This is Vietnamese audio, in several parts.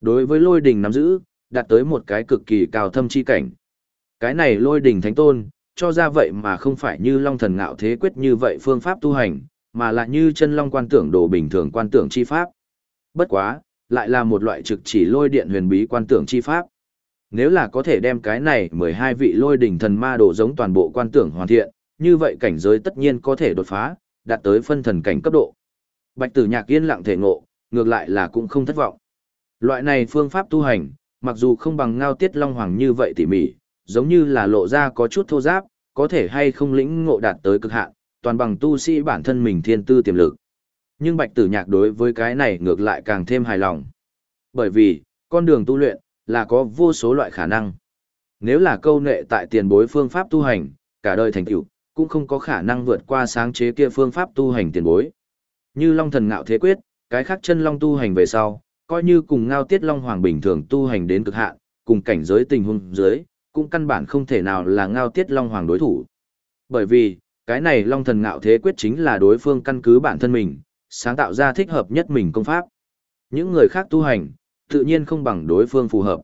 Đối với lôi đình nắm giữ, đạt tới một cái cực kỳ cao thâm chi cảnh. Cái này lôi đình thánh tôn, cho ra vậy mà không phải như long thần ngạo thế quyết như vậy phương pháp tu hành, mà là như chân long quan tưởng đồ bình thường quan tưởng chi pháp. Bất quá, lại là một loại trực chỉ lôi điện huyền bí quan tưởng chi pháp. Nếu là có thể đem cái này 12 vị lôi đỉnh thần ma đồ giống toàn bộ quan tưởng hoàn thiện, như vậy cảnh giới tất nhiên có thể đột phá, đạt tới phân thần cảnh cấp độ. Bạch tử nhạc yên lặng thể ngộ, ngược lại là cũng không thất vọng. Loại này phương pháp tu hành, mặc dù không bằng ngao tiết long hoàng như vậy tỉ mỉ, giống như là lộ ra có chút thô giáp, có thể hay không lĩnh ngộ đạt tới cực hạn, toàn bằng tu sĩ bản thân mình thiên tư tiềm lực. Nhưng bạch tử nhạc đối với cái này ngược lại càng thêm hài lòng. Bởi vì, con đường tu luyện, là có vô số loại khả năng. Nếu là câu nệ tại tiền bối phương pháp tu hành, cả đời thành tựu cũng không có khả năng vượt qua sáng chế kia phương pháp tu hành tiền bối. Như Long Thần Ngạo Thế Quyết, cái khác chân long tu hành về sau, coi như cùng Ngao Tiết Long Hoàng bình thường tu hành đến cực hạn, cùng cảnh giới tình huống dưới, cũng căn bản không thể nào là Ngao Tiết Long Hoàng đối thủ. Bởi vì, cái này Long Thần Ngạo Thế Quyết chính là đối phương căn cứ bản thân mình, sáng tạo ra thích hợp nhất mình công pháp. Những người khác tu hành, tự nhiên không bằng đối phương phù hợp.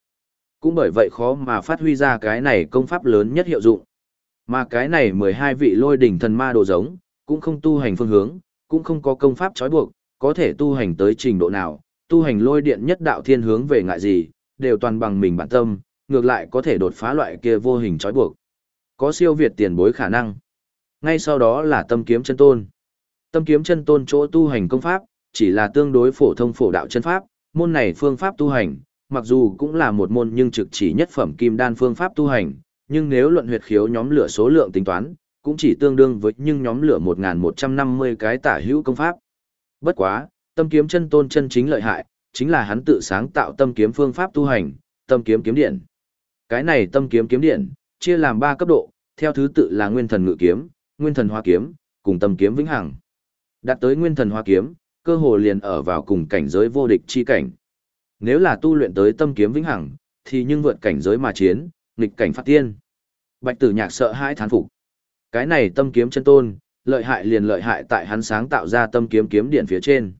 Cũng bởi vậy khó mà phát huy ra cái này công pháp lớn nhất hiệu dụng. Mà cái này 12 vị lôi đỉnh thần ma đồ giống, cũng không tu hành phương hướng, cũng không có công pháp trói buộc, có thể tu hành tới trình độ nào, tu hành lôi điện nhất đạo thiên hướng về ngại gì, đều toàn bằng mình bản tâm, ngược lại có thể đột phá loại kia vô hình trói buộc. Có siêu việt tiền bối khả năng. Ngay sau đó là tâm kiếm chân tôn. Tâm kiếm chân tôn chỗ tu hành công pháp, chỉ là tương đối phổ thông phổ đạo chân pháp, môn này phương pháp tu hành, mặc dù cũng là một môn nhưng trực chỉ nhất phẩm kim đan phương pháp tu hành, nhưng nếu luận huyệt khiếu nhóm lửa số lượng tính toán, cũng chỉ tương đương với nhưng nhóm lửa 1150 cái tả hữu công pháp. Bất quá, tâm kiếm chân tôn chân chính lợi hại, chính là hắn tự sáng tạo tâm kiếm phương pháp tu hành, tâm kiếm kiếm điện. Cái này tâm kiếm kiếm điện, chia làm 3 cấp độ, theo thứ tự là nguyên thần ngự kiếm, nguyên thần hoa kiếm, cùng tâm kiếm vĩnh hằng. Đạt tới nguyên thần hoa kiếm, cơ hồ liền ở vào cùng cảnh giới vô địch chi cảnh. Nếu là tu luyện tới tâm kiếm vĩnh hằng, thì nhưng vượt cảnh giới mà chiến, nghịch cảnh phát tiên. Bạch Tử Nhạc sợ hãi thán phục. Cái này tâm kiếm chân tôn, lợi hại liền lợi hại tại hắn sáng tạo ra tâm kiếm kiếm điện phía trên.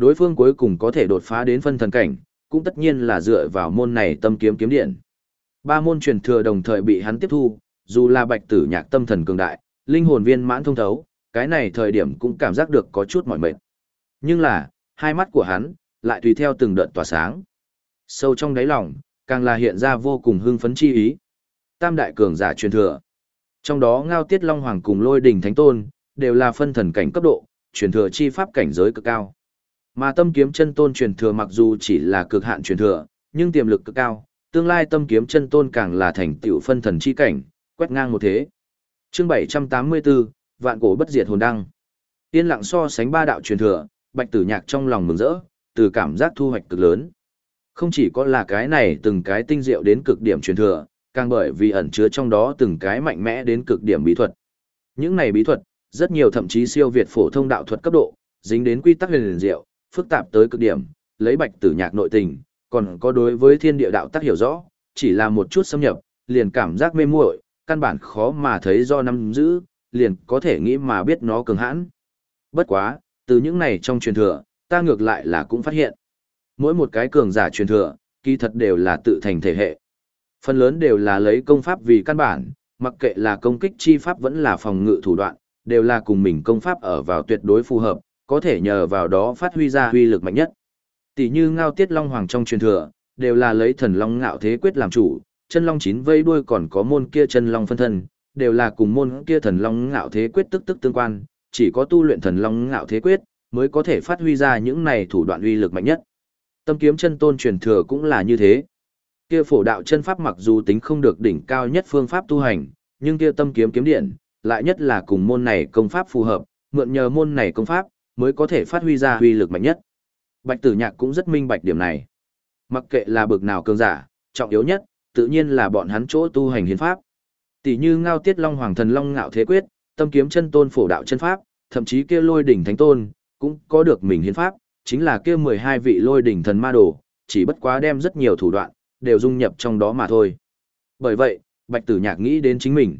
Đối phương cuối cùng có thể đột phá đến phân thần cảnh, cũng tất nhiên là dựa vào môn này tâm kiếm kiếm điện. Ba môn truyền thừa đồng thời bị hắn tiếp thu, dù là Bạch Tử Nhạc tâm thần cường đại, linh hồn viên mãn thông thấu, cái này thời điểm cũng cảm giác được có chút mỏi mệt. Nhưng là, hai mắt của hắn, lại tùy theo từng đợt tỏa sáng. Sâu trong đáy lòng, càng là hiện ra vô cùng hưng phấn chi ý. Tam đại cường giả truyền thừa. Trong đó Ngao Tiết Long Hoàng cùng Lôi Đình Thánh Tôn, đều là phân thần cảnh cấp độ, truyền thừa chi pháp cảnh giới cực cao. Mà Tâm Kiếm Chân Tôn truyền thừa mặc dù chỉ là cực hạn truyền thừa, nhưng tiềm lực cực cao, tương lai Tâm Kiếm Chân Tôn càng là thành tựu phân thần chi cảnh, quét ngang một thế. Chương 784, Vạn cổ bất diệt hồn đăng. Tiên lặng so sánh ba đạo truyền thừa, Bạch Tử Nhạc trong lòng mừng rỡ, từ cảm giác thu hoạch cực lớn. Không chỉ có là cái này từng cái tinh diệu đến cực điểm truyền thừa, càng bởi vì ẩn chứa trong đó từng cái mạnh mẽ đến cực điểm bí thuật. Những này bí thuật, rất nhiều thậm chí siêu việt phổ thông đạo thuật cấp độ, dính đến quy tắc huyền diệu, phức tạp tới cực điểm, lấy Bạch Tử Nhạc nội tình, còn có đối với thiên địa đạo tác hiểu rõ, chỉ là một chút xâm nhập, liền cảm giác mê muội, căn bản khó mà thấy do nắm giữ, liền có thể nghĩ mà biết nó cường hãn. Bất quá, từ những này trong truyền thừa, ta ngược lại là cũng phát hiện. Mỗi một cái cường giả truyền thừa, kỳ thật đều là tự thành thể hệ. Phần lớn đều là lấy công pháp vì căn bản, mặc kệ là công kích chi pháp vẫn là phòng ngự thủ đoạn, đều là cùng mình công pháp ở vào tuyệt đối phù hợp, có thể nhờ vào đó phát huy ra huy lực mạnh nhất. Tỷ như ngao tiết long hoàng trong truyền thừa, đều là lấy thần long ngạo thế quyết làm chủ, chân long chín vây đuôi còn có môn kia chân long phân thân, đều là cùng môn kia thần long ngạo thế quyết tức tức tương quan, chỉ có tu luyện thần long ngạo thế quyết, mới có thể phát huy ra những này thủ đoạn uy lực mạnh nhất. Tâm kiếm chân tôn truyền thừa cũng là như thế. Kia phổ đạo chân pháp mặc dù tính không được đỉnh cao nhất phương pháp tu hành, nhưng kia tâm kiếm kiếm điện, lại nhất là cùng môn này công pháp phù hợp, mượn nhờ môn này công pháp, mới có thể phát huy ra uy lực mạnh nhất. Bạch Tử Nhạc cũng rất minh bạch điểm này. Mặc kệ là bực nào cường giả, trọng yếu nhất, tự nhiên là bọn hắn chỗ tu hành hiến pháp. Tỷ như Ngao Tiết Long Hoàng Thần Long Ngạo Thế Quyết, Tâm Kiếm Chân Tôn phổ đạo chân pháp, thậm chí kia Lôi đỉnh Thánh Tôn, cũng có được mình hiến pháp, chính là kia 12 vị Lôi đỉnh thần ma đồ, chỉ bất quá đem rất nhiều thủ đoạn đều dung nhập trong đó mà thôi. Bởi vậy, Bạch Tử Nhạc nghĩ đến chính mình.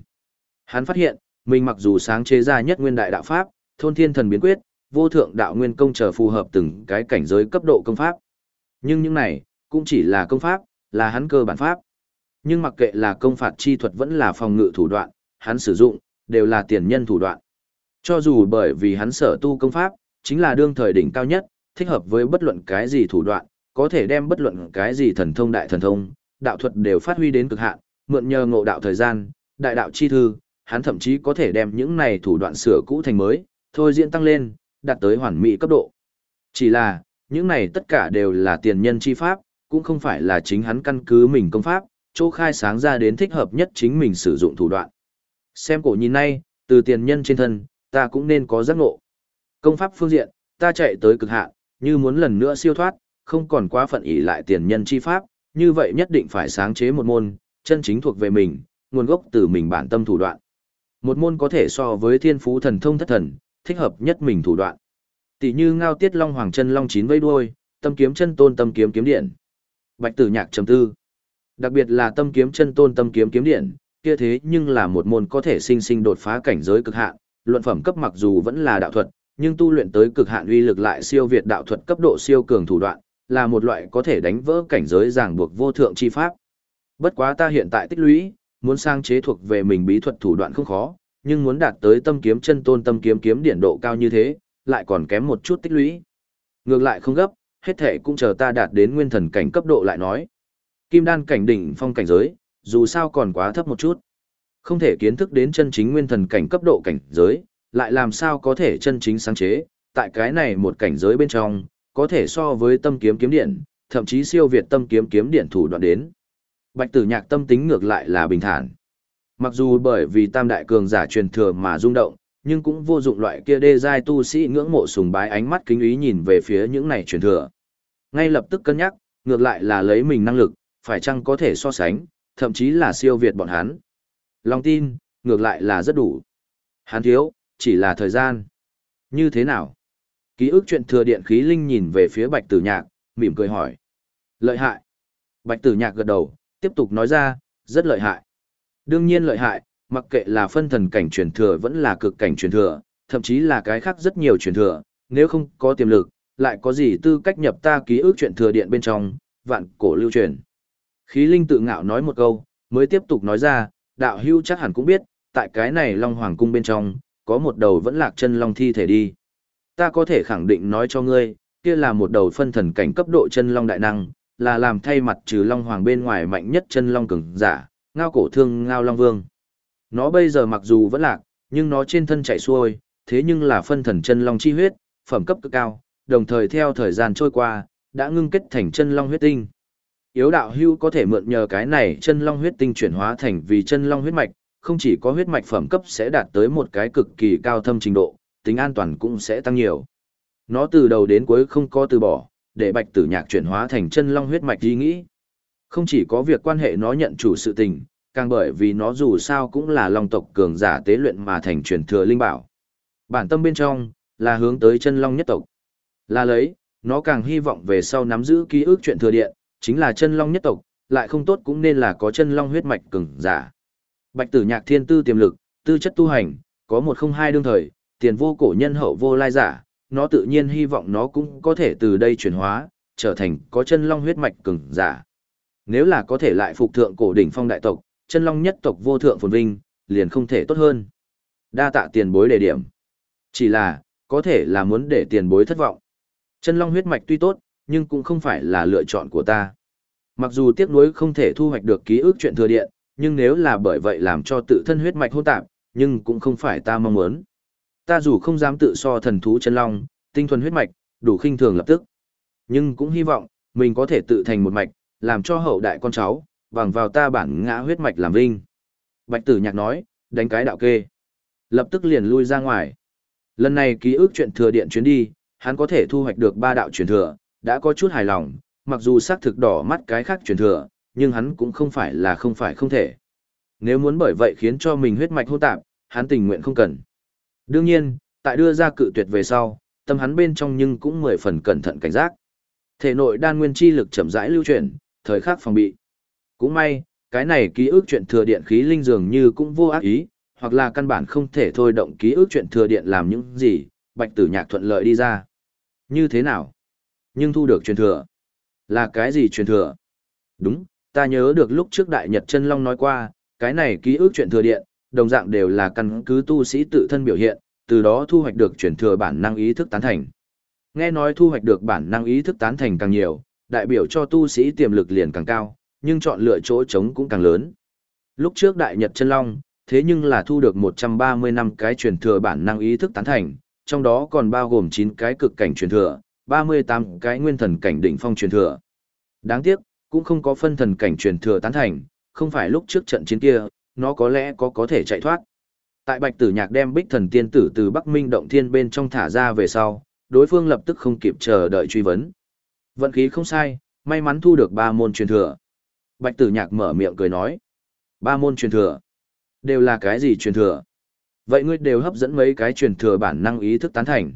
Hắn phát hiện, mình mặc dù sáng chế ra nhất nguyên đại đạo pháp, thôn thiên thần biến quyết, vô thượng đạo nguyên công trở phù hợp từng cái cảnh giới cấp độ công pháp. Nhưng những này, cũng chỉ là công pháp, là hắn cơ bản pháp. Nhưng mặc kệ là công phạt chi thuật vẫn là phòng ngự thủ đoạn, hắn sử dụng, đều là tiền nhân thủ đoạn. Cho dù bởi vì hắn sở tu công pháp, chính là đương thời đỉnh cao nhất, thích hợp với bất luận cái gì thủ đoạn, có thể đem bất luận cái gì thần thông đại thần thông, đạo thuật đều phát huy đến cực hạn, mượn nhờ ngộ đạo thời gian, đại đạo chi thư, hắn thậm chí có thể đem những này thủ đoạn sửa cũ thành mới, thôi diễn tăng lên, đạt tới hoàn mỹ cấp độ. Chỉ là, những này tất cả đều là tiền nhân chi pháp, cũng không phải là chính hắn căn cứ mình công pháp, chỗ khai sáng ra đến thích hợp nhất chính mình sử dụng thủ đoạn. Xem cổ nhìn nay, từ tiền nhân trên thân, ta cũng nên có giác ngộ. Công pháp phương diện, ta chạy tới cực hạn, như muốn lần nữa siêu thoát, không còn quá phận ý lại tiền nhân chi pháp, như vậy nhất định phải sáng chế một môn, chân chính thuộc về mình, nguồn gốc từ mình bản tâm thủ đoạn. Một môn có thể so với thiên phú thần thông thất thần, thích hợp nhất mình thủ đoạn. Tỷ như ngao tiết long hoàng chân long chín vây đuôi, tâm kiếm chân tôn tâm kiếm kiếm điện. Bạch tử nhạc trầm tư. Đặc biệt là tâm kiếm chân tôn tâm kiếm kiếm điện, kia thế nhưng là một môn có thể sinh sinh đột phá cảnh giới cực hạn, luận phẩm cấp mặc dù vẫn là đạo thuật, nhưng tu luyện tới cực hạn uy lực lại siêu việt đạo thuật cấp độ siêu cường thủ đoạn, là một loại có thể đánh vỡ cảnh giới ràng buộc vô thượng chi pháp. Bất quá ta hiện tại tích lũy, muốn sang chế thuộc về mình bí thuật thủ đoạn không khó, nhưng muốn đạt tới tâm kiếm chân tôn tâm kiếm kiếm điển độ cao như thế, lại còn kém một chút tích lũy. Ngược lại không gấp, hết thể cũng chờ ta đạt đến nguyên thần cảnh cấp độ lại nói. Kim đan cảnh đỉnh phong cảnh giới, dù sao còn quá thấp một chút. Không thể kiến thức đến chân chính nguyên thần cảnh cấp độ cảnh giới, lại làm sao có thể chân chính sáng chế, tại cái này một cảnh giới bên trong, có thể so với tâm kiếm kiếm điện, thậm chí siêu việt tâm kiếm kiếm điện thủ đoạn đến. Bạch tử nhạc tâm tính ngược lại là bình thản. Mặc dù bởi vì tam đại cường giả truyền thừa mà rung động, nhưng cũng vô dụng loại kia đê giai tu sĩ ngưỡng mộ sùng bái ánh mắt kính ý nhìn về phía những này truyền thừa. Ngay lập tức cân nhắc, ngược lại là lấy mình năng lực, phải chăng có thể so sánh, thậm chí là siêu việt bọn hắn. Lòng tin, ngược lại là rất đủ. Hắn thiếu, chỉ là thời gian. Như thế nào? Ký ức chuyện thừa điện khí linh nhìn về phía bạch tử nhạc, mỉm cười hỏi. Lợi hại. Bạch tử nhạc gật đầu, tiếp tục nói ra, rất lợi hại. Đương nhiên lợi hại, mặc kệ là phân thần cảnh truyền thừa vẫn là cực cảnh truyền thừa, thậm chí là cái khác rất nhiều truyền thừa, nếu không có tiềm lực, lại có gì tư cách nhập ta ký ức chuyện thừa điện bên trong, vạn cổ lưu truyền. Khí linh tự ngạo nói một câu, mới tiếp tục nói ra, đạo hưu chắc hẳn cũng biết, tại cái này Long Hoàng cung bên trong, có một đầu vẫn lạc chân long thi thể đi. Ta có thể khẳng định nói cho ngươi, kia là một đầu phân thần cảnh cấp độ chân long đại năng, là làm thay mặt trừ Long Hoàng bên ngoài mạnh nhất chân long cường giả, ngao cổ thương ngao long vương. Nó bây giờ mặc dù vẫn lạc, nhưng nó trên thân chạy xuôi, thế nhưng là phân thần chân long chi huyết, phẩm cấp cực cao, đồng thời theo thời gian trôi qua, đã ngưng kết thành chân long huyết tinh. Yếu đạo hưu có thể mượn nhờ cái này chân long huyết tinh chuyển hóa thành vì chân long huyết mạch, không chỉ có huyết mạch phẩm cấp sẽ đạt tới một cái cực kỳ cao thâm trình độ, tính an toàn cũng sẽ tăng nhiều. Nó từ đầu đến cuối không có từ bỏ, để bạch tử nhạc chuyển hóa thành chân long huyết mạch ý nghĩ. Không chỉ có việc quan hệ nó nhận chủ sự tình, càng bởi vì nó dù sao cũng là long tộc cường giả tế luyện mà thành truyền thừa linh bảo. Bản tâm bên trong, là hướng tới chân long nhất tộc. Là lấy, nó càng hy vọng về sau nắm giữ ký ức chuyện thừa điện, chính là chân long nhất tộc, lại không tốt cũng nên là có chân long huyết mạch cường giả. Bạch tử nhạc thiên tư tiềm lực, tư chất tu hành, có một không hai đương thời, tiền vô cổ nhân hậu vô lai giả, nó tự nhiên hy vọng nó cũng có thể từ đây chuyển hóa, trở thành có chân long huyết mạch cường giả. Nếu là có thể lại phục thượng cổ đỉnh phong đại tộc, chân long nhất tộc vô thượng phồn vinh, liền không thể tốt hơn. Đa tạ tiền bối đề điểm. Chỉ là, có thể là muốn để tiền bối thất vọng. Chân long huyết mạch tuy tốt, nhưng cũng không phải là lựa chọn của ta. Mặc dù tiếc nuối không thể thu hoạch được ký ức chuyện thừa điện, nhưng nếu là bởi vậy làm cho tự thân huyết mạch hỗn tạp, nhưng cũng không phải ta mong muốn. Ta dù không dám tự so thần thú chân long, tinh thuần huyết mạch, đủ khinh thường lập tức. Nhưng cũng hy vọng, mình có thể tự thành một mạch, làm cho hậu đại con cháu, bằng vào ta bản ngã huyết mạch làm vinh. Bạch tử nhạc nói, đánh cái đạo kê. Lập tức liền lui ra ngoài. Lần này ký ức chuyện thừa điện chuyến đi, hắn có thể thu hoạch được ba đạo truyền thừa, đã có chút hài lòng, mặc dù xác thực đỏ mắt cái khác truyền thừa, nhưng hắn cũng không phải là không phải không thể. Nếu muốn bởi vậy khiến cho mình huyết mạch hỗn tạp, hắn tình nguyện không cần. Đương nhiên, tại đưa ra cự tuyệt về sau, tâm hắn bên trong nhưng cũng mười phần cẩn thận cảnh giác. Thể nội đan nguyên chi lực chậm rãi lưu chuyển, thời khắc phòng bị. Cũng may, cái này ký ức chuyện thừa điện khí linh dường như cũng vô ác ý, hoặc là căn bản không thể thôi động ký ức chuyện thừa điện làm những gì, bạch tử nhạc thuận lợi đi ra. Như thế nào? Nhưng thu được truyền thừa. Là cái gì truyền thừa? Đúng, ta nhớ được lúc trước Đại Nhật Chân Long nói qua, cái này ký ức chuyện thừa điện, đồng dạng đều là căn cứ tu sĩ tự thân biểu hiện, từ đó thu hoạch được truyền thừa bản năng ý thức tán thành. Nghe nói thu hoạch được bản năng ý thức tán thành càng nhiều, đại biểu cho tu sĩ tiềm lực liền càng cao, nhưng chọn lựa chỗ trống cũng càng lớn. Lúc trước Đại Nhật Chân Long, thế nhưng là thu được 130 năm cái truyền thừa bản năng ý thức tán thành, trong đó còn bao gồm 9 cái cực cảnh truyền thừa, 38 cái nguyên thần cảnh đỉnh phong truyền thừa. Đáng tiếc, cũng không có phân thần cảnh truyền thừa tán thành, không phải lúc trước trận chiến kia, nó có lẽ có có thể chạy thoát. Tại Bạch Tử Nhạc đem Bích Thần Tiên tử từ Bắc Minh động thiên bên trong thả ra về sau, đối phương lập tức không kịp chờ đợi truy vấn. Vận khí không sai, may mắn thu được ba môn truyền thừa. Bạch Tử Nhạc mở miệng cười nói, ba môn truyền thừa, đều là cái gì truyền thừa? Vậy ngươi đều hấp dẫn mấy cái truyền thừa bản năng ý thức tán thành.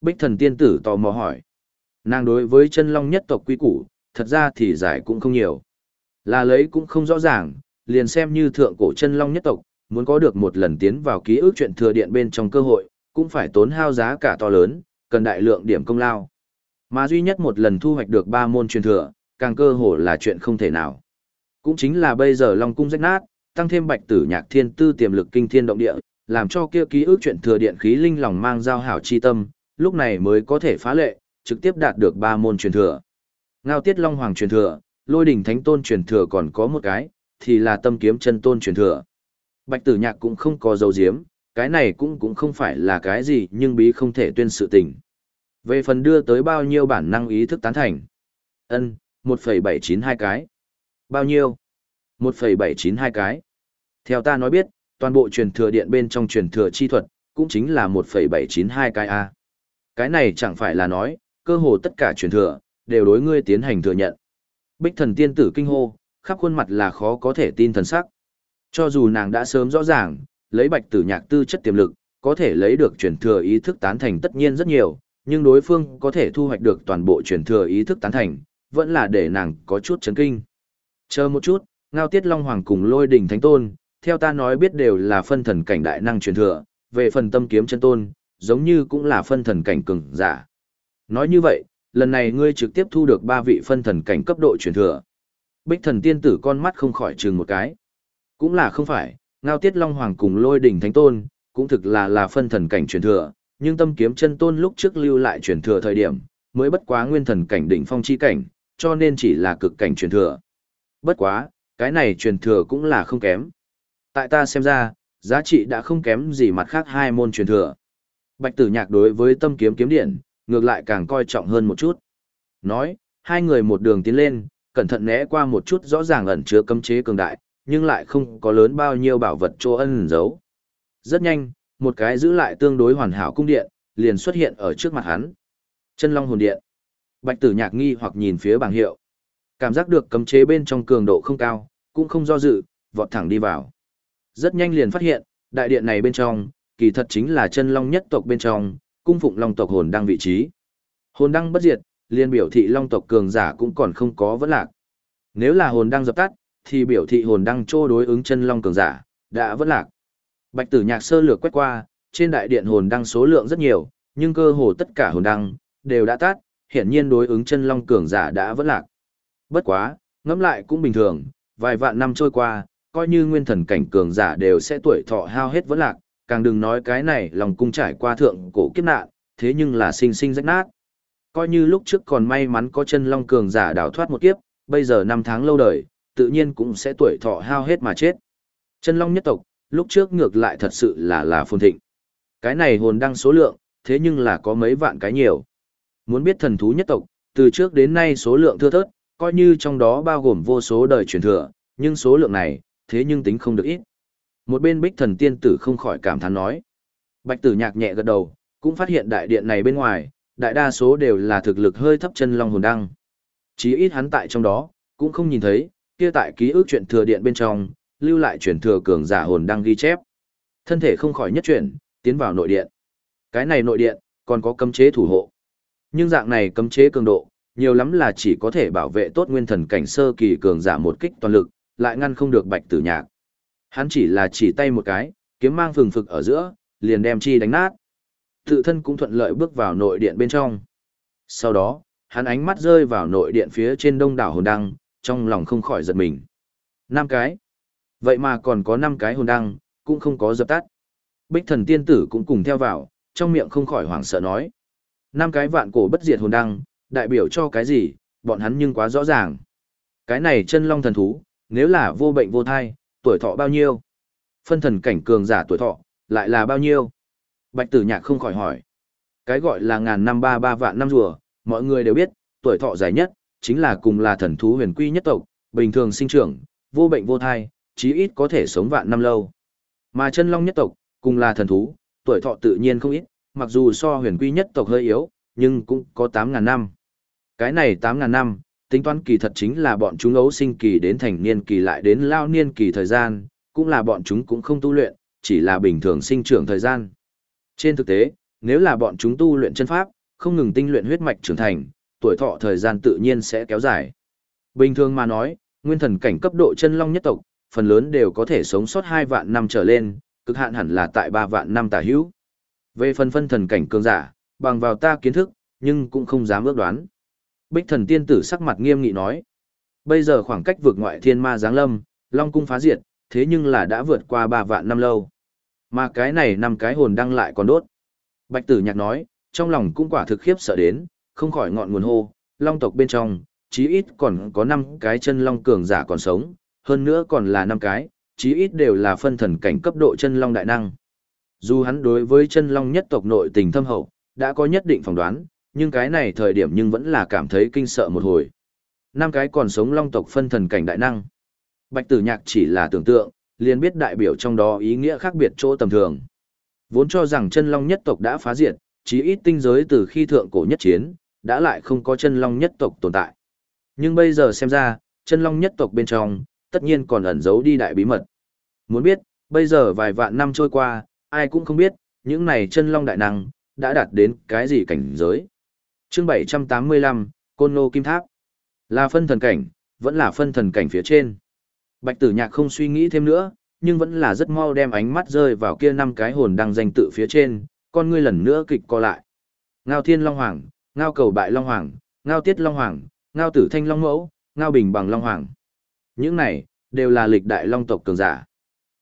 Bích Thần Tiên tử tò mò hỏi. Nàng đối với chân long nhất tộc quý củ, thật ra thì giải cũng không nhiều. Là lấy cũng không rõ ràng, liền xem như thượng cổ chân long nhất tộc, muốn có được một lần tiến vào ký ức chuyện thừa điện bên trong cơ hội, cũng phải tốn hao giá cả to lớn, cần đại lượng điểm công lao. Mà duy nhất một lần thu hoạch được ba môn truyền thừa, càng cơ hồ là chuyện không thể nào. Cũng chính là bây giờ Long cung rách nát, tăng thêm Bạch Tử Nhạc Thiên Tư tiềm lực kinh thiên động địa, làm cho kia ký ức chuyện thừa điện khí linh lòng mang giao hảo chi tâm, lúc này mới có thể phá lệ, trực tiếp đạt được ba môn truyền thừa. Ngao Tiết Long Hoàng truyền thừa, Lôi Đỉnh Thánh Tôn truyền thừa còn có một cái, thì là Tâm Kiếm Chân Tôn truyền thừa. Bạch Tử Nhạc cũng không có dấu diếm, cái này cũng cũng không phải là cái gì nhưng bí không thể tuyên sự tình. Về phần đưa tới bao nhiêu bản năng ý thức tán thành? Ân, 1,792 cái. Bao nhiêu? 1,792 cái. Theo ta nói biết, toàn bộ truyền thừa điện bên trong truyền thừa chi thuật, cũng chính là 1,792 cái A. Cái này chẳng phải là nói, cơ hồ tất cả truyền thừa, đều đối ngươi tiến hành thừa nhận. Bích thần tiên tử kinh hô, khắp khuôn mặt là khó có thể tin thần sắc. Cho dù nàng đã sớm rõ ràng, lấy bạch tử nhạc tư chất tiềm lực, có thể lấy được truyền thừa ý thức tán thành tất nhiên rất nhiều, nhưng đối phương có thể thu hoạch được toàn bộ truyền thừa ý thức tán thành, vẫn là để nàng có chút chấn kinh. Chờ một chút, Ngao Tiết Long Hoàng cùng Lôi Đỉnh Thánh Tôn, theo ta nói biết đều là phân thần cảnh đại năng truyền thừa, về phần tâm kiếm chân tôn, giống như cũng là phân thần cảnh cường giả. Nói như vậy, lần này ngươi trực tiếp thu được ba vị phân thần cảnh cấp độ truyền thừa. Bích thần tiên tử con mắt không khỏi chừng một cái. Cũng là không phải, Ngao Tiết Long Hoàng cùng Lôi Đỉnh Thánh Tôn, cũng thực là là phân thần cảnh truyền thừa, nhưng tâm kiếm chân tôn lúc trước lưu lại truyền thừa thời điểm, mới bất quá nguyên thần cảnh đỉnh phong chi cảnh, cho nên chỉ là cực cảnh truyền thừa. Bất quá, cái này truyền thừa cũng là không kém. Tại ta xem ra, giá trị đã không kém gì mặt khác hai môn truyền thừa. Bạch tử nhạc đối với tâm kiếm kiếm điện, ngược lại càng coi trọng hơn một chút. Nói, hai người một đường tiến lên, cẩn thận né qua một chút rõ ràng ẩn chứa cấm chế cường đại, nhưng lại không có lớn bao nhiêu bảo vật chỗ ân giấu. Rất nhanh, một cái giữ lại tương đối hoàn hảo cung điện, liền xuất hiện ở trước mặt hắn. Chân Long hồn điện. Bạch Tử Nhạc nghi hoặc nhìn phía bảng hiệu. Cảm giác được cấm chế bên trong cường độ không cao, cũng không do dự, vọt thẳng đi vào. Rất nhanh liền phát hiện, đại điện này bên trong, kỳ thật chính là chân long nhất tộc bên trong, cung phụng long tộc hồn đăng vị trí. Hồn đăng bất diệt, liền biểu thị long tộc cường giả cũng còn không có vấn lạc. Nếu là hồn đăng dập tắt, thì biểu thị hồn đăng trô đối ứng chân long cường giả, đã vấn lạc. Bạch tử nhạc sơ lược quét qua, trên đại điện hồn đăng số lượng rất nhiều, nhưng cơ hồ tất cả hồn đăng, đều đã tắt, hiển nhiên đối ứng chân long cường giả đã vấn lạc. Bất quá, ngẫm lại cũng bình thường, vài vạn năm trôi qua, coi như nguyên thần cảnh cường giả đều sẽ tuổi thọ hao hết vẫn lạc, càng đừng nói cái này lòng cung trải qua thượng cổ kiếp nạn, thế nhưng là sinh sinh rách nát. Coi như lúc trước còn may mắn có chân long cường giả đào thoát một kiếp, bây giờ năm tháng lâu đời, tự nhiên cũng sẽ tuổi thọ hao hết mà chết. Chân long nhất tộc, lúc trước ngược lại thật sự là là phồn thịnh. Cái này hồn đăng số lượng, thế nhưng là có mấy vạn cái nhiều. Muốn biết thần thú nhất tộc, từ trước đến nay số lượng thưa thớt, coi như trong đó bao gồm vô số đời truyền thừa, nhưng số lượng này, thế nhưng tính không được ít. Một bên bích thần tiên tử không khỏi cảm thán nói. Bạch tử nhạc nhẹ gật đầu, cũng phát hiện đại điện này bên ngoài, đại đa số đều là thực lực hơi thấp chân long hồn đăng. Chí ít hắn tại trong đó, cũng không nhìn thấy, kia tại ký ức chuyện thừa điện bên trong, lưu lại truyền thừa cường giả hồn đang ghi chép. Thân thể không khỏi nhất chuyển, tiến vào nội điện. Cái này nội điện, còn có cấm chế thủ hộ. Nhưng dạng này cấm chế cường độ, nhiều lắm là chỉ có thể bảo vệ tốt nguyên thần cảnh sơ kỳ cường giả một kích toàn lực, lại ngăn không được bạch tử nhạc. Hắn chỉ là chỉ tay một cái, kiếm mang phừng phực ở giữa, liền đem chi đánh nát. Tự thân cũng thuận lợi bước vào nội điện bên trong. Sau đó, hắn ánh mắt rơi vào nội điện phía trên đông đảo hồn đăng, trong lòng không khỏi giật mình. Năm cái. Vậy mà còn có năm cái hồn đăng, cũng không có dập tắt. Bích thần tiên tử cũng cùng theo vào, trong miệng không khỏi hoảng sợ nói. Năm cái vạn cổ bất diệt hồn đăng, đại biểu cho cái gì, bọn hắn nhưng quá rõ ràng. Cái này chân long thần thú, nếu là vô bệnh vô thai, tuổi thọ bao nhiêu? Phân thần cảnh cường giả tuổi thọ, lại là bao nhiêu? Bạch tử nhạc không khỏi hỏi. Cái gọi là ngàn năm ba ba vạn năm rùa, mọi người đều biết, tuổi thọ dài nhất, chính là cùng là thần thú huyền quy nhất tộc, bình thường sinh trưởng, vô bệnh vô thai, chí ít có thể sống vạn năm lâu. Mà chân long nhất tộc, cùng là thần thú, tuổi thọ tự nhiên không ít, mặc dù so huyền quy nhất tộc hơi yếu, nhưng cũng có 8.000 năm. Cái này 8.000 năm, tính toán kỳ thật chính là bọn chúng ấu sinh kỳ đến thành niên kỳ lại đến lao niên kỳ thời gian, cũng là bọn chúng cũng không tu luyện, chỉ là bình thường sinh trưởng thời gian. Trên thực tế, nếu là bọn chúng tu luyện chân pháp, không ngừng tinh luyện huyết mạch trưởng thành, tuổi thọ thời gian tự nhiên sẽ kéo dài. Bình thường mà nói, nguyên thần cảnh cấp độ chân long nhất tộc, phần lớn đều có thể sống sót 2 vạn năm trở lên, cực hạn hẳn là tại 3 vạn năm tả hữu. Về phần phân thần cảnh cường giả, bằng vào ta kiến thức, nhưng cũng không dám ước đoán. Bích thần tiên tử sắc mặt nghiêm nghị nói. Bây giờ khoảng cách vượt ngoại thiên ma giáng lâm, Long cung phá diệt, thế nhưng là đã vượt qua 3 vạn năm lâu. Mà cái này năm cái hồn đăng lại còn đốt. Bạch tử nhạc nói, trong lòng cũng quả thực khiếp sợ đến, không khỏi ngọn nguồn hô, long tộc bên trong, chí ít còn có 5 cái chân long cường giả còn sống, hơn nữa còn là năm cái, chí ít đều là phân thần cảnh cấp độ chân long đại năng. Dù hắn đối với chân long nhất tộc nội tình thâm hậu, đã có nhất định phỏng đoán, nhưng cái này thời điểm nhưng vẫn là cảm thấy kinh sợ một hồi. Năm cái còn sống long tộc phân thần cảnh đại năng. Bạch tử nhạc chỉ là tưởng tượng, liền biết đại biểu trong đó ý nghĩa khác biệt chỗ tầm thường. Vốn cho rằng chân long nhất tộc đã phá diệt, chí ít tinh giới từ khi thượng cổ nhất chiến, đã lại không có chân long nhất tộc tồn tại. Nhưng bây giờ xem ra, chân long nhất tộc bên trong, tất nhiên còn ẩn giấu đi đại bí mật. Muốn biết, bây giờ vài vạn năm trôi qua, ai cũng không biết, những này chân long đại năng, đã đạt đến cái gì cảnh giới. chương 785, Côn Nô Kim Tháp. Là phân thần cảnh, vẫn là phân thần cảnh phía trên. Bạch tử nhạc không suy nghĩ thêm nữa, nhưng vẫn là rất mau đem ánh mắt rơi vào kia năm cái hồn đang danh tự phía trên, con ngươi lần nữa kịch co lại. Ngao Thiên Long Hoàng, Ngao Cầu Bại Long Hoàng, Ngao Tiết Long Hoàng, Ngao Tử Thanh Long Mẫu, Ngao Bình Bằng Long Hoàng. Những này, đều là lịch đại long tộc cường giả.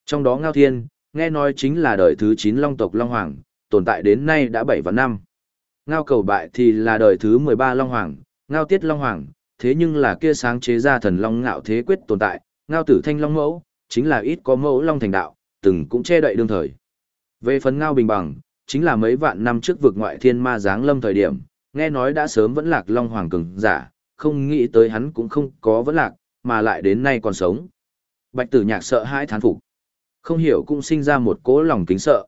Trong đó Ngao Thiên, nghe nói chính là đời thứ 9 long tộc Long Hoàng, tồn tại đến nay đã 7 và năm. Ngao Cầu Bại thì là đời thứ 13 Long Hoàng, Ngao Tiết Long Hoàng, thế nhưng là kia sáng chế ra thần Long Ngạo Thế Quyết tồn tại, Ngao Tử Thanh Long Mẫu, chính là ít có mẫu Long thành đạo, từng cũng che đậy đương thời. Về phần Ngao Bình Bằng, chính là mấy vạn năm trước vực ngoại thiên ma giáng lâm thời điểm, nghe nói đã sớm vẫn lạc Long Hoàng cường giả, không nghĩ tới hắn cũng không có vẫn lạc, mà lại đến nay còn sống. Bạch tử nhạc sợ hãi thán phục. Không hiểu cũng sinh ra một cố lòng kính sợ.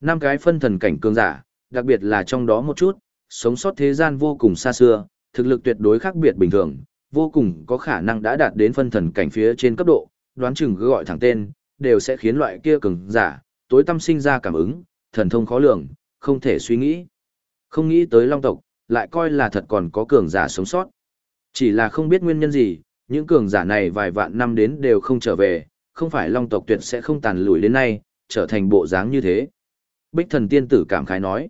Năm cái phân thần cảnh cường giả, đặc biệt là trong đó một chút, sống sót thế gian vô cùng xa xưa, thực lực tuyệt đối khác biệt bình thường, vô cùng có khả năng đã đạt đến phân thần cảnh phía trên cấp độ, đoán chừng cứ gọi thẳng tên, đều sẽ khiến loại kia cường giả, tối tâm sinh ra cảm ứng, thần thông khó lường, không thể suy nghĩ. Không nghĩ tới long tộc, lại coi là thật còn có cường giả sống sót. Chỉ là không biết nguyên nhân gì, những cường giả này vài vạn năm đến đều không trở về, không phải long tộc tuyệt sẽ không tàn lùi đến nay, trở thành bộ dáng như thế. Bích thần tiên tử cảm khái nói.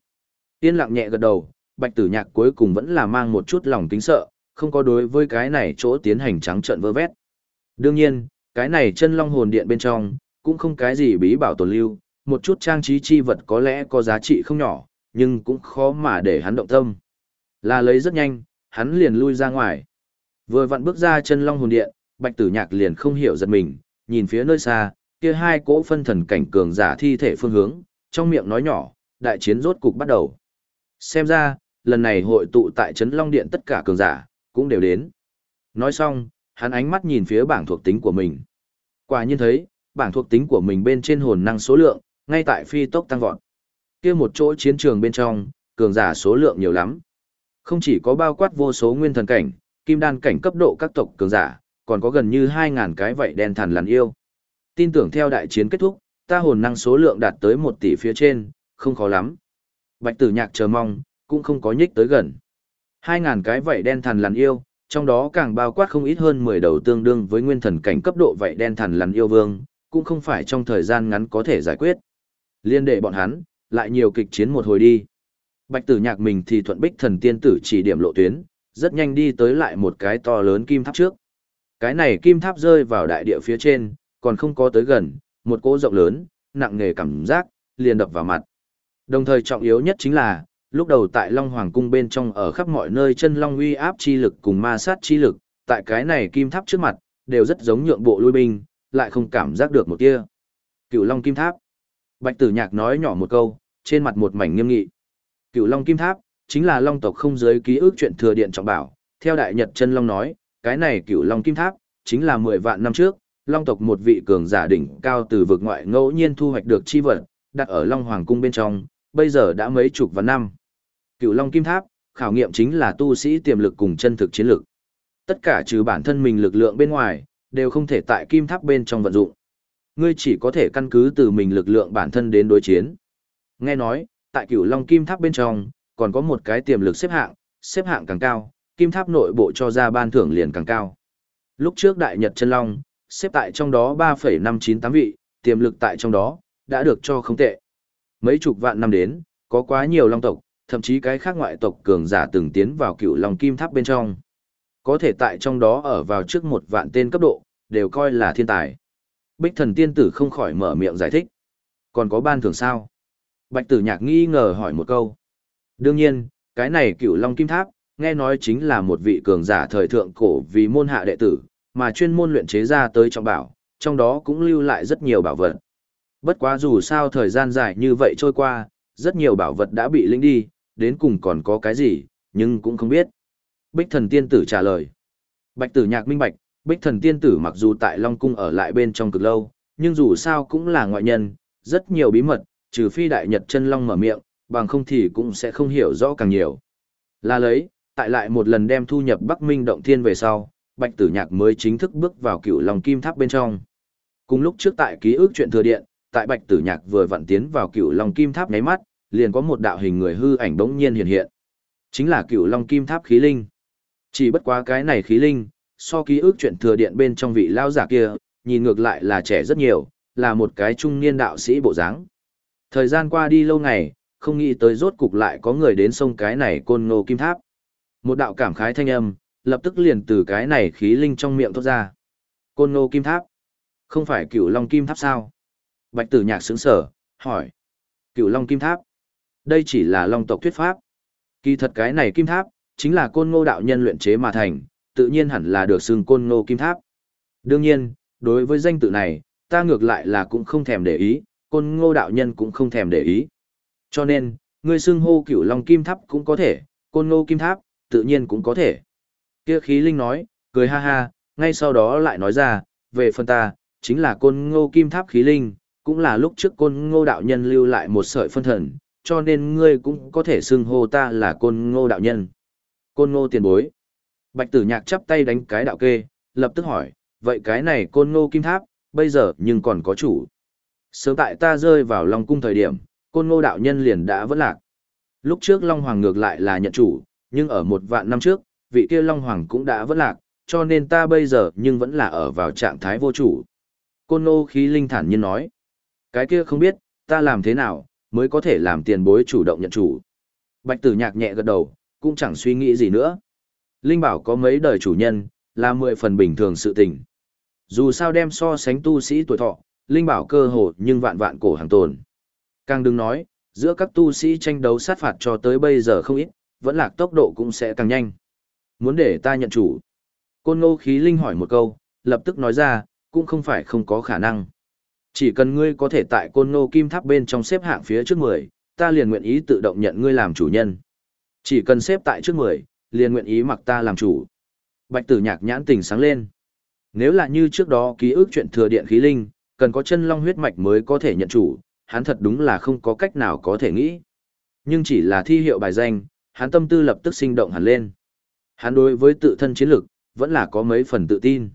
Tiên lặng nhẹ gật đầu, bạch tử nhạc cuối cùng vẫn là mang một chút lòng kính sợ, không có đối với cái này chỗ tiến hành trắng trận vơ vét. Đương nhiên, cái này chân long hồn điện bên trong, cũng không cái gì bí bảo tồn lưu, một chút trang trí chi vật có lẽ có giá trị không nhỏ, nhưng cũng khó mà để hắn động tâm. Là lấy rất nhanh, hắn liền lui ra ngoài. Vừa vặn bước ra chân long hồn điện, bạch tử nhạc liền không hiểu giật mình, nhìn phía nơi xa, kia hai cỗ phân thần cảnh cường giả thi thể phương hướng, trong miệng nói nhỏ, đại chiến rốt cục bắt đầu. Xem ra, lần này hội tụ tại Trấn Long Điện tất cả cường giả, cũng đều đến. Nói xong, hắn ánh mắt nhìn phía bảng thuộc tính của mình. Quả nhiên thấy, bảng thuộc tính của mình bên trên hồn năng số lượng, ngay tại phi tốc tăng vọt. Kia một chỗ chiến trường bên trong, cường giả số lượng nhiều lắm. Không chỉ có bao quát vô số nguyên thần cảnh, kim đan cảnh cấp độ các tộc cường giả, còn có gần như 2.000 cái vậy đen thần lằn yêu. Tin tưởng theo đại chiến kết thúc, ta hồn năng số lượng đạt tới 1 tỷ phía trên, không khó lắm. Bạch tử nhạc chờ mong, cũng không có nhích tới gần. 2.000 cái vậy đen thần lằn yêu, trong đó càng bao quát không ít hơn 10 đầu tương đương với nguyên thần cảnh cấp độ vậy đen thần lằn yêu vương, cũng không phải trong thời gian ngắn có thể giải quyết. Liên đệ bọn hắn, lại nhiều kịch chiến một hồi đi. Bạch tử nhạc mình thì thuận bích thần tiên tử chỉ điểm lộ tuyến, rất nhanh đi tới lại một cái to lớn kim tháp trước. Cái này kim tháp rơi vào đại địa phía trên, còn không có tới gần, một cỗ rộng lớn, nặng nề cảm giác, liền đập vào mặt. Đồng thời trọng yếu nhất chính là, lúc đầu tại Long Hoàng cung bên trong ở khắp mọi nơi chân long uy áp chi lực cùng ma sát chi lực, tại cái này kim tháp trước mặt, đều rất giống nhượng bộ lui binh, lại không cảm giác được một tia. Cựu Long Kim Tháp. Bạch Tử Nhạc nói nhỏ một câu, trên mặt một mảnh nghiêm nghị. Cựu Long Kim Tháp chính là Long tộc không giới ký ức chuyện thừa điện trọng bảo, theo Đại Nhật Chân Long nói, cái này Cựu Long Kim Tháp chính là 10 vạn năm trước, Long tộc một vị cường giả đỉnh cao từ vực ngoại ngẫu nhiên thu hoạch được chi vật, đặt ở Long Hoàng cung bên trong, bây giờ đã mấy chục vạn năm. Cựu Long Kim Tháp, khảo nghiệm chính là tu sĩ tiềm lực cùng chân thực chiến lực. Tất cả trừ bản thân mình lực lượng bên ngoài, đều không thể tại Kim Tháp bên trong vận dụng. Ngươi chỉ có thể căn cứ từ mình lực lượng bản thân đến đối chiến. Nghe nói, tại Cựu Long Kim Tháp bên trong, còn có một cái tiềm lực xếp hạng, xếp hạng càng cao, Kim Tháp nội bộ cho ra ban thưởng liền càng cao. Lúc trước Đại Nhật Chân Long, xếp tại trong đó 3,598 vị, tiềm lực tại trong đó, đã được cho không tệ. Mấy chục vạn năm đến, có quá nhiều long tộc, thậm chí cái khác ngoại tộc cường giả từng tiến vào cựu long kim tháp bên trong. Có thể tại trong đó ở vào trước một vạn tên cấp độ, đều coi là thiên tài. Bích thần tiên tử không khỏi mở miệng giải thích. Còn có ban thưởng sao? Bạch tử nhạc nghi ngờ hỏi một câu. Đương nhiên, cái này cựu long kim tháp, nghe nói chính là một vị cường giả thời thượng cổ vì môn hạ đệ tử, mà chuyên môn luyện chế ra tới trọng bảo, trong đó cũng lưu lại rất nhiều bảo vật. Bất quá dù sao thời gian dài như vậy trôi qua, rất nhiều bảo vật đã bị linh đi, đến cùng còn có cái gì, nhưng cũng không biết. Bích thần tiên tử trả lời. Bạch tử nhạc minh bạch, bích thần tiên tử mặc dù tại Long Cung ở lại bên trong cực lâu, nhưng dù sao cũng là ngoại nhân, rất nhiều bí mật, trừ phi đại nhật chân Long mở miệng, bằng không thì cũng sẽ không hiểu rõ càng nhiều. Là lấy, tại lại một lần đem thu nhập Bắc Minh Động Thiên về sau, Bạch Tử Nhạc mới chính thức bước vào cựu Long Kim Tháp bên trong. Cùng lúc trước tại ký ức chuyện thừa điện, tại Bạch Tử Nhạc vừa vặn tiến vào cựu Long Kim Tháp nháy mắt, liền có một đạo hình người hư ảnh bỗng nhiên hiện hiện. Chính là cựu Long Kim Tháp khí linh. Chỉ bất quá cái này khí linh, so ký ức chuyện thừa điện bên trong vị lao giả kia, nhìn ngược lại là trẻ rất nhiều, là một cái trung niên đạo sĩ bộ dáng. Thời gian qua đi lâu ngày, không nghĩ tới rốt cục lại có người đến sông cái này côn ngô kim tháp. Một đạo cảm khái thanh âm, lập tức liền từ cái này khí linh trong miệng thoát ra. Côn ngô kim tháp. Không phải cửu long kim tháp sao? Bạch tử nhạc sướng sở, hỏi. Cửu long kim tháp. Đây chỉ là long tộc thuyết pháp. Kỳ thật cái này kim tháp, chính là côn ngô đạo nhân luyện chế mà thành, tự nhiên hẳn là được xưng côn ngô kim tháp. Đương nhiên, đối với danh tự này, ta ngược lại là cũng không thèm để ý, côn ngô đạo nhân cũng không thèm để ý. Cho nên, ngươi xưng hô cửu long kim tháp cũng có thể, côn ngô kim tháp, tự nhiên cũng có thể. Kia khí linh nói, cười ha ha, ngay sau đó lại nói ra, về phần ta, chính là côn ngô kim tháp khí linh, cũng là lúc trước côn ngô đạo nhân lưu lại một sợi phân thần, cho nên ngươi cũng có thể xưng hô ta là côn ngô đạo nhân. Côn ngô tiền bối. Bạch tử nhạc chắp tay đánh cái đạo kê, lập tức hỏi, vậy cái này côn ngô kim tháp, bây giờ nhưng còn có chủ. Sớm tại ta rơi vào Long cung thời điểm, côn ngô đạo nhân liền đã vỡ lạc. Lúc trước Long Hoàng ngược lại là nhận chủ, nhưng ở một vạn năm trước, vị kia Long Hoàng cũng đã vỡ lạc, cho nên ta bây giờ nhưng vẫn là ở vào trạng thái vô chủ. Côn ngô khí linh thản nhiên nói. Cái kia không biết, ta làm thế nào, mới có thể làm tiền bối chủ động nhận chủ. Bạch tử nhạc nhẹ gật đầu, cũng chẳng suy nghĩ gì nữa. Linh bảo có mấy đời chủ nhân, là mười phần bình thường sự tình. Dù sao đem so sánh tu sĩ tuổi thọ, Linh bảo cơ hồ nhưng vạn vạn cổ hàng tồn. Càng đừng nói, giữa các tu sĩ tranh đấu sát phạt cho tới bây giờ không ít, vẫn lạc tốc độ cũng sẽ càng nhanh. Muốn để ta nhận chủ. Côn ngô khí linh hỏi một câu, lập tức nói ra, cũng không phải không có khả năng. Chỉ cần ngươi có thể tại côn ngô kim tháp bên trong xếp hạng phía trước 10, ta liền nguyện ý tự động nhận ngươi làm chủ nhân. Chỉ cần xếp tại trước 10, liền nguyện ý mặc ta làm chủ. Bạch tử nhạc nhãn tình sáng lên. Nếu là như trước đó ký ức chuyện thừa điện khí linh, cần có chân long huyết mạch mới có thể nhận chủ, hắn thật đúng là không có cách nào có thể nghĩ. Nhưng chỉ là thi hiệu bài danh, hắn tâm tư lập tức sinh động hẳn lên. Hắn đối với tự thân chiến lực, vẫn là có mấy phần tự tin.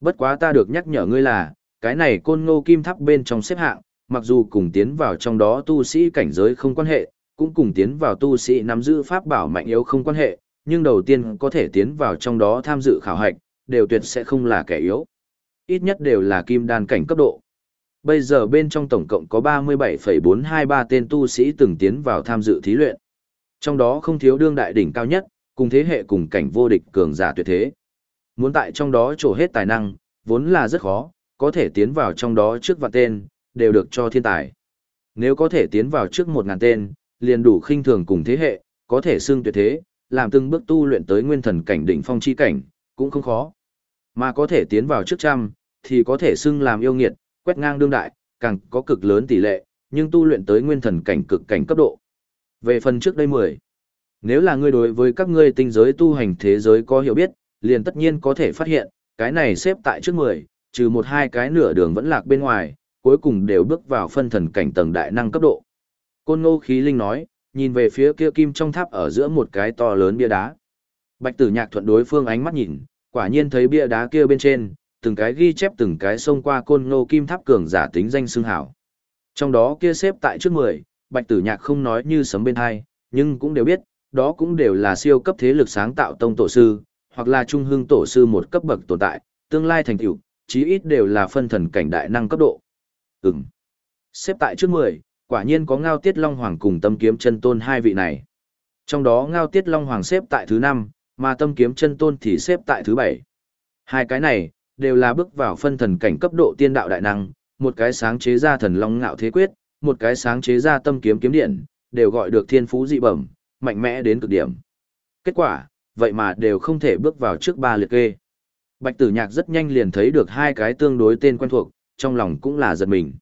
Bất quá ta được nhắc nhở ngươi là, cái này côn ngô kim tháp bên trong xếp hạng, mặc dù cùng tiến vào trong đó tu sĩ cảnh giới không quan hệ, cũng cùng tiến vào tu sĩ nắm giữ pháp bảo mạnh yếu không quan hệ, nhưng đầu tiên có thể tiến vào trong đó tham dự khảo hạch, đều tuyệt sẽ không là kẻ yếu. Ít nhất đều là kim đan cảnh cấp độ. Bây giờ bên trong tổng cộng có 37,423 tên tu sĩ từng tiến vào tham dự thí luyện. Trong đó không thiếu đương đại đỉnh cao nhất, Cùng thế hệ cùng cảnh vô địch cường giả tuyệt thế. Muốn tại trong đó trổ hết tài năng, vốn là rất khó, có thể tiến vào trong đó trước vạn tên, đều được cho thiên tài. Nếu có thể tiến vào trước một ngàn tên, liền đủ khinh thường cùng thế hệ, có thể xưng tuyệt thế, làm từng bước tu luyện tới nguyên thần cảnh đỉnh phong chi cảnh, cũng không khó. Mà có thể tiến vào trước trăm, thì có thể xưng làm yêu nghiệt, quét ngang đương đại, càng có cực lớn tỷ lệ, nhưng tu luyện tới nguyên thần cảnh cực cảnh cấp độ. Về phần trước đây 10, nếu là ngươi đối với các ngươi tinh giới tu hành thế giới có hiểu biết, liền tất nhiên có thể phát hiện, cái này xếp tại trước 10, trừ một hai cái nửa đường vẫn lạc bên ngoài, cuối cùng đều bước vào phân thần cảnh tầng đại năng cấp độ. Côn Ngô Khí Linh nói, nhìn về phía kia kim trong tháp ở giữa một cái to lớn bia đá. Bạch Tử Nhạc thuận đối phương ánh mắt nhìn, quả nhiên thấy bia đá kia bên trên, từng cái ghi chép từng cái xông qua Côn Ngô Kim Tháp cường giả tính danh xưng hảo. Trong đó kia xếp tại trước 10, Bạch Tử Nhạc không nói như sấm bên hai, nhưng cũng đều biết, đó cũng đều là siêu cấp thế lực sáng tạo tông tổ sư, hoặc là trung hương tổ sư một cấp bậc tồn tại, tương lai thành tựu, chí ít đều là phân thần cảnh đại năng cấp độ. Ừm. Xếp tại trước 10, quả nhiên có Ngao Tiết Long Hoàng cùng Tâm Kiếm Chân Tôn hai vị này. Trong đó Ngao Tiết Long Hoàng xếp tại thứ 5, mà Tâm Kiếm Chân Tôn thì xếp tại thứ 7. Hai cái này đều là bước vào phân thần cảnh cấp độ tiên đạo đại năng, một cái sáng chế ra thần long ngạo thế quyết, một cái sáng chế ra tâm kiếm kiếm điện, đều gọi được thiên phú dị bẩm, mạnh mẽ đến cực điểm. Kết quả, vậy mà đều không thể bước vào trước ba liệt kê. Bạch tử nhạc rất nhanh liền thấy được hai cái tương đối tên quen thuộc, trong lòng cũng là giật mình.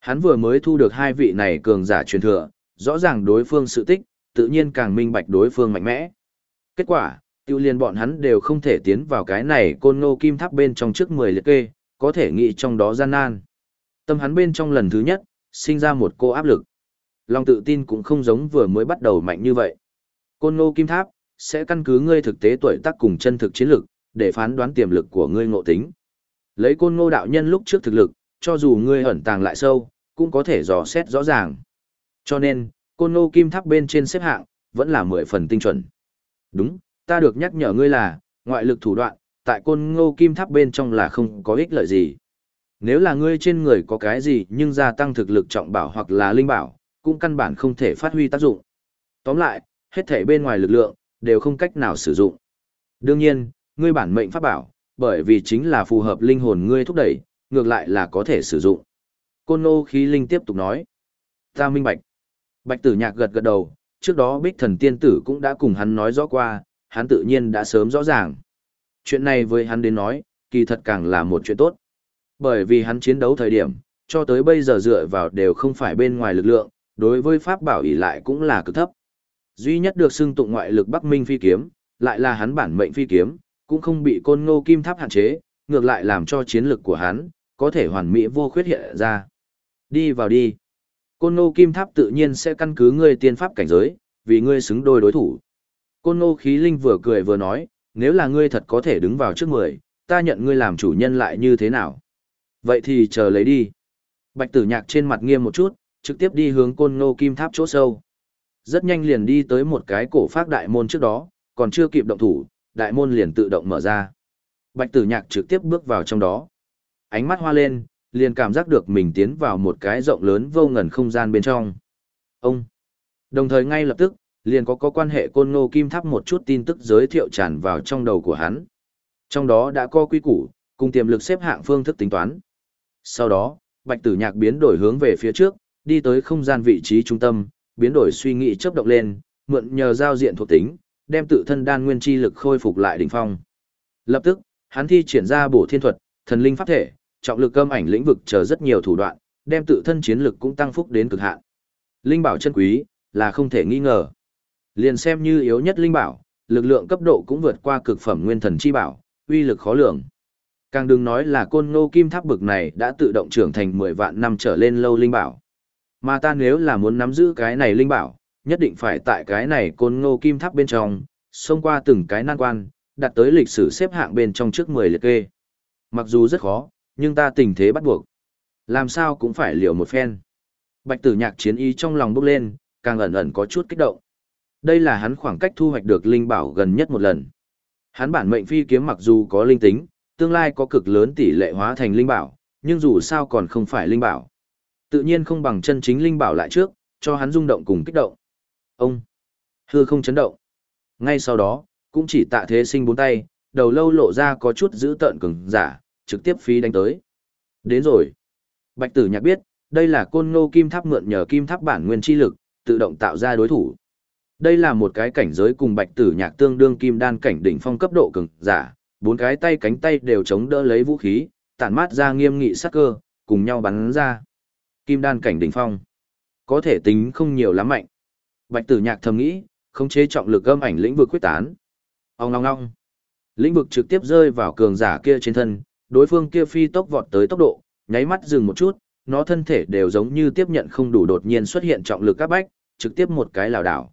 Hắn vừa mới thu được hai vị này cường giả truyền thừa, rõ ràng đối phương sự tích, tự nhiên càng minh bạch đối phương mạnh mẽ. Kết quả, tiêu liên bọn hắn đều không thể tiến vào cái này côn ngô kim tháp bên trong trước 10 liệt kê, có thể nghĩ trong đó gian nan. Tâm hắn bên trong lần thứ nhất, sinh ra một cô áp lực. Lòng tự tin cũng không giống vừa mới bắt đầu mạnh như vậy. Côn ngô kim tháp, sẽ căn cứ ngươi thực tế tuổi tác cùng chân thực chiến lực, để phán đoán tiềm lực của ngươi ngộ tính. Lấy côn ngô đạo nhân lúc trước thực lực, cho dù ngươi ẩn tàng lại sâu, cũng có thể dò xét rõ ràng. Cho nên, côn ngô kim tháp bên trên xếp hạng, vẫn là 10 phần tinh chuẩn. Đúng, ta được nhắc nhở ngươi là, ngoại lực thủ đoạn, tại côn ngô kim tháp bên trong là không có ích lợi gì. Nếu là ngươi trên người có cái gì nhưng gia tăng thực lực trọng bảo hoặc là linh bảo, cũng căn bản không thể phát huy tác dụng. Tóm lại, hết thể bên ngoài lực lượng, đều không cách nào sử dụng. Đương nhiên, ngươi bản mệnh pháp bảo, bởi vì chính là phù hợp linh hồn ngươi thúc đẩy, ngược lại là có thể sử dụng. Côn Ngô khí linh tiếp tục nói. Ta minh bạch. Bạch tử nhạc gật gật đầu, trước đó bích thần tiên tử cũng đã cùng hắn nói rõ qua, hắn tự nhiên đã sớm rõ ràng. Chuyện này với hắn đến nói, kỳ thật càng là một chuyện tốt. Bởi vì hắn chiến đấu thời điểm, cho tới bây giờ dựa vào đều không phải bên ngoài lực lượng, đối với pháp bảo ỷ lại cũng là cực thấp. Duy nhất được xưng tụng ngoại lực Bắc Minh phi kiếm, lại là hắn bản mệnh phi kiếm, cũng không bị côn ngô kim tháp hạn chế, ngược lại làm cho chiến lực của hắn, có thể hoàn mỹ vô khuyết hiện ra. Đi vào đi. Côn ngô kim tháp tự nhiên sẽ căn cứ ngươi tiên pháp cảnh giới, vì ngươi xứng đôi đối thủ. Côn ngô khí linh vừa cười vừa nói, nếu là ngươi thật có thể đứng vào trước mười, ta nhận ngươi làm chủ nhân lại như thế nào? Vậy thì chờ lấy đi. Bạch tử nhạc trên mặt nghiêm một chút, trực tiếp đi hướng côn ngô kim tháp chỗ sâu. Rất nhanh liền đi tới một cái cổ phát đại môn trước đó, còn chưa kịp động thủ, đại môn liền tự động mở ra. Bạch tử nhạc trực tiếp bước vào trong đó. Ánh mắt hoa lên, liền cảm giác được mình tiến vào một cái rộng lớn vô ngần không gian bên trong. Ông! Đồng thời ngay lập tức, liền có có quan hệ côn ngô kim tháp một chút tin tức giới thiệu tràn vào trong đầu của hắn. Trong đó đã có quy củ, cùng tiềm lực xếp hạng phương thức tính toán. Sau đó, bạch tử nhạc biến đổi hướng về phía trước, đi tới không gian vị trí trung tâm, biến đổi suy nghĩ chấp động lên, mượn nhờ giao diện thuộc tính, đem tự thân đan nguyên chi lực khôi phục lại đỉnh phong. Lập tức, hắn thi triển ra bổ thiên thuật, thần linh pháp thể, trọng lực âm ảnh lĩnh vực chờ rất nhiều thủ đoạn, đem tự thân chiến lực cũng tăng phúc đến cực hạn. Linh bảo chân quý, là không thể nghi ngờ. Liền xem như yếu nhất linh bảo, lực lượng cấp độ cũng vượt qua cực phẩm nguyên thần chi bảo, uy lực khó lường. Càng đừng nói là côn ngô kim tháp bực này đã tự động trưởng thành 10 vạn năm trở lên lâu linh bảo. Mà ta nếu là muốn nắm giữ cái này linh bảo, nhất định phải tại cái này côn ngô kim tháp bên trong, xông qua từng cái nan quan, đặt tới lịch sử xếp hạng bên trong trước 10 liệt kê. Mặc dù rất khó, nhưng ta tình thế bắt buộc. Làm sao cũng phải liều một phen. Bạch tử nhạc chiến ý trong lòng bốc lên, càng ẩn ẩn có chút kích động. Đây là hắn khoảng cách thu hoạch được linh bảo gần nhất một lần. Hắn bản mệnh phi kiếm mặc dù có linh tính, tương lai có cực lớn tỷ lệ hóa thành linh bảo, nhưng dù sao còn không phải linh bảo. Tự nhiên không bằng chân chính linh bảo lại trước, cho hắn rung động cùng kích động. Ông hư không chấn động. Ngay sau đó, cũng chỉ tạ thế sinh bốn tay, đầu lâu lộ ra có chút giữ tợn cứng, giả, trực tiếp phí đánh tới. Đến rồi. Bạch tử nhạc biết, đây là côn ngô kim tháp mượn nhờ kim tháp bản nguyên chi lực, tự động tạo ra đối thủ. Đây là một cái cảnh giới cùng bạch tử nhạc tương đương kim đan cảnh đỉnh phong cấp độ cường giả, bốn cái tay cánh tay đều chống đỡ lấy vũ khí, tản mát ra nghiêm nghị sắc cơ, cùng nhau bắn ra. Kim đan cảnh đỉnh phong. Có thể tính không nhiều lắm mạnh. Bạch tử nhạc thầm nghĩ, không chế trọng lực âm ảnh lĩnh vực quyết tán. Ông ngong ngong. Lĩnh vực trực tiếp rơi vào cường giả kia trên thân, đối phương kia phi tốc vọt tới tốc độ, nháy mắt dừng một chút, nó thân thể đều giống như tiếp nhận không đủ đột nhiên xuất hiện trọng lực các bách, trực tiếp một cái lảo đảo.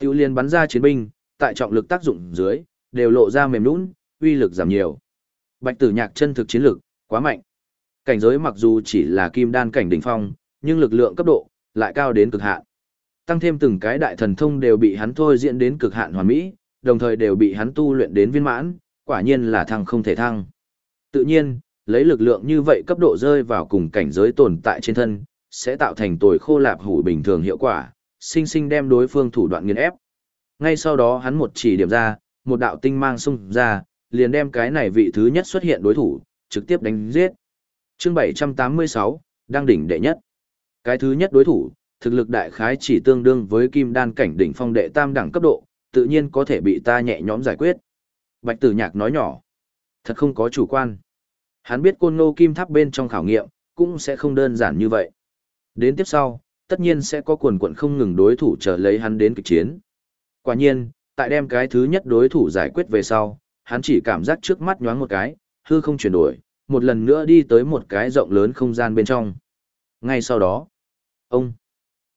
Tiêu liên bắn ra chiến binh, tại trọng lực tác dụng dưới, đều lộ ra mềm nũng, uy lực giảm nhiều. Bạch tử nhạc chân thực chiến lực, quá mạnh. Cảnh giới mặc dù chỉ là kim đan cảnh đỉnh phong, nhưng lực lượng cấp độ, lại cao đến cực hạn. Tăng thêm từng cái đại thần thông đều bị hắn thôi diễn đến cực hạn hoàn mỹ, đồng thời đều bị hắn tu luyện đến viên mãn, quả nhiên là thăng không thể thăng. Tự nhiên, lấy lực lượng như vậy cấp độ rơi vào cùng cảnh giới tồn tại trên thân, sẽ tạo thành tồi khô lạp hủ bình thường hiệu quả, sinh sinh đem đối phương thủ đoạn nghiền ép. Ngay sau đó hắn một chỉ điểm ra, một đạo tinh mang xung ra, liền đem cái này vị thứ nhất xuất hiện đối thủ, trực tiếp đánh giết. Chương 786, đang đỉnh đệ nhất. Cái thứ nhất đối thủ, thực lực đại khái chỉ tương đương với kim đan cảnh đỉnh phong đệ tam đẳng cấp độ, tự nhiên có thể bị ta nhẹ nhõm giải quyết. Bạch Tử Nhạc nói nhỏ, thật không có chủ quan. Hắn biết côn ngô kim tháp bên trong khảo nghiệm, cũng sẽ không đơn giản như vậy. Đến tiếp sau, tất nhiên sẽ có quần quận không ngừng đối thủ chờ lấy hắn đến kịch chiến. Quả nhiên, tại đem cái thứ nhất đối thủ giải quyết về sau, hắn chỉ cảm giác trước mắt nhoáng một cái, hư không chuyển đổi, một lần nữa đi tới một cái rộng lớn không gian bên trong. Ngay sau đó, ông,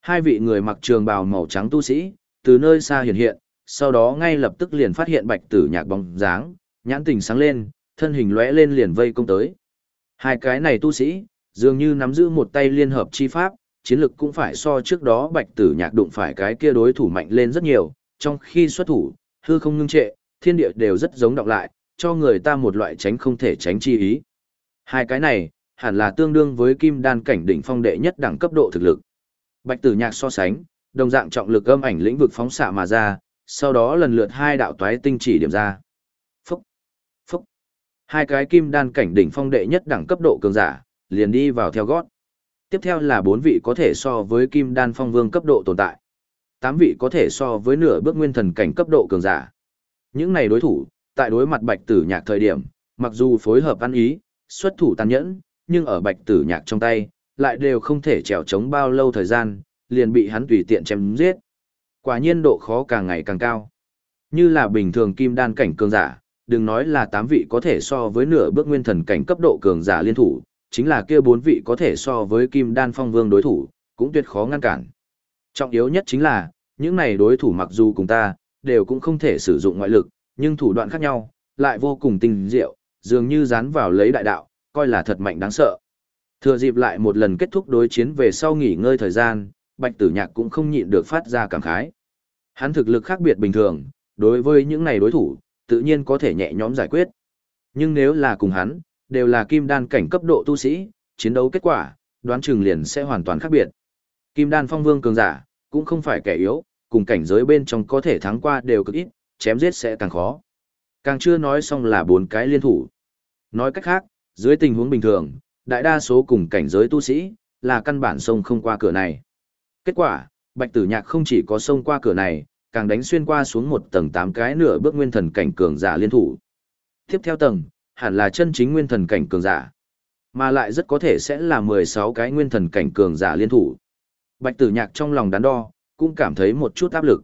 hai vị người mặc trường bào màu trắng tu sĩ, từ nơi xa hiện hiện, sau đó ngay lập tức liền phát hiện bạch tử nhạc bóng dáng, nhãn tình sáng lên, thân hình lóe lên liền vây công tới. Hai cái này tu sĩ, dường như nắm giữ một tay liên hợp chi pháp, chiến lực cũng phải so trước đó bạch tử nhạc đụng phải cái kia đối thủ mạnh lên rất nhiều, trong khi xuất thủ, hư không ngưng trệ, thiên địa đều rất giống đọc lại, cho người ta một loại tránh không thể tránh chi ý. Hai cái này, hẳn là tương đương với kim đan cảnh đỉnh phong đệ nhất đẳng cấp độ thực lực. Bạch tử nhạc so sánh, đồng dạng trọng lực âm ảnh lĩnh vực phóng xạ mà ra, sau đó lần lượt hai đạo toái tinh chỉ điểm ra. Phúc, phúc. Hai cái kim đan cảnh đỉnh phong đệ nhất đẳng cấp độ cường giả, liền đi vào theo gót. Tiếp theo là bốn vị có thể so với kim đan phong vương cấp độ tồn tại. Tám vị có thể so với nửa bước nguyên thần cảnh cấp độ cường giả. Những này đối thủ, tại đối mặt bạch tử nhạc thời điểm, mặc dù phối hợp ăn ý, xuất thủ tàn nhẫn, nhưng ở bạch tử nhạc trong tay, lại đều không thể trèo chống bao lâu thời gian, liền bị hắn tùy tiện chém giết. Quả nhiên độ khó càng ngày càng cao. Như là bình thường kim đan cảnh cường giả, đừng nói là tám vị có thể so với nửa bước nguyên thần cảnh cấp độ cường giả liên thủ, chính là kia bốn vị có thể so với kim đan phong vương đối thủ, cũng tuyệt khó ngăn cản. Trọng yếu nhất chính là, những này đối thủ mặc dù cùng ta, đều cũng không thể sử dụng ngoại lực, nhưng thủ đoạn khác nhau, lại vô cùng tinh diệu, dường như dán vào lấy đại đạo, coi là thật mạnh đáng sợ. Thừa dịp lại một lần kết thúc đối chiến về sau nghỉ ngơi thời gian, Bạch Tử Nhạc cũng không nhịn được phát ra cảm khái. Hắn thực lực khác biệt bình thường, đối với những này đối thủ, tự nhiên có thể nhẹ nhõm giải quyết. Nhưng nếu là cùng hắn, đều là kim đan cảnh cấp độ tu sĩ, chiến đấu kết quả, đoán chừng liền sẽ hoàn toàn khác biệt. Kim đan phong vương cường giả, cũng không phải kẻ yếu, cùng cảnh giới bên trong có thể thắng qua đều cực ít, chém giết sẽ càng khó. Càng chưa nói xong là bốn cái liên thủ. Nói cách khác, dưới tình huống bình thường, đại đa số cùng cảnh giới tu sĩ, là căn bản sông không qua cửa này. Kết quả, Bạch Tử Nhạc không chỉ có sông qua cửa này, càng đánh xuyên qua xuống một tầng tám cái nửa bước nguyên thần cảnh cường giả liên thủ. Tiếp theo tầng, hẳn là chân chính nguyên thần cảnh cường giả. Mà lại rất có thể sẽ là 16 cái nguyên thần cảnh cường giả liên thủ. Bạch Tử Nhạc trong lòng đắn đo, cũng cảm thấy một chút áp lực.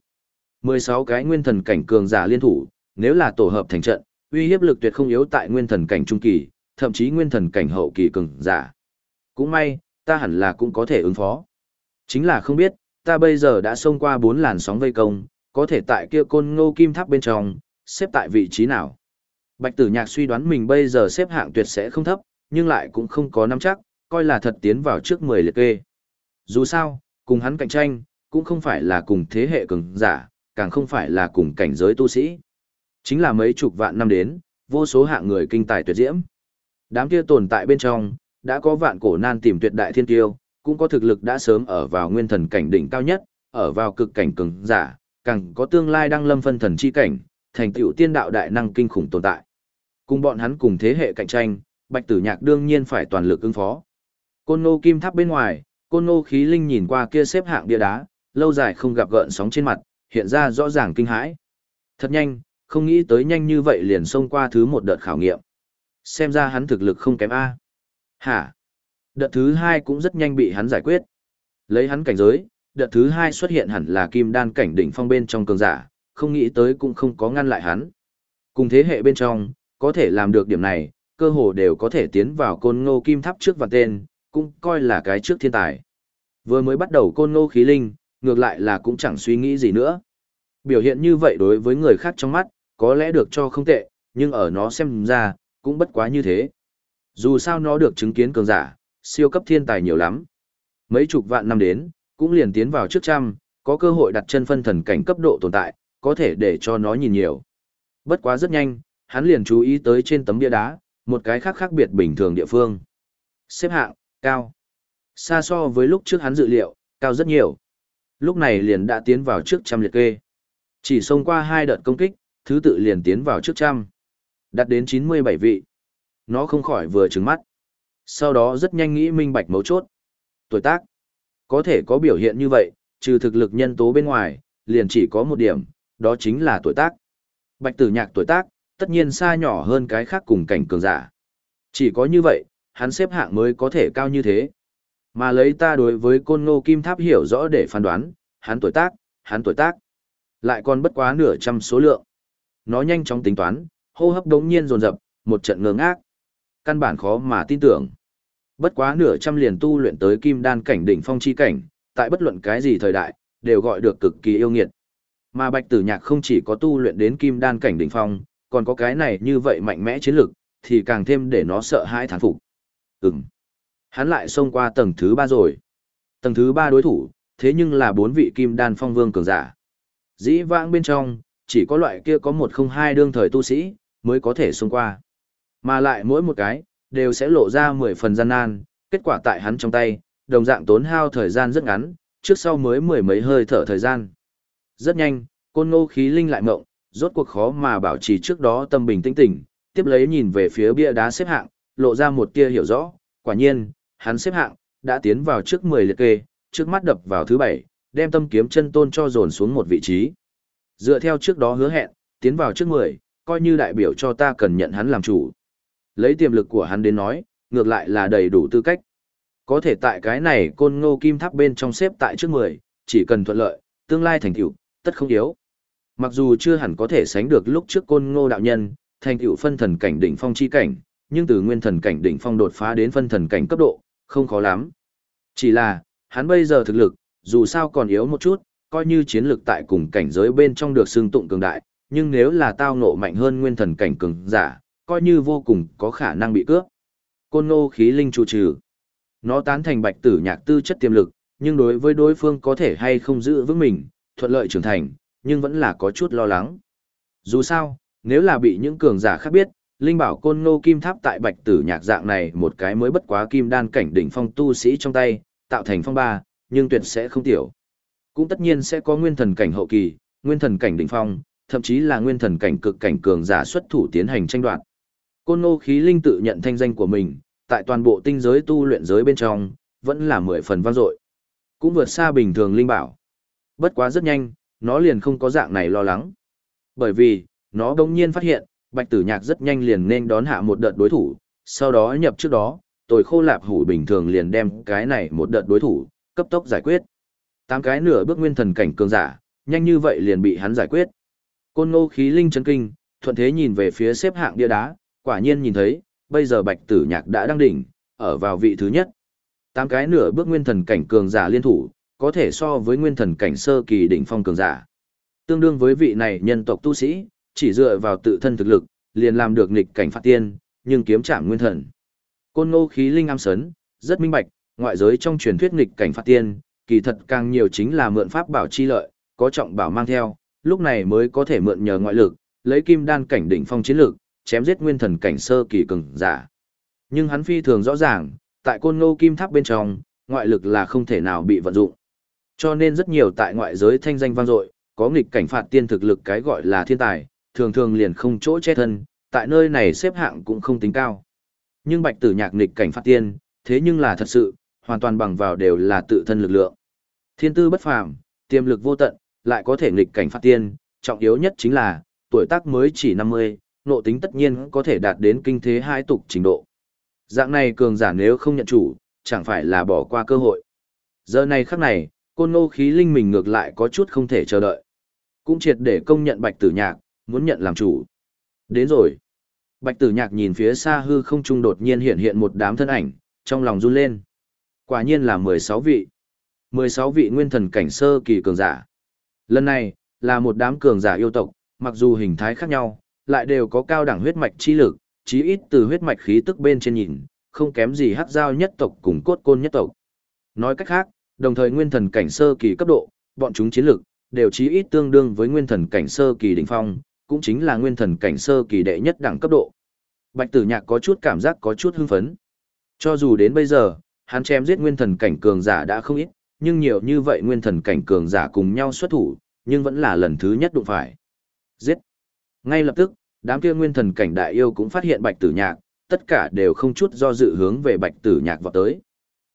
16 cái nguyên thần cảnh cường giả liên thủ, nếu là tổ hợp thành trận, uy hiếp lực tuyệt không yếu tại nguyên thần cảnh trung kỳ, thậm chí nguyên thần cảnh hậu kỳ cường giả. Cũng may, ta hẳn là cũng có thể ứng phó. Chính là không biết, ta bây giờ đã xông qua bốn làn sóng vây công, có thể tại kia côn ngô kim tháp bên trong, xếp tại vị trí nào. Bạch tử nhạc suy đoán mình bây giờ xếp hạng tuyệt sẽ không thấp, nhưng lại cũng không có nắm chắc, coi là thật tiến vào trước 10 liệt kê. Dù sao, cùng hắn cạnh tranh, cũng không phải là cùng thế hệ cường giả, càng không phải là cùng cảnh giới tu sĩ. Chính là mấy chục vạn năm đến, vô số hạng người kinh tài tuyệt diễm. Đám kia tồn tại bên trong, đã có vạn cổ nan tìm tuyệt đại thiên tiêu, cũng có thực lực đã sớm ở vào nguyên thần cảnh đỉnh cao nhất, ở vào cực cảnh cường giả, càng có tương lai đăng lâm phân thần chi cảnh, thành tựu tiên đạo đại năng kinh khủng tồn tại. Cùng bọn hắn cùng thế hệ cạnh tranh, Bạch Tử Nhạc đương nhiên phải toàn lực ứng phó. Côn Ngô Kim Tháp bên ngoài, Côn Ngô Khí Linh nhìn qua kia xếp hạng bia đá, lâu dài không gặp gợn sóng trên mặt, hiện ra rõ ràng kinh hãi. Thật nhanh, không nghĩ tới nhanh như vậy liền xông qua thứ một đợt khảo nghiệm. Xem ra hắn thực lực không kém A. Hả? Đợt thứ hai cũng rất nhanh bị hắn giải quyết. Lấy hắn cảnh giới, đợt thứ hai xuất hiện hẳn là kim đan cảnh đỉnh phong bên trong cường giả, không nghĩ tới cũng không có ngăn lại hắn. Cùng thế hệ bên trong, có thể làm được điểm này, cơ hồ đều có thể tiến vào côn ngô kim tháp trước và tên, cũng coi là cái trước thiên tài. Vừa mới bắt đầu côn ngô khí linh, ngược lại là cũng chẳng suy nghĩ gì nữa. Biểu hiện như vậy đối với người khác trong mắt, có lẽ được cho không tệ, nhưng ở nó xem ra, cũng bất quá như thế. Dù sao nó được chứng kiến cường giả, siêu cấp thiên tài nhiều lắm. Mấy chục vạn năm đến, cũng liền tiến vào trước trăm, có cơ hội đặt chân phân thần cảnh cấp độ tồn tại, có thể để cho nó nhìn nhiều. Bất quá rất nhanh, hắn liền chú ý tới trên tấm bia đá, một cái khác khác biệt bình thường địa phương. Xếp hạng, cao. Xa so với lúc trước hắn dự liệu, cao rất nhiều. Lúc này liền đã tiến vào trước trăm liệt kê. Chỉ xông qua hai đợt công kích, thứ tự liền tiến vào trước trăm. Đạt đến 97 vị. Nó không khỏi vừa trứng mắt. Sau đó rất nhanh nghĩ minh bạch mấu chốt. Tuổi tác. Có thể có biểu hiện như vậy, trừ thực lực nhân tố bên ngoài, liền chỉ có một điểm, đó chính là tuổi tác. Bạch tử nhạc tuổi tác, tất nhiên xa nhỏ hơn cái khác cùng cảnh cường giả. Chỉ có như vậy, hắn xếp hạng mới có thể cao như thế. Mà lấy ta đối với côn ngô kim tháp hiểu rõ để phán đoán, hắn tuổi tác, hắn tuổi tác. Lại còn bất quá nửa trăm số lượng. Nó nhanh chóng tính toán, hô hấp đống nhiên dồn dập, một trận ngơ ngác. Căn bản khó mà tin tưởng. Bất quá nửa trăm liền tu luyện tới kim đan cảnh đỉnh phong chi cảnh, tại bất luận cái gì thời đại, đều gọi được cực kỳ yêu nghiệt. Mà Bạch Tử Nhạc không chỉ có tu luyện đến kim đan cảnh đỉnh phong, còn có cái này như vậy mạnh mẽ chiến lực, thì càng thêm để nó sợ hãi thán phục. Ừm. Hắn lại xông qua tầng thứ ba rồi. Tầng thứ ba đối thủ, thế nhưng là bốn vị kim đan phong vương cường giả. Dĩ vãng bên trong, chỉ có loại kia có một không hai đương thời tu sĩ, mới có thể xông qua. Mà lại mỗi một cái, đều sẽ lộ ra mười phần gian nan, kết quả tại hắn trong tay, đồng dạng tốn hao thời gian rất ngắn, trước sau mới mười mấy hơi thở thời gian. Rất nhanh, côn ngô khí linh lại mộng, rốt cuộc khó mà bảo trì trước đó tâm bình tĩnh tỉnh, tiếp lấy nhìn về phía bia đá xếp hạng, lộ ra một tia hiểu rõ, quả nhiên, hắn xếp hạng, đã tiến vào trước 10 liệt kê, trước mắt đập vào thứ 7, đem tâm kiếm chân tôn cho dồn xuống một vị trí. Dựa theo trước đó hứa hẹn, tiến vào trước 10, coi như đại biểu cho ta cần nhận hắn làm chủ. Lấy tiềm lực của hắn đến nói, ngược lại là đầy đủ tư cách. Có thể tại cái này côn ngô kim tháp bên trong xếp tại trước 10, chỉ cần thuận lợi, tương lai thành tựu tất không yếu. Mặc dù chưa hẳn có thể sánh được lúc trước côn ngô đạo nhân, thành tựu phân thần cảnh đỉnh phong chi cảnh, nhưng từ nguyên thần cảnh đỉnh phong đột phá đến phân thần cảnh cấp độ, không khó lắm. Chỉ là, hắn bây giờ thực lực, dù sao còn yếu một chút, coi như chiến lực tại cùng cảnh giới bên trong được xưng tụng cường đại, nhưng nếu là tao ngộ mạnh hơn nguyên thần cảnh cường giả, coi như vô cùng có khả năng bị cướp. Côn ngô khí linh trụ trừ. Nó tán thành bạch tử nhạc tư chất tiềm lực, nhưng đối với đối phương có thể hay không giữ vững mình, thuận lợi trưởng thành, nhưng vẫn là có chút lo lắng. Dù sao, nếu là bị những cường giả khác biết, Linh bảo côn ngô kim tháp tại bạch tử nhạc dạng này một cái mới bất quá kim đan cảnh đỉnh phong tu sĩ trong tay, tạo thành phong ba, nhưng tuyệt sẽ không tiểu. Cũng tất nhiên sẽ có nguyên thần cảnh hậu kỳ, nguyên thần cảnh đỉnh phong, thậm chí là nguyên thần cảnh cực cảnh cường giả xuất thủ tiến hành tranh đoạt. Côn ngô khí linh tự nhận thanh danh của mình, tại toàn bộ tinh giới tu luyện giới bên trong, vẫn là mười phần vang dội. Cũng vượt xa bình thường linh bảo. Bất quá rất nhanh, nó liền không có dạng này lo lắng. Bởi vì, nó đông nhiên phát hiện, Bạch Tử Nhạc rất nhanh liền nên đón hạ một đợt đối thủ, sau đó nhập trước đó, tồi khô lạp hủ bình thường liền đem cái này một đợt đối thủ, cấp tốc giải quyết. Tám cái nửa bước nguyên thần cảnh cường giả, nhanh như vậy liền bị hắn giải quyết. Côn Ngô khí linh chấn kinh, thuận thế nhìn về phía xếp hạng bia đá, quả nhiên nhìn thấy, bây giờ Bạch Tử Nhạc đã đăng đỉnh, ở vào vị thứ nhất. Tám cái nửa bước nguyên thần cảnh cường giả liên thủ, có thể so với nguyên thần cảnh sơ kỳ đỉnh phong cường giả. Tương đương với vị này nhân tộc tu sĩ, chỉ dựa vào tự thân thực lực, liền làm được nghịch cảnh phạt tiên, nhưng kiếm chạm nguyên thần. Côn ngô khí linh am sấn, rất minh bạch, ngoại giới trong truyền thuyết nghịch cảnh phạt tiên, kỳ thật càng nhiều chính là mượn pháp bảo chi lợi, có trọng bảo mang theo, lúc này mới có thể mượn nhờ ngoại lực, lấy kim đan cảnh đỉnh phong chiến lực, chém giết nguyên thần cảnh sơ kỳ cường giả. Nhưng hắn phi thường rõ ràng, tại côn ngô kim tháp bên trong, ngoại lực là không thể nào bị vận dụng. Cho nên rất nhiều tại ngoại giới thanh danh vang dội, có nghịch cảnh phạt tiên thực lực cái gọi là thiên tài, thường thường liền không chỗ che thân, tại nơi này xếp hạng cũng không tính cao. Nhưng bạch tử nhạc nghịch cảnh phạt tiên, thế nhưng là thật sự, hoàn toàn bằng vào đều là tự thân lực lượng. Thiên tư bất phàm, tiềm lực vô tận, lại có thể nghịch cảnh phạt tiên, trọng yếu nhất chính là, tuổi tác mới chỉ 50, nộ tính tất nhiên có thể đạt đến kinh thế hai tục trình độ. Dạng này cường giả nếu không nhận chủ, chẳng phải là bỏ qua cơ hội. Giờ này khắc này, côn ngô khí linh mình ngược lại có chút không thể chờ đợi. Cũng triệt để công nhận bạch tử nhạc, muốn nhận làm chủ. Đến rồi. Bạch tử nhạc nhìn phía xa hư không trung đột nhiên hiện hiện một đám thân ảnh, trong lòng run lên. Quả nhiên là 16 vị. 16 vị nguyên thần cảnh sơ kỳ cường giả. Lần này, là một đám cường giả yêu tộc, mặc dù hình thái khác nhau, lại đều có cao đẳng huyết mạch chi lực, chí ít từ huyết mạch khí tức bên trên nhìn, không kém gì hắc giao nhất tộc cùng cốt côn nhất tộc. Nói cách khác, đồng thời nguyên thần cảnh sơ kỳ cấp độ, bọn chúng chiến lực đều chí ít tương đương với nguyên thần cảnh sơ kỳ đỉnh phong, cũng chính là nguyên thần cảnh sơ kỳ đệ nhất đẳng cấp độ. Bạch Tử Nhạc có chút cảm giác có chút hưng phấn. Cho dù đến bây giờ, hắn chém giết nguyên thần cảnh cường giả đã không ít, nhưng nhiều như vậy nguyên thần cảnh cường giả cùng nhau xuất thủ, nhưng vẫn là lần thứ nhất đụng phải. Giết! Ngay lập tức, đám kia nguyên thần cảnh đại yêu cũng phát hiện bạch tử nhạc, tất cả đều không chút do dự hướng về bạch tử nhạc vọt tới.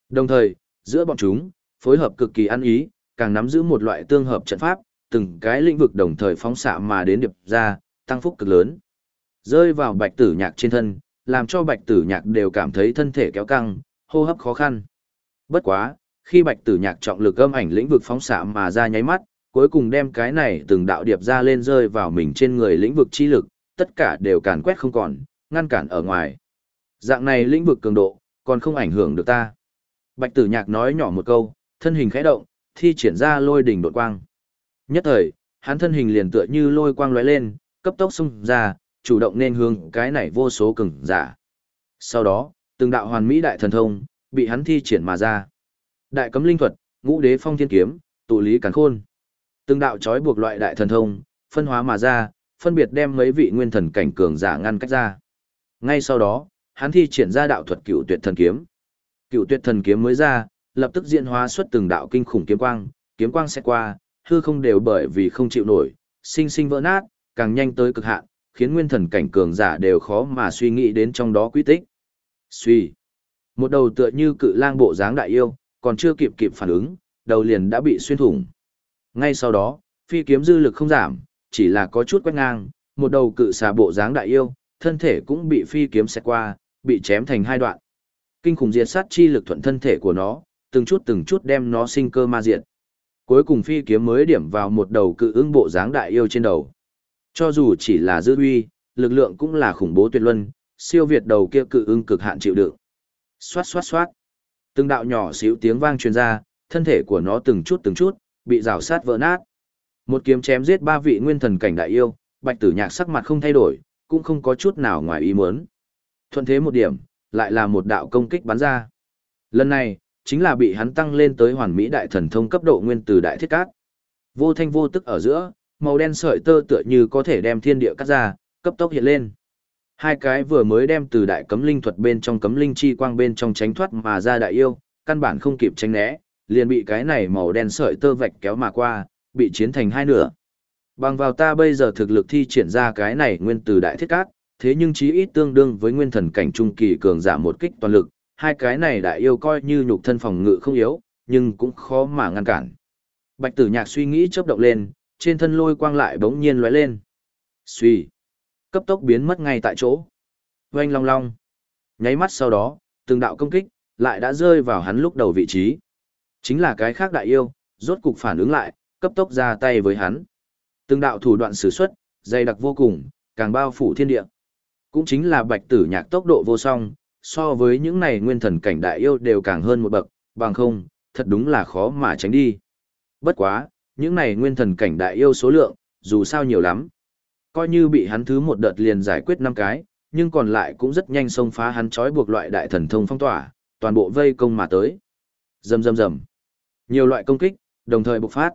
Đồng thời, giữa bọn chúng, phối hợp cực kỳ ăn ý, càng nắm giữ một loại tương hợp trận pháp, từng cái lĩnh vực đồng thời phóng xạ mà đến điệp ra, tăng phúc cực lớn. Rơi vào bạch tử nhạc trên thân, làm cho bạch tử nhạc đều cảm thấy thân thể kéo căng, hô hấp khó khăn. Bất quá, khi bạch tử nhạc trọng lực âm ảnh lĩnh vực phóng xạ mà ra nháy mắt, cuối cùng đem cái này từng đạo điệp ra lên rơi vào mình trên người lĩnh vực chi lực, tất cả đều càn quét không còn, ngăn cản ở ngoài. Dạng này lĩnh vực cường độ, còn không ảnh hưởng được ta. Bạch tử nhạc nói nhỏ một câu, thân hình khẽ động, thi triển ra lôi đỉnh đột quang. Nhất thời, hắn thân hình liền tựa như lôi quang lóe lên, cấp tốc xung ra, chủ động nên hướng cái này vô số cường giả. Sau đó, từng đạo hoàn mỹ đại thần thông, bị hắn thi triển mà ra. Đại cấm linh thuật, ngũ đế phong thiên kiếm, tụ lý càn khôn. Từng đạo trói buộc loại đại thần thông, phân hóa mà ra, phân biệt đem mấy vị nguyên thần cảnh cường giả ngăn cách ra. Ngay sau đó, hắn thi triển ra đạo thuật cựu tuyệt thần kiếm. Cựu tuyệt thần kiếm mới ra, lập tức diễn hóa xuất từng đạo kinh khủng kiếm quang, kiếm quang sẽ qua, hư không đều bởi vì không chịu nổi, sinh sinh vỡ nát, càng nhanh tới cực hạn, khiến nguyên thần cảnh cường giả đều khó mà suy nghĩ đến trong đó quy tích. Suy. Một đầu tựa như cự lang bộ dáng đại yêu, còn chưa kịp kịp phản ứng, đầu liền đã bị xuyên thủng. Ngay sau đó, phi kiếm dư lực không giảm, chỉ là có chút quét ngang, một đầu cự xà bộ dáng đại yêu, thân thể cũng bị phi kiếm xẹt qua, bị chém thành hai đoạn. Kinh khủng diệt sát chi lực thuận thân thể của nó, từng chút từng chút đem nó sinh cơ ma diệt. Cuối cùng phi kiếm mới điểm vào một đầu cự ứng bộ dáng đại yêu trên đầu. Cho dù chỉ là dư uy, lực lượng cũng là khủng bố tuyệt luân, siêu việt đầu kia cự ứng cực hạn chịu đựng. Xoát xoát xoát. Từng đạo nhỏ xíu tiếng vang truyền ra, thân thể của nó từng chút từng chút bị rào sát vỡ nát. Một kiếm chém giết ba vị nguyên thần cảnh đại yêu, Bạch Tử Nhạc sắc mặt không thay đổi, cũng không có chút nào ngoài ý muốn. Thuận thế một điểm, lại là một đạo công kích bắn ra. Lần này, chính là bị hắn tăng lên tới hoàn mỹ đại thần thông cấp độ nguyên tử đại thiết cát. Vô thanh vô tức ở giữa, màu đen sợi tơ tựa như có thể đem thiên địa cắt ra, cấp tốc hiện lên. Hai cái vừa mới đem từ đại cấm linh thuật bên trong cấm linh chi quang bên trong tránh thoát mà ra đại yêu, căn bản không kịp tránh né, liền bị cái này màu đen sợi tơ vạch kéo mà qua, bị chiến thành hai nửa. Bằng vào ta bây giờ thực lực thi triển ra cái này nguyên từ đại thiết cát, thế nhưng chí ít tương đương với nguyên thần cảnh trung kỳ cường giả một kích toàn lực, hai cái này đại yêu coi như nhục thân phòng ngự không yếu, nhưng cũng khó mà ngăn cản. Bạch tử nhạc suy nghĩ chớp động lên, trên thân lôi quang lại bỗng nhiên lóe lên. Suy. Cấp tốc biến mất ngay tại chỗ. Oanh long long. Nháy mắt sau đó, từng đạo công kích, lại đã rơi vào hắn lúc đầu vị trí. Chính là cái khác đại yêu, rốt cục phản ứng lại, cấp tốc ra tay với hắn. Từng đạo thủ đoạn sử xuất, dày đặc vô cùng, càng bao phủ thiên địa. Cũng chính là bạch tử nhạc tốc độ vô song, so với những này nguyên thần cảnh đại yêu đều càng hơn một bậc, bằng không, thật đúng là khó mà tránh đi. Bất quá, những này nguyên thần cảnh đại yêu số lượng, dù sao nhiều lắm. Coi như bị hắn thứ một đợt liền giải quyết năm cái, nhưng còn lại cũng rất nhanh xông phá hắn trói buộc loại đại thần thông phong tỏa, toàn bộ vây công mà tới. Rầm rầm rầm. Nhiều loại công kích, đồng thời bộc phát.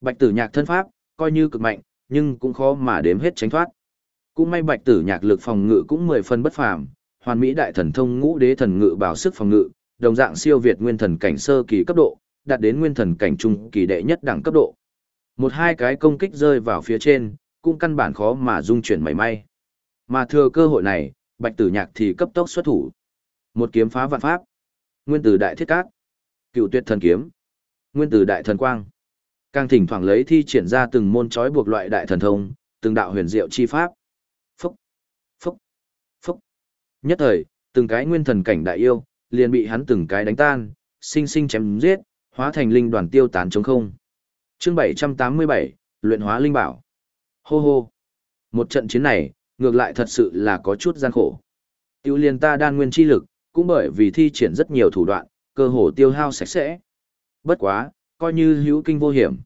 Bạch tử nhạc thân pháp, coi như cực mạnh, nhưng cũng khó mà đếm hết tránh thoát. Cũng may bạch tử nhạc lực phòng ngự cũng mười phần bất phàm, hoàn mỹ đại thần thông ngũ đế thần ngự bảo sức phòng ngự, đồng dạng siêu việt nguyên thần cảnh sơ kỳ cấp độ, đạt đến nguyên thần cảnh trung kỳ đệ nhất đẳng cấp độ. Một hai cái công kích rơi vào phía trên, cũng căn bản khó mà dung chuyển mảy may. Mà thừa cơ hội này, Bạch Tử Nhạc thì cấp tốc xuất thủ. Một kiếm phá vạn pháp. Nguyên tử đại thiết cát. Cựu tuyệt thần kiếm. Nguyên tử đại thần quang. Càng thỉnh thoảng lấy thi triển ra từng môn chói buộc loại đại thần thông, từng đạo huyền diệu chi pháp. Phúc, phúc, phúc. Nhất thời, từng cái nguyên thần cảnh đại yêu, liền bị hắn từng cái đánh tan, sinh sinh chém giết, hóa thành linh đoàn tiêu tán trống không. Chương 787, luyện hóa linh bảo. Hô hô. Một trận chiến này, ngược lại thật sự là có chút gian khổ. Tiêu liên ta đan nguyên chi lực, cũng bởi vì thi triển rất nhiều thủ đoạn, cơ hồ tiêu hao sạch sẽ. Bất quá, coi như hữu kinh vô hiểm.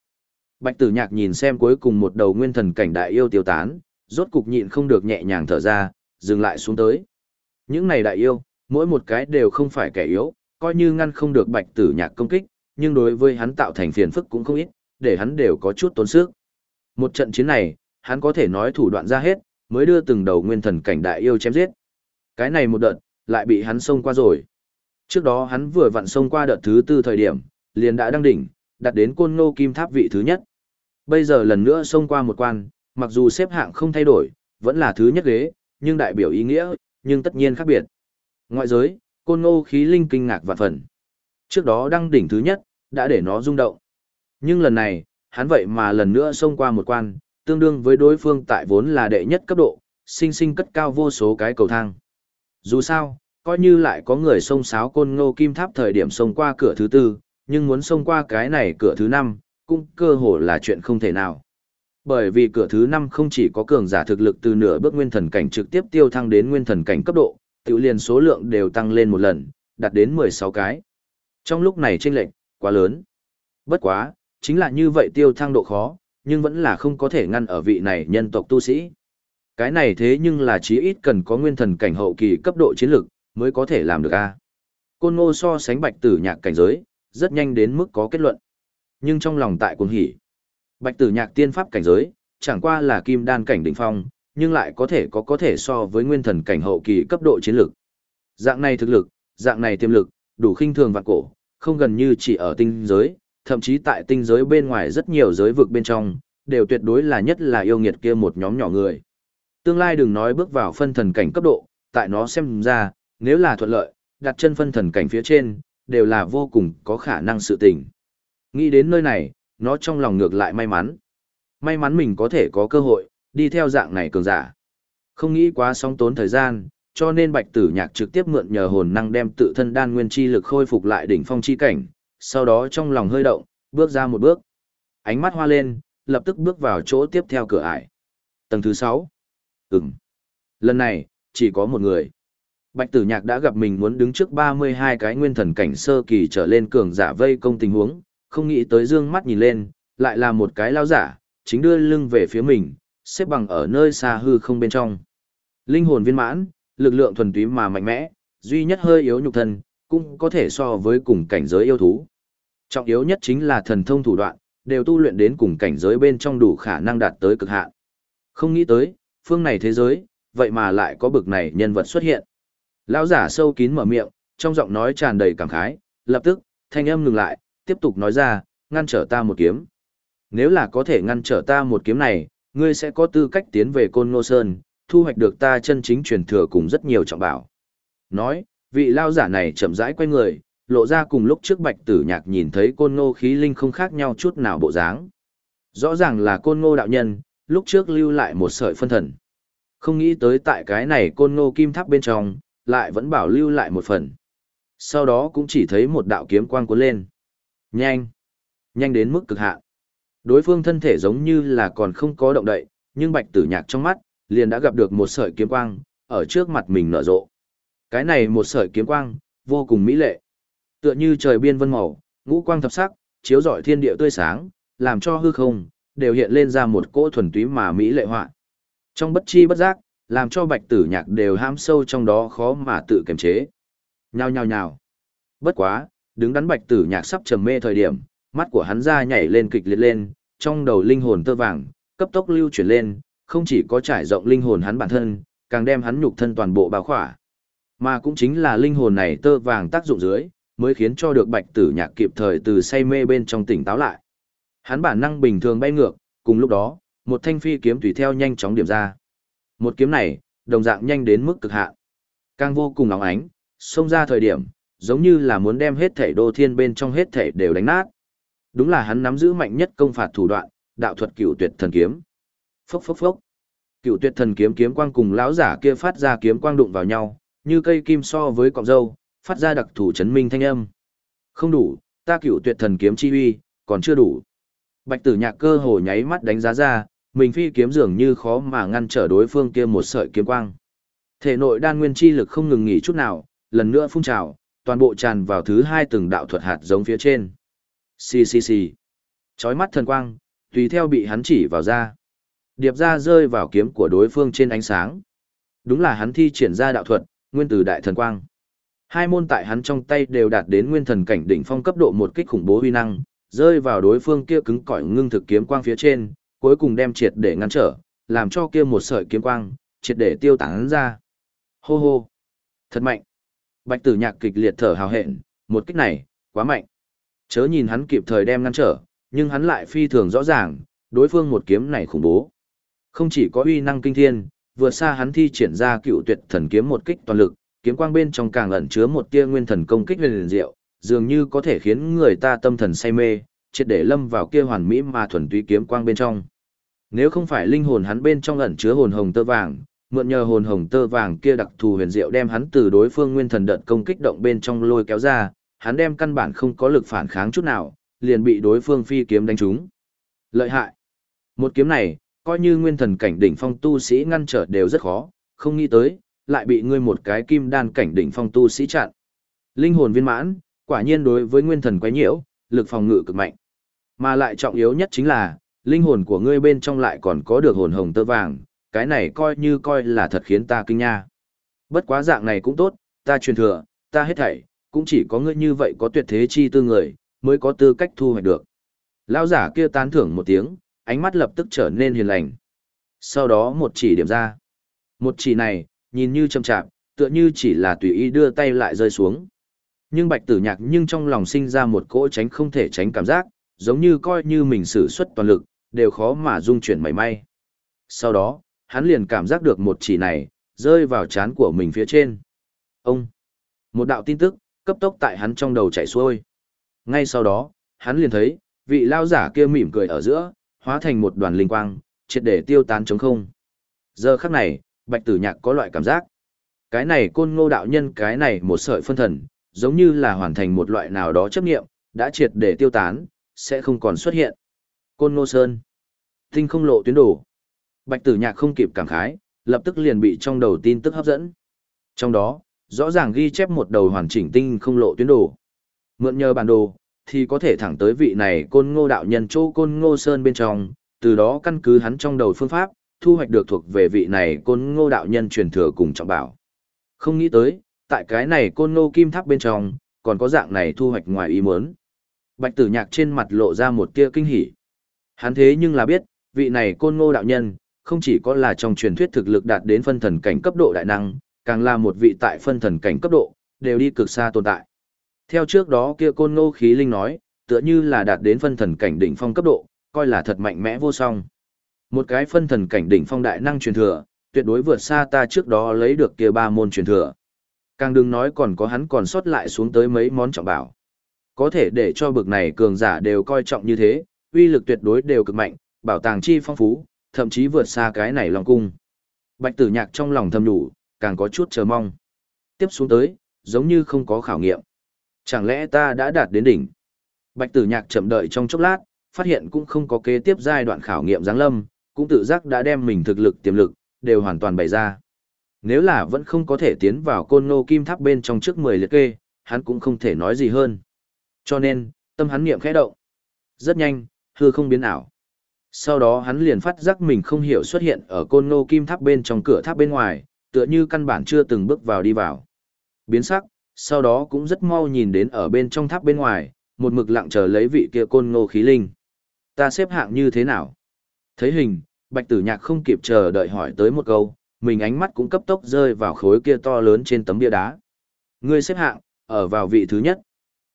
Bạch tử nhạc nhìn xem cuối cùng một đầu nguyên thần cảnh đại yêu tiêu tán, rốt cục nhịn không được nhẹ nhàng thở ra, dừng lại xuống tới. Những này đại yêu, mỗi một cái đều không phải kẻ yếu, coi như ngăn không được bạch tử nhạc công kích, nhưng đối với hắn tạo thành phiền phức cũng không ít, để hắn đều có chút tốn sức. Một trận chiến này, hắn có thể nói thủ đoạn ra hết, mới đưa từng đầu nguyên thần cảnh đại yêu chém giết. Cái này một đợt, lại bị hắn xông qua rồi. Trước đó hắn vừa vặn xông qua đợt thứ tư thời điểm, liền đã đăng đỉnh, đặt đến côn ngô kim tháp vị thứ nhất. Bây giờ lần nữa xông qua một quan, mặc dù xếp hạng không thay đổi, vẫn là thứ nhất ghế, nhưng đại biểu ý nghĩa, nhưng tất nhiên khác biệt. Ngoại giới, côn ngô khí linh kinh ngạc vạn phần. Trước đó đăng đỉnh thứ nhất, đã để nó rung động. Nhưng lần này, hắn vậy mà lần nữa xông qua một quan, tương đương với đối phương tại vốn là đệ nhất cấp độ, sinh sinh cất cao vô số cái cầu thang. Dù sao, coi như lại có người xông sáo côn ngô kim tháp thời điểm xông qua cửa thứ tư, nhưng muốn xông qua cái này cửa thứ năm, cũng cơ hồ là chuyện không thể nào. Bởi vì cửa thứ năm không chỉ có cường giả thực lực từ nửa bước nguyên thần cảnh trực tiếp tiêu thăng đến nguyên thần cảnh cấp độ, tự liền số lượng đều tăng lên một lần, đạt đến 16 cái. Trong lúc này chênh lệch quá lớn. Bất quá, chính là như vậy tiêu thăng độ khó, nhưng vẫn là không có thể ngăn ở vị này nhân tộc tu sĩ. Cái này thế nhưng là chí ít cần có nguyên thần cảnh hậu kỳ cấp độ chiến lực, mới có thể làm được a. Côn Ngô so sánh Bạch Tử Nhạc cảnh giới, rất nhanh đến mức có kết luận. Nhưng trong lòng tại cuồng hỉ, Bạch Tử Nhạc tiên pháp cảnh giới, chẳng qua là kim đan cảnh đỉnh phong, nhưng lại có thể có có thể so với nguyên thần cảnh hậu kỳ cấp độ chiến lực. Dạng này thực lực, dạng này tiềm lực, đủ khinh thường vạn cổ, không gần như chỉ ở tinh giới, thậm chí tại tinh giới bên ngoài rất nhiều giới vực bên trong, đều tuyệt đối là nhất là yêu nghiệt kia một nhóm nhỏ người. Tương lai đừng nói bước vào phân thần cảnh cấp độ, tại nó xem ra, nếu là thuận lợi, đặt chân phân thần cảnh phía trên, đều là vô cùng có khả năng sự tình. Nghĩ đến nơi này, nó trong lòng ngược lại may mắn. May mắn mình có thể có cơ hội, đi theo dạng này cường giả. Không nghĩ quá song tốn thời gian, cho nên bạch tử nhạc trực tiếp mượn nhờ hồn năng đem tự thân đan nguyên chi lực khôi phục lại đỉnh phong chi cảnh, sau đó trong lòng hơi động, bước ra một bước. Ánh mắt hoa lên, lập tức bước vào chỗ tiếp theo cửa ải. Tầng thứ 6. Ừm. Lần này, chỉ có một người. Bạch tử nhạc đã gặp mình muốn đứng trước 32 cái nguyên thần cảnh sơ kỳ trở lên cường giả vây công tình huống, không nghĩ tới dương mắt nhìn lên, lại là một cái lao giả, chính đưa lưng về phía mình, xếp bằng ở nơi xa hư không bên trong. Linh hồn viên mãn, lực lượng thuần túy mà mạnh mẽ, duy nhất hơi yếu nhục thân, cũng có thể so với cùng cảnh giới yêu thú. Trọng yếu nhất chính là thần thông thủ đoạn, đều tu luyện đến cùng cảnh giới bên trong đủ khả năng đạt tới cực hạn. Không nghĩ tới, phương này thế giới, vậy mà lại có bực này nhân vật xuất hiện. Lão giả sâu kín mở miệng, trong giọng nói tràn đầy cảm khái, lập tức, thanh âm ngừng lại, tiếp tục nói ra, ngăn trở ta một kiếm. Nếu là có thể ngăn trở ta một kiếm này, ngươi sẽ có tư cách tiến về Côn Ngô Sơn, thu hoạch được ta chân chính truyền thừa cùng rất nhiều trọng bảo. Nói, vị lao giả này chậm rãi quay người, lộ ra cùng lúc trước bạch tử nhạc nhìn thấy côn ngô khí linh không khác nhau chút nào bộ dáng. Rõ ràng là côn ngô đạo nhân, lúc trước lưu lại một sợi phân thần. Không nghĩ tới tại cái này côn ngô kim tháp bên trong, lại vẫn bảo lưu lại một phần. Sau đó cũng chỉ thấy một đạo kiếm quang cuốn lên. Nhanh! Nhanh đến mức cực hạn. Đối phương thân thể giống như là còn không có động đậy, nhưng bạch tử nhạc trong mắt, liền đã gặp được một sợi kiếm quang, ở trước mặt mình nở rộ. Cái này một sợi kiếm quang, vô cùng mỹ lệ. Tựa như trời biên vân màu, ngũ quang thập sắc, chiếu rọi thiên địa tươi sáng, làm cho hư không, đều hiện lên ra một cỗ thuần túy mà mỹ lệ họa. Trong bất chi bất giác, làm cho bạch tử nhạc đều ham sâu trong đó khó mà tự kiềm chế. Nhao nhao nhao. Bất quá, đứng đắn bạch tử nhạc sắp trầm mê thời điểm, mắt của hắn ra nhảy lên kịch liệt lên, trong đầu linh hồn tơ vàng, cấp tốc lưu chuyển lên, không chỉ có trải rộng linh hồn hắn bản thân, càng đem hắn nhục thân toàn bộ bao khỏa. Mà cũng chính là linh hồn này tơ vàng tác dụng dưới, mới khiến cho được bạch tử nhạc kịp thời từ say mê bên trong tỉnh táo lại. Hắn bản năng bình thường bay ngược, cùng lúc đó, một thanh phi kiếm tùy theo nhanh chóng điểm ra. Một kiếm này, đồng dạng nhanh đến mức cực hạn. Càng vô cùng nóng ánh, xông ra thời điểm, giống như là muốn đem hết thể đô thiên bên trong hết thể đều đánh nát. Đúng là hắn nắm giữ mạnh nhất công phạt thủ đoạn, đạo thuật cửu tuyệt thần kiếm. Phốc phốc phốc. Cửu tuyệt thần kiếm kiếm quang cùng lão giả kia phát ra kiếm quang đụng vào nhau, như cây kim so với cọng râu, phát ra đặc thủ chấn minh thanh âm. Không đủ, ta cửu tuyệt thần kiếm chi uy, còn chưa đủ. Bạch tử nhạc cơ hồ nháy mắt đánh giá ra, mình phi kiếm dường như khó mà ngăn trở đối phương kia một sợi kiếm quang. Thể nội đan nguyên chi lực không ngừng nghỉ chút nào, lần nữa phun trào, toàn bộ tràn vào thứ hai từng đạo thuật hạt giống phía trên. Xì xì xì. Chói mắt thần quang, tùy theo bị hắn chỉ vào ra. Điệp ra rơi vào kiếm của đối phương trên ánh sáng. Đúng là hắn thi triển ra đạo thuật, nguyên từ đại thần quang. Hai môn tại hắn trong tay đều đạt đến nguyên thần cảnh đỉnh phong cấp độ một kích khủng bố huy năng, rơi vào đối phương kia cứng cỏi ngưng thực kiếm quang phía trên, cuối cùng đem triệt để ngăn trở, làm cho kia một sợi kiếm quang triệt để tiêu tán ra. Hô hô, thật mạnh. Bạch Tử Nhạc kịch liệt thở hào hẹn, một kích này, quá mạnh. Chớ nhìn hắn kịp thời đem ngăn trở, nhưng hắn lại phi thường rõ ràng, đối phương một kiếm này khủng bố. Không chỉ có uy năng kinh thiên, vượt xa hắn thi triển ra cựu tuyệt thần kiếm một kích toàn lực, kiếm quang bên trong càng ẩn chứa một tia nguyên thần công kích huyền diệu, dường như có thể khiến người ta tâm thần say mê, triệt để lâm vào kia hoàn mỹ mà thuần túy kiếm quang bên trong. Nếu không phải linh hồn hắn bên trong ẩn chứa hồn hồng tơ vàng, mượn nhờ hồn hồng tơ vàng kia đặc thù huyền diệu đem hắn từ đối phương nguyên thần đợt công kích động bên trong lôi kéo ra, hắn đem căn bản không có lực phản kháng chút nào, liền bị đối phương phi kiếm đánh trúng. Lợi hại. Một kiếm này, coi như nguyên thần cảnh đỉnh phong tu sĩ ngăn trở đều rất khó, không nghĩ tới, lại bị ngươi một cái kim đan cảnh đỉnh phong tu sĩ chặn. Linh hồn viên mãn, quả nhiên đối với nguyên thần quấy nhiễu, lực phòng ngự cực mạnh. Mà lại trọng yếu nhất chính là, linh hồn của ngươi bên trong lại còn có được hồn hồng tơ vàng, cái này coi như coi là thật khiến ta kinh nha. Bất quá dạng này cũng tốt, ta truyền thừa, ta hết thảy, cũng chỉ có ngươi như vậy có tuyệt thế chi tư người, mới có tư cách thu hoạch được. Lão giả kia tán thưởng một tiếng, ánh mắt lập tức trở nên hiền lành. Sau đó một chỉ điểm ra. Một chỉ này, nhìn như chậm chạp, tựa như chỉ là tùy ý đưa tay lại rơi xuống. Nhưng bạch tử nhạc nhưng trong lòng sinh ra một cỗ tránh không thể tránh cảm giác, giống như coi như mình sử xuất toàn lực, đều khó mà dung chuyển mảy may. Sau đó, hắn liền cảm giác được một chỉ này, rơi vào chán của mình phía trên. Ông! Một đạo tin tức, cấp tốc tại hắn trong đầu chạy xuôi. Ngay sau đó, hắn liền thấy, vị lao giả kia mỉm cười ở giữa, hóa thành một đoàn linh quang, triệt để tiêu tán trống không. Giờ khắc này, bạch tử nhạc có loại cảm giác. Cái này côn ngô đạo nhân cái này một sợi phân thần, giống như là hoàn thành một loại nào đó chấp nghiệm, đã triệt để tiêu tán, sẽ không còn xuất hiện. Côn ngô sơn. Tinh không lộ tuyến đổ. Bạch tử nhạc không kịp cảm khái, lập tức liền bị trong đầu tin tức hấp dẫn. Trong đó, rõ ràng ghi chép một đầu hoàn chỉnh tinh không lộ tuyến đồ. Mượn nhờ bản đồ, thì có thể thẳng tới vị này côn ngô đạo nhân chỗ côn ngô sơn bên trong, từ đó căn cứ hắn trong đầu phương pháp, thu hoạch được thuộc về vị này côn ngô đạo nhân truyền thừa cùng trọng bảo. Không nghĩ tới, tại cái này côn ngô kim tháp bên trong, còn có dạng này thu hoạch ngoài ý muốn. Bạch tử nhạc trên mặt lộ ra một tia kinh hỉ. Hắn thế nhưng là biết, vị này côn ngô đạo nhân, không chỉ có là trong truyền thuyết thực lực đạt đến phân thần cảnh cấp độ đại năng, càng là một vị tại phân thần cảnh cấp độ, đều đi cực xa tồn tại. Theo trước đó kia côn ngô khí linh nói, tựa như là đạt đến phân thần cảnh đỉnh phong cấp độ, coi là thật mạnh mẽ vô song. Một cái phân thần cảnh đỉnh phong đại năng truyền thừa, tuyệt đối vượt xa ta trước đó lấy được kia ba môn truyền thừa. Càng đừng nói còn có hắn còn sót lại xuống tới mấy món trọng bảo. Có thể để cho bực này cường giả đều coi trọng như thế, uy lực tuyệt đối đều cực mạnh, bảo tàng chi phong phú, thậm chí vượt xa cái này lòng cung. Bạch tử nhạc trong lòng thầm đủ, càng có chút chờ mong. Tiếp xuống tới, giống như không có khảo nghiệm. Chẳng lẽ ta đã đạt đến đỉnh? Bạch tử nhạc chậm đợi trong chốc lát, phát hiện cũng không có kế tiếp giai đoạn khảo nghiệm giáng lâm, cũng tự giác đã đem mình thực lực tiềm lực, đều hoàn toàn bày ra. Nếu là vẫn không có thể tiến vào côn nô kim tháp bên trong trước 10 liệt kê, hắn cũng không thể nói gì hơn. Cho nên, tâm hắn niệm khẽ động. Rất nhanh, hư không biến ảo. Sau đó hắn liền phát giác mình không hiểu xuất hiện ở côn Ngô kim tháp bên trong cửa tháp bên ngoài, tựa như căn bản chưa từng bước vào đi vào. Biến sắc, sau đó cũng rất mau nhìn đến ở bên trong tháp bên ngoài, một mực lặng chờ lấy vị kia côn ngô khí linh. Ta xếp hạng như thế nào? Thấy hình, bạch tử nhạc không kịp chờ đợi hỏi tới một câu, mình ánh mắt cũng cấp tốc rơi vào khối kia to lớn trên tấm bia đá. Ngươi xếp hạng, ở vào vị thứ nhất.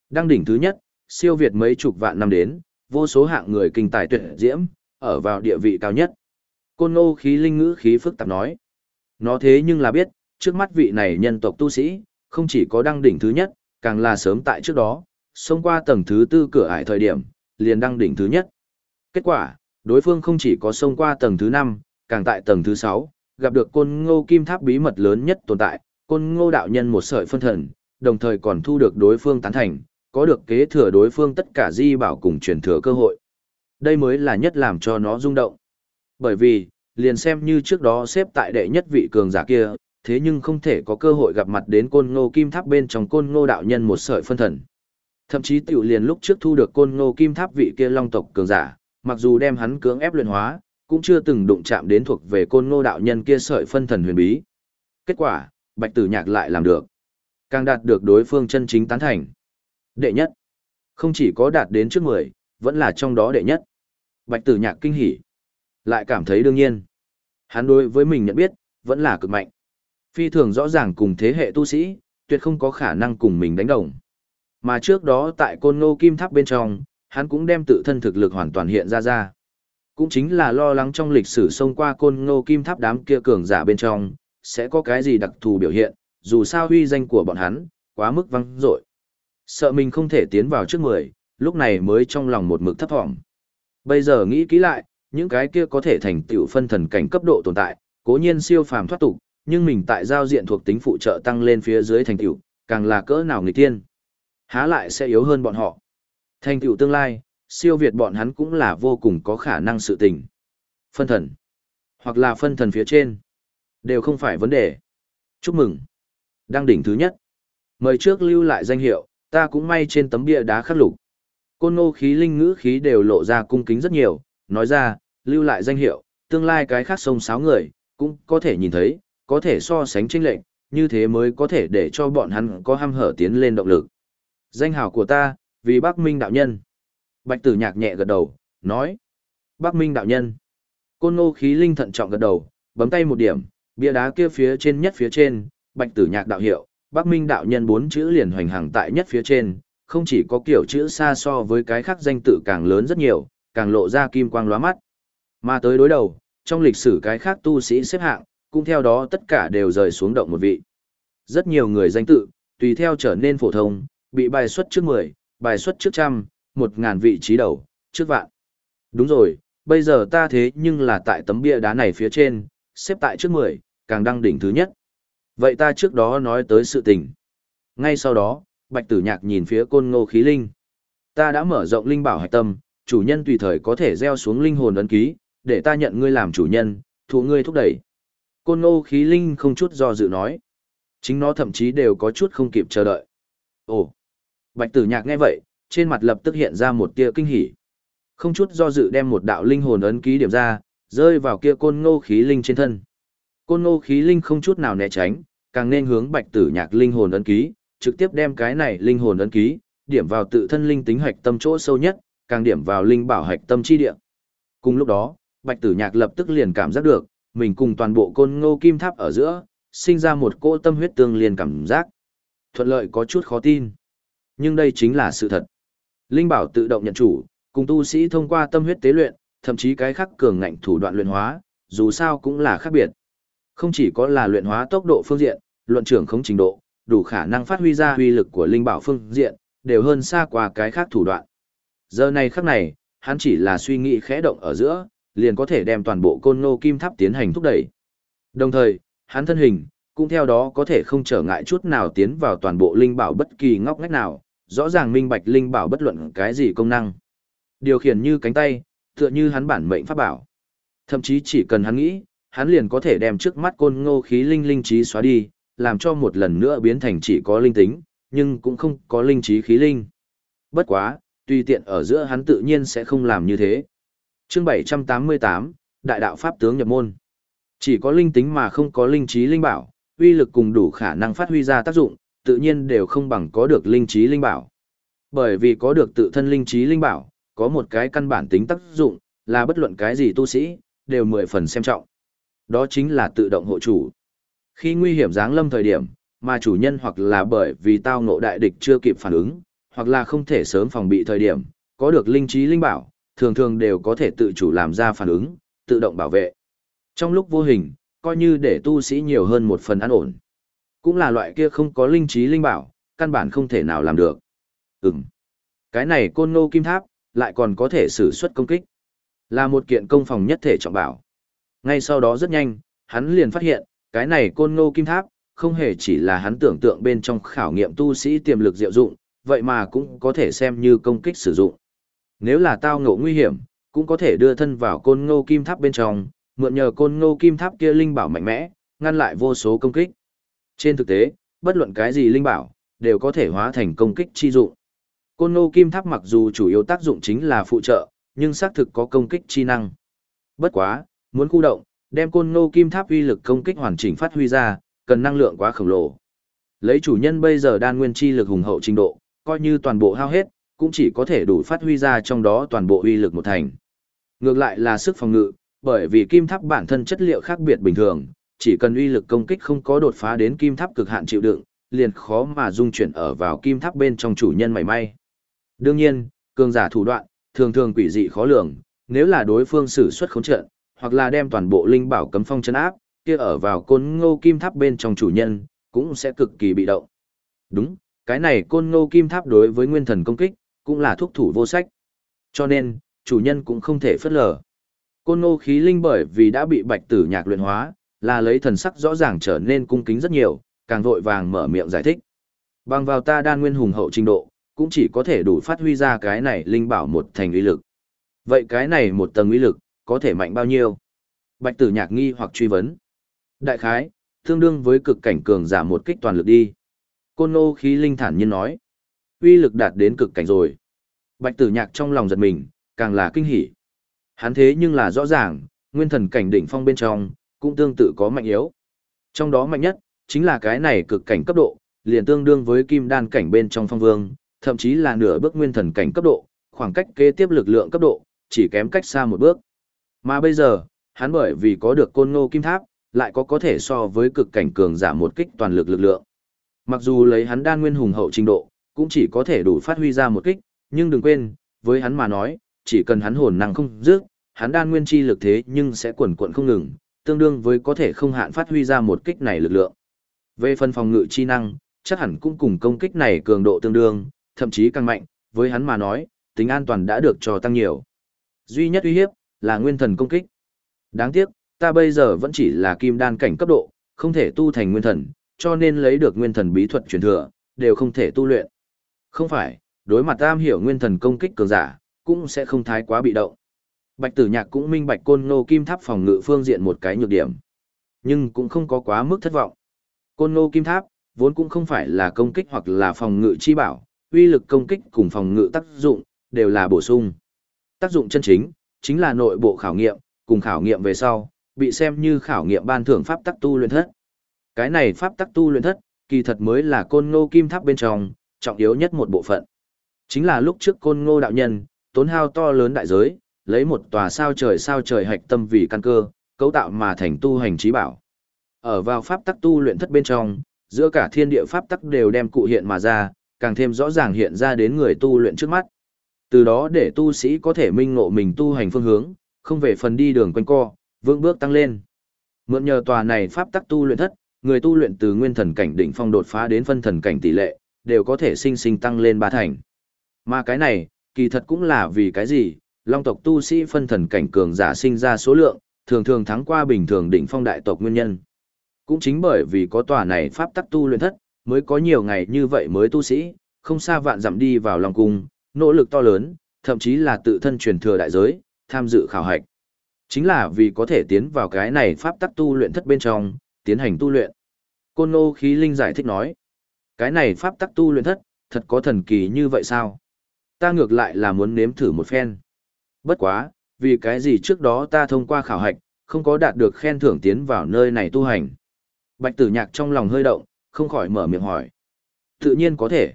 Đăng đỉnh thứ nhất, siêu việt mấy chục vạn năm đến, vô số hạng người kinh tài tuyệt diễm, ở vào địa vị cao nhất. Côn ngô khí linh ngữ khí phức tạp nói. Nó thế nhưng là biết, trước mắt vị này nhân tộc tu sĩ, không chỉ có đăng đỉnh thứ nhất, càng là sớm tại trước đó, xông qua tầng thứ tư cửa ải thời điểm, liền đăng đỉnh thứ nhất. Kết quả, đối phương không chỉ có xông qua tầng thứ năm, càng tại tầng thứ sáu, gặp được côn ngô kim tháp bí mật lớn nhất tồn tại, côn ngô đạo nhân một sợi phân thần, đồng thời còn thu được đối phương tán thành, có được kế thừa đối phương tất cả di bảo cùng truyền thừa cơ hội. Đây mới là nhất làm cho nó rung động. Bởi vì, liền xem như trước đó xếp tại đệ nhất vị cường giả kia, thế nhưng không thể có cơ hội gặp mặt đến côn ngô kim tháp bên trong côn ngô đạo nhân một sợi phân thần. Thậm chí tiểu liền lúc trước thu được côn ngô kim tháp vị kia long tộc cường giả, mặc dù đem hắn cưỡng ép luyện hóa, cũng chưa từng đụng chạm đến thuộc về côn ngô đạo nhân kia sợi phân thần huyền bí. Kết quả, bạch tử nhạc lại làm được. Càng đạt được đối phương chân chính tán thành. Đệ nhất. Không chỉ có đạt đến trước mười, vẫn là trong đó đệ nhất. Bạch tử nhạc kinh hỉ. Lại cảm thấy đương nhiên. Hắn đối với mình nhận biết, vẫn là cực mạnh. Phi thường rõ ràng cùng thế hệ tu sĩ, tuyệt không có khả năng cùng mình đánh đồng. Mà trước đó tại côn ngô kim tháp bên trong, hắn cũng đem tự thân thực lực hoàn toàn hiện ra ra. Cũng chính là lo lắng trong lịch sử xông qua côn ngô kim tháp đám kia cường giả bên trong, sẽ có cái gì đặc thù biểu hiện, dù sao huy danh của bọn hắn, quá mức văng dội Sợ mình không thể tiến vào trước mười, lúc này mới trong lòng một mực thấp thỏm. Bây giờ nghĩ kỹ lại, những cái kia có thể thành tiểu phân thần cảnh cấp độ tồn tại, cố nhiên siêu phàm thoát tục, nhưng mình tại giao diện thuộc tính phụ trợ tăng lên phía dưới thành tiểu càng là cỡ nào người tiên. Há lại sẽ yếu hơn bọn họ. Thành tiểu tương lai, siêu việt bọn hắn cũng là vô cùng có khả năng sự tình. Phân thần, hoặc là phân thần phía trên, đều không phải vấn đề. Chúc mừng. Đăng đỉnh thứ nhất. Mời trước lưu lại danh hiệu, ta cũng may trên tấm bia đá khắc lục. Côn ngô khí linh ngữ khí đều lộ ra cung kính rất nhiều, nói ra, lưu lại danh hiệu, tương lai cái khác sông sáo người, cũng có thể nhìn thấy, có thể so sánh chênh lệnh, như thế mới có thể để cho bọn hắn có ham hở tiến lên động lực. Danh hào của ta, vì Bắc Minh đạo nhân. Bạch tử nhạc nhẹ gật đầu, nói. Bắc Minh đạo nhân. Côn ngô khí linh thận trọng gật đầu, bấm tay một điểm, bia đá kia phía trên nhất phía trên, bạch tử nhạc đạo hiệu, Bắc Minh đạo nhân bốn chữ liền hoành hàng tại nhất phía trên, không chỉ có kiểu chữ xa so với cái khác danh tự càng lớn rất nhiều, càng lộ ra kim quang lóa mắt. Mà tới đối đầu, trong lịch sử cái khác tu sĩ xếp hạng, cũng theo đó tất cả đều rời xuống động một vị. Rất nhiều người danh tự, tùy theo trở nên phổ thông, bị bài xuất trước 10, bài xuất trước trăm, một ngàn vị trí đầu, trước vạn. Đúng rồi, bây giờ ta thế nhưng là tại tấm bia đá này phía trên, xếp tại trước 10, càng đăng đỉnh thứ nhất. Vậy ta trước đó nói tới sự tình. Ngay sau đó, Bạch Tử Nhạc nhìn phía côn ngô khí linh. Ta đã mở rộng linh bảo hạch tâm, chủ nhân tùy thời có thể gieo xuống linh hồn ấn ký, để ta nhận ngươi làm chủ nhân, thụ ngươi thúc đẩy. Côn ngô khí linh không chút do dự nói. Chính nó thậm chí đều có chút không kịp chờ đợi. Ồ! Bạch tử nhạc nghe vậy, trên mặt lập tức hiện ra một tia kinh hỉ. Không chút do dự đem một đạo linh hồn ấn ký điểm ra, rơi vào kia côn ngô khí linh trên thân. Côn ngô khí linh không chút nào né tránh, càng nên hướng bạch tử nhạc linh hồn ấn ký, trực tiếp đem cái này linh hồn ấn ký, điểm vào tự thân linh tính hạch tâm chỗ sâu nhất, càng điểm vào linh bảo hạch tâm chi địa. Cùng lúc đó, bạch tử nhạc lập tức liền cảm giác được, mình cùng toàn bộ côn ngô kim tháp ở giữa, sinh ra một cỗ tâm huyết tương liền cảm giác. Thuận lợi có chút khó tin. Nhưng đây chính là sự thật. Linh bảo tự động nhận chủ, cùng tu sĩ thông qua tâm huyết tế luyện, thậm chí cái khắc cường ngạnh thủ đoạn luyện hóa, dù sao cũng là khác biệt. Không chỉ có là luyện hóa tốc độ phương diện, luận trưởng không trình độ, đủ khả năng phát huy ra uy lực của linh bảo phương diện, đều hơn xa qua cái khác thủ đoạn. Giờ này khắc này, hắn chỉ là suy nghĩ khẽ động ở giữa, liền có thể đem toàn bộ côn ngô kim tháp tiến hành thúc đẩy. Đồng thời, hắn thân hình, cũng theo đó có thể không trở ngại chút nào tiến vào toàn bộ linh bảo bất kỳ ngóc ngách nào, rõ ràng minh bạch linh bảo bất luận cái gì công năng. Điều khiển như cánh tay, tựa như hắn bản mệnh pháp bảo. Thậm chí chỉ cần hắn nghĩ, hắn liền có thể đem trước mắt côn ngô khí linh linh trí xóa đi, làm cho một lần nữa biến thành chỉ có linh tính, nhưng cũng không có linh trí khí linh. Bất quá, tùy tiện ở giữa hắn tự nhiên sẽ không làm như thế. Chương 788, Đại đạo Pháp tướng nhập môn. Chỉ có linh tính mà không có linh trí linh bảo, uy lực cùng đủ khả năng phát huy ra tác dụng, tự nhiên đều không bằng có được linh trí linh bảo. Bởi vì có được tự thân linh trí linh bảo, có một cái căn bản tính tác dụng, là bất luận cái gì tu sĩ, đều mười phần xem trọng. Đó chính là tự động hộ chủ. Khi nguy hiểm giáng lâm thời điểm, mà chủ nhân hoặc là bởi vì tao ngộ đại địch chưa kịp phản ứng, hoặc là không thể sớm phòng bị thời điểm, có được linh trí linh bảo, thường thường đều có thể tự chủ làm ra phản ứng, tự động bảo vệ. Trong lúc vô hình, coi như để tu sĩ nhiều hơn một phần an ổn. Cũng là loại kia không có linh trí linh bảo, căn bản không thể nào làm được. Ừm. Cái này côn ngô kim tháp, lại còn có thể sử xuất công kích. Là một kiện công phòng nhất thể trọng bảo. Ngay sau đó rất nhanh, hắn liền phát hiện, cái này côn ngô kim tháp, không hề chỉ là hắn tưởng tượng bên trong khảo nghiệm tu sĩ tiềm lực diệu dụng, vậy mà cũng có thể xem như công kích sử dụng. Nếu là tao ngộ nguy hiểm, cũng có thể đưa thân vào côn ngô kim tháp bên trong, mượn nhờ côn ngô kim tháp kia linh bảo mạnh mẽ, ngăn lại vô số công kích. Trên thực tế, bất luận cái gì linh bảo, đều có thể hóa thành công kích chi dụng. Côn ngô kim tháp mặc dù chủ yếu tác dụng chính là phụ trợ, nhưng xác thực có công kích chi năng. Bất quá, muốn khu động, đem côn ngô kim tháp uy lực công kích hoàn chỉnh phát huy ra, cần năng lượng quá khổng lồ. Lấy chủ nhân bây giờ đan nguyên chi lực hùng hậu trình độ, coi như toàn bộ hao hết, cũng chỉ có thể đủ phát huy ra trong đó toàn bộ uy lực một thành. Ngược lại là sức phòng ngự, bởi vì kim tháp bản thân chất liệu khác biệt bình thường, chỉ cần uy lực công kích không có đột phá đến kim tháp cực hạn chịu đựng, liền khó mà dung chuyển ở vào kim tháp bên trong chủ nhân mảy may. Đương nhiên, cường giả thủ đoạn, thường thường quỷ dị khó lường, nếu là đối phương sử xuất khống trận, hoặc là đem toàn bộ linh bảo cấm phong chân áp, kia ở vào côn ngô kim tháp bên trong chủ nhân, cũng sẽ cực kỳ bị động. Đúng, cái này côn ngô kim tháp đối với nguyên thần công kích, cũng là thuốc thủ vô sách. Cho nên, chủ nhân cũng không thể phất lờ. Côn ngô khí linh bởi vì đã bị bạch tử nhạc luyện hóa, là lấy thần sắc rõ ràng trở nên cung kính rất nhiều, càng vội vàng mở miệng giải thích. Bằng vào ta đan nguyên hùng hậu trình độ, cũng chỉ có thể đủ phát huy ra cái này linh bảo một thành uy lực. Vậy cái này một tầng uy lực, có thể mạnh bao nhiêu? Bạch tử nhạc nghi hoặc truy vấn. Đại khái, tương đương với cực cảnh cường giả một kích toàn lực đi. Côn nô khí linh thản nhiên nói. Uy lực đạt đến cực cảnh rồi. Bạch tử nhạc trong lòng giật mình, càng là kinh hỉ. Hắn thế nhưng là rõ ràng, nguyên thần cảnh đỉnh phong bên trong, cũng tương tự có mạnh yếu. Trong đó mạnh nhất, chính là cái này cực cảnh cấp độ, liền tương đương với kim đan cảnh bên trong phong vương, thậm chí là nửa bước nguyên thần cảnh cấp độ, khoảng cách kế tiếp lực lượng cấp độ, chỉ kém cách xa một bước. Mà bây giờ, hắn bởi vì có được côn ngô kim tháp, lại có có thể so với cực cảnh cường giả một kích toàn lực lực lượng. Mặc dù lấy hắn đan nguyên hùng hậu trình độ, cũng chỉ có thể đủ phát huy ra một kích, nhưng đừng quên, với hắn mà nói, chỉ cần hắn hồn năng không dứt, hắn đan nguyên chi lực thế nhưng sẽ quẩn quẩn không ngừng, tương đương với có thể không hạn phát huy ra một kích này lực lượng. Về phần phòng ngự chi năng, chắc hẳn cũng cùng công kích này cường độ tương đương, thậm chí càng mạnh, với hắn mà nói, tính an toàn đã được cho tăng nhiều. Duy nhất uy hiếp là nguyên thần công kích. Đáng tiếc, ta bây giờ vẫn chỉ là kim đan cảnh cấp độ, không thể tu thành nguyên thần, cho nên lấy được nguyên thần bí thuật truyền thừa, đều không thể tu luyện. Không phải, đối mặt tam hiểu nguyên thần công kích cường giả, cũng sẽ không thái quá bị động. Bạch tử nhạc cũng minh bạch côn ngô kim tháp phòng ngự phương diện một cái nhược điểm. Nhưng cũng không có quá mức thất vọng. Côn ngô kim tháp, vốn cũng không phải là công kích hoặc là phòng ngự chi bảo, uy lực công kích cùng phòng ngự tác dụng, đều là bổ sung. Tác dụng chân chính, chính là nội bộ khảo nghiệm, cùng khảo nghiệm về sau, bị xem như khảo nghiệm ban thưởng pháp tắc tu luyện thất. Cái này pháp tắc tu luyện thất, kỳ thật mới là côn ngô kim tháp bên trong, trọng yếu nhất một bộ phận. Chính là lúc trước côn ngô đạo nhân, tốn hao to lớn đại giới, lấy một tòa sao trời sao trời hạch tâm vì căn cơ, cấu tạo mà thành tu hành trí bảo. Ở vào pháp tắc tu luyện thất bên trong, giữa cả thiên địa pháp tắc đều đem cụ hiện mà ra, càng thêm rõ ràng hiện ra đến người tu luyện trước mắt. Từ đó để tu sĩ có thể minh ngộ mình tu hành phương hướng, không về phần đi đường quanh co, vững bước tăng lên. Mượn nhờ tòa này pháp tắc tu luyện thất, người tu luyện từ nguyên thần cảnh đỉnh phong đột phá đến phân thần cảnh tỷ lệ, đều có thể sinh sinh tăng lên ba thành. Mà cái này, kỳ thật cũng là vì cái gì, long tộc tu sĩ phân thần cảnh cường giả sinh ra số lượng, thường thường thắng qua bình thường đỉnh phong đại tộc nguyên nhân. Cũng chính bởi vì có tòa này pháp tắc tu luyện thất, mới có nhiều ngày như vậy mới tu sĩ, không xa vạn dặm đi vào lòng cung, nỗ lực to lớn, thậm chí là tự thân truyền thừa đại giới, tham dự khảo hạch. Chính là vì có thể tiến vào cái này pháp tắc tu luyện thất bên trong, tiến hành tu luyện. Côn Ngô Khí Linh giải thích nói, cái này pháp tắc tu luyện thất, thật có thần kỳ như vậy sao? Ta ngược lại là muốn nếm thử một phen. Bất quá, vì cái gì trước đó ta thông qua khảo hạch, không có đạt được khen thưởng tiến vào nơi này tu hành. Bạch tử nhạc trong lòng hơi động, không khỏi mở miệng hỏi. Tự nhiên có thể.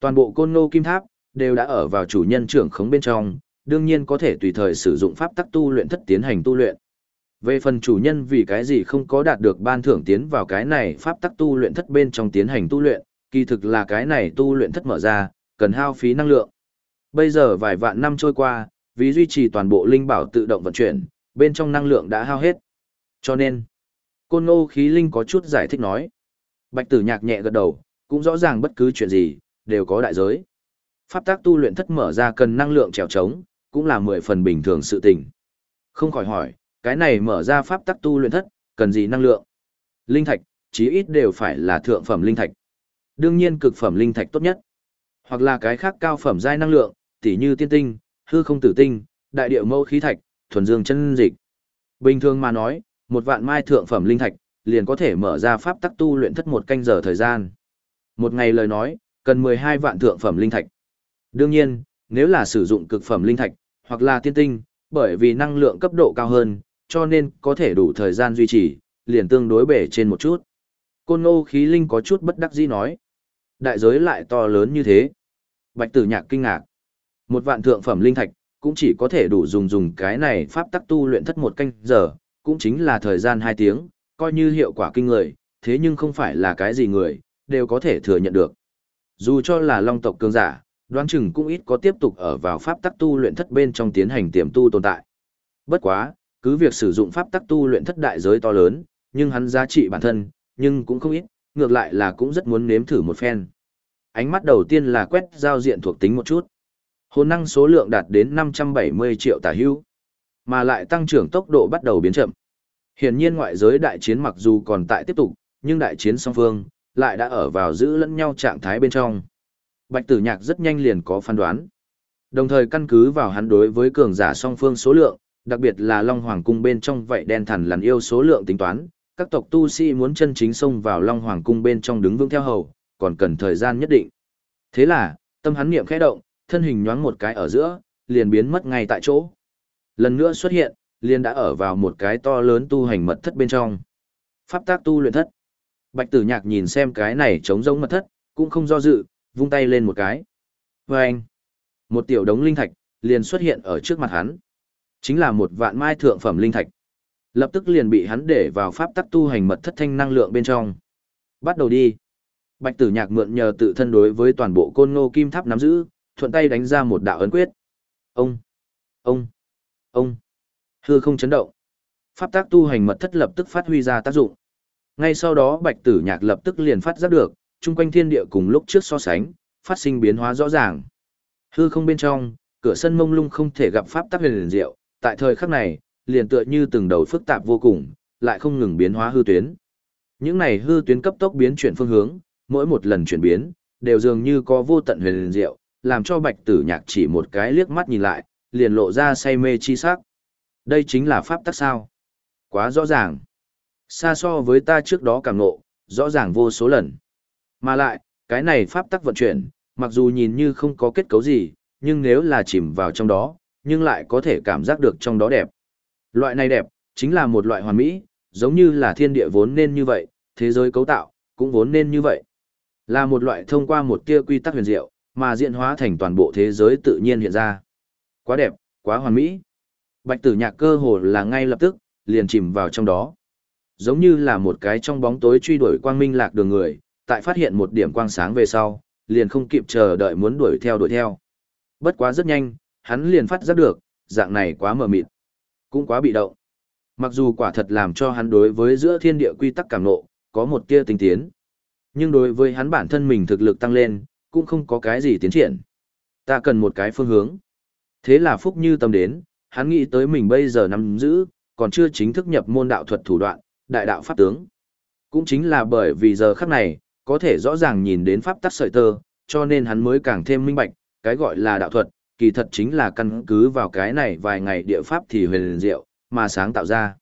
Toàn bộ côn nô kim tháp, đều đã ở vào chủ nhân trưởng khống bên trong, đương nhiên có thể tùy thời sử dụng pháp tắc tu luyện thất tiến hành tu luyện. Về phần chủ nhân vì cái gì không có đạt được ban thưởng tiến vào cái này pháp tắc tu luyện thất bên trong tiến hành tu luyện, kỳ thực là cái này tu luyện thất mở ra, cần hao phí năng lượng. Bây giờ vài vạn năm trôi qua, vì duy trì toàn bộ linh bảo tự động vận chuyển, bên trong năng lượng đã hao hết. Cho nên, côn ngô khí linh có chút giải thích nói. Bạch tử nhạc nhẹ gật đầu, cũng rõ ràng bất cứ chuyện gì, đều có đại giới. Pháp tác tu luyện thất mở ra cần năng lượng trèo trống, cũng là mười phần bình thường sự tình. Không khỏi hỏi, cái này mở ra pháp tác tu luyện thất, cần gì năng lượng? Linh thạch, chí ít đều phải là thượng phẩm linh thạch. Đương nhiên cực phẩm linh thạch tốt nhất. Hoặc là cái khác cao phẩm giai năng lượng, tỉ như tiên tinh, hư không tử tinh, đại điệu mẫu khí thạch, thuần dương chân dịch. Bình thường mà nói, một vạn mai thượng phẩm linh thạch, liền có thể mở ra pháp tắc tu luyện thất một canh giờ thời gian. Một ngày lời nói, cần 12 vạn thượng phẩm linh thạch. Đương nhiên, nếu là sử dụng cực phẩm linh thạch, hoặc là tiên tinh, bởi vì năng lượng cấp độ cao hơn, cho nên có thể đủ thời gian duy trì, liền tương đối bể trên một chút. Côn ngô khí linh có chút bất đắc dĩ nói. Đại giới lại to lớn như thế. Bạch tử nhạc kinh ngạc. Một vạn thượng phẩm linh thạch, cũng chỉ có thể đủ dùng dùng cái này pháp tắc tu luyện thất một canh giờ, cũng chính là thời gian hai tiếng, coi như hiệu quả kinh người, thế nhưng không phải là cái gì người, đều có thể thừa nhận được. Dù cho là long tộc cường giả, đoán chừng cũng ít có tiếp tục ở vào pháp tắc tu luyện thất bên trong tiến hành tiềm tu tồn tại. Bất quá, cứ việc sử dụng pháp tắc tu luyện thất đại giới to lớn, nhưng hắn giá trị bản thân, nhưng cũng không ít, ngược lại là cũng rất muốn nếm thử một phen. Ánh mắt đầu tiên là quét giao diện thuộc tính một chút. Hồn năng số lượng đạt đến 570 triệu tả hữu, mà lại tăng trưởng tốc độ bắt đầu biến chậm. Hiển nhiên ngoại giới đại chiến mặc dù còn tại tiếp tục, nhưng đại chiến song phương lại đã ở vào giữ lẫn nhau trạng thái bên trong. Bạch Tử Nhạc rất nhanh liền có phán đoán. Đồng thời căn cứ vào hắn đối với cường giả song phương số lượng, đặc biệt là Long Hoàng cung bên trong vậy đen thần lằn yêu số lượng tính toán, các tộc tu sĩ muốn chân chính xông vào Long Hoàng cung bên trong đứng vững theo hầu, còn cần thời gian nhất định. Thế là, tâm hắn niệm khẽ động, thân hình nhoáng một cái ở giữa, liền biến mất ngay tại chỗ. Lần nữa xuất hiện, liền đã ở vào một cái to lớn tu hành mật thất bên trong. Pháp tác tu luyện thất. Bạch tử nhạc nhìn xem cái này trống rỗng mật thất, cũng không do dự, vung tay lên một cái. Và anh, một tiểu đống linh thạch, liền xuất hiện ở trước mặt hắn. Chính là một vạn mai thượng phẩm linh thạch. Lập tức liền bị hắn để vào pháp tắc tu hành mật thất thanh năng lượng bên trong. Bắt đầu đi. Bạch tử nhạc mượn nhờ tự thân đối với toàn bộ côn ngô kim tháp nắm giữ, thuận tay đánh ra một đạo ấn quyết. Ông, ông, ông, hư không chấn động. Pháp tác tu hành mật thất lập tức phát huy ra tác dụng. Ngay sau đó bạch tử nhạc lập tức liền phát giác được, chung quanh thiên địa cùng lúc trước so sánh, phát sinh biến hóa rõ ràng. Hư không bên trong, cửa sân mông lung không thể gặp pháp tác huyền liền diệu, tại thời khắc này, liền tựa như từng đầu phức tạp vô cùng, lại không ngừng biến hóa hư tuyến. Những này hư tuyến cấp tốc biến chuyển phương hướng, mỗi một lần chuyển biến, đều dường như có vô tận huyền liền diệu, làm cho bạch tử nhạc chỉ một cái liếc mắt nhìn lại, liền lộ ra say mê chi sắc. Đây chính là pháp tắc sao. Quá rõ ràng. Xa so với ta trước đó càng ngộ, rõ ràng vô số lần. Mà lại, cái này pháp tắc vận chuyển, mặc dù nhìn như không có kết cấu gì, nhưng nếu là chìm vào trong đó, nhưng lại có thể cảm giác được trong đó đẹp. Loại này đẹp, chính là một loại hoàn mỹ, giống như là thiên địa vốn nên như vậy, thế giới cấu tạo, cũng vốn nên như vậy. Là một loại thông qua một tia quy tắc huyền diệu, mà diễn hóa thành toàn bộ thế giới tự nhiên hiện ra. Quá đẹp, quá hoàn mỹ. Bạch tử nhạc cơ hồ là ngay lập tức, liền chìm vào trong đó. Giống như là một cái trong bóng tối truy đuổi quang minh lạc đường người, tại phát hiện một điểm quang sáng về sau, liền không kịp chờ đợi muốn đuổi theo đuổi theo. Bất quá rất nhanh, hắn liền phát giác được, dạng này quá mờ mịt, cũng quá bị động. Mặc dù quả thật làm cho hắn đối với giữa thiên địa quy tắc cảm nộ, có một tia tinh tiến. Nhưng đối với hắn bản thân mình thực lực tăng lên, cũng không có cái gì tiến triển. Ta cần một cái phương hướng. Thế là Phúc Như tâm đến, hắn nghĩ tới mình bây giờ nắm giữ, còn chưa chính thức nhập môn đạo thuật thủ đoạn, đại đạo pháp tướng. Cũng chính là bởi vì giờ khắc này, có thể rõ ràng nhìn đến pháp tắc sợi tơ, cho nên hắn mới càng thêm minh bạch, cái gọi là đạo thuật, kỳ thật chính là căn cứ vào cái này vài ngày địa pháp thì huyền diệu, mà sáng tạo ra.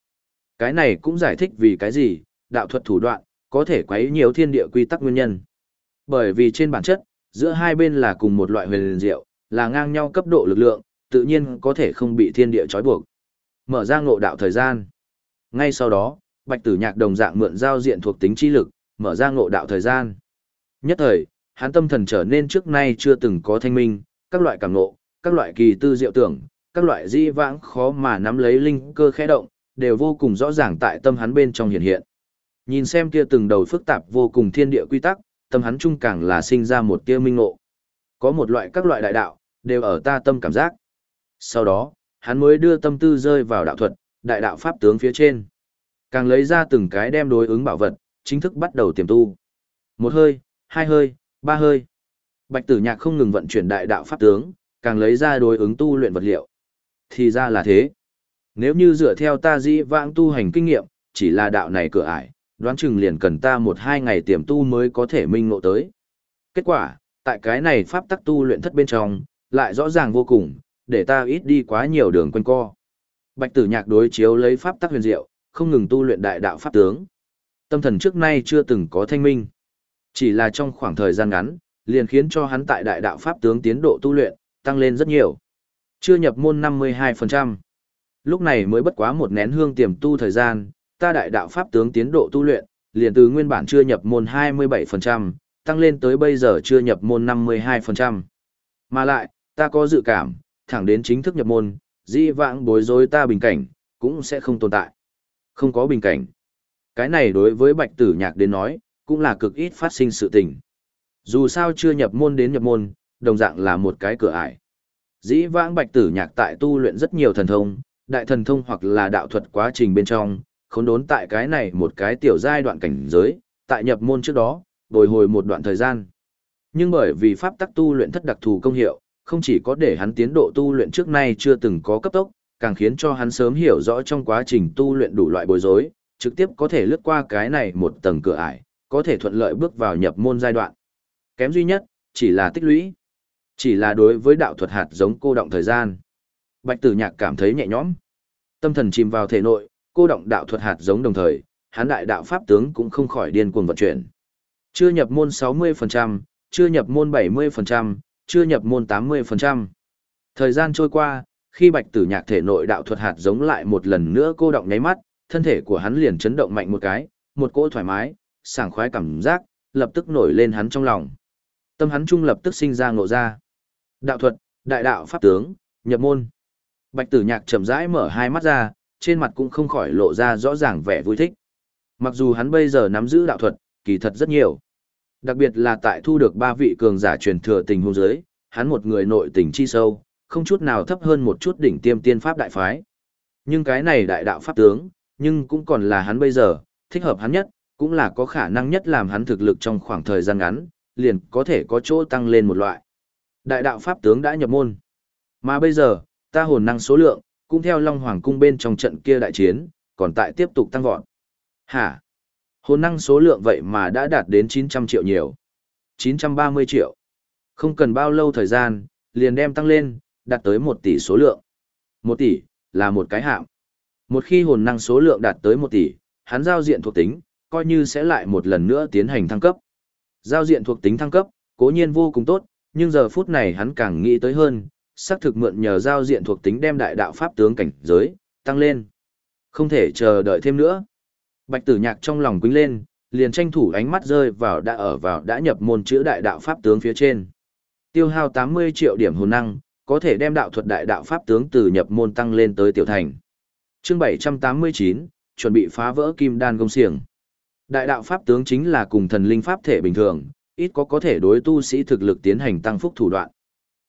Cái này cũng giải thích vì cái gì, đạo thuật thủ đoạn, có thể quấy nhiều thiên địa quy tắc nguyên nhân. Bởi vì trên bản chất, giữa hai bên là cùng một loại huyền diệu, là ngang nhau cấp độ lực lượng, tự nhiên có thể không bị thiên địa trói buộc. Mở ra ngộ đạo thời gian. Ngay sau đó, Bạch Tử Nhạc đồng dạng mượn giao diện thuộc tính chi lực, mở ra ngộ đạo thời gian. Nhất thời, hắn tâm thần trở nên trước nay chưa từng có thanh minh, các loại cảm ngộ, các loại kỳ tư diệu tưởng, các loại di vãng khó mà nắm lấy linh cơ khẽ động, đều vô cùng rõ ràng tại tâm hắn bên trong hiện hiện. Nhìn xem kia từng đầu phức tạp vô cùng thiên địa quy tắc, tâm hắn trung càng là sinh ra một tia minh ngộ. Có một loại các loại đại đạo, đều ở ta tâm cảm giác. Sau đó, hắn mới đưa tâm tư rơi vào đạo thuật, đại đạo pháp tướng phía trên. Càng lấy ra từng cái đem đối ứng bảo vật, chính thức bắt đầu tiềm tu. Một hơi, hai hơi, ba hơi. Bạch tử nhạc không ngừng vận chuyển đại đạo pháp tướng, càng lấy ra đối ứng tu luyện vật liệu. Thì ra là thế. Nếu như dựa theo ta dĩ vãng tu hành kinh nghiệm, chỉ là đạo này cửa ải, đoán chừng liền cần ta một hai ngày tiềm tu mới có thể minh ngộ tới. Kết quả, tại cái này pháp tắc tu luyện thất bên trong, lại rõ ràng vô cùng, để ta ít đi quá nhiều đường quanh co. Bạch tử nhạc đối chiếu lấy pháp tắc huyền diệu, không ngừng tu luyện đại đạo pháp tướng. Tâm thần trước nay chưa từng có thanh minh. Chỉ là trong khoảng thời gian ngắn, liền khiến cho hắn tại đại đạo pháp tướng tiến độ tu luyện, tăng lên rất nhiều. Chưa nhập môn 52%. Lúc này mới bất quá một nén hương tiềm tu thời gian, ta đại đạo pháp tướng tiến độ tu luyện, liền từ nguyên bản chưa nhập môn 27%, tăng lên tới bây giờ chưa nhập môn 52%. Mà lại, ta có dự cảm, thẳng đến chính thức nhập môn, di vãng bối rối ta bình cảnh, cũng sẽ không tồn tại. Không có bình cảnh. Cái này đối với bạch tử nhạc đến nói, cũng là cực ít phát sinh sự tình. Dù sao chưa nhập môn đến nhập môn, đồng dạng là một cái cửa ải. Dĩ vãng bạch tử nhạc tại tu luyện rất nhiều thần thông, đại thần thông hoặc là đạo thuật quá trình bên trong, khốn đốn tại cái này một cái tiểu giai đoạn cảnh giới, tại nhập môn trước đó, bồi hồi một đoạn thời gian. Nhưng bởi vì pháp tắc tu luyện thất đặc thù công hiệu, không chỉ có để hắn tiến độ tu luyện trước nay chưa từng có cấp tốc, càng khiến cho hắn sớm hiểu rõ trong quá trình tu luyện đủ loại bối rối, trực tiếp có thể lướt qua cái này một tầng cửa ải, có thể thuận lợi bước vào nhập môn giai đoạn. Kém duy nhất, chỉ là tích lũy. Chỉ là đối với đạo thuật hạt giống cô động thời gian. Bạch tử nhạc cảm thấy nhẹ nhõm. Tâm thần chìm vào thể nội, cô động đạo thuật hạt giống đồng thời, hán đại đạo pháp tướng cũng không khỏi điên cuồng vận chuyển. Chưa nhập môn 60%, chưa nhập môn 70%, chưa nhập môn 80%. Thời gian trôi qua, khi bạch tử nhạc thể nội đạo thuật hạt giống lại một lần nữa cô động nháy mắt, thân thể của hắn liền chấn động mạnh một cái, một cỗ thoải mái, sảng khoái cảm giác, lập tức nổi lên hắn trong lòng. Tâm hắn trung lập tức sinh ra ngộ ra. Đạo thuật, đại đạo pháp tướng, nhập môn. Bạch tử nhạc chậm rãi mở hai mắt ra, trên mặt cũng không khỏi lộ ra rõ ràng vẻ vui thích. Mặc dù hắn bây giờ nắm giữ đạo thuật, kỳ thật rất nhiều. Đặc biệt là tại thu được ba vị cường giả truyền thừa tình hôn giới, hắn một người nội tình chi sâu, không chút nào thấp hơn một chút đỉnh tiêm tiên pháp đại phái. Nhưng cái này đại đạo pháp tướng, nhưng cũng còn là hắn bây giờ, thích hợp hắn nhất, cũng là có khả năng nhất làm hắn thực lực trong khoảng thời gian ngắn, liền có thể có chỗ tăng lên một loại. Đại đạo pháp tướng đã nhập môn. Mà bây giờ, ta hồn năng số lượng, cũng theo Long Hoàng cung bên trong trận kia đại chiến, còn tại tiếp tục tăng vọt. Hả? Hồn năng số lượng vậy mà đã đạt đến 900 triệu nhiều. 930 triệu. Không cần bao lâu thời gian, liền đem tăng lên, đạt tới 1 tỷ số lượng. 1 tỷ, là một cái hạm một khi hồn năng số lượng đạt tới 1 tỷ, hắn giao diện thuộc tính, coi như sẽ lại một lần nữa tiến hành thăng cấp. Giao diện thuộc tính thăng cấp, cố nhiên vô cùng tốt, nhưng giờ phút này hắn càng nghĩ tới hơn, xác thực mượn nhờ giao diện thuộc tính đem đại đạo pháp tướng cảnh giới, tăng lên. Không thể chờ đợi thêm nữa. Bạch tử nhạc trong lòng quýnh lên, liền tranh thủ ánh mắt rơi vào đã ở vào đã nhập môn chữ đại đạo pháp tướng phía trên. Tiêu hao 80 triệu điểm hồn năng, có thể đem đạo thuật đại đạo pháp tướng từ nhập môn tăng lên tới tiểu thành. Chương 789, chuẩn bị phá vỡ kim đan công xiềng. Đại đạo pháp tướng chính là cùng thần linh pháp thể bình thường, ít có có thể đối tu sĩ thực lực tiến hành tăng phúc thủ đoạn.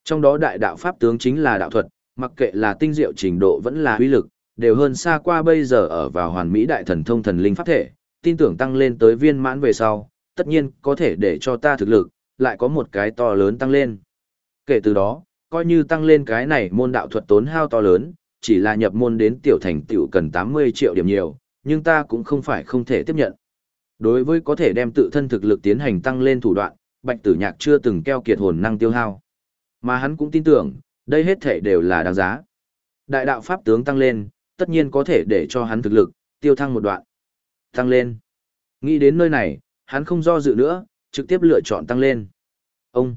Trong đó đại đạo pháp tướng chính là đạo thuật, mặc kệ là tinh diệu trình độ vẫn là uy lực, đều hơn xa qua bây giờ ở vào hoàn mỹ đại thần thông thần linh pháp thể, tin tưởng tăng lên tới viên mãn về sau, tất nhiên có thể để cho ta thực lực, lại có một cái to lớn tăng lên. Kể từ đó, coi như tăng lên cái này môn đạo thuật tốn hao to lớn, chỉ là nhập môn đến tiểu thành tiểu cần 80 triệu điểm nhiều, nhưng ta cũng không phải không thể tiếp nhận. Đối với có thể đem tự thân thực lực tiến hành tăng lên thủ đoạn, Bạch Tử Nhạc chưa từng keo kiệt hồn năng tiêu hao. Mà hắn cũng tin tưởng, đây hết thể đều là đáng giá. Đại đạo pháp tướng tăng lên, tất nhiên có thể để cho hắn thực lực tiêu thăng một đoạn. Tăng lên. Nghĩ đến nơi này, hắn không do dự nữa, trực tiếp lựa chọn tăng lên. Ông.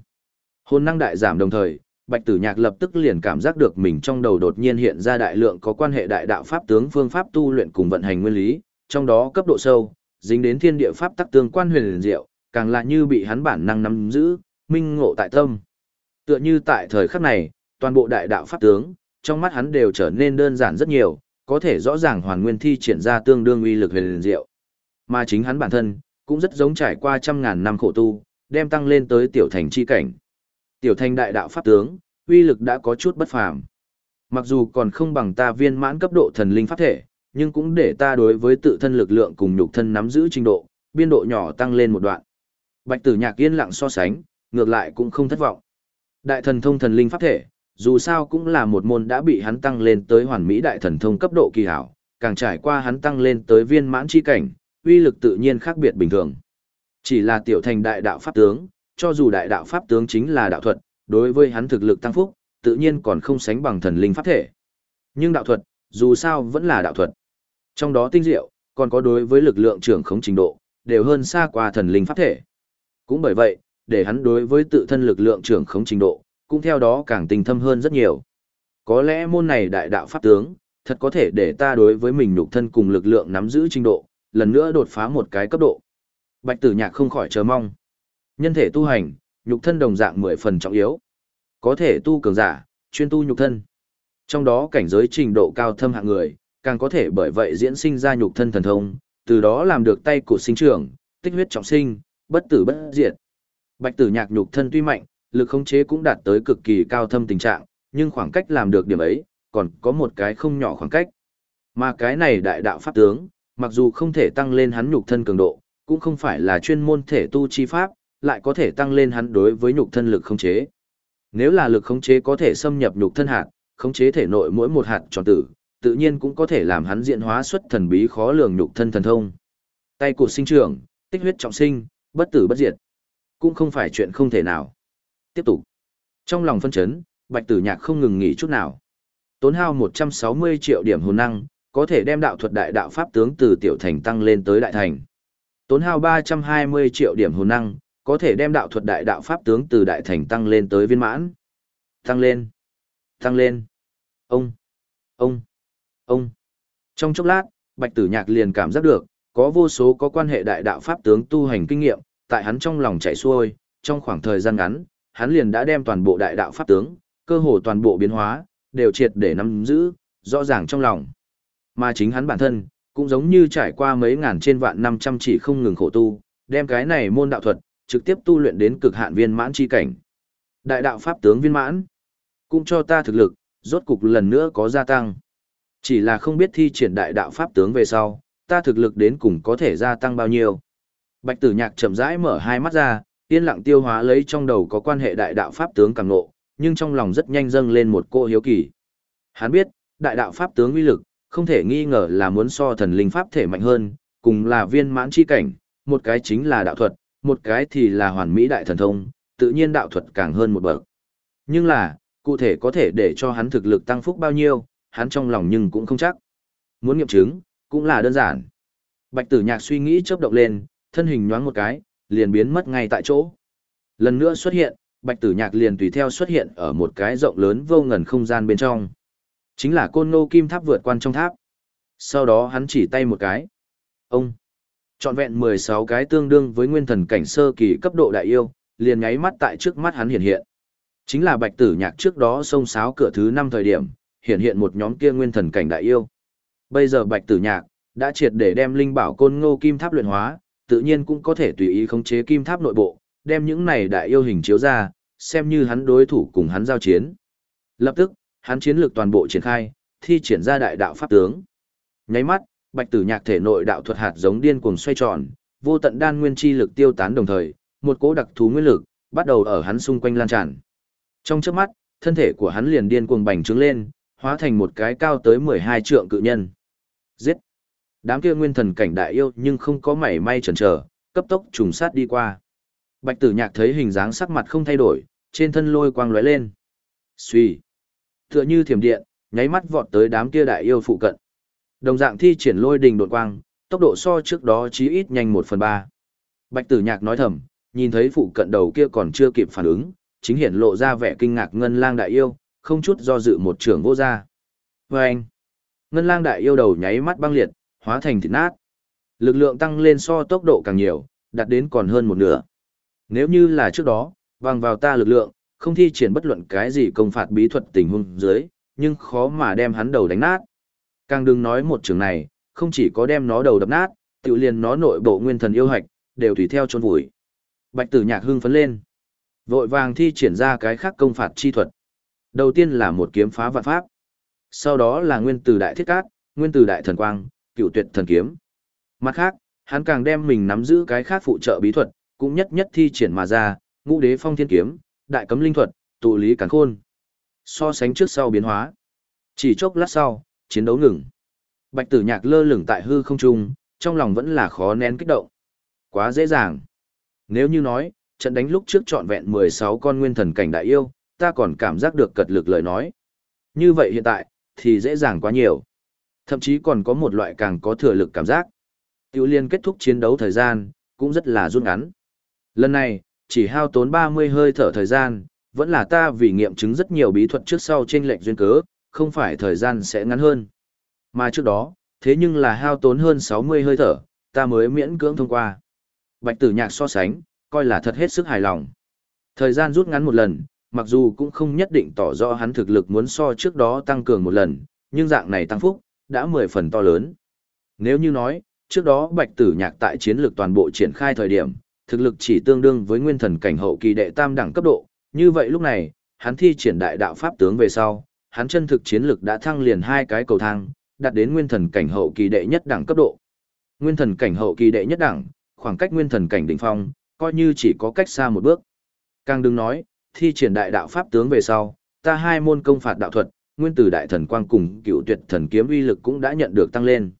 Hồn năng đại giảm đồng thời, Bạch Tử Nhạc lập tức liền cảm giác được mình trong đầu đột nhiên hiện ra đại lượng có quan hệ đại đạo pháp tướng phương pháp tu luyện cùng vận hành nguyên lý, trong đó cấp độ sâu, dính đến thiên địa pháp tắc tương quan huyền liền diệu, càng là như bị hắn bản năng nắm giữ, minh ngộ tại tâm. Tựa như tại thời khắc này, toàn bộ đại đạo pháp tướng, trong mắt hắn đều trở nên đơn giản rất nhiều, có thể rõ ràng hoàn nguyên thi triển ra tương đương uy lực huyền liền diệu. Mà chính hắn bản thân, cũng rất giống trải qua trăm ngàn năm khổ tu, đem tăng lên tới tiểu thành chi cảnh. Tiểu thành đại đạo pháp tướng, uy lực đã có chút bất phàm. Mặc dù còn không bằng ta viên mãn cấp độ thần linh pháp thể, nhưng cũng để ta đối với tự thân lực lượng cùng nhục thân nắm giữ trình độ, biên độ nhỏ tăng lên một đoạn. Bạch Tử Nhạc yên lặng so sánh, ngược lại cũng không thất vọng. Đại thần thông thần linh pháp thể, dù sao cũng là một môn đã bị hắn tăng lên tới hoàn mỹ đại thần thông cấp độ kỳ hảo, càng trải qua hắn tăng lên tới viên mãn chi cảnh, uy lực tự nhiên khác biệt bình thường. Chỉ là tiểu thành đại đạo pháp tướng, cho dù đại đạo pháp tướng chính là đạo thuật, đối với hắn thực lực tăng phúc, tự nhiên còn không sánh bằng thần linh pháp thể. Nhưng đạo thuật, dù sao vẫn là đạo thuật. Trong đó tinh diệu, còn có đối với lực lượng trưởng khống trình độ, đều hơn xa qua thần linh pháp thể. Cũng bởi vậy, để hắn đối với tự thân lực lượng trưởng khống trình độ, cũng theo đó càng tinh thâm hơn rất nhiều. Có lẽ môn này đại đạo pháp tướng, thật có thể để ta đối với mình nhục thân cùng lực lượng nắm giữ trình độ, lần nữa đột phá một cái cấp độ. Bạch tử nhạc không khỏi chờ mong. Nhân thể tu hành, nhục thân đồng dạng mười phần trọng yếu. Có thể tu cường giả, chuyên tu nhục thân. Trong đó cảnh giới trình độ cao thâm hạng người, càng có thể bởi vậy diễn sinh ra nhục thân thần thông, từ đó làm được tay của sinh trưởng, tích huyết trọng sinh, bất tử bất diệt. Bạch tử nhạc nhục thân tuy mạnh, lực khống chế cũng đạt tới cực kỳ cao thâm tình trạng, nhưng khoảng cách làm được điểm ấy, còn có một cái không nhỏ khoảng cách. Mà cái này đại đạo pháp tướng, mặc dù không thể tăng lên hắn nhục thân cường độ, cũng không phải là chuyên môn thể tu chi pháp, lại có thể tăng lên hắn đối với nhục thân lực khống chế. Nếu là lực khống chế có thể xâm nhập nhục thân hạt, khống chế thể nội mỗi một hạt tròn tử, tự nhiên cũng có thể làm hắn diện hóa xuất thần bí khó lường nhục thân thần thông. Tay cụt sinh trưởng, tích huyết trọng sinh, bất tử bất diệt. Cũng không phải chuyện không thể nào. Tiếp tục. Trong lòng phân chấn, Bạch Tử Nhạc không ngừng nghỉ chút nào. Tốn hao 160 triệu điểm hồn năng, có thể đem đạo thuật đại đạo pháp tướng từ tiểu thành tăng lên tới đại thành. Tốn hao 320 triệu điểm hồn năng, có thể đem đạo thuật đại đạo pháp tướng từ đại thành tăng lên tới viên mãn. Tăng lên. Tăng lên. Ông. Ông. Ông. Trong chốc lát, Bạch Tử Nhạc liền cảm giác được, có vô số có quan hệ đại đạo pháp tướng tu hành kinh nghiệm, tại hắn trong lòng chảy xuôi, trong khoảng thời gian ngắn, hắn liền đã đem toàn bộ đại đạo pháp tướng, cơ hồ toàn bộ biến hóa, đều triệt để nắm giữ, rõ ràng trong lòng. Mà chính hắn bản thân, cũng giống như trải qua mấy ngàn trên vạn năm trăm chỉ không ngừng khổ tu, đem cái này môn đạo thuật, trực tiếp tu luyện đến cực hạn viên mãn chi cảnh. Đại đạo pháp tướng viên mãn, cũng cho ta thực lực, rốt cục lần nữa có gia tăng. Chỉ là không biết thi triển đại đạo pháp tướng về sau, ta thực lực đến cùng có thể gia tăng bao nhiêu. Bạch tử nhạc chậm rãi mở hai mắt ra, yên lặng tiêu hóa lấy trong đầu có quan hệ đại đạo pháp tướng càng ngộ, nhưng trong lòng rất nhanh dâng lên một cô hiếu kỳ. Hắn biết, đại đạo pháp tướng uy lực, không thể nghi ngờ là muốn so thần linh pháp thể mạnh hơn, cùng là viên mãn chi cảnh, một cái chính là đạo thuật, một cái thì là hoàn mỹ đại thần thông, tự nhiên đạo thuật càng hơn một bậc. Nhưng là, cụ thể có thể để cho hắn thực lực tăng phúc bao nhiêu, hắn trong lòng nhưng cũng không chắc. Muốn nghiệm chứng, cũng là đơn giản. Bạch tử nhạc suy nghĩ chớp động lên, thân hình nhoáng một cái, liền biến mất ngay tại chỗ. Lần nữa xuất hiện, bạch tử nhạc liền tùy theo xuất hiện ở một cái rộng lớn vô ngần không gian bên trong. Chính là côn nô kim tháp vượt quan trong tháp. Sau đó hắn chỉ tay một cái. Ông! Chọn vẹn 16 cái tương đương với nguyên thần cảnh sơ kỳ cấp độ đại yêu, liền nháy mắt tại trước mắt hắn hiện hiện. Chính là bạch tử nhạc trước đó xông sáo cửa thứ 5 thời điểm, hiện hiện một nhóm kia nguyên thần cảnh đại yêu. Bây giờ bạch tử nhạc, đã triệt để đem linh bảo côn ngô kim tháp luyện hóa, tự nhiên cũng có thể tùy ý khống chế kim tháp nội bộ, đem những này đại yêu hình chiếu ra, xem như hắn đối thủ cùng hắn giao chiến. Lập tức, hắn chiến lược toàn bộ triển khai, thi triển ra đại đạo pháp tướng. Nháy mắt, bạch tử nhạc thể nội đạo thuật hạt giống điên cuồng xoay tròn, vô tận đan nguyên chi lực tiêu tán đồng thời, một cỗ đặc thú nguyên lực bắt đầu ở hắn xung quanh lan tràn. Trong chớp mắt, thân thể của hắn liền điên cuồng bành trướng lên, hóa thành một cái cao tới 12 trượng cự nhân. Giết! Đám kia nguyên thần cảnh đại yêu nhưng không có mảy may chần chờ, cấp tốc trùng sát đi qua. Bạch tử nhạc thấy hình dáng sắc mặt không thay đổi, trên thân lôi quang lóe lên. Xuy! Tựa như thiểm điện, nháy mắt vọt tới đám kia đại yêu phụ cận. Đồng dạng thi triển lôi đình đột quang, tốc độ so trước đó chí ít nhanh 1 phần 3. Bạch tử nhạc nói thầm, nhìn thấy phụ cận đầu kia còn chưa kịp phản ứng, chính hiện lộ ra vẻ kinh ngạc ngân lang đại yêu, không chút do dự một trường vô ra. Và anh, ngân lang đại yêu đầu nháy mắt băng liệt, hóa thành thịt nát. Lực lượng tăng lên so tốc độ càng nhiều, đạt đến còn hơn một nửa. Nếu như là trước đó, vàng vào ta lực lượng, không thi triển bất luận cái gì công phạt bí thuật tình huống dưới, nhưng khó mà đem hắn đầu đánh nát. Càng đừng nói một trường này, không chỉ có đem nó đầu đập nát, tự liền nó nội bộ nguyên thần yêu hạch, đều tùy theo chôn vùi. Bạch tử nhạc hưng phấn lên. Vội vàng thi triển ra cái khác công phạt chi thuật. Đầu tiên là một kiếm phá vạn pháp. Sau đó là nguyên từ đại thiết cát, nguyên từ đại thần quang, cựu tuyệt thần kiếm. Mặt khác, hắn càng đem mình nắm giữ cái khác phụ trợ bí thuật, cũng nhất nhất thi triển mà ra, ngũ đế phong thiên kiếm, đại cấm linh thuật, tụ lý càn khôn. So sánh trước sau biến hóa. Chỉ chốc lát sau, chiến đấu ngừng. Bạch tử nhạc lơ lửng tại hư không trung, trong lòng vẫn là khó nén kích động. Quá dễ dàng. Nếu như nói, trận đánh lúc trước trọn vẹn 16 con nguyên thần cảnh đại yêu, ta còn cảm giác được cật lực lời nói. Như vậy hiện tại, thì dễ dàng quá nhiều. Thậm chí còn có một loại càng có thừa lực cảm giác. Tiểu liên kết thúc chiến đấu thời gian, cũng rất là rút ngắn. Lần này, chỉ hao tốn 30 hơi thở thời gian, vẫn là ta vì nghiệm chứng rất nhiều bí thuật trước sau trên lệnh duyên cớ, không phải thời gian sẽ ngắn hơn. Mà trước đó, thế nhưng là hao tốn hơn 60 hơi thở, ta mới miễn cưỡng thông qua. Bạch tử nhạc so sánh, coi là thật hết sức hài lòng. Thời gian rút ngắn một lần, mặc dù cũng không nhất định tỏ rõ hắn thực lực muốn so trước đó tăng cường một lần, nhưng dạng này tăng phúc, đã 10 phần to lớn. Nếu như nói, trước đó bạch tử nhạc tại chiến lược toàn bộ triển khai thời điểm, thực lực chỉ tương đương với nguyên thần cảnh hậu kỳ đệ tam đẳng cấp độ, như vậy lúc này, hắn thi triển đại đạo pháp tướng về sau, hắn chân thực chiến lực đã thăng liền hai cái cầu thang, đạt đến nguyên thần cảnh hậu kỳ đệ nhất đẳng cấp độ. Nguyên thần cảnh hậu kỳ đệ nhất đẳng, khoảng cách nguyên thần cảnh đỉnh phong, coi như chỉ có cách xa một bước. Càng đừng nói, thi triển đại đạo pháp tướng về sau, ta hai môn công phạt đạo thuật, nguyên tử đại thần quang cùng cựu tuyệt thần kiếm uy lực cũng đã nhận được tăng lên.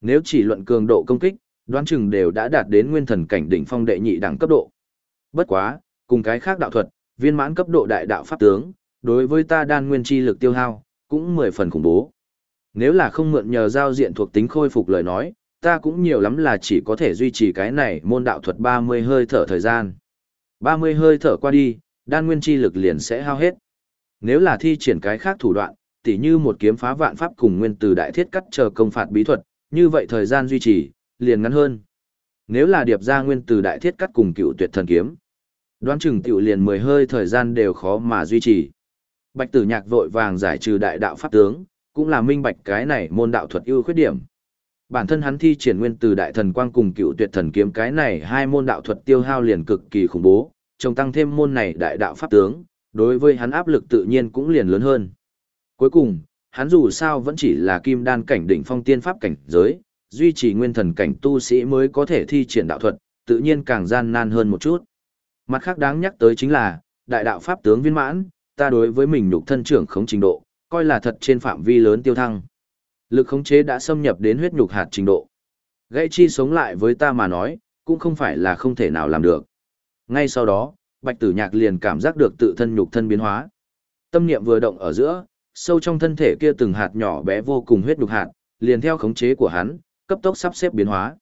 Nếu chỉ luận cường độ công kích, đoán chừng đều đã đạt đến nguyên thần cảnh đỉnh phong đệ nhị đẳng cấp độ. Bất quá, cùng cái khác đạo thuật, viên mãn cấp độ đại đạo pháp tướng, đối với ta đan nguyên chi lực tiêu hao, cũng mười phần khủng bố. Nếu là không mượn nhờ giao diện thuộc tính khôi phục lời nói, ta cũng nhiều lắm là chỉ có thể duy trì cái này môn đạo thuật 30 hơi thở thời gian. 30 hơi thở qua đi, đan nguyên chi lực liền sẽ hao hết. Nếu là thi triển cái khác thủ đoạn, tỉ như một kiếm phá vạn pháp cùng nguyên từ đại thiết cắt chờ công phạt bí thuật, như vậy thời gian duy trì, liền ngắn hơn. Nếu là điệp ra nguyên từ đại thiết cắt cùng cựu tuyệt thần kiếm, đoán chừng tiểu liền 10 hơi thời gian đều khó mà duy trì. Bạch tử nhạc vội vàng giải trừ đại đạo pháp tướng, cũng là minh bạch cái này môn đạo thuật ưu khuyết điểm. Bản thân hắn thi triển nguyên từ đại thần quang cùng cựu tuyệt thần kiếm cái này hai môn đạo thuật tiêu hao liền cực kỳ khủng bố, trồng tăng thêm môn này đại đạo pháp tướng, đối với hắn áp lực tự nhiên cũng liền lớn hơn. Cuối cùng, hắn dù sao vẫn chỉ là kim đan cảnh đỉnh phong tiên pháp cảnh giới, duy trì nguyên thần cảnh tu sĩ mới có thể thi triển đạo thuật, tự nhiên càng gian nan hơn một chút. Mặt khác đáng nhắc tới chính là, đại đạo pháp tướng viên mãn, ta đối với mình nhục thân trưởng khống trình độ, coi là thật trên phạm vi lớn tiêu thăng. Lực khống chế đã xâm nhập đến huyết nhục hạt trình độ. Gãy chi sống lại với ta mà nói, cũng không phải là không thể nào làm được. Ngay sau đó, Bạch Tử Nhạc liền cảm giác được tự thân nhục thân biến hóa. Tâm niệm vừa động ở giữa, sâu trong thân thể kia từng hạt nhỏ bé vô cùng huyết nhục hạt, liền theo khống chế của hắn, cấp tốc sắp xếp biến hóa.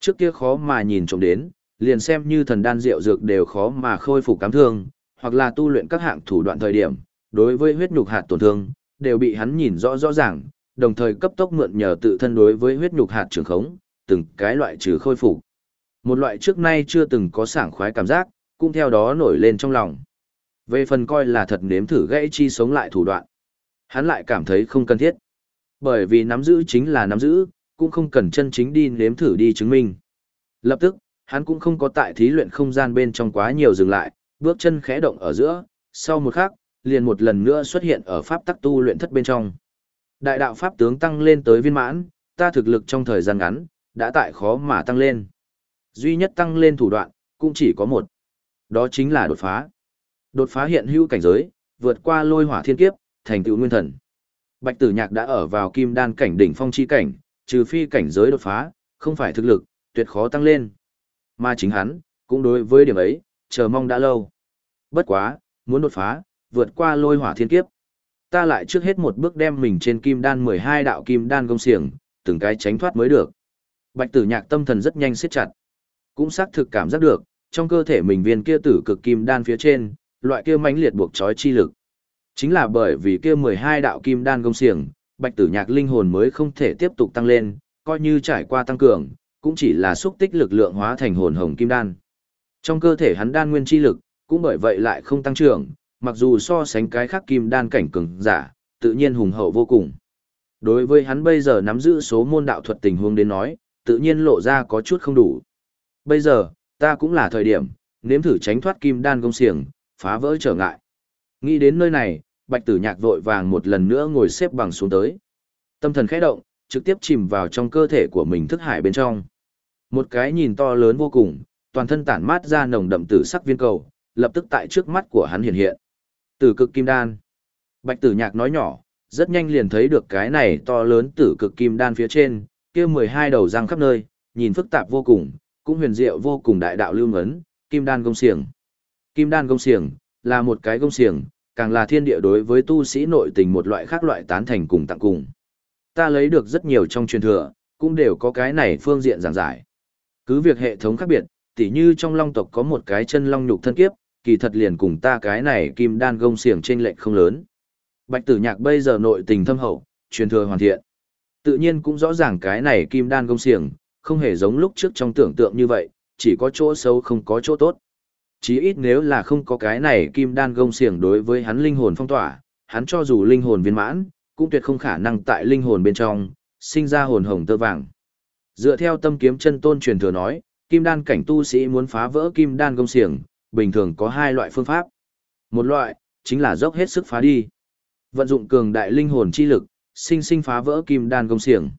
Trước kia khó mà nhìn trộm đến, liền xem như thần đan rượu dược đều khó mà khôi phục cảm thương, hoặc là tu luyện các hạng thủ đoạn thời điểm, đối với huyết nhục hạt tổn thương, đều bị hắn nhìn rõ rõ ràng, đồng thời cấp tốc mượn nhờ tự thân đối với huyết nhục hạt trường khống, từng cái loại trừ khôi phục. Một loại trước nay chưa từng có sảng khoái cảm giác, cũng theo đó nổi lên trong lòng. Về phần coi là thật nếm thử gãy chi sống lại thủ đoạn, hắn lại cảm thấy không cần thiết. Bởi vì nắm giữ chính là nắm giữ, cũng không cần chân chính đi nếm thử đi chứng minh. Lập tức, hắn cũng không có tại thí luyện không gian bên trong quá nhiều dừng lại, bước chân khẽ động ở giữa, sau một khắc, liền một lần nữa xuất hiện ở pháp tắc tu luyện thất bên trong. Đại đạo pháp tướng tăng lên tới viên mãn, ta thực lực trong thời gian ngắn, đã tại khó mà tăng lên. Duy nhất tăng lên thủ đoạn, cũng chỉ có một. Đó chính là đột phá. Đột phá hiện hữu cảnh giới, vượt qua lôi hỏa thiên kiếp, thành tựu nguyên thần. Bạch Tử Nhạc đã ở vào kim đan cảnh đỉnh phong chi cảnh, trừ phi cảnh giới đột phá, không phải thực lực, tuyệt khó tăng lên. Mà chính hắn, cũng đối với điểm ấy, chờ mong đã lâu. Bất quá, muốn đột phá, vượt qua lôi hỏa thiên kiếp. Ta lại trước hết một bước đem mình trên kim đan 12 đạo kim đan công xiềng, từng cái tránh thoát mới được. Bạch tử nhạc tâm thần rất nhanh siết chặt. Cũng xác thực cảm giác được, trong cơ thể mình viên kia tử cực kim đan phía trên, loại kia mãnh liệt buộc trói chi lực. Chính là bởi vì kia 12 đạo kim đan công xiềng, bạch tử nhạc linh hồn mới không thể tiếp tục tăng lên, coi như trải qua tăng cường, cũng chỉ là xúc tích lực lượng hóa thành hồn hồng kim đan. Trong cơ thể hắn đan nguyên chi lực, cũng bởi vậy lại không tăng trưởng, mặc dù so sánh cái khác kim đan cảnh cường giả, tự nhiên hùng hậu vô cùng. Đối với hắn bây giờ nắm giữ số môn đạo thuật tình huống đến nói, tự nhiên lộ ra có chút không đủ. Bây giờ, ta cũng là thời điểm, nếm thử tránh thoát kim đan công xiềng, phá vỡ trở ngại. Nghĩ đến nơi này, Bạch Tử Nhạc vội vàng một lần nữa ngồi xếp bằng xuống tới. Tâm thần khẽ động, trực tiếp chìm vào trong cơ thể của mình thức hải bên trong. Một cái nhìn to lớn vô cùng, toàn thân tản mát ra nồng đậm tử sắc viên cầu, lập tức tại trước mắt của hắn hiện hiện. Tử cực kim đan. Bạch Tử Nhạc nói nhỏ, rất nhanh liền thấy được cái này to lớn tử cực kim đan phía trên, kia 12 đầu răng khắp nơi, nhìn phức tạp vô cùng, cũng huyền diệu vô cùng đại đạo lưu ngấn, kim đan công xiềng. Kim đan công xiềng là một cái công xiềng, càng là thiên địa đối với tu sĩ nội tình một loại khác loại tán thành cùng tặng cùng. Ta lấy được rất nhiều trong truyền thừa, cũng đều có cái này phương diện giảng giải. Cứ việc hệ thống khác biệt, tỉ như trong long tộc có một cái chân long nhục thân kiếp, kỳ thật liền cùng ta cái này kim đan gông xiềng trên lệnh không lớn. Bạch tử nhạc bây giờ nội tình thâm hậu, truyền thừa hoàn thiện. Tự nhiên cũng rõ ràng cái này kim đan gông xiềng, không hề giống lúc trước trong tưởng tượng như vậy, chỉ có chỗ xấu không có chỗ tốt. Chí ít nếu là không có cái này kim đan gông xiềng đối với hắn linh hồn phong tỏa, hắn cho dù linh hồn viên mãn, cũng tuyệt không khả năng tại linh hồn bên trong, sinh ra hồn hồng tơ vàng. Dựa theo tâm kiếm chân tôn truyền thừa nói, kim đan cảnh tu sĩ muốn phá vỡ kim đan gông xiềng, bình thường có hai loại phương pháp. Một loại, chính là dốc hết sức phá đi. Vận dụng cường đại linh hồn chi lực, sinh sinh phá vỡ kim đan gông xiềng.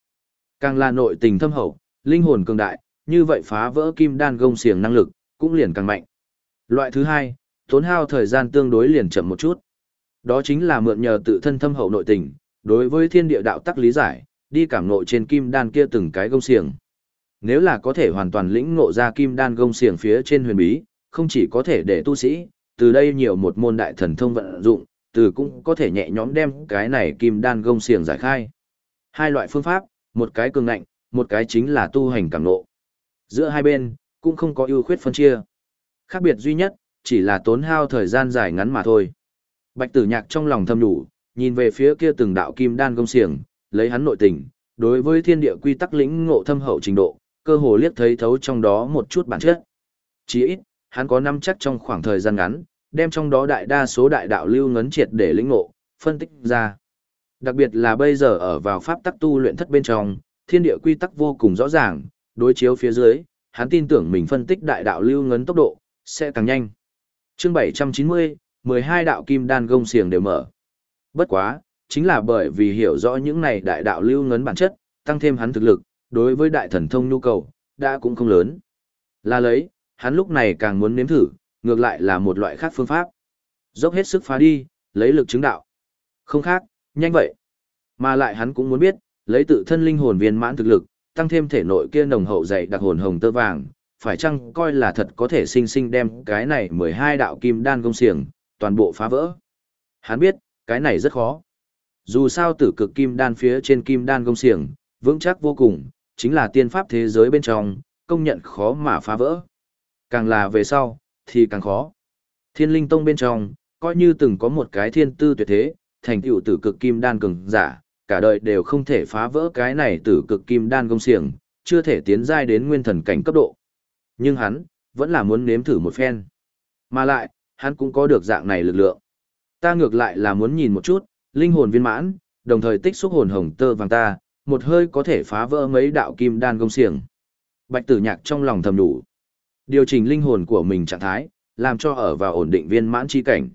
Càng là nội tình thâm hậu, linh hồn cường đại, như vậy phá vỡ kim đan gông xiềng năng lực, cũng liền càng mạnh. Loại thứ hai, tốn hao thời gian tương đối liền chậm một chút. Đó chính là mượn nhờ tự thân thâm hậu nội tình, đối với thiên địa đạo tắc lý giải, đi cảm ngộ trên kim đan kia từng cái gông xiềng. Nếu là có thể hoàn toàn lĩnh ngộ ra kim đan gông xiềng phía trên huyền bí, không chỉ có thể để tu sĩ, từ đây nhiều một môn đại thần thông vận dụng, từ cũng có thể nhẹ nhõm đem cái này kim đan gông xiềng giải khai. Hai loại phương pháp, một cái cường ngạnh, một cái chính là tu hành cảm ngộ. Giữa hai bên, cũng không có ưu khuyết phân chia. Khác biệt duy nhất, chỉ là tốn hao thời gian dài ngắn mà thôi. Bạch tử nhạc trong lòng thầm đủ, nhìn về phía kia từng đạo kim đan gông xiềng, lấy hắn nội tình, đối với thiên địa quy tắc lĩnh ngộ thâm hậu trình độ, cơ hồ liếc thấy thấu trong đó một chút bản chất. Chỉ ít, hắn có năm chắc trong khoảng thời gian ngắn, đem trong đó đại đa số đại đạo lưu ngấn triệt để lĩnh ngộ, phân tích ra. Đặc biệt là bây giờ ở vào pháp tắc tu luyện thất bên trong, thiên địa quy tắc vô cùng rõ ràng, đối chiếu phía dưới, hắn tin tưởng mình phân tích đại đạo lưu ngấn tốc độ sẽ càng nhanh. Chương 790, 12 đạo kim đan gông xiềng đều mở. Bất quá, chính là bởi vì hiểu rõ những này đại đạo lưu ngấn bản chất, tăng thêm hắn thực lực, đối với đại thần thông nhu cầu, đã cũng không lớn. Là lấy, hắn lúc này càng muốn nếm thử, ngược lại là một loại khác phương pháp. Dốc hết sức phá đi, lấy lực chứng đạo. Không khác, nhanh vậy. Mà lại hắn cũng muốn biết, lấy tự thân linh hồn viên mãn thực lực, tăng thêm thể nội kia nồng hậu dày đặc hồn hồng tơ vàng, phải chăng coi là thật có thể sinh sinh đem cái này 12 đạo kim đan công xiềng, toàn bộ phá vỡ. Hắn biết, cái này rất khó. Dù sao tử cực kim đan phía trên kim đan công xiềng, vững chắc vô cùng, chính là tiên pháp thế giới bên trong, công nhận khó mà phá vỡ. Càng là về sau, thì càng khó. Thiên linh tông bên trong, coi như từng có một cái thiên tư tuyệt thế, thành tựu tử cực kim đan cường giả, cả đời đều không thể phá vỡ cái này tử cực kim đan công xiềng, chưa thể tiến giai đến nguyên thần cảnh cấp độ. Nhưng hắn, vẫn là muốn nếm thử một phen. Mà lại, hắn cũng có được dạng này lực lượng. Ta ngược lại là muốn nhìn một chút, linh hồn viên mãn, đồng thời tích xúc hồn hồng tơ vàng ta, một hơi có thể phá vỡ mấy đạo kim đan công xiềng. Bạch tử nhạc trong lòng thầm đủ. Điều chỉnh linh hồn của mình trạng thái, làm cho ở vào ổn định viên mãn chi cảnh.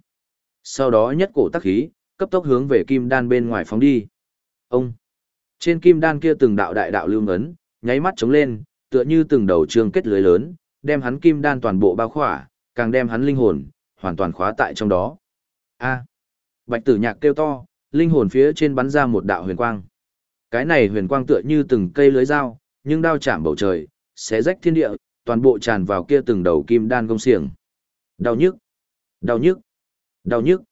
Sau đó nhất cổ tắc khí, cấp tốc hướng về kim đan bên ngoài phóng đi. Ông! Trên kim đan kia từng đạo đại đạo lưu ngấn, nháy mắt trống lên, tựa như từng đầu trường kết lưới lớn, đem hắn kim đan toàn bộ bao khỏa, càng đem hắn linh hồn, hoàn toàn khóa tại trong đó. A! Bạch tử nhạc kêu to, linh hồn phía trên bắn ra một đạo huyền quang. Cái này huyền quang tựa như từng cây lưới dao, nhưng đao chạm bầu trời, xé rách thiên địa, toàn bộ tràn vào kia từng đầu kim đan công xiềng. Đau nhức, đau nhức, đau nhức.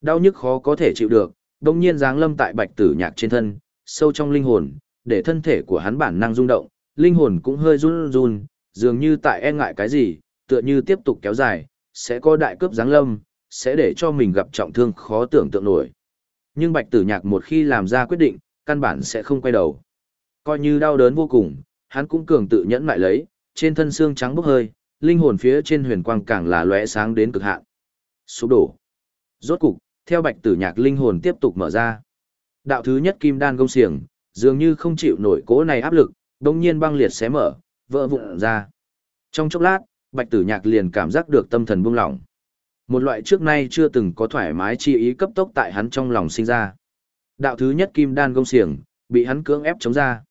Đau nhức khó có thể chịu được, đồng nhiên giáng lâm tại bạch tử nhạc trên thân, sâu trong linh hồn, để thân thể của hắn bản năng rung động, linh hồn cũng hơi run run, dường như tại e ngại cái gì, tựa như tiếp tục kéo dài, sẽ có đại cướp giáng lâm, sẽ để cho mình gặp trọng thương khó tưởng tượng nổi. Nhưng bạch tử nhạc một khi làm ra quyết định, căn bản sẽ không quay đầu. Coi như đau đớn vô cùng, hắn cũng cường tự nhẫn lại lấy, trên thân xương trắng bốc hơi, linh hồn phía trên huyền quang càng là lóe sáng đến cực hạn. Sụp đổ. Rốt cục, theo bạch tử nhạc linh hồn tiếp tục mở ra. Đạo thứ nhất kim đan công xiềng, dường như không chịu nổi cố này áp lực, đồng nhiên băng liệt xé mở, vỡ vụn ra. Trong chốc lát, bạch tử nhạc liền cảm giác được tâm thần buông lỏng. Một loại trước nay chưa từng có thoải mái chi ý cấp tốc tại hắn trong lòng sinh ra. Đạo thứ nhất kim đan công xiềng, bị hắn cưỡng ép chống ra.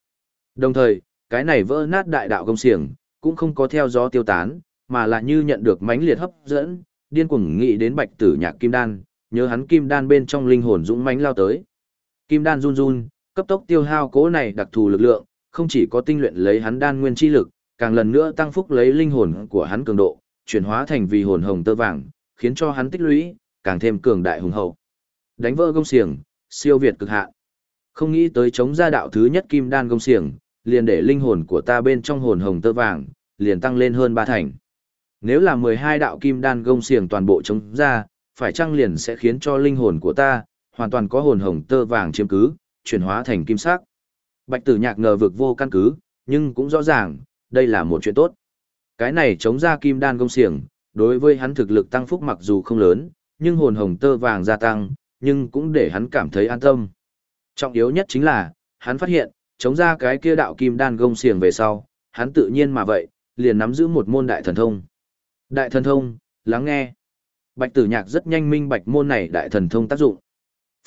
Đồng thời, cái này vỡ nát đại đạo công xiềng, cũng không có theo gió tiêu tán, mà là như nhận được mãnh liệt hấp dẫn, điên cuồng nghĩ đến bạch tử nhạc kim đan, nhớ hắn kim đan bên trong linh hồn dũng mãnh lao tới. Kim đan run run, cấp tốc tiêu hao cố này đặc thù lực lượng, không chỉ có tinh luyện lấy hắn đan nguyên chi lực, càng lần nữa tăng phúc lấy linh hồn của hắn cường độ, chuyển hóa thành vì hồn hồng tơ vàng, khiến cho hắn tích lũy càng thêm cường đại hùng hậu. Đánh vỡ công xiềng, siêu việt cực hạn. Không nghĩ tới chống ra đạo thứ nhất kim đan công xiềng, liền để linh hồn của ta bên trong hồn hồng tơ vàng, liền tăng lên hơn ba thành. Nếu là 12 đạo kim đan gông xiềng toàn bộ chống ra, phải chăng liền sẽ khiến cho linh hồn của ta, hoàn toàn có hồn hồng tơ vàng chiếm cứ, chuyển hóa thành kim sắc. Bạch tử nhạc ngờ vực vô căn cứ, nhưng cũng rõ ràng, đây là một chuyện tốt. Cái này chống ra kim đan gông xiềng, đối với hắn thực lực tăng phúc mặc dù không lớn, nhưng hồn hồng tơ vàng gia tăng, nhưng cũng để hắn cảm thấy an tâm. Trọng yếu nhất chính là, hắn phát hiện, chống ra cái kia đạo kim đan gông xiềng về sau, hắn tự nhiên mà vậy, liền nắm giữ một môn đại thần thông. Đại thần thông, lắng nghe. Bạch tử nhạc rất nhanh minh bạch môn này đại thần thông tác dụng.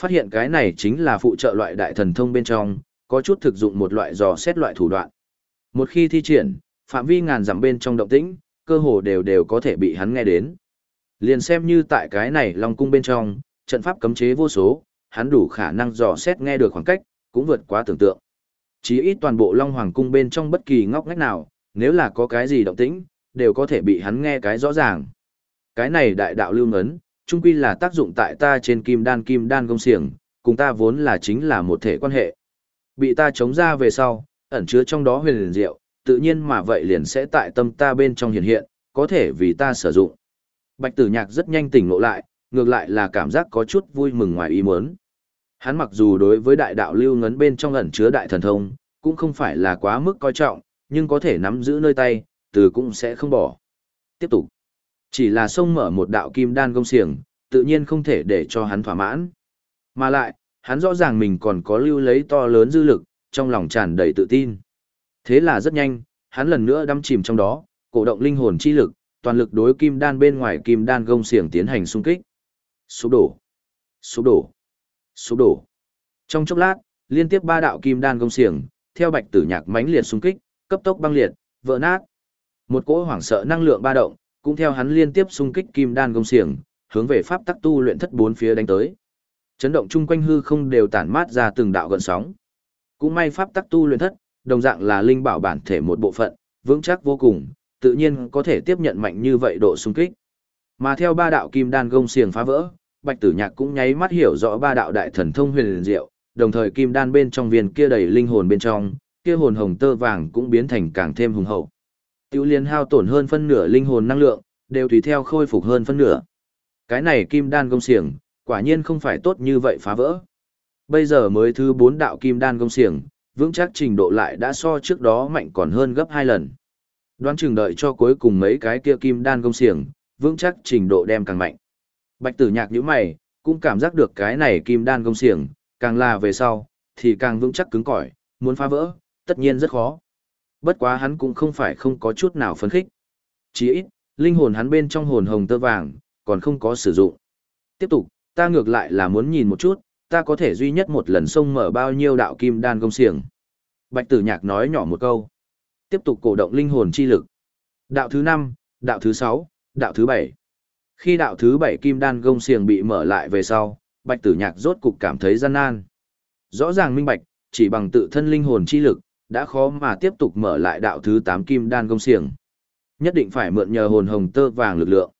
Phát hiện cái này chính là phụ trợ loại đại thần thông bên trong, có chút thực dụng một loại dò xét loại thủ đoạn. Một khi thi triển, phạm vi ngàn dặm bên trong động tĩnh, cơ hồ đều đều có thể bị hắn nghe đến. Liền xem như tại cái này Long cung bên trong, trận pháp cấm chế vô số, hắn đủ khả năng dò xét nghe được khoảng cách, cũng vượt quá tưởng tượng. Chí ít toàn bộ Long Hoàng cung bên trong bất kỳ ngóc ngách nào, nếu là có cái gì động tĩnh, đều có thể bị hắn nghe cái rõ ràng. Cái này đại đạo lưu ngấn, chung quy là tác dụng tại ta trên kim đan kim đan công xiềng, cùng ta vốn là chính là một thể quan hệ. Bị ta chống ra về sau, ẩn chứa trong đó huyền liền diệu, tự nhiên mà vậy liền sẽ tại tâm ta bên trong hiện hiện, có thể vì ta sử dụng. Bạch tử nhạc rất nhanh tỉnh ngộ lại, ngược lại là cảm giác có chút vui mừng ngoài ý muốn. Hắn mặc dù đối với đại đạo lưu ngấn bên trong ẩn chứa đại thần thông, cũng không phải là quá mức coi trọng, nhưng có thể nắm giữ nơi tay, từ cũng sẽ không bỏ. Tiếp tục. Chỉ là sông mở một đạo kim đan công xiềng, tự nhiên không thể để cho hắn thỏa mãn. Mà lại, hắn rõ ràng mình còn có lưu lấy to lớn dư lực, trong lòng tràn đầy tự tin. Thế là rất nhanh, hắn lần nữa đắm chìm trong đó, cổ động linh hồn chi lực, toàn lực đối kim đan bên ngoài kim đan gông xiềng tiến hành xung kích. Sụp đổ, sụp đổ, sụp đổ. Trong chốc lát, liên tiếp ba đạo kim đan gông xiềng, theo bạch tử nhạc mãnh liệt xung kích, cấp tốc băng liệt, vỡ nát. Một cỗ hoảng sợ năng lượng ba động, cũng theo hắn liên tiếp xung kích kim đan gông xiềng, hướng về pháp tắc tu luyện thất bốn phía đánh tới. Chấn động chung quanh hư không đều tản mát ra từng đạo gần sóng. Cũng may pháp tắc tu luyện thất, đồng dạng là linh bảo bản thể một bộ phận, vững chắc vô cùng, tự nhiên có thể tiếp nhận mạnh như vậy độ xung kích. Mà theo ba đạo kim đan gông xiềng phá vỡ, Bạch Tử Nhạc cũng nháy mắt hiểu rõ ba đạo đại thần thông huyền diệu, đồng thời kim đan bên trong viên kia đầy linh hồn bên trong, kia hồn hồng tơ vàng cũng biến thành càng thêm hùng hậu. Tiêu liên hao tổn hơn phân nửa linh hồn năng lượng, đều tùy theo khôi phục hơn phân nửa. Cái này kim đan công xiềng, quả nhiên không phải tốt như vậy phá vỡ. Bây giờ mới thứ bốn đạo kim đan công xiềng, vững chắc trình độ lại đã so trước đó mạnh còn hơn gấp hai lần. Đoán chừng đợi cho cuối cùng mấy cái kia kim đan công xiềng, vững chắc trình độ đem càng mạnh. Bạch tử nhạc như mày, cũng cảm giác được cái này kim đan gông xiềng, càng là về sau, thì càng vững chắc cứng cỏi, muốn phá vỡ, tất nhiên rất khó. Bất quá hắn cũng không phải không có chút nào phấn khích. Chỉ ít, linh hồn hắn bên trong hồn hồng tơ vàng, còn không có sử dụng. Tiếp tục, ta ngược lại là muốn nhìn một chút, ta có thể duy nhất một lần xông mở bao nhiêu đạo kim đan công xiềng. Bạch tử nhạc nói nhỏ một câu. Tiếp tục cổ động linh hồn chi lực. Đạo thứ 5, đạo thứ 6, đạo thứ 7. Khi đạo thứ bảy kim đan công xiềng bị mở lại về sau, bạch tử nhạc rốt cục cảm thấy gian nan. Rõ ràng minh bạch, chỉ bằng tự thân linh hồn chi lực, đã khó mà tiếp tục mở lại đạo thứ 8 kim đan công xiềng. Nhất định phải mượn nhờ hồn hồng tơ vàng lực lượng.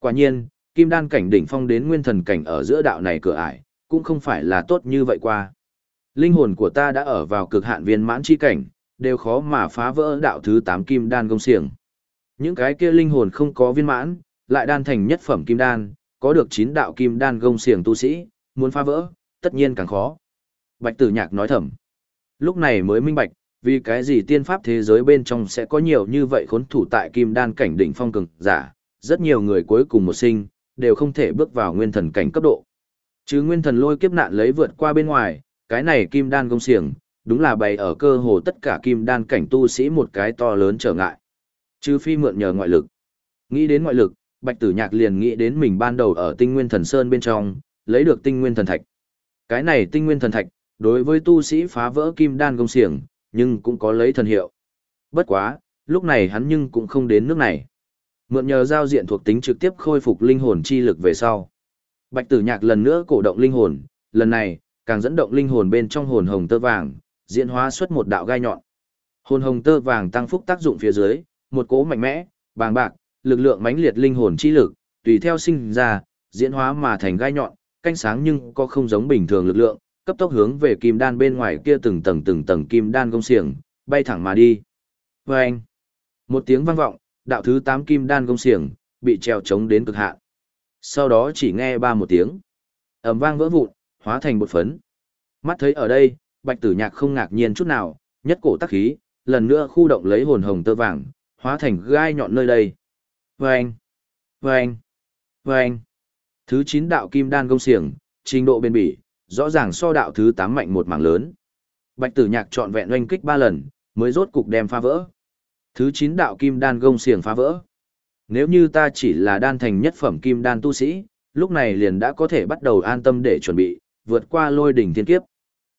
Quả nhiên, kim đan cảnh đỉnh phong đến nguyên thần cảnh ở giữa đạo này cửa ải, cũng không phải là tốt như vậy qua. Linh hồn của ta đã ở vào cực hạn viên mãn chi cảnh, đều khó mà phá vỡ đạo thứ 8 kim đan công xiềng. Những cái kia linh hồn không có viên mãn, lại đan thành nhất phẩm kim đan, có được 9 đạo kim đan gông xiềng tu sĩ, muốn phá vỡ, tất nhiên càng khó. Bạch Tử Nhạc nói thầm. Lúc này mới minh bạch, vì cái gì tiên pháp thế giới bên trong sẽ có nhiều như vậy khốn thủ tại kim đan cảnh đỉnh phong cường giả, rất nhiều người cuối cùng một sinh, đều không thể bước vào nguyên thần cảnh cấp độ. Chứ nguyên thần lôi kiếp nạn lấy vượt qua bên ngoài, cái này kim đan gông xiềng, đúng là bày ở cơ hồ tất cả kim đan cảnh tu sĩ một cái to lớn trở ngại. Chứ phi mượn nhờ ngoại lực. Nghĩ đến ngoại lực, Bạch Tử Nhạc liền nghĩ đến mình ban đầu ở Tinh Nguyên Thần Sơn bên trong, lấy được Tinh Nguyên Thần Thạch. Cái này Tinh Nguyên Thần Thạch, đối với tu sĩ phá vỡ kim đan công xiềng, nhưng cũng có lấy thần hiệu. Bất quá, lúc này hắn nhưng cũng không đến nước này. Mượn nhờ giao diện thuộc tính trực tiếp khôi phục linh hồn chi lực về sau. Bạch Tử Nhạc lần nữa cổ động linh hồn, lần này, càng dẫn động linh hồn bên trong hồn hồng tơ vàng, diễn hóa xuất một đạo gai nhọn. Hồn hồng tơ vàng tăng phúc tác dụng phía dưới, một cỗ mạnh mẽ, bàng bạc, lực lượng mãnh liệt linh hồn chi lực, tùy theo sinh ra, diễn hóa mà thành gai nhọn, canh sáng nhưng có không giống bình thường lực lượng, cấp tốc hướng về kim đan bên ngoài kia từng tầng từng tầng kim đan công xiềng, bay thẳng mà đi. Vâng! Một tiếng vang vọng, đạo thứ 8 kim đan công xiềng, bị treo chống đến cực hạn. Sau đó chỉ nghe ba một tiếng. ầm vang vỡ vụn, hóa thành bột phấn. Mắt thấy ở đây, bạch tử nhạc không ngạc nhiên chút nào, nhất cổ tắc khí, lần nữa khu động lấy hồn hồng tơ vàng, hóa thành gai nhọn nơi đây. Vâng! Vâng! Vâng! Thứ 9 đạo kim đan công xiềng, trình độ bền bỉ, rõ ràng so đạo thứ 8 mạnh một mảng lớn. Bạch tử nhạc trọn vẹn oanh kích 3 lần, mới rốt cục đem phá vỡ. Thứ 9 đạo kim đan gông xiềng phá vỡ. Nếu như ta chỉ là đan thành nhất phẩm kim đan tu sĩ, lúc này liền đã có thể bắt đầu an tâm để chuẩn bị, vượt qua lôi đỉnh thiên kiếp.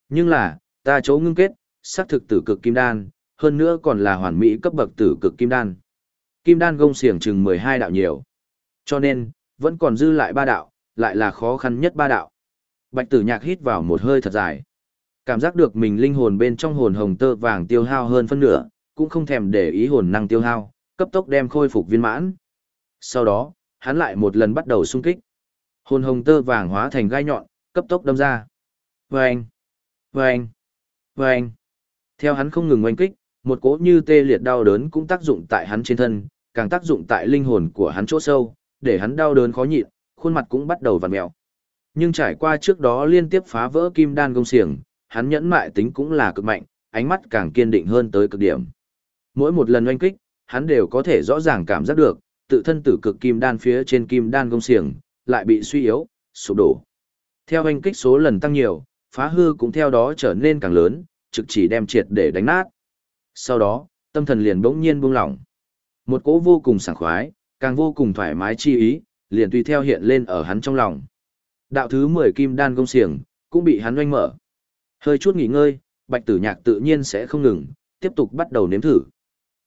Nhưng là, ta chấu ngưng kết, xác thực tử cực kim đan, hơn nữa còn là hoàn mỹ cấp bậc tử cực kim đan. Kim đan gông xiềng chừng 12 đạo nhiều. Cho nên, vẫn còn dư lại ba đạo, lại là khó khăn nhất ba đạo. Bạch tử nhạc hít vào một hơi thật dài. Cảm giác được mình linh hồn bên trong hồn hồng tơ vàng tiêu hao hơn phân nửa, cũng không thèm để ý hồn năng tiêu hao, cấp tốc đem khôi phục viên mãn. Sau đó, hắn lại một lần bắt đầu xung kích. Hồn hồng tơ vàng hóa thành gai nhọn, cấp tốc đâm ra. Vâng! Vâng! Vâng! Theo hắn không ngừng oanh kích, một cỗ như tê liệt đau đớn cũng tác dụng tại hắn trên thân, càng tác dụng tại linh hồn của hắn chỗ sâu, để hắn đau đớn khó nhịn, khuôn mặt cũng bắt đầu vặn mèo. Nhưng trải qua trước đó liên tiếp phá vỡ kim đan công xiềng, hắn nhẫn mại tính cũng là cực mạnh, ánh mắt càng kiên định hơn tới cực điểm. Mỗi một lần oanh kích, hắn đều có thể rõ ràng cảm giác được, tự thân tử cực kim đan phía trên kim đan công xiềng, lại bị suy yếu, sụp đổ. Theo oanh kích số lần tăng nhiều, phá hư cũng theo đó trở nên càng lớn, trực chỉ đem triệt để đánh nát. Sau đó, tâm thần liền bỗng nhiên buông lỏng. Một cỗ vô cùng sảng khoái, càng vô cùng thoải mái chi ý, liền tùy theo hiện lên ở hắn trong lòng. Đạo thứ 10 kim đan công xiềng, cũng bị hắn oanh mở. Hơi chút nghỉ ngơi, bạch tử nhạc tự nhiên sẽ không ngừng, tiếp tục bắt đầu nếm thử.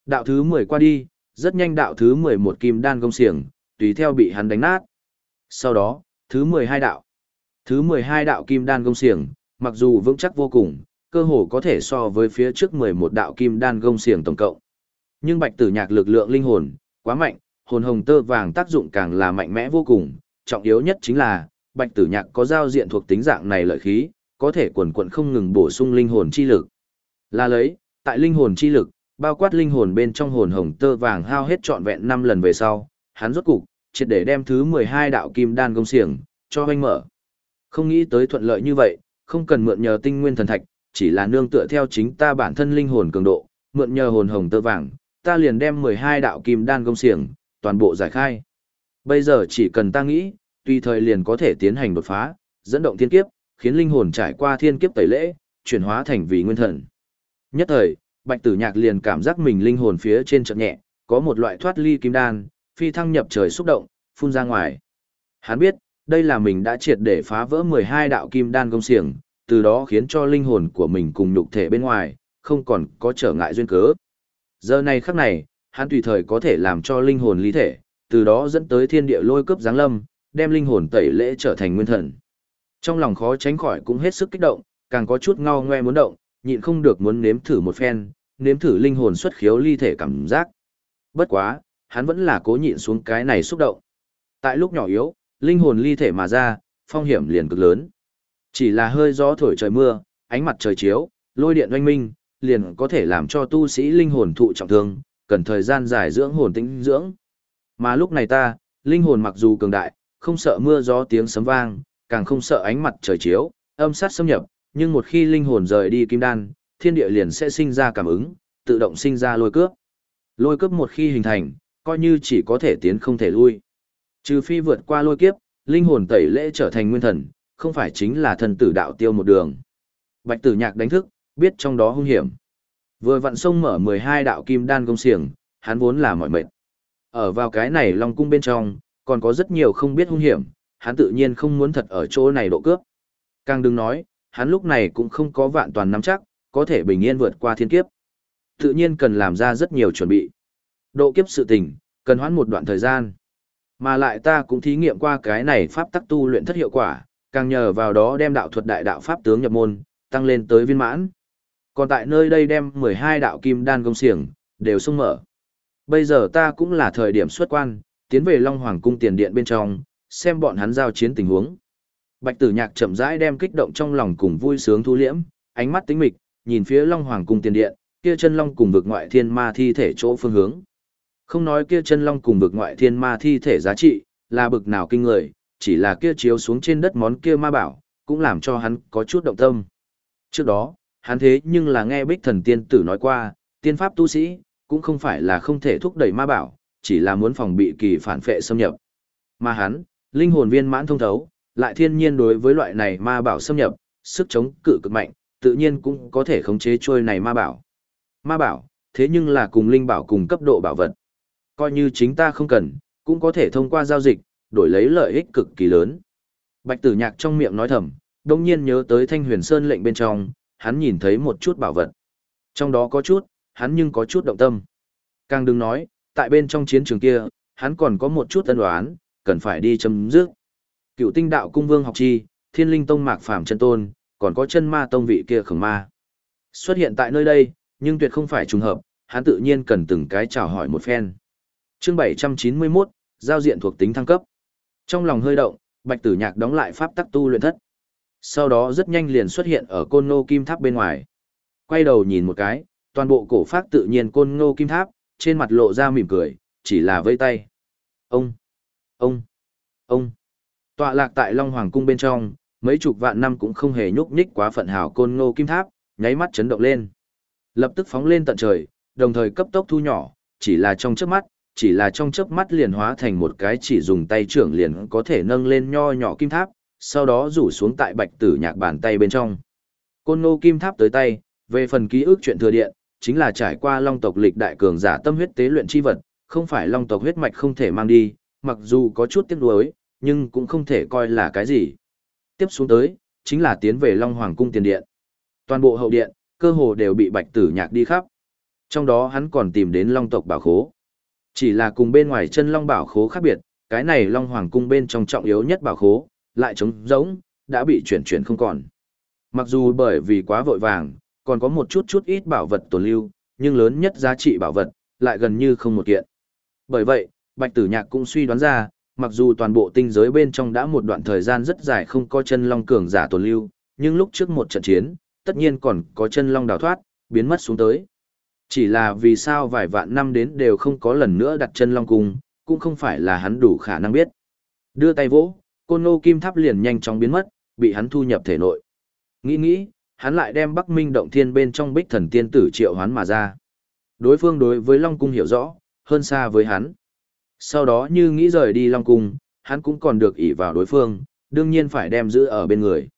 Đạo thứ 10 qua đi, rất nhanh đạo thứ 11 kim đan công xiềng, tùy theo bị hắn đánh nát. Sau đó, thứ 12 đạo. Thứ 12 đạo kim đan công xiềng, mặc dù vững chắc vô cùng, cơ hồ có thể so với phía trước 11 đạo kim đan công xiềng tổng cộng. Nhưng bạch tử nhạc lực lượng linh hồn, quá mạnh, hồn hồng tơ vàng tác dụng càng là mạnh mẽ vô cùng, trọng yếu nhất chính là, bạch tử nhạc có giao diện thuộc tính dạng này lợi khí, có thể quần quận không ngừng bổ sung linh hồn chi lực. Là lấy, tại linh hồn chi lực, bao quát linh hồn bên trong hồn hồng tơ vàng hao hết trọn vẹn 5 lần về sau, hắn rốt cục, triệt để đem thứ 12 đạo kim đan công xiềng, cho hoanh mở. Không nghĩ tới thuận lợi như vậy, không cần mượn nhờ tinh nguyên thần thạch, chỉ là nương tựa theo chính ta bản thân linh hồn cường độ, mượn nhờ hồn hồng tơ vàng, ta liền đem 12 đạo kim đan công xiềng, toàn bộ giải khai. Bây giờ chỉ cần ta nghĩ, tùy thời liền có thể tiến hành đột phá, dẫn động thiên kiếp, khiến linh hồn trải qua thiên kiếp tẩy lễ, chuyển hóa thành vị nguyên thần. Nhất thời, Bạch Tử Nhạc liền cảm giác mình linh hồn phía trên chợt nhẹ, có một loại thoát ly kim đan, phi thăng nhập trời xúc động, phun ra ngoài. Hắn biết, đây là mình đã triệt để phá vỡ 12 đạo kim đan công xiềng, từ đó khiến cho linh hồn của mình cùng nhục thể bên ngoài, không còn có trở ngại duyên cớ. Giờ này khắc này, hắn tùy thời có thể làm cho linh hồn lý thể, từ đó dẫn tới thiên địa lôi cướp giáng lâm, đem linh hồn tẩy lễ trở thành nguyên thần. Trong lòng khó tránh khỏi cũng hết sức kích động, càng có chút ngao ngoe muốn động, nhịn không được muốn nếm thử một phen, nếm thử linh hồn xuất khiếu ly thể cảm giác. Bất quá, hắn vẫn là cố nhịn xuống cái này xúc động. Tại lúc nhỏ yếu, linh hồn ly thể mà ra, phong hiểm liền cực lớn. Chỉ là hơi gió thổi trời mưa, ánh mặt trời chiếu, lôi điện oanh minh, liền có thể làm cho tu sĩ linh hồn thụ trọng thương, cần thời gian dài dưỡng hồn tĩnh dưỡng. Mà lúc này ta, linh hồn mặc dù cường đại, không sợ mưa gió tiếng sấm vang, càng không sợ ánh mặt trời chiếu, âm sát xâm nhập, nhưng một khi linh hồn rời đi kim đan, thiên địa liền sẽ sinh ra cảm ứng, tự động sinh ra lôi cướp. Lôi cướp một khi hình thành, coi như chỉ có thể tiến không thể lui. Trừ phi vượt qua lôi kiếp, linh hồn tẩy lễ trở thành nguyên thần, không phải chính là thần tử đạo tiêu một đường. Bạch tử nhạc đánh thức, biết trong đó hung hiểm. Vừa vặn sông mở 12 đạo kim đan công xiềng, hắn vốn là mỏi mệt. Ở vào cái này Long cung bên trong, còn có rất nhiều không biết hung hiểm, hắn tự nhiên không muốn thật ở chỗ này độ cướp. Càng đừng nói, hắn lúc này cũng không có vạn toàn nắm chắc, có thể bình yên vượt qua thiên kiếp. Tự nhiên cần làm ra rất nhiều chuẩn bị. Độ kiếp sự tình, cần hoãn một đoạn thời gian. Mà lại ta cũng thí nghiệm qua cái này pháp tắc tu luyện thất hiệu quả, càng nhờ vào đó đem đạo thuật đại đạo pháp tướng nhập môn, tăng lên tới viên mãn. Còn tại nơi đây đem 12 đạo kim đan công siềng, đều sung mở. Bây giờ ta cũng là thời điểm xuất quan, tiến về Long Hoàng cung tiền điện bên trong, xem bọn hắn giao chiến tình huống. Bạch Tử Nhạc chậm rãi đem kích động trong lòng cùng vui sướng thu liễm, ánh mắt tính mịch, nhìn phía Long Hoàng cung tiền điện, kia chân long cùng vực ngoại thiên ma thi thể chỗ phương hướng. Không nói kia chân long cùng vực ngoại thiên ma thi thể giá trị, là bực nào kinh người, chỉ là kia chiếu xuống trên đất món kia ma bảo, cũng làm cho hắn có chút động tâm. Trước đó, hắn thế nhưng là nghe bích thần tiên tử nói qua, tiên pháp tu sĩ, cũng không phải là không thể thúc đẩy ma bảo, chỉ là muốn phòng bị kỳ phản phệ xâm nhập. Mà hắn, linh hồn viên mãn thông thấu, lại thiên nhiên đối với loại này ma bảo xâm nhập, sức chống cự cực mạnh, tự nhiên cũng có thể khống chế trôi này ma bảo. Ma bảo, thế nhưng là cùng linh bảo cùng cấp độ bảo vật. Coi như chính ta không cần, cũng có thể thông qua giao dịch, đổi lấy lợi ích cực kỳ lớn. Bạch tử nhạc trong miệng nói thầm, đồng nhiên nhớ tới thanh huyền sơn lệnh bên trong, hắn nhìn thấy một chút bảo vật. Trong đó có chút, hắn nhưng có chút động tâm. Càng đừng nói, tại bên trong chiến trường kia, hắn còn có một chút tân đoán, cần phải đi chấm dứt. Cựu tinh đạo cung vương học chi, thiên linh tông mạc phàm chân tôn, còn có chân ma tông vị kia khổng ma. Xuất hiện tại nơi đây, nhưng tuyệt không phải trùng hợp, hắn tự nhiên cần từng cái chào hỏi một phen. Chương 791, giao diện thuộc tính thăng cấp. Trong lòng hơi động, Bạch Tử Nhạc đóng lại pháp tắc tu luyện thất. Sau đó rất nhanh liền xuất hiện ở côn Ngô kim tháp bên ngoài. Quay đầu nhìn một cái, toàn bộ cổ pháp tự nhiên côn Ngô kim tháp, trên mặt lộ ra mỉm cười, chỉ là vây tay. Ông, ông, ông. Tọa lạc tại Long Hoàng cung bên trong, mấy chục vạn năm cũng không hề nhúc nhích quá phận hào côn Ngô kim tháp, nháy mắt chấn động lên. Lập tức phóng lên tận trời, đồng thời cấp tốc thu nhỏ, chỉ là trong chớp mắt, chỉ là trong chớp mắt liền hóa thành một cái chỉ dùng tay trưởng liền có thể nâng lên nho nhỏ kim tháp, sau đó rủ xuống tại bạch tử nhạc bàn tay bên trong. Côn nô kim tháp tới tay, về phần ký ức chuyện thừa điện, chính là trải qua long tộc lịch đại cường giả tâm huyết tế luyện chi vật, không phải long tộc huyết mạch không thể mang đi, mặc dù có chút tiếc nuối, nhưng cũng không thể coi là cái gì. Tiếp xuống tới, chính là tiến về Long Hoàng cung tiền điện. Toàn bộ hậu điện, cơ hồ đều bị bạch tử nhạc đi khắp. Trong đó hắn còn tìm đến long tộc bảo khố. Chỉ là cùng bên ngoài chân long bảo khố khác biệt, cái này long hoàng cung bên trong trọng yếu nhất bảo khố, lại trống rỗng, đã bị chuyển chuyển không còn. Mặc dù bởi vì quá vội vàng, còn có một chút chút ít bảo vật tồn lưu, nhưng lớn nhất giá trị bảo vật, lại gần như không một kiện. Bởi vậy, Bạch Tử Nhạc cũng suy đoán ra, mặc dù toàn bộ tinh giới bên trong đã một đoạn thời gian rất dài không có chân long cường giả tồn lưu, nhưng lúc trước một trận chiến, tất nhiên còn có chân long đào thoát, biến mất xuống tới. Chỉ là vì sao vài vạn năm đến đều không có lần nữa đặt chân long cung, cũng không phải là hắn đủ khả năng biết. Đưa tay vỗ, côn nô kim tháp liền nhanh chóng biến mất, bị hắn thu nhập thể nội. Nghĩ nghĩ, hắn lại đem Bắc Minh động thiên bên trong bích thần tiên tử triệu hoán mà ra. Đối phương đối với Long Cung hiểu rõ, hơn xa với hắn. Sau đó như nghĩ rời đi Long Cung, hắn cũng còn được ỷ vào đối phương, đương nhiên phải đem giữ ở bên người.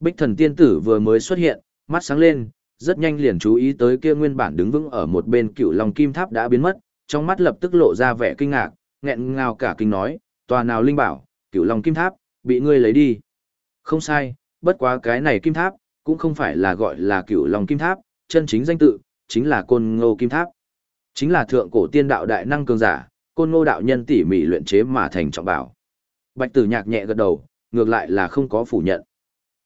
Bích thần tiên tử vừa mới xuất hiện, mắt sáng lên, rất nhanh liền chú ý tới kia nguyên bản đứng vững ở một bên cựu Long Kim Tháp đã biến mất, trong mắt lập tức lộ ra vẻ kinh ngạc, nghẹn ngào cả kinh nói, tòa nào linh bảo, cửu Long Kim Tháp, bị ngươi lấy đi. Không sai, bất quá cái này Kim Tháp, cũng không phải là gọi là cửu Long Kim Tháp, chân chính danh tự, chính là Côn Ngô Kim Tháp. Chính là thượng cổ tiên đạo đại năng cường giả, Côn Ngô đạo nhân tỉ mỉ luyện chế mà thành trọng bảo. Bạch Tử Nhạc nhẹ gật đầu, ngược lại là không có phủ nhận.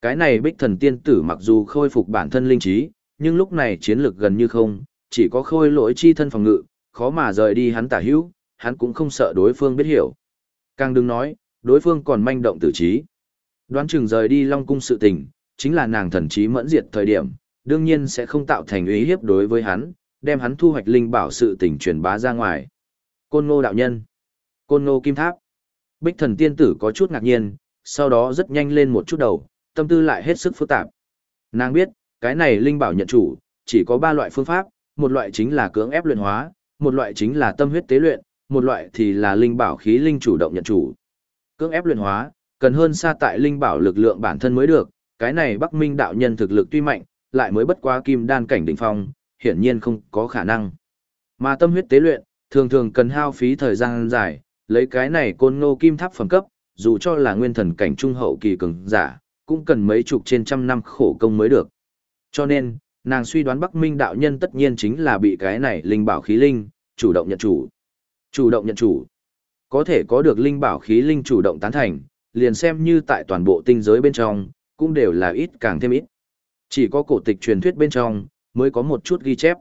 Cái này bích thần tiên tử mặc dù khôi phục bản thân linh trí, nhưng lúc này chiến lực gần như không, chỉ có khôi lỗi chi thân phòng ngự, khó mà rời đi hắn tả hữu, hắn cũng không sợ đối phương biết hiểu. Càng đừng nói, đối phương còn manh động tử trí. Đoán chừng rời đi Long cung sự tình, chính là nàng thần trí mẫn diệt thời điểm, đương nhiên sẽ không tạo thành uy hiếp đối với hắn, đem hắn thu hoạch linh bảo sự tình truyền bá ra ngoài. Côn Ngô đạo nhân, Côn Ngô kim tháp. Bích thần tiên tử có chút ngạc nhiên, sau đó rất nhanh lên một chút đầu, tâm tư lại hết sức phức tạp. Nàng biết, cái này linh bảo nhận chủ, chỉ có ba loại phương pháp, một loại chính là cưỡng ép luyện hóa, một loại chính là tâm huyết tế luyện, một loại thì là linh bảo khí linh chủ động nhận chủ. Cưỡng ép luyện hóa, cần hơn xa tại linh bảo lực lượng bản thân mới được, cái này Bắc Minh đạo nhân thực lực tuy mạnh, lại mới bất quá kim đan cảnh đỉnh phong, hiển nhiên không có khả năng. Mà tâm huyết tế luyện, thường thường cần hao phí thời gian dài, lấy cái này côn ngô kim tháp phẩm cấp, dù cho là nguyên thần cảnh trung hậu kỳ cường giả, cũng cần mấy chục trên trăm năm khổ công mới được. Cho nên, nàng suy đoán Bắc Minh đạo nhân tất nhiên chính là bị cái này linh bảo khí linh, chủ động nhận chủ. Chủ động nhận chủ. Có thể có được linh bảo khí linh chủ động tán thành, liền xem như tại toàn bộ tinh giới bên trong, cũng đều là ít càng thêm ít. Chỉ có cổ tịch truyền thuyết bên trong, mới có một chút ghi chép.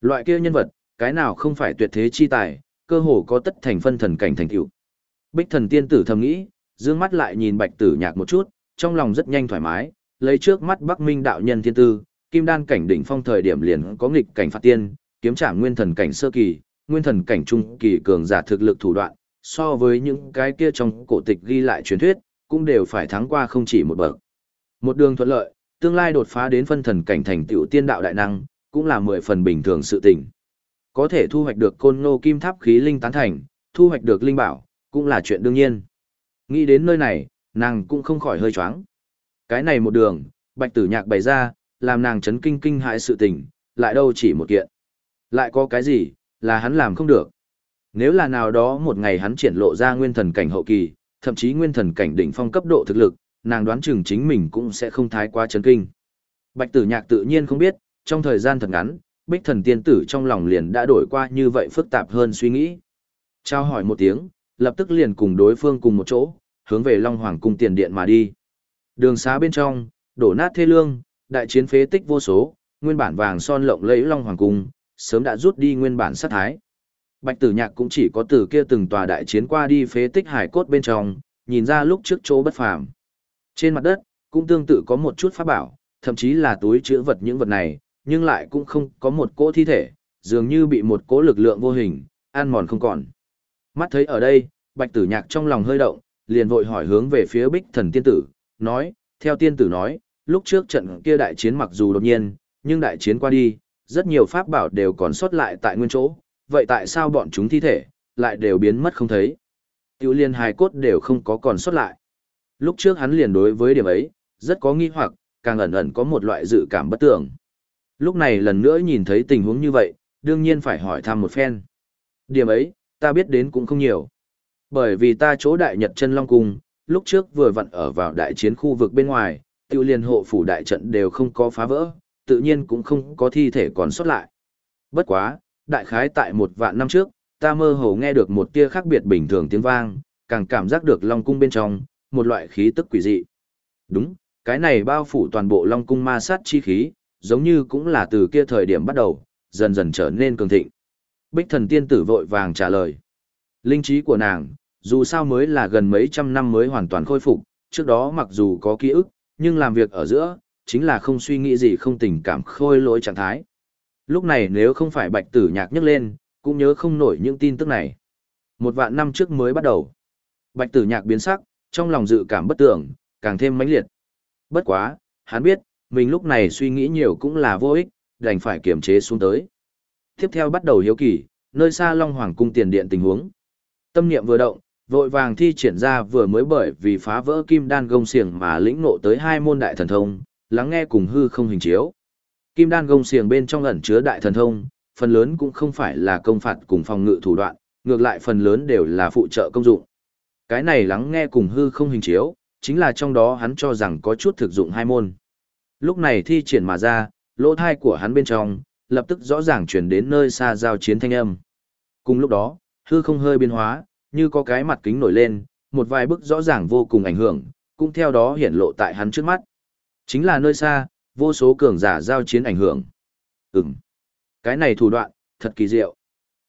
Loại kia nhân vật, cái nào không phải tuyệt thế chi tài, cơ hồ có tất thành phân thần cảnh thành tựu. Bích thần tiên tử thầm nghĩ, dương mắt lại nhìn bạch tử nhạc một chút, trong lòng rất nhanh thoải mái, lấy trước mắt Bắc Minh đạo nhân thiên tư, kim đan cảnh đỉnh phong thời điểm liền có nghịch cảnh phạt tiên, kiếm trả nguyên thần cảnh sơ kỳ, nguyên thần cảnh trung kỳ cường giả thực lực thủ đoạn, so với những cái kia trong cổ tịch ghi lại truyền thuyết, cũng đều phải thắng qua không chỉ một bậc. Một đường thuận lợi, tương lai đột phá đến phân thần cảnh thành tựu tiên đạo đại năng, cũng là mười phần bình thường sự tình. Có thể thu hoạch được côn ngô kim tháp khí linh tán thành, thu hoạch được linh bảo, cũng là chuyện đương nhiên. Nghĩ đến nơi này, nàng cũng không khỏi hơi choáng. Cái này một đường, bạch tử nhạc bày ra, làm nàng chấn kinh kinh hại sự tình, lại đâu chỉ một kiện. Lại có cái gì, là hắn làm không được. Nếu là nào đó một ngày hắn triển lộ ra nguyên thần cảnh hậu kỳ, thậm chí nguyên thần cảnh đỉnh phong cấp độ thực lực, nàng đoán chừng chính mình cũng sẽ không thái quá chấn kinh. Bạch tử nhạc tự nhiên không biết, trong thời gian thật ngắn, bích thần tiên tử trong lòng liền đã đổi qua như vậy phức tạp hơn suy nghĩ. Trao hỏi một tiếng, lập tức liền cùng đối phương cùng một chỗ, hướng về Long Hoàng cung tiền điện mà đi. Đường xá bên trong, đổ nát thê lương, đại chiến phế tích vô số, nguyên bản vàng son lộng lẫy Long Hoàng cung, sớm đã rút đi nguyên bản sát thái. Bạch Tử Nhạc cũng chỉ có từ kia từng tòa đại chiến qua đi phế tích hải cốt bên trong, nhìn ra lúc trước chỗ bất phàm. Trên mặt đất, cũng tương tự có một chút pháp bảo, thậm chí là túi chứa vật những vật này, nhưng lại cũng không có một cỗ thi thể, dường như bị một cỗ lực lượng vô hình, ăn mòn không còn. Mắt thấy ở đây, Bạch Tử Nhạc trong lòng hơi động, liền vội hỏi hướng về phía Bích Thần Tiên Tử, nói, theo Tiên Tử nói, lúc trước trận kia đại chiến mặc dù đột nhiên, nhưng đại chiến qua đi, rất nhiều pháp bảo đều còn sót lại tại nguyên chỗ, vậy tại sao bọn chúng thi thể, lại đều biến mất không thấy? Tiểu liên hài cốt đều không có còn sót lại. Lúc trước hắn liền đối với điểm ấy, rất có nghi hoặc, càng ẩn ẩn có một loại dự cảm bất tưởng. Lúc này lần nữa nhìn thấy tình huống như vậy, đương nhiên phải hỏi thăm một phen. Điểm ấy, ta biết đến cũng không nhiều. Bởi vì ta chỗ đại nhật chân long cung, lúc trước vừa vặn ở vào đại chiến khu vực bên ngoài, tiêu liên hộ phủ đại trận đều không có phá vỡ, tự nhiên cũng không có thi thể còn sót lại. Bất quá, đại khái tại một vạn năm trước, ta mơ hồ nghe được một tia khác biệt bình thường tiếng vang, càng cảm giác được long cung bên trong, một loại khí tức quỷ dị. Đúng, cái này bao phủ toàn bộ long cung ma sát chi khí, giống như cũng là từ kia thời điểm bắt đầu, dần dần trở nên cường thịnh. Bích thần tiên tử vội vàng trả lời. Linh trí của nàng, dù sao mới là gần mấy trăm năm mới hoàn toàn khôi phục, trước đó mặc dù có ký ức, nhưng làm việc ở giữa, chính là không suy nghĩ gì không tình cảm khôi lỗi trạng thái. Lúc này nếu không phải bạch tử nhạc nhấc lên, cũng nhớ không nổi những tin tức này. Một vạn năm trước mới bắt đầu. Bạch tử nhạc biến sắc, trong lòng dự cảm bất tưởng, càng thêm mãnh liệt. Bất quá, hắn biết, mình lúc này suy nghĩ nhiều cũng là vô ích, đành phải kiềm chế xuống tới. Tiếp theo bắt đầu hiếu kỳ, nơi xa Long Hoàng cung tiền điện tình huống. Tâm niệm vừa động, vội vàng thi triển ra vừa mới bởi vì phá vỡ kim đan gông xiềng mà lĩnh ngộ tới hai môn đại thần thông, lắng nghe cùng hư không hình chiếu. Kim đan gông xiềng bên trong ẩn chứa đại thần thông, phần lớn cũng không phải là công phạt cùng phòng ngự thủ đoạn, ngược lại phần lớn đều là phụ trợ công dụng. Cái này lắng nghe cùng hư không hình chiếu, chính là trong đó hắn cho rằng có chút thực dụng hai môn. Lúc này thi triển mà ra, lỗ thai của hắn bên trong, lập tức rõ ràng chuyển đến nơi xa giao chiến thanh âm. Cùng lúc đó, hư không hơi biến hóa, như có cái mặt kính nổi lên, một vài bức rõ ràng vô cùng ảnh hưởng, cũng theo đó hiển lộ tại hắn trước mắt. Chính là nơi xa, vô số cường giả giao chiến ảnh hưởng. Ừm, cái này thủ đoạn, thật kỳ diệu.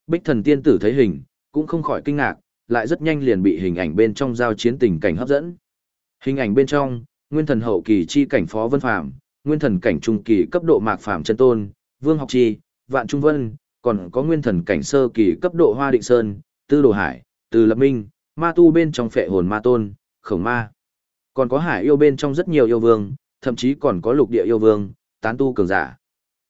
Bích thần tiên tử thấy hình, cũng không khỏi kinh ngạc, lại rất nhanh liền bị hình ảnh bên trong giao chiến tình cảnh hấp dẫn. Hình ảnh bên trong, nguyên thần hậu kỳ chi cảnh phó vân phàm, nguyên thần cảnh trung kỳ cấp độ mạc phàm chân tôn, vương học chi, vạn trung vân, còn có nguyên thần cảnh sơ kỳ cấp độ hoa định sơn, tư đồ hải, từ lập minh, ma tu bên trong phệ hồn ma tôn, khổng ma. Còn có hải yêu bên trong rất nhiều yêu vương, thậm chí còn có lục địa yêu vương, tán tu cường giả.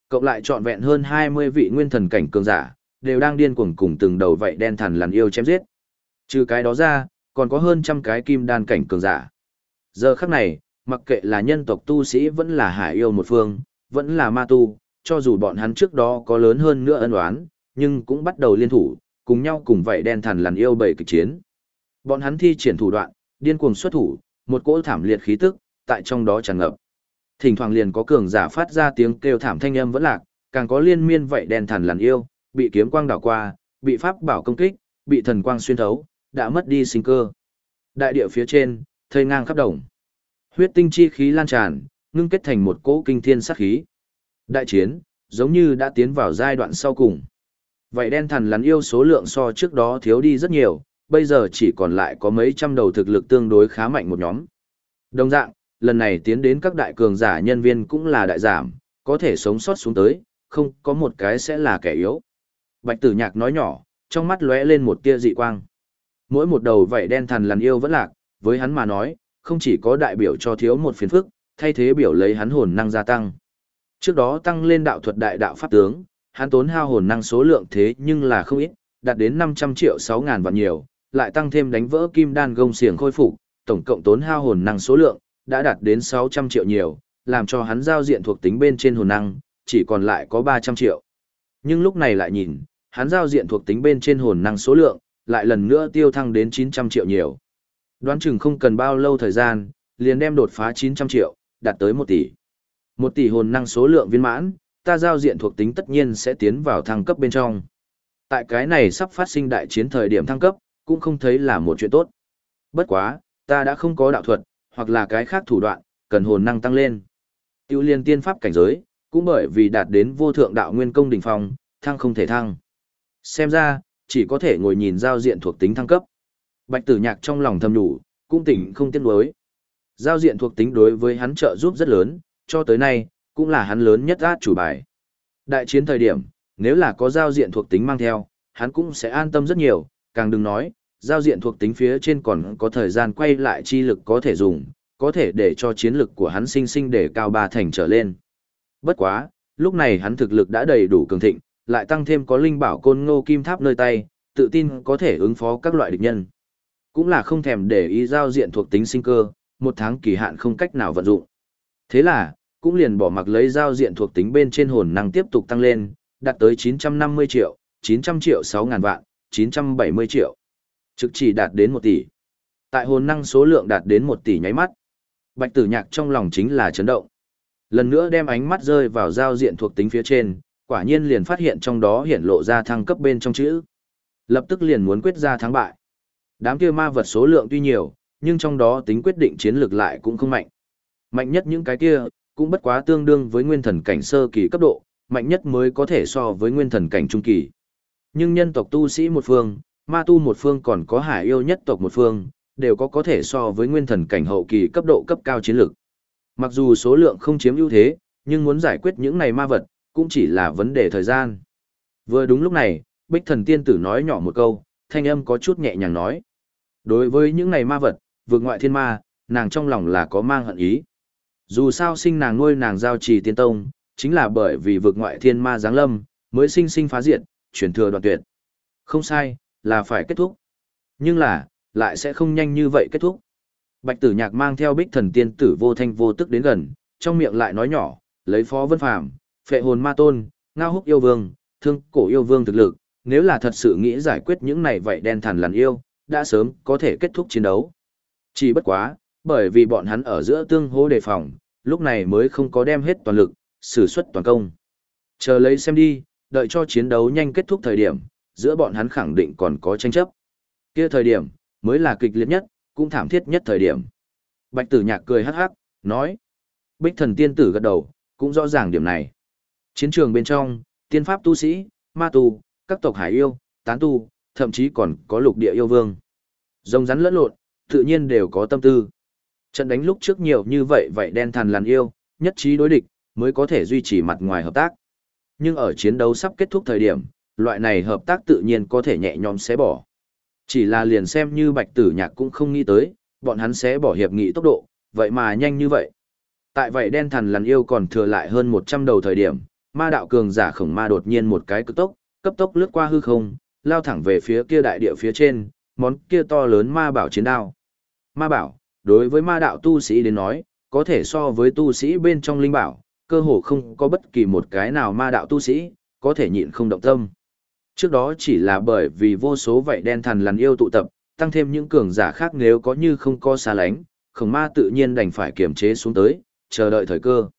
Cộng lại trọn vẹn hơn 20 vị nguyên thần cảnh cường giả, đều đang điên cuồng cùng từng đầu vậy đen thằn lằn yêu chém giết. Trừ cái đó ra, còn có hơn trăm cái kim đan cảnh cường giả. Giờ khắc này, mặc kệ là nhân tộc tu sĩ vẫn là hải yêu một phương, vẫn là ma tu, cho dù bọn hắn trước đó có lớn hơn nữa ân oán, nhưng cũng bắt đầu liên thủ, cùng nhau cùng vậy đen thần lằn yêu bảy kịch chiến. Bọn hắn thi triển thủ đoạn, điên cuồng xuất thủ, một cỗ thảm liệt khí tức, tại trong đó tràn ngập. Thỉnh thoảng liền có cường giả phát ra tiếng kêu thảm thanh âm vẫn lạc, càng có liên miên vậy đen thần lằn yêu, bị kiếm quang đảo qua, bị pháp bảo công kích, bị thần quang xuyên thấu, đã mất đi sinh cơ. Đại địa phía trên, thây ngang khắp đồng. Huyết tinh chi khí lan tràn, ngưng kết thành một cỗ kinh thiên sát khí. Đại chiến, giống như đã tiến vào giai đoạn sau cùng. Vậy đen thần lắn yêu số lượng so trước đó thiếu đi rất nhiều, bây giờ chỉ còn lại có mấy trăm đầu thực lực tương đối khá mạnh một nhóm. Đồng dạng, lần này tiến đến các đại cường giả nhân viên cũng là đại giảm, có thể sống sót xuống tới, không có một cái sẽ là kẻ yếu. Bạch tử nhạc nói nhỏ, trong mắt lóe lên một tia dị quang. Mỗi một đầu vảy đen thần lằn yêu vẫn lạc, với hắn mà nói, không chỉ có đại biểu cho thiếu một phiền phức, thay thế biểu lấy hắn hồn năng gia tăng. Trước đó tăng lên đạo thuật đại đạo pháp tướng, hắn tốn hao hồn năng số lượng thế nhưng là không ít, đạt đến 500 triệu 6 ngàn vạn nhiều, lại tăng thêm đánh vỡ kim đan gông xiềng khôi phục, tổng cộng tốn hao hồn năng số lượng đã đạt đến 600 triệu nhiều, làm cho hắn giao diện thuộc tính bên trên hồn năng chỉ còn lại có 300 triệu. Nhưng lúc này lại nhìn, hắn giao diện thuộc tính bên trên hồn năng số lượng lại lần nữa tiêu thăng đến 900 triệu nhiều. Đoán chừng không cần bao lâu thời gian, liền đem đột phá 900 triệu, đạt tới 1 tỷ. 1 tỷ hồn năng số lượng viên mãn, ta giao diện thuộc tính tất nhiên sẽ tiến vào thăng cấp bên trong. Tại cái này sắp phát sinh đại chiến thời điểm thăng cấp, cũng không thấy là một chuyện tốt. Bất quá, ta đã không có đạo thuật, hoặc là cái khác thủ đoạn, cần hồn năng tăng lên. Tiêu liên tiên pháp cảnh giới, cũng bởi vì đạt đến vô thượng đạo nguyên công đỉnh phong, thăng không thể thăng. Xem ra, chỉ có thể ngồi nhìn giao diện thuộc tính thăng cấp. Bạch tử nhạc trong lòng thầm đủ, cũng tỉnh không tiếc đối. Giao diện thuộc tính đối với hắn trợ giúp rất lớn, cho tới nay, cũng là hắn lớn nhất át chủ bài. Đại chiến thời điểm, nếu là có giao diện thuộc tính mang theo, hắn cũng sẽ an tâm rất nhiều, càng đừng nói, giao diện thuộc tính phía trên còn có thời gian quay lại chi lực có thể dùng, có thể để cho chiến lực của hắn sinh sinh để cao ba thành trở lên. Bất quá, lúc này hắn thực lực đã đầy đủ cường thịnh, lại tăng thêm có linh bảo côn ngô kim tháp nơi tay, tự tin có thể ứng phó các loại địch nhân. Cũng là không thèm để ý giao diện thuộc tính sinh cơ, một tháng kỳ hạn không cách nào vận dụng. Thế là, cũng liền bỏ mặc lấy giao diện thuộc tính bên trên hồn năng tiếp tục tăng lên, đạt tới 950 triệu, 900 triệu 6 ngàn vạn, 970 triệu. Trực chỉ đạt đến một tỷ. Tại hồn năng số lượng đạt đến một tỷ nháy mắt. Bạch tử nhạc trong lòng chính là chấn động. Lần nữa đem ánh mắt rơi vào giao diện thuộc tính phía trên, quả nhiên liền phát hiện trong đó hiện lộ ra thăng cấp bên trong chữ. Lập tức liền muốn quyết ra thắng bại. Đám kia ma vật số lượng tuy nhiều, nhưng trong đó tính quyết định chiến lược lại cũng không mạnh. Mạnh nhất những cái kia, cũng bất quá tương đương với nguyên thần cảnh sơ kỳ cấp độ, mạnh nhất mới có thể so với nguyên thần cảnh trung kỳ. Nhưng nhân tộc tu sĩ một phương, ma tu một phương còn có hải yêu nhất tộc một phương, đều có có thể so với nguyên thần cảnh hậu kỳ cấp độ cấp cao chiến lược. Mặc dù số lượng không chiếm ưu thế, nhưng muốn giải quyết những này ma vật, cũng chỉ là vấn đề thời gian. Vừa đúng lúc này, Bích Thần Tiên Tử nói nhỏ một câu, thanh âm có chút nhẹ nhàng nói. Đối với những này ma vật, vượt ngoại thiên ma, nàng trong lòng là có mang hận ý. Dù sao sinh nàng nuôi nàng giao trì tiên tông, chính là bởi vì vượt ngoại thiên ma giáng lâm, mới sinh sinh phá diệt, chuyển thừa đoạn tuyệt. Không sai, là phải kết thúc. Nhưng là, lại sẽ không nhanh như vậy kết thúc. Bạch tử nhạc mang theo bích thần tiên tử vô thanh vô tức đến gần, trong miệng lại nói nhỏ, lấy phó vân phàm, phệ hồn ma tôn, ngao húc yêu vương, thương cổ yêu vương thực lực, nếu là thật sự nghĩ giải quyết những này vậy đen thằn lằn yêu, đã sớm có thể kết thúc chiến đấu. Chỉ bất quá, bởi vì bọn hắn ở giữa tương hô đề phòng, lúc này mới không có đem hết toàn lực, sử xuất toàn công. Chờ lấy xem đi, đợi cho chiến đấu nhanh kết thúc thời điểm, giữa bọn hắn khẳng định còn có tranh chấp. Kia thời điểm, mới là kịch liệt nhất, cũng thảm thiết nhất thời điểm. Bạch tử nhạc cười hắc hắc, nói. Bích thần tiên tử gật đầu, cũng rõ ràng điểm này. Chiến trường bên trong, tiên pháp tu sĩ, ma tu, các tộc hải yêu, tán tu, thậm chí còn có lục địa yêu vương. Rồng rắn lẫn lộn, tự nhiên đều có tâm tư. Trận đánh lúc trước nhiều như vậy vậy đen thằn làn yêu, nhất trí đối địch, mới có thể duy trì mặt ngoài hợp tác. Nhưng ở chiến đấu sắp kết thúc thời điểm, loại này hợp tác tự nhiên có thể nhẹ nhõm xé bỏ. Chỉ là liền xem như bạch tử nhạc cũng không nghĩ tới, bọn hắn sẽ bỏ hiệp nghị tốc độ, vậy mà nhanh như vậy. Tại vậy đen thần lằn yêu còn thừa lại hơn 100 đầu thời điểm, ma đạo cường giả khổng ma đột nhiên một cái cực tốc, cấp tốc lướt qua hư không, lao thẳng về phía kia đại địa phía trên, món kia to lớn ma bảo chiến đao. Ma bảo, đối với ma đạo tu sĩ đến nói, có thể so với tu sĩ bên trong linh bảo, cơ hồ không có bất kỳ một cái nào ma đạo tu sĩ, có thể nhịn không động tâm. Trước đó chỉ là bởi vì vô số vậy đen thần lằn yêu tụ tập, tăng thêm những cường giả khác nếu có như không có xa lánh, khổng ma tự nhiên đành phải kiềm chế xuống tới, chờ đợi thời cơ.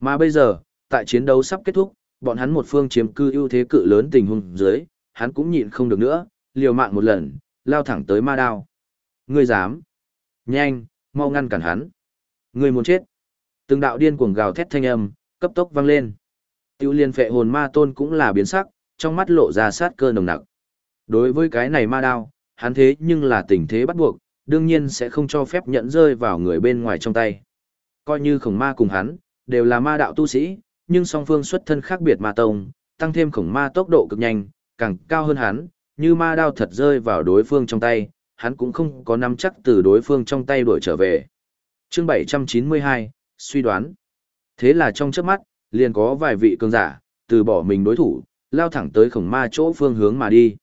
Mà bây giờ, tại chiến đấu sắp kết thúc, bọn hắn một phương chiếm cư ưu thế cự lớn tình huống dưới, hắn cũng nhịn không được nữa, liều mạng một lần, lao thẳng tới ma đao. Ngươi dám? Nhanh, mau ngăn cản hắn. Ngươi muốn chết. Từng đạo điên cuồng gào thét thanh âm, cấp tốc vang lên. Tiêu liên phệ hồn ma tôn cũng là biến sắc, trong mắt lộ ra sát cơ nồng nặc. Đối với cái này ma đao, hắn thế nhưng là tình thế bắt buộc, đương nhiên sẽ không cho phép nhận rơi vào người bên ngoài trong tay. Coi như khổng ma cùng hắn, đều là ma đạo tu sĩ, nhưng song phương xuất thân khác biệt ma tông, tăng thêm khổng ma tốc độ cực nhanh, càng cao hơn hắn, như ma đao thật rơi vào đối phương trong tay, hắn cũng không có nắm chắc từ đối phương trong tay đuổi trở về. Chương 792, suy đoán. Thế là trong chớp mắt, liền có vài vị cường giả, từ bỏ mình đối thủ, lao thẳng tới khổng ma chỗ phương hướng mà đi.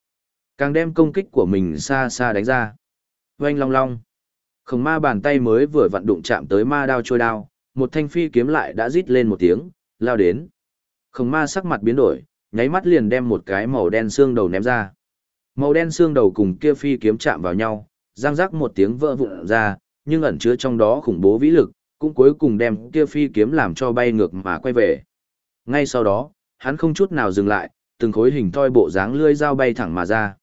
Càng đem công kích của mình xa xa đánh ra. Oanh long long. Khổng ma bàn tay mới vừa vặn đụng chạm tới ma đao trôi đao, một thanh phi kiếm lại đã rít lên một tiếng, lao đến. Khổng ma sắc mặt biến đổi, nháy mắt liền đem một cái màu đen xương đầu ném ra. Màu đen xương đầu cùng kia phi kiếm chạm vào nhau, răng rắc một tiếng vỡ vụn ra, nhưng ẩn chứa trong đó khủng bố vĩ lực, cũng cuối cùng đem kia phi kiếm làm cho bay ngược mà quay về. Ngay sau đó, hắn không chút nào dừng lại, từng khối hình thoi bộ dáng lưỡi dao bay thẳng mà ra.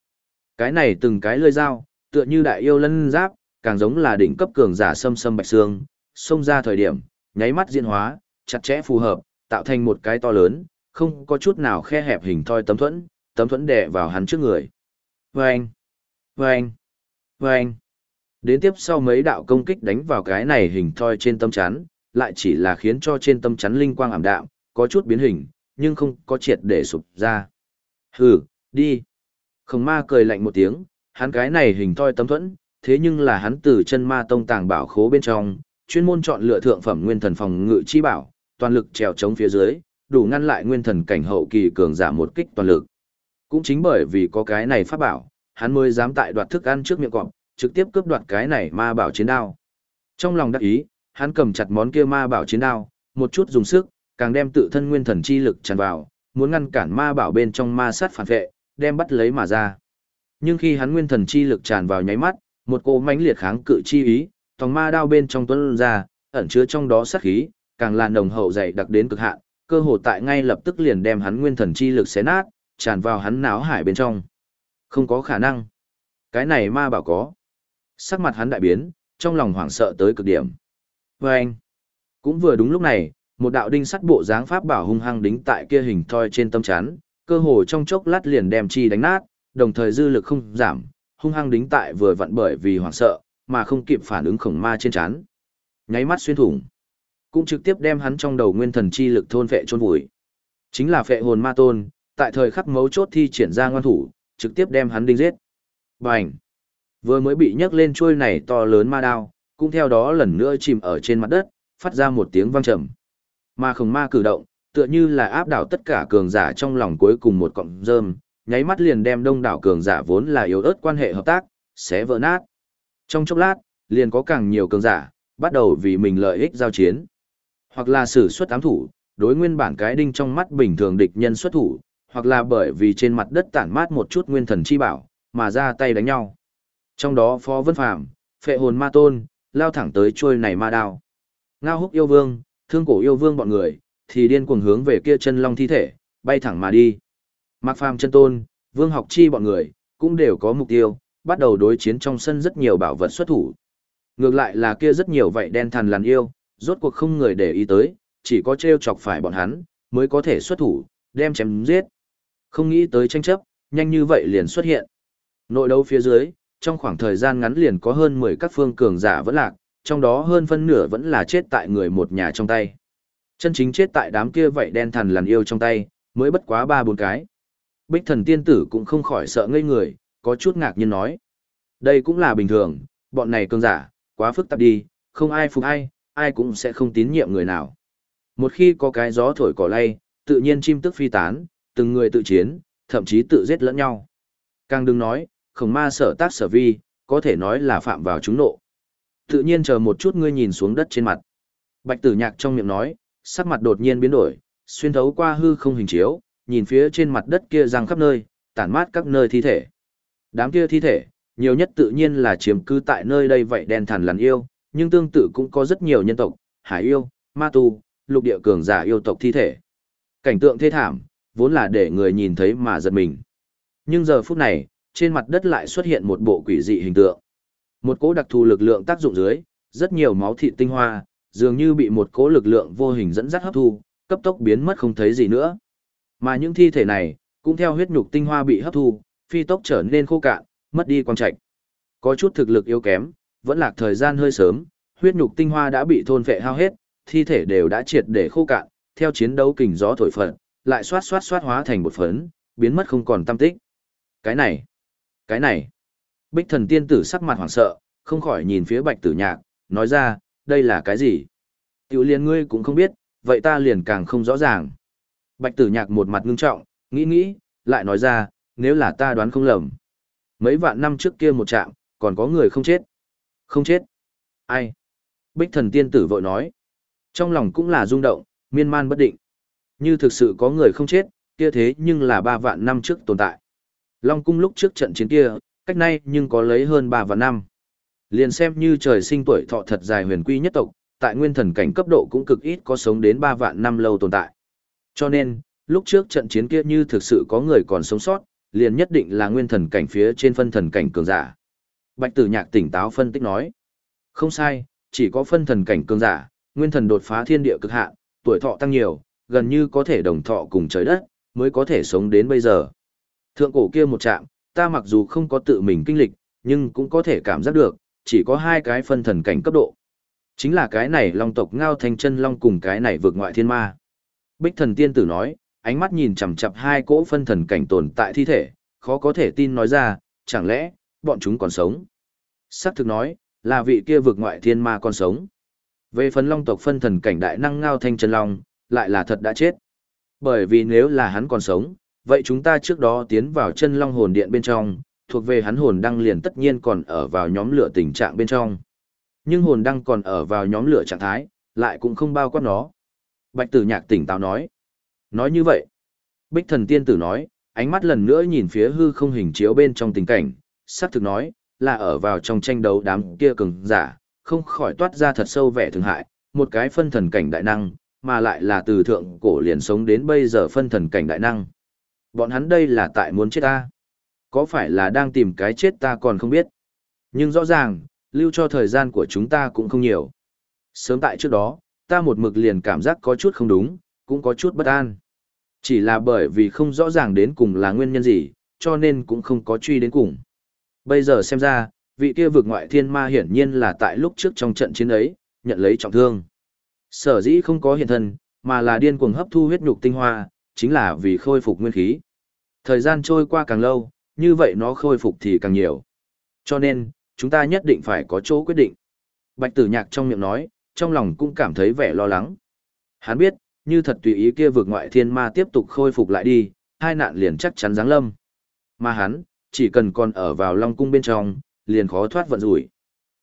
Cái này từng cái lưỡi dao, tựa như đại yêu lân giáp, càng giống là đỉnh cấp cường giả sâm sâm bạch xương, xông ra thời điểm, nháy mắt diễn hóa, chặt chẽ phù hợp, tạo thành một cái to lớn, không có chút nào khe hẹp hình thoi tấm thuẫn, tấm thuẫn đè vào hắn trước người. Vâng! Vâng! Vâng! Đến tiếp sau mấy đạo công kích đánh vào cái này hình thoi trên tâm chắn, lại chỉ là khiến cho trên tâm chắn linh quang ảm đạm, có chút biến hình, nhưng không có triệt để sụp ra. Hừ, đi! Khổng ma cười lạnh một tiếng, hắn cái này hình thoi tấm thuẫn, thế nhưng là hắn từ chân ma tông tàng bảo khố bên trong, chuyên môn chọn lựa thượng phẩm nguyên thần phòng ngự chi bảo, toàn lực trèo chống phía dưới, đủ ngăn lại nguyên thần cảnh hậu kỳ cường giả một kích toàn lực. Cũng chính bởi vì có cái này pháp bảo, hắn mới dám tại đoạt thức ăn trước miệng cọp, trực tiếp cướp đoạt cái này ma bảo chiến đao. Trong lòng đắc ý, hắn cầm chặt món kia ma bảo chiến đao, một chút dùng sức, càng đem tự thân nguyên thần chi lực tràn vào, muốn ngăn cản ma bảo bên trong ma sát phản vệ, đem bắt lấy mà ra. Nhưng khi hắn nguyên thần chi lực tràn vào nháy mắt, một cô mãnh liệt kháng cự chi ý, tòng ma đao bên trong tuấn ra, ẩn chứa trong đó sát khí, càng là nồng hậu dày đặc đến cực hạn, cơ hồ tại ngay lập tức liền đem hắn nguyên thần chi lực xé nát, tràn vào hắn não hải bên trong. Không có khả năng. Cái này ma bảo có. Sắc mặt hắn đại biến, trong lòng hoảng sợ tới cực điểm. Và anh, cũng vừa đúng lúc này, một đạo đinh sắt bộ dáng pháp bảo hung hăng đính tại kia hình thoi trên tâm chắn, cơ hồ trong chốc lát liền đem chi đánh nát, đồng thời dư lực không giảm, hung hăng đính tại vừa vặn bởi vì hoảng sợ, mà không kịp phản ứng khổng ma trên chắn Nháy mắt xuyên thủng, cũng trực tiếp đem hắn trong đầu nguyên thần chi lực thôn phệ chôn vùi. Chính là phệ hồn ma tôn, tại thời khắc mấu chốt thi triển ra ngoan thủ, trực tiếp đem hắn đinh giết. Bành! Vừa mới bị nhấc lên chuôi này to lớn ma đao, cũng theo đó lần nữa chìm ở trên mặt đất, phát ra một tiếng vang trầm. Ma khổng ma cử động, tựa như là áp đảo tất cả cường giả trong lòng cuối cùng một cọng rơm, nháy mắt liền đem đông đảo cường giả vốn là yếu ớt quan hệ hợp tác, sẽ vỡ nát. Trong chốc lát, liền có càng nhiều cường giả, bắt đầu vì mình lợi ích giao chiến. Hoặc là sử xuất ám thủ, đối nguyên bản cái đinh trong mắt bình thường địch nhân xuất thủ, hoặc là bởi vì trên mặt đất tản mát một chút nguyên thần chi bảo, mà ra tay đánh nhau. Trong đó Phó Vân Phàm, Phệ Hồn Ma Tôn, lao thẳng tới trôi này ma đao. Ngao Húc yêu vương, Thương Cổ yêu vương bọn người, thì điên cuồng hướng về kia chân long thi thể, bay thẳng mà đi. Mạc Phàm chân tôn, Vương Học Chi bọn người, cũng đều có mục tiêu, bắt đầu đối chiến trong sân rất nhiều bảo vật xuất thủ. Ngược lại là kia rất nhiều vậy đen thần làn yêu, rốt cuộc không người để ý tới, chỉ có treo chọc phải bọn hắn, mới có thể xuất thủ, đem chém giết. Không nghĩ tới tranh chấp, nhanh như vậy liền xuất hiện. Nội đấu phía dưới, trong khoảng thời gian ngắn liền có hơn 10 các phương cường giả vẫn lạc, trong đó hơn phân nửa vẫn là chết tại người một nhà trong tay. Chân chính chết tại đám kia vậy đen thần lằn yêu trong tay, mới bất quá ba bốn cái. Bích thần tiên tử cũng không khỏi sợ ngây người, có chút ngạc nhiên nói. Đây cũng là bình thường, bọn này cường giả, quá phức tạp đi, không ai phục ai, ai cũng sẽ không tín nhiệm người nào. Một khi có cái gió thổi cỏ lay, tự nhiên chim tức phi tán, từng người tự chiến, thậm chí tự giết lẫn nhau. Càng đừng nói, khổng ma sở tác sở vi, có thể nói là phạm vào chúng nộ. Tự nhiên chờ một chút ngươi nhìn xuống đất trên mặt. Bạch tử nhạc trong miệng nói, sắc mặt đột nhiên biến đổi, xuyên thấu qua hư không hình chiếu, nhìn phía trên mặt đất kia răng khắp nơi, tản mát các nơi thi thể. Đám kia thi thể, nhiều nhất tự nhiên là chiếm cư tại nơi đây vậy đen thằn lằn yêu, nhưng tương tự cũng có rất nhiều nhân tộc, hải yêu, ma tu, lục địa cường giả yêu tộc thi thể. Cảnh tượng thê thảm, vốn là để người nhìn thấy mà giật mình. Nhưng giờ phút này, trên mặt đất lại xuất hiện một bộ quỷ dị hình tượng. Một cỗ đặc thù lực lượng tác dụng dưới, rất nhiều máu thịt tinh hoa, dường như bị một cỗ lực lượng vô hình dẫn dắt hấp thu, cấp tốc biến mất không thấy gì nữa. Mà những thi thể này, cũng theo huyết nhục tinh hoa bị hấp thu, phi tốc trở nên khô cạn, mất đi quang trạch. Có chút thực lực yếu kém, vẫn lạc thời gian hơi sớm, huyết nhục tinh hoa đã bị thôn phệ hao hết, thi thể đều đã triệt để khô cạn, theo chiến đấu kình gió thổi phận, lại xoát xoát xoát hóa thành một phấn, biến mất không còn tâm tích. Cái này, cái này. Bích thần tiên tử sắc mặt hoảng sợ, không khỏi nhìn phía bạch tử nhạc, nói ra, đây là cái gì? Tiểu liên ngươi cũng không biết, vậy ta liền càng không rõ ràng. Bạch tử nhạc một mặt ngưng trọng, nghĩ nghĩ, lại nói ra, nếu là ta đoán không lầm. Mấy vạn năm trước kia một trạm, còn có người không chết. Không chết. Ai? Bích thần tiên tử vội nói. Trong lòng cũng là rung động, miên man bất định. Như thực sự có người không chết, kia thế nhưng là ba vạn năm trước tồn tại. Long cung lúc trước trận chiến kia, cách nay nhưng có lấy hơn ba vạn năm. Liền xem như trời sinh tuổi thọ thật dài huyền quy nhất tộc, tại nguyên thần cảnh cấp độ cũng cực ít có sống đến ba vạn năm lâu tồn tại. Cho nên, lúc trước trận chiến kia như thực sự có người còn sống sót, liền nhất định là nguyên thần cảnh phía trên phân thần cảnh cường giả. Bạch tử nhạc tỉnh táo phân tích nói. Không sai, chỉ có phân thần cảnh cường giả, nguyên thần đột phá thiên địa cực hạn, tuổi thọ tăng nhiều, gần như có thể đồng thọ cùng trời đất, mới có thể sống đến bây giờ. Thượng cổ kia một chạm, ta mặc dù không có tự mình kinh lịch, nhưng cũng có thể cảm giác được, chỉ có hai cái phân thần cảnh cấp độ. Chính là cái này long tộc ngao thanh chân long cùng cái này vượt ngoại thiên ma. Bích thần tiên tử nói, ánh mắt nhìn chằm chằm hai cỗ phân thần cảnh tồn tại thi thể, khó có thể tin nói ra, chẳng lẽ, bọn chúng còn sống. Sắc thực nói, là vị kia vượt ngoại thiên ma còn sống. Về phần long tộc phân thần cảnh đại năng ngao thanh chân long, lại là thật đã chết. Bởi vì nếu là hắn còn sống, vậy chúng ta trước đó tiến vào chân long hồn điện bên trong, thuộc về hắn hồn đăng liền tất nhiên còn ở vào nhóm lửa tình trạng bên trong. Nhưng hồn đăng còn ở vào nhóm lửa trạng thái, lại cũng không bao quát nó. Bạch tử nhạc tỉnh táo nói. Nói như vậy, bích thần tiên tử nói, ánh mắt lần nữa nhìn phía hư không hình chiếu bên trong tình cảnh, sắc thực nói, là ở vào trong tranh đấu đám kia cường giả, không khỏi toát ra thật sâu vẻ thương hại, một cái phân thần cảnh đại năng, mà lại là từ thượng cổ liền sống đến bây giờ phân thần cảnh đại năng. Bọn hắn đây là tại muốn chết ta. Có phải là đang tìm cái chết ta còn không biết. Nhưng rõ ràng, lưu cho thời gian của chúng ta cũng không nhiều. Sớm tại trước đó, ta một mực liền cảm giác có chút không đúng, cũng có chút bất an. Chỉ là bởi vì không rõ ràng đến cùng là nguyên nhân gì, cho nên cũng không có truy đến cùng. Bây giờ xem ra, vị kia vực ngoại thiên ma hiển nhiên là tại lúc trước trong trận chiến ấy, nhận lấy trọng thương. Sở dĩ không có hiện thân, mà là điên cuồng hấp thu huyết nhục tinh hoa, chính là vì khôi phục nguyên khí. Thời gian trôi qua càng lâu, như vậy nó khôi phục thì càng nhiều. Cho nên, chúng ta nhất định phải có chỗ quyết định. Bạch tử nhạc trong miệng nói, trong lòng cũng cảm thấy vẻ lo lắng. Hắn biết, như thật tùy ý kia vượt ngoại thiên ma tiếp tục khôi phục lại đi, hai nạn liền chắc chắn giáng lâm. Mà hắn, chỉ cần còn ở vào Long Cung bên trong, liền khó thoát vận rủi.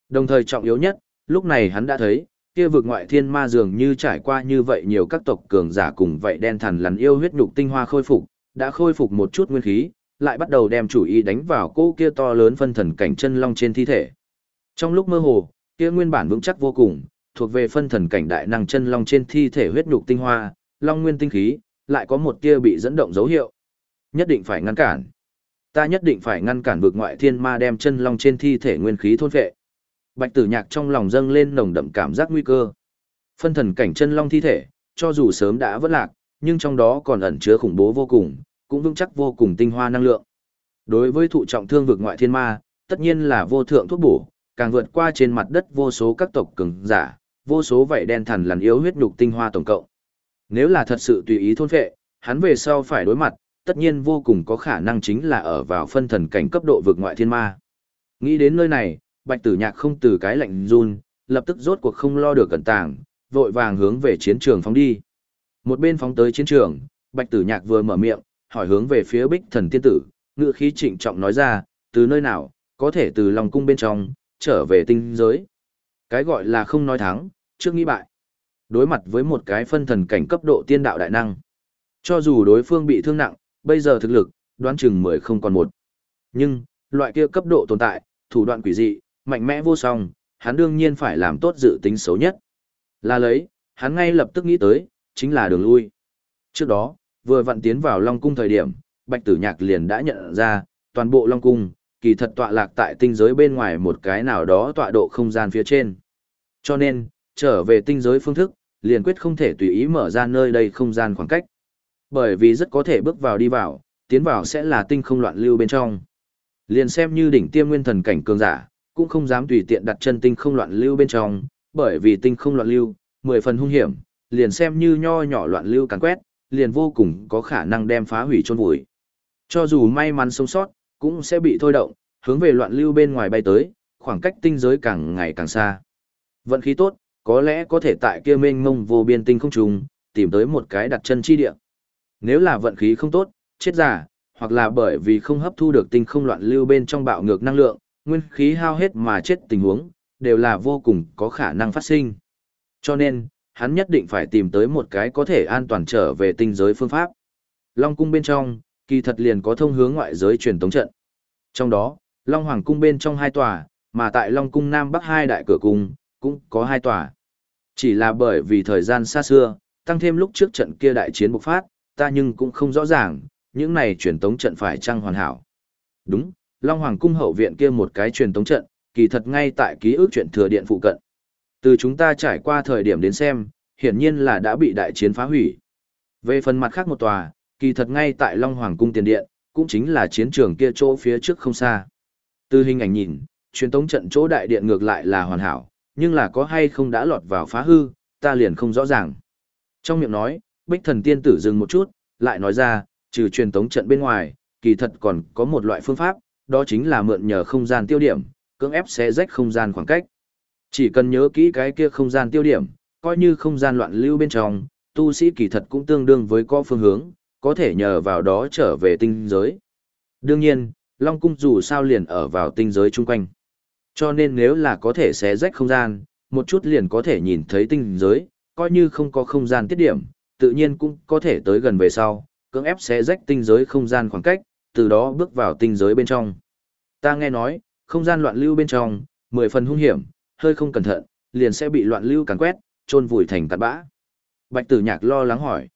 Đồng thời trọng yếu nhất, lúc này hắn đã thấy, kia vực ngoại thiên ma dường như trải qua như vậy nhiều các tộc cường giả cùng vậy đen thần lằn yêu huyết nhục tinh hoa khôi phục, đã khôi phục một chút nguyên khí, lại bắt đầu đem chủ ý đánh vào cô kia to lớn phân thần cảnh chân long trên thi thể. Trong lúc mơ hồ, kia nguyên bản vững chắc vô cùng, thuộc về phân thần cảnh đại năng chân long trên thi thể huyết nhục tinh hoa, long nguyên tinh khí, lại có một tia bị dẫn động dấu hiệu. Nhất định phải ngăn cản. Ta nhất định phải ngăn cản vực ngoại thiên ma đem chân long trên thi thể nguyên khí thôn phệ. Bạch tử nhạc trong lòng dâng lên nồng đậm cảm giác nguy cơ. Phân thần cảnh chân long thi thể, cho dù sớm đã vỡ lạc, nhưng trong đó còn ẩn chứa khủng bố vô cùng, cũng vững chắc vô cùng tinh hoa năng lượng. Đối với thụ trọng thương vực ngoại thiên ma, tất nhiên là vô thượng thuốc bổ, càng vượt qua trên mặt đất vô số các tộc cường giả, vô số vảy đen thần lằn yếu huyết nhục tinh hoa tổng cộng. Nếu là thật sự tùy ý thôn phệ, hắn về sau phải đối mặt, tất nhiên vô cùng có khả năng chính là ở vào phân thần cảnh cấp độ vực ngoại thiên ma. Nghĩ đến nơi này, bạch tử nhạc không từ cái lạnh run, lập tức rốt cuộc không lo được cẩn tàng, vội vàng hướng về chiến trường phóng đi. Một bên phóng tới chiến trường, bạch tử nhạc vừa mở miệng, hỏi hướng về phía bích thần tiên tử, ngự khí trịnh trọng nói ra, từ nơi nào, có thể từ lòng cung bên trong, trở về tinh giới. Cái gọi là không nói thắng, trước nghĩ bại. Đối mặt với một cái phân thần cảnh cấp độ tiên đạo đại năng. Cho dù đối phương bị thương nặng, bây giờ thực lực, đoán chừng mười không còn một. Nhưng, loại kia cấp độ tồn tại, thủ đoạn quỷ dị, mạnh mẽ vô song, hắn đương nhiên phải làm tốt dự tính xấu nhất. Là lấy, hắn ngay lập tức nghĩ tới, chính là đường lui. Trước đó, vừa vặn tiến vào Long Cung thời điểm, Bạch Tử Nhạc liền đã nhận ra, toàn bộ Long Cung, kỳ thật tọa lạc tại tinh giới bên ngoài một cái nào đó tọa độ không gian phía trên. Cho nên, trở về tinh giới phương thức, liền quyết không thể tùy ý mở ra nơi đây không gian khoảng cách. Bởi vì rất có thể bước vào đi vào, tiến vào sẽ là tinh không loạn lưu bên trong. Liền xem như đỉnh tiêm nguyên thần cảnh cường giả, cũng không dám tùy tiện đặt chân tinh không loạn lưu bên trong, bởi vì tinh không loạn lưu, mười phần hung hiểm, liền xem như nho nhỏ loạn lưu càn quét, liền vô cùng có khả năng đem phá hủy chôn vùi. Cho dù may mắn sống sót, cũng sẽ bị thôi động, hướng về loạn lưu bên ngoài bay tới, khoảng cách tinh giới càng ngày càng xa. Vận khí tốt, có lẽ có thể tại kia mênh mông vô biên tinh không trùng, tìm tới một cái đặt chân chi địa. Nếu là vận khí không tốt, chết giả, hoặc là bởi vì không hấp thu được tinh không loạn lưu bên trong bạo ngược năng lượng, nguyên khí hao hết mà chết tình huống, đều là vô cùng có khả năng phát sinh. Cho nên, hắn nhất định phải tìm tới một cái có thể an toàn trở về tinh giới phương pháp. Long cung bên trong, kỳ thật liền có thông hướng ngoại giới truyền tống trận. Trong đó, Long Hoàng cung bên trong hai tòa, mà tại Long cung Nam Bắc hai đại cửa cung, cũng có hai tòa. Chỉ là bởi vì thời gian xa xưa, tăng thêm lúc trước trận kia đại chiến bộc phát, ta nhưng cũng không rõ ràng, những này truyền tống trận phải chăng hoàn hảo. Đúng, Long Hoàng cung hậu viện kia một cái truyền tống trận, kỳ thật ngay tại ký ức chuyện thừa điện phụ cận. Từ chúng ta trải qua thời điểm đến xem, hiển nhiên là đã bị đại chiến phá hủy. Về phần mặt khác một tòa, kỳ thật ngay tại Long Hoàng cung tiền điện, cũng chính là chiến trường kia chỗ phía trước không xa. Từ hình ảnh nhìn, truyền tống trận chỗ đại điện ngược lại là hoàn hảo, nhưng là có hay không đã lọt vào phá hư, ta liền không rõ ràng. Trong miệng nói, Bích Thần Tiên tử dừng một chút, lại nói ra, trừ truyền tống trận bên ngoài, kỳ thật còn có một loại phương pháp, đó chính là mượn nhờ không gian tiêu điểm, cưỡng ép xé rách không gian khoảng cách. Chỉ cần nhớ kỹ cái kia không gian tiêu điểm, coi như không gian loạn lưu bên trong, tu sĩ kỳ thật cũng tương đương với có phương hướng, có thể nhờ vào đó trở về tinh giới. Đương nhiên, Long Cung dù sao liền ở vào tinh giới chung quanh. Cho nên nếu là có thể xé rách không gian, một chút liền có thể nhìn thấy tinh giới, coi như không có không gian tiết điểm, tự nhiên cũng có thể tới gần về sau, cưỡng ép xé rách tinh giới không gian khoảng cách, từ đó bước vào tinh giới bên trong. Ta nghe nói, không gian loạn lưu bên trong, mười phần hung hiểm, hơi không cẩn thận, liền sẽ bị loạn lưu càn quét, trôn vùi thành cát bã. Bạch Tử Nhạc lo lắng hỏi.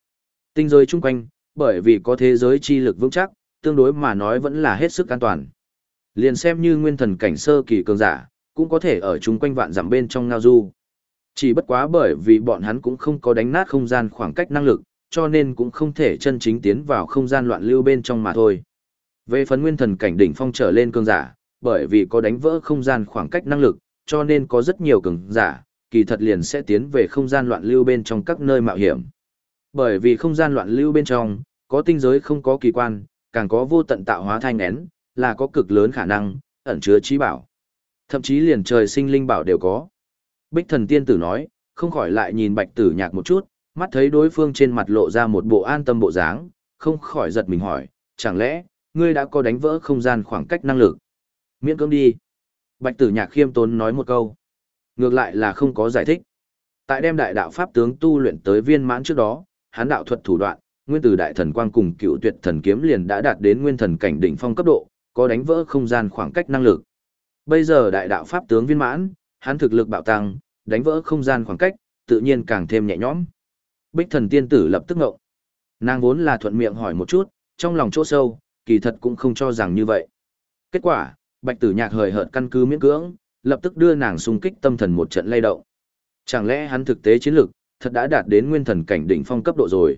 Tinh giới chung quanh, bởi vì có thế giới chi lực vững chắc, tương đối mà nói vẫn là hết sức an toàn. Liền xem như nguyên thần cảnh sơ kỳ cường giả, cũng có thể ở chung quanh vạn dặm bên trong ngao du. Chỉ bất quá bởi vì bọn hắn cũng không có đánh nát không gian khoảng cách năng lực, cho nên cũng không thể chân chính tiến vào không gian loạn lưu bên trong mà thôi. Về phần nguyên thần cảnh đỉnh phong trở lên cường giả, bởi vì có đánh vỡ không gian khoảng cách năng lực, cho nên có rất nhiều cường giả, kỳ thật liền sẽ tiến về không gian loạn lưu bên trong các nơi mạo hiểm. Bởi vì không gian loạn lưu bên trong, có tinh giới không có kỳ quan, càng có vô tận tạo hóa thanh nén, là có cực lớn khả năng, ẩn chứa trí bảo. Thậm chí liền trời sinh linh bảo đều có. Bích thần tiên tử nói, không khỏi lại nhìn bạch tử nhạc một chút, mắt thấy đối phương trên mặt lộ ra một bộ an tâm bộ dáng, không khỏi giật mình hỏi, chẳng lẽ, ngươi đã có đánh vỡ không gian khoảng cách năng lực? Miễn cưỡng đi. Bạch tử nhạc khiêm tốn nói một câu. Ngược lại là không có giải thích. Tại đem đại đạo pháp tướng tu luyện tới viên mãn trước đó, hắn đạo thuật thủ đoạn, nguyên tử đại thần quang cùng cựu tuyệt thần kiếm liền đã đạt đến nguyên thần cảnh đỉnh phong cấp độ, có đánh vỡ không gian khoảng cách năng lực. Bây giờ đại đạo pháp tướng viên mãn, hắn thực lực bạo tăng, đánh vỡ không gian khoảng cách, tự nhiên càng thêm nhẹ nhõm. Bích thần tiên tử lập tức ngộng. Nàng vốn là thuận miệng hỏi một chút, trong lòng chỗ sâu, kỳ thật cũng không cho rằng như vậy. Kết quả, bạch tử nhạc hời hợt căn cứ miễn cưỡng, lập tức đưa nàng xung kích tâm thần một trận lay động. Chẳng lẽ hắn thực tế chiến lực, thật đã đạt đến nguyên thần cảnh đỉnh phong cấp độ rồi.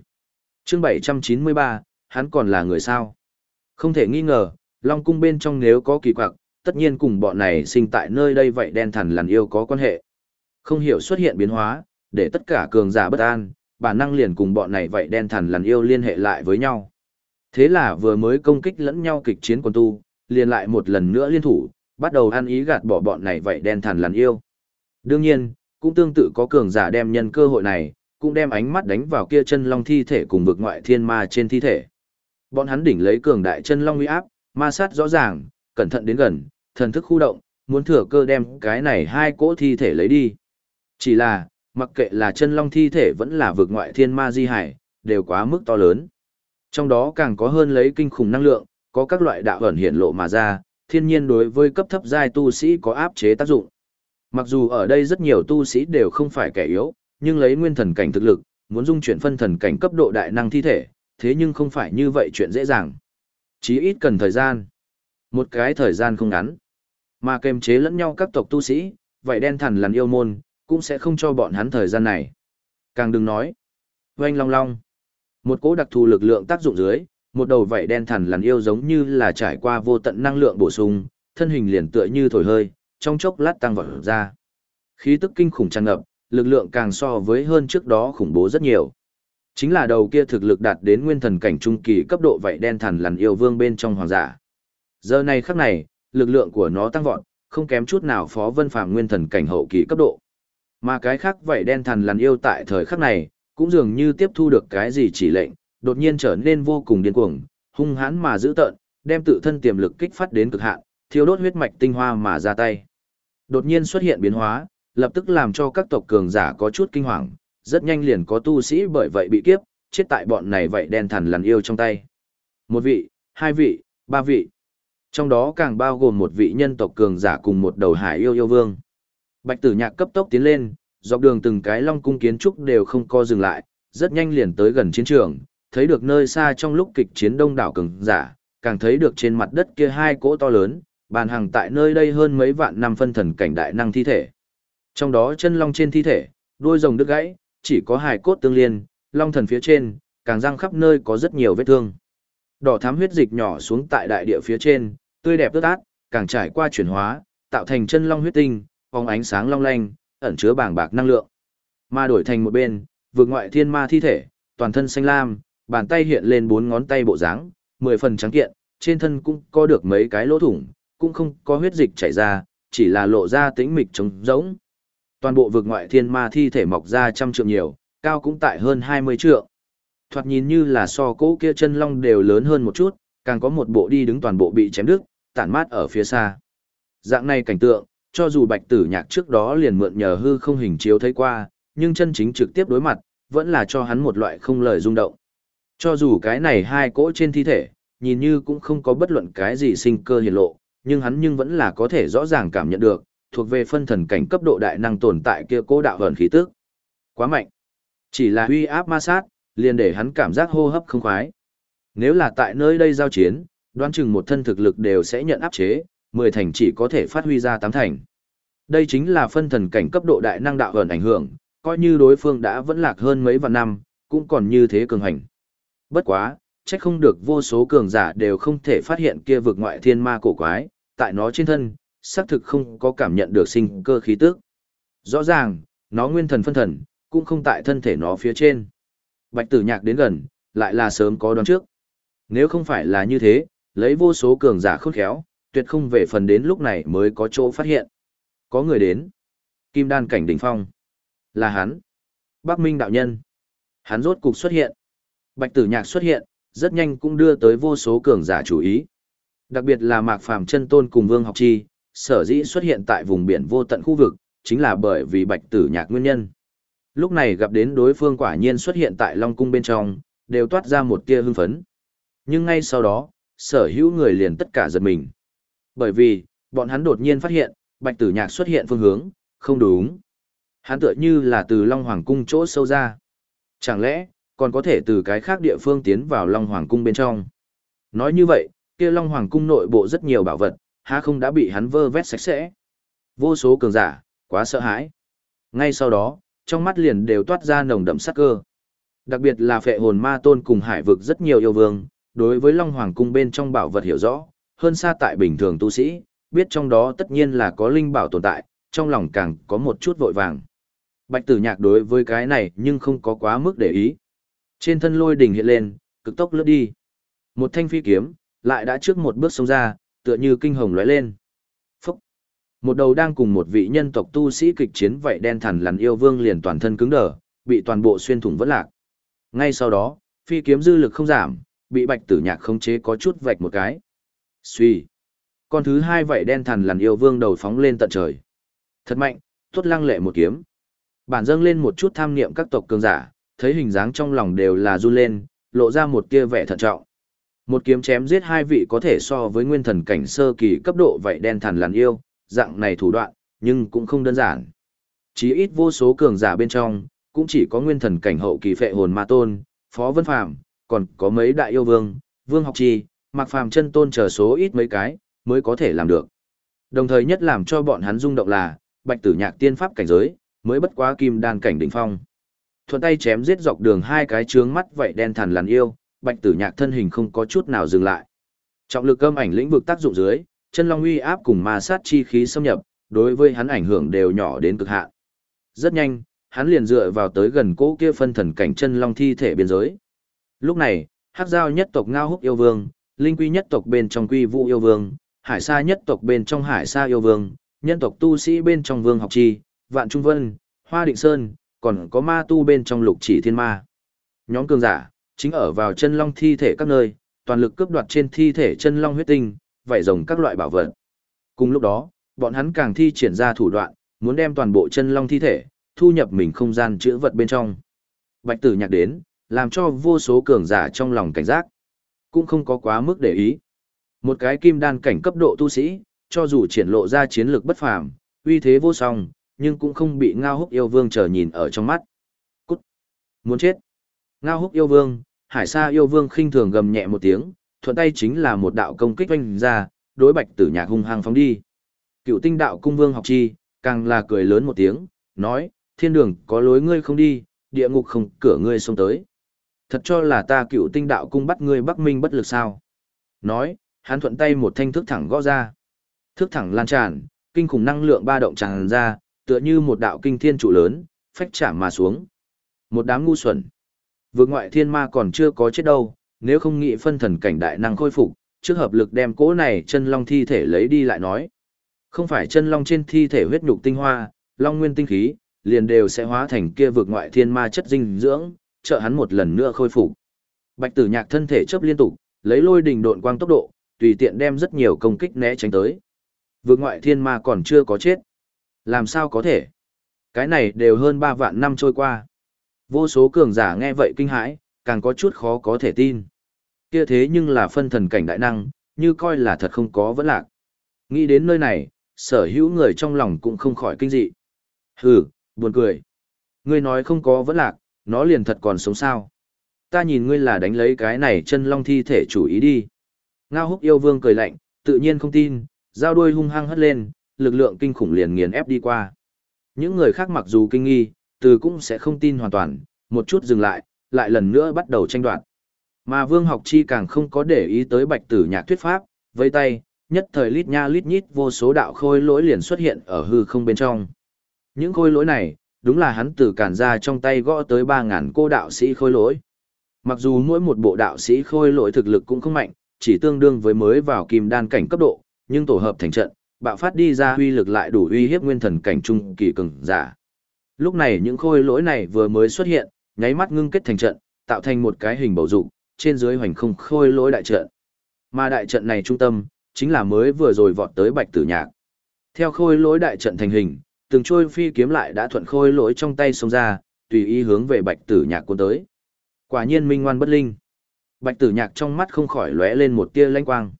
chương 793, hắn còn là người sao? Không thể nghi ngờ, Long cung bên trong nếu có kỳ quặc, tất nhiên cùng bọn này sinh tại nơi đây vậy đen thần lằn yêu có quan hệ. Không hiểu xuất hiện biến hóa, để tất cả cường giả bất an, bản năng liền cùng bọn này vậy đen thần lằn yêu liên hệ lại với nhau. Thế là vừa mới công kích lẫn nhau kịch chiến quân tu, liền lại một lần nữa liên thủ, bắt đầu ăn ý gạt bỏ bọn này vậy đen thằn lằn yêu. Đương nhiên, cũng tương tự có cường giả đem nhân cơ hội này, cũng đem ánh mắt đánh vào kia chân long thi thể cùng vực ngoại thiên ma trên thi thể. Bọn hắn đỉnh lấy cường đại chân long uy áp, ma sát rõ ràng, cẩn thận đến gần, thần thức khu động, muốn thừa cơ đem cái này hai cỗ thi thể lấy đi. Chỉ là, mặc kệ là chân long thi thể vẫn là vực ngoại thiên ma di hải, đều quá mức to lớn. Trong đó càng có hơn lấy kinh khủng năng lượng, có các loại đạo ẩn hiện lộ mà ra, thiên nhiên đối với cấp thấp giai tu sĩ có áp chế tác dụng. Mặc dù ở đây rất nhiều tu sĩ đều không phải kẻ yếu, nhưng lấy nguyên thần cảnh thực lực, muốn dung chuyển phân thần cảnh cấp độ đại năng thi thể, thế nhưng không phải như vậy chuyện dễ dàng. Chí ít cần thời gian. Một cái thời gian không ngắn. Mà kềm chế lẫn nhau các tộc tu sĩ, vậy đen thần lằn yêu môn, cũng sẽ không cho bọn hắn thời gian này. Càng đừng nói. Oanh long long. Một cỗ đặc thù lực lượng tác dụng dưới, một đầu vảy đen thần lằn yêu giống như là trải qua vô tận năng lượng bổ sung, thân hình liền tựa như thổi hơi, trong chốc lát tăng vọt ra. Khí tức kinh khủng tràn ngập, lực lượng càng so với hơn trước đó khủng bố rất nhiều. Chính là đầu kia thực lực đạt đến nguyên thần cảnh trung kỳ cấp độ vảy đen thần lằn yêu vương bên trong hoàng giả. Giờ này khắc này, lực lượng của nó tăng vọt, không kém chút nào phó vân phàm nguyên thần cảnh hậu kỳ cấp độ. Mà cái khác vảy đen thần lằn yêu tại thời khắc này, cũng dường như tiếp thu được cái gì chỉ lệnh, đột nhiên trở nên vô cùng điên cuồng, hung hãn mà dữ tợn, đem tự thân tiềm lực kích phát đến cực hạn, thiêu đốt huyết mạch tinh hoa mà ra tay. Đột nhiên xuất hiện biến hóa, lập tức làm cho các tộc cường giả có chút kinh hoàng, rất nhanh liền có tu sĩ bởi vậy bị kiếp, chết tại bọn này vậy đen thần lằn yêu trong tay. Một vị, hai vị, ba vị. Trong đó càng bao gồm một vị nhân tộc cường giả cùng một đầu hải yêu yêu vương. Bạch tử nhạc cấp tốc tiến lên, dọc đường từng cái long cung kiến trúc đều không co dừng lại, rất nhanh liền tới gần chiến trường, thấy được nơi xa trong lúc kịch chiến đông đảo cường giả, càng thấy được trên mặt đất kia hai cỗ to lớn, bàn hàng tại nơi đây hơn mấy vạn năm phân thần cảnh đại năng thi thể. Trong đó chân long trên thi thể, đuôi rồng đứt gãy, chỉ có hài cốt tương liên, long thần phía trên, càng răng khắp nơi có rất nhiều vết thương. Đỏ thắm huyết dịch nhỏ xuống tại đại địa phía trên, tươi đẹp tươi át, càng trải qua chuyển hóa, tạo thành chân long huyết tinh, phóng ánh sáng long lanh, ẩn chứa bảng bạc năng lượng. Mà đổi thành một bên, vượt ngoại thiên ma thi thể, toàn thân xanh lam, bàn tay hiện lên bốn ngón tay bộ dáng, mười phần trắng kiện, trên thân cũng có được mấy cái lỗ thủng, cũng không có huyết dịch chảy ra, chỉ là lộ ra tĩnh mịch trống rỗng. Toàn bộ vực ngoại thiên ma thi thể mọc ra trăm trượng nhiều, cao cũng tại hơn 20 trượng. Thoạt nhìn như là so cỗ kia chân long đều lớn hơn một chút, càng có một bộ đi đứng toàn bộ bị chém đứt, tản mát ở phía xa. Dạng này cảnh tượng, cho dù bạch tử nhạc trước đó liền mượn nhờ hư không hình chiếu thấy qua, nhưng chân chính trực tiếp đối mặt, vẫn là cho hắn một loại không lời rung động. Cho dù cái này hai cỗ trên thi thể, nhìn như cũng không có bất luận cái gì sinh cơ hiển lộ, nhưng hắn nhưng vẫn là có thể rõ ràng cảm nhận được, thuộc về phân thần cảnh cấp độ đại năng tồn tại kia cố đạo hờn khí tức. Quá mạnh. Chỉ là huy áp ma sát, liền để hắn cảm giác hô hấp không khoái. Nếu là tại nơi đây giao chiến, đoán chừng một thân thực lực đều sẽ nhận áp chế, 10 thành chỉ có thể phát huy ra 8 thành. Đây chính là phân thần cảnh cấp độ đại năng đạo hờn ảnh hưởng, coi như đối phương đã vẫn lạc hơn mấy vạn năm, cũng còn như thế cường hành. Bất quá, trách không được vô số cường giả đều không thể phát hiện kia vực ngoại thiên ma cổ quái, tại nó trên thân, xác thực không có cảm nhận được sinh cơ khí tức. Rõ ràng, nó nguyên thần phân thần, cũng không tại thân thể nó phía trên. Bạch tử nhạc đến gần, lại là sớm có đoán trước. Nếu không phải là như thế, lấy vô số cường giả khôn khéo, tuyệt không về phần đến lúc này mới có chỗ phát hiện. Có người đến. Kim đan cảnh đỉnh phong. Là hắn. Bắc Minh đạo nhân. Hắn rốt cục xuất hiện. Bạch tử nhạc xuất hiện, rất nhanh cũng đưa tới vô số cường giả chú ý. Đặc biệt là Mạc Phàm chân tôn cùng Vương Học Chi, sở dĩ xuất hiện tại vùng biển vô tận khu vực, chính là bởi vì bạch tử nhạc nguyên nhân. Lúc này gặp đến đối phương quả nhiên xuất hiện tại Long Cung bên trong, đều toát ra một tia hưng phấn. Nhưng ngay sau đó, sở hữu người liền tất cả giật mình. Bởi vì, bọn hắn đột nhiên phát hiện, bạch tử nhạc xuất hiện phương hướng, không đúng. Hắn tựa như là từ Long Hoàng Cung chỗ sâu ra. Chẳng lẽ, còn có thể từ cái khác địa phương tiến vào Long Hoàng Cung bên trong. Nói như vậy, kia Long Hoàng Cung nội bộ rất nhiều bảo vật, há không đã bị hắn vơ vét sạch sẽ. Vô số cường giả, quá sợ hãi. Ngay sau đó, trong mắt liền đều toát ra nồng đậm sắc cơ. Đặc biệt là phệ hồn ma tôn cùng hải vực rất nhiều yêu vương, đối với Long Hoàng cung bên trong bảo vật hiểu rõ, hơn xa tại bình thường tu sĩ, biết trong đó tất nhiên là có linh bảo tồn tại, trong lòng càng có một chút vội vàng. Bạch tử nhạc đối với cái này nhưng không có quá mức để ý. Trên thân lôi đỉnh hiện lên, cực tốc lướt đi. Một thanh phi kiếm, lại đã trước một bước xông ra, tựa như kinh hồng lóe lên. Phúc! Một đầu đang cùng một vị nhân tộc tu sĩ kịch chiến vậy đen thẳn lằn yêu vương liền toàn thân cứng đờ, bị toàn bộ xuyên thủng vỡ lạc. Ngay sau đó, phi kiếm dư lực không giảm, bị bạch tử nhạc khống chế có chút vạch một cái. Suy! Con thứ hai vậy đen thằn lằn yêu vương đầu phóng lên tận trời. Thật mạnh, tuốt lăng lệ một kiếm. Bản dâng lên một chút tham niệm các tộc cường giả, thấy hình dáng trong lòng đều là run lên, lộ ra một tia vẻ thận trọng. Một kiếm chém giết hai vị có thể so với nguyên thần cảnh sơ kỳ cấp độ vậy đen thằn lằn yêu, dạng này thủ đoạn, nhưng cũng không đơn giản. chí ít vô số cường giả bên trong, cũng chỉ có nguyên thần cảnh hậu kỳ phệ hồn ma tôn, phó vân phàm, còn có mấy đại yêu vương, vương học trì, mặc phàm chân tôn chờ số ít mấy cái, mới có thể làm được. Đồng thời nhất làm cho bọn hắn rung động là, bạch tử nhạc tiên pháp cảnh giới, mới bất quá kim đan cảnh đỉnh phong. Thuận tay chém giết dọc đường hai cái trướng mắt vậy đen thằn lằn yêu, bạch tử nhạc thân hình không có chút nào dừng lại. Trọng lực âm ảnh lĩnh vực tác dụng dưới, chân long uy áp cùng ma sát chi khí xâm nhập, đối với hắn ảnh hưởng đều nhỏ đến cực hạn. Rất nhanh, hắn liền dựa vào tới gần cỗ kia phân thần cảnh chân long thi thể biên giới. Lúc này, hắc giao nhất tộc ngao húc yêu vương, linh quy nhất tộc bên trong quy vũ yêu vương, hải sa nhất tộc bên trong hải sa yêu vương, nhân tộc tu sĩ bên trong vương học chi, vạn trung vân, hoa định sơn, còn có ma tu bên trong lục chỉ thiên ma. Nhóm cường giả, chính ở vào chân long thi thể các nơi, toàn lực cướp đoạt trên thi thể chân long huyết tinh, vảy rồng các loại bảo vật. Cùng lúc đó, bọn hắn càng thi triển ra thủ đoạn, muốn đem toàn bộ chân long thi thể, thu nhập mình không gian chữa vật bên trong. Bạch tử nhạc đến, làm cho vô số cường giả trong lòng cảnh giác, cũng không có quá mức để ý. Một cái kim đan cảnh cấp độ tu sĩ, cho dù triển lộ ra chiến lược bất phàm, uy thế vô song, nhưng cũng không bị ngao húc yêu vương chờ nhìn ở trong mắt. Cút! Muốn chết! Ngao húc yêu vương, hải sa yêu vương khinh thường gầm nhẹ một tiếng, thuận tay chính là một đạo công kích vanh ra, đối bạch tử nhạc hung hăng phóng đi. Cựu tinh đạo cung vương học chi, càng là cười lớn một tiếng, nói, thiên đường có lối ngươi không đi, địa ngục không cửa ngươi xông tới. Thật cho là ta cựu tinh đạo cung bắt ngươi bắc minh bất lực sao. Nói, hắn thuận tay một thanh thước thẳng gõ ra. Thước thẳng lan tràn, kinh khủng năng lượng ba động tràn ra, tựa như một đạo kinh thiên trụ lớn, phách chạm mà xuống. Một đám ngu xuẩn. Vượt ngoại thiên ma còn chưa có chết đâu, nếu không nghĩ phân thần cảnh đại năng khôi phục, trước hợp lực đem cỗ này chân long thi thể lấy đi lại nói. Không phải chân long trên thi thể huyết nhục tinh hoa, long nguyên tinh khí, liền đều sẽ hóa thành kia vượt ngoại thiên ma chất dinh dưỡng, trợ hắn một lần nữa khôi phục. Bạch Tử Nhạc thân thể chớp liên tục, lấy lôi đình độn quang tốc độ, tùy tiện đem rất nhiều công kích né tránh tới. Vượt ngoại thiên ma còn chưa có chết. Làm sao có thể? Cái này đều hơn 3 vạn năm trôi qua. Vô số cường giả nghe vậy kinh hãi, càng có chút khó có thể tin. Kia thế nhưng là phân thần cảnh đại năng, như coi là thật không có vẫn lạc. Nghĩ đến nơi này, sở hữu người trong lòng cũng không khỏi kinh dị. Hừ, buồn cười. Ngươi nói không có vẫn lạc, nó liền thật còn sống sao. Ta nhìn ngươi là đánh lấy cái này chân long thi thể chủ ý đi. Ngao húc yêu vương cười lạnh, tự nhiên không tin, dao đuôi hung hăng hất lên, lực lượng kinh khủng liền nghiền ép đi qua. Những người khác mặc dù kinh nghi, từ cũng sẽ không tin hoàn toàn, một chút dừng lại, lại lần nữa bắt đầu tranh đoạt. Mà Vương Học Chi càng không có để ý tới bạch tử nhạc thuyết pháp, với tay, nhất thời lít nha lít nhít vô số đạo khôi lỗi liền xuất hiện ở hư không bên trong. Những khôi lỗi này, đúng là hắn từ cản ra trong tay gõ tới 3.000 cô đạo sĩ khôi lỗi. Mặc dù mỗi một bộ đạo sĩ khôi lỗi thực lực cũng không mạnh, chỉ tương đương với mới vào kim đan cảnh cấp độ, nhưng tổ hợp thành trận, bạo phát đi ra uy lực lại đủ uy hiếp nguyên thần cảnh trung kỳ cường giả. Lúc này những khôi lỗi này vừa mới xuất hiện, nháy mắt ngưng kết thành trận, tạo thành một cái hình bầu dục, trên dưới hoành không khôi lỗi đại trận. Mà đại trận này trung tâm, chính là mới vừa rồi vọt tới Bạch Tử Nhạc. Theo khôi lỗi đại trận thành hình, từng trôi phi kiếm lại đã thuận khôi lỗi trong tay xông ra, tùy ý hướng về Bạch Tử Nhạc cuốn tới. Quả nhiên minh ngoan bất linh. Bạch Tử Nhạc trong mắt không khỏi lóe lên một tia lanh quang.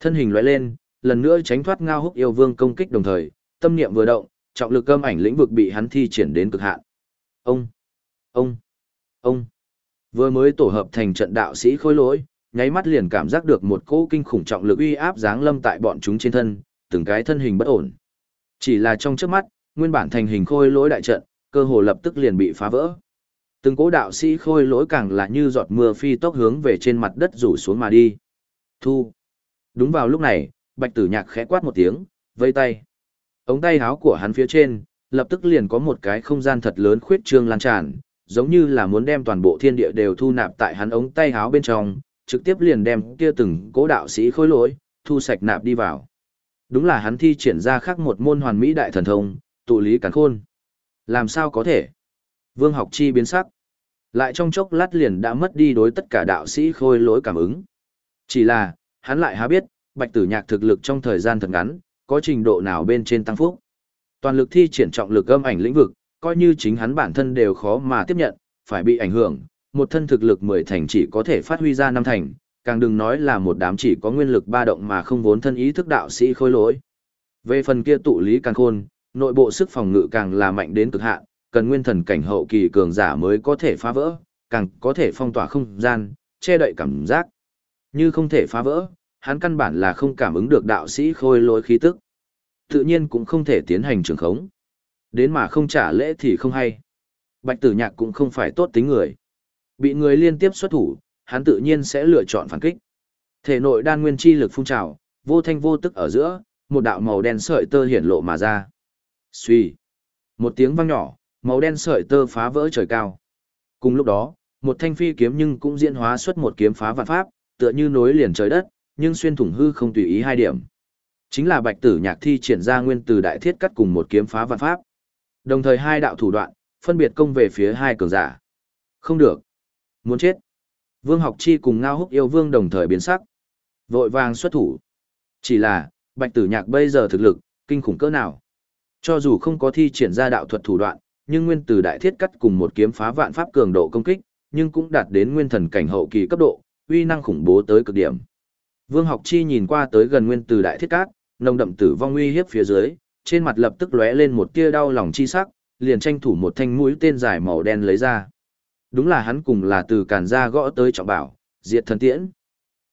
Thân hình lóe lên, lần nữa tránh thoát ngao húc yêu vương công kích đồng thời, tâm niệm vừa động, trọng lực cơm ảnh lĩnh vực bị hắn thi triển đến cực hạn. Ông, ông, ông. Vừa mới tổ hợp thành trận đạo sĩ khôi lỗi, nháy mắt liền cảm giác được một cỗ kinh khủng trọng lực uy áp giáng lâm tại bọn chúng trên thân, từng cái thân hình bất ổn. Chỉ là trong trước mắt, nguyên bản thành hình khôi lỗi đại trận, cơ hồ lập tức liền bị phá vỡ. Từng cố đạo sĩ khôi lỗi càng là như giọt mưa phi tốc hướng về trên mặt đất rủ xuống mà đi. Thu. Đúng vào lúc này, Bạch Tử Nhạc khẽ quát một tiếng, vây tay. Ống tay áo của hắn phía trên, lập tức liền có một cái không gian thật lớn khuyết trương lan tràn, giống như là muốn đem toàn bộ thiên địa đều thu nạp tại hắn ống tay áo bên trong, trực tiếp liền đem kia từng cố đạo sĩ khối lỗi, thu sạch nạp đi vào. Đúng là hắn thi triển ra khác một môn hoàn mỹ đại thần thông, tụ lý cắn khôn. Làm sao có thể? Vương học chi biến sắc. Lại trong chốc lát liền đã mất đi đối tất cả đạo sĩ khôi lỗi cảm ứng. Chỉ là, hắn lại há biết, bạch tử nhạc thực lực trong thời gian thật ngắn, có trình độ nào bên trên tăng phúc. Toàn lực thi triển trọng lực âm ảnh lĩnh vực, coi như chính hắn bản thân đều khó mà tiếp nhận, phải bị ảnh hưởng, một thân thực lực mười thành chỉ có thể phát huy ra năm thành, càng đừng nói là một đám chỉ có nguyên lực ba động mà không vốn thân ý thức đạo sĩ khôi lỗi. Về phần kia tụ lý càng khôn, nội bộ sức phòng ngự càng là mạnh đến cực hạn, cần nguyên thần cảnh hậu kỳ cường giả mới có thể phá vỡ, càng có thể phong tỏa không gian, che đậy cảm giác. Như không thể phá vỡ, hắn căn bản là không cảm ứng được đạo sĩ khôi lỗi khí tức. Tự nhiên cũng không thể tiến hành trường khống. Đến mà không trả lễ thì không hay. Bạch tử nhạc cũng không phải tốt tính người. Bị người liên tiếp xuất thủ, hắn tự nhiên sẽ lựa chọn phản kích. Thể nội đan nguyên chi lực phun trào, vô thanh vô tức ở giữa, một đạo màu đen sợi tơ hiển lộ mà ra. Xuy. Một tiếng vang nhỏ, màu đen sợi tơ phá vỡ trời cao. Cùng lúc đó, một thanh phi kiếm nhưng cũng diễn hóa xuất một kiếm phá vạn pháp, tựa như nối liền trời đất, nhưng xuyên thủng hư không tùy ý hai điểm. Chính là Bạch Tử Nhạc thi triển ra nguyên từ đại thiết cắt cùng một kiếm phá vạn pháp. Đồng thời hai đạo thủ đoạn, phân biệt công về phía hai cường giả. Không được. Muốn chết. Vương Học Chi cùng Ngao Húc yêu vương đồng thời biến sắc. Vội vàng xuất thủ. Chỉ là, Bạch Tử Nhạc bây giờ thực lực, kinh khủng cỡ nào. Cho dù không có thi triển ra đạo thuật thủ đoạn, nhưng nguyên từ đại thiết cắt cùng một kiếm phá vạn pháp cường độ công kích, nhưng cũng đạt đến nguyên thần cảnh hậu kỳ cấp độ, uy năng khủng bố tới cực điểm. Vương Học Chi nhìn qua tới gần nguyên từ đại thiết cát, nồng đậm tử vong uy hiếp phía dưới, trên mặt lập tức lóe lên một tia đau lòng chi sắc, liền tranh thủ một thanh mũi tên dài màu đen lấy ra. Đúng là hắn cùng là từ càn ra gõ tới trọng bảo, diệt thần tiễn.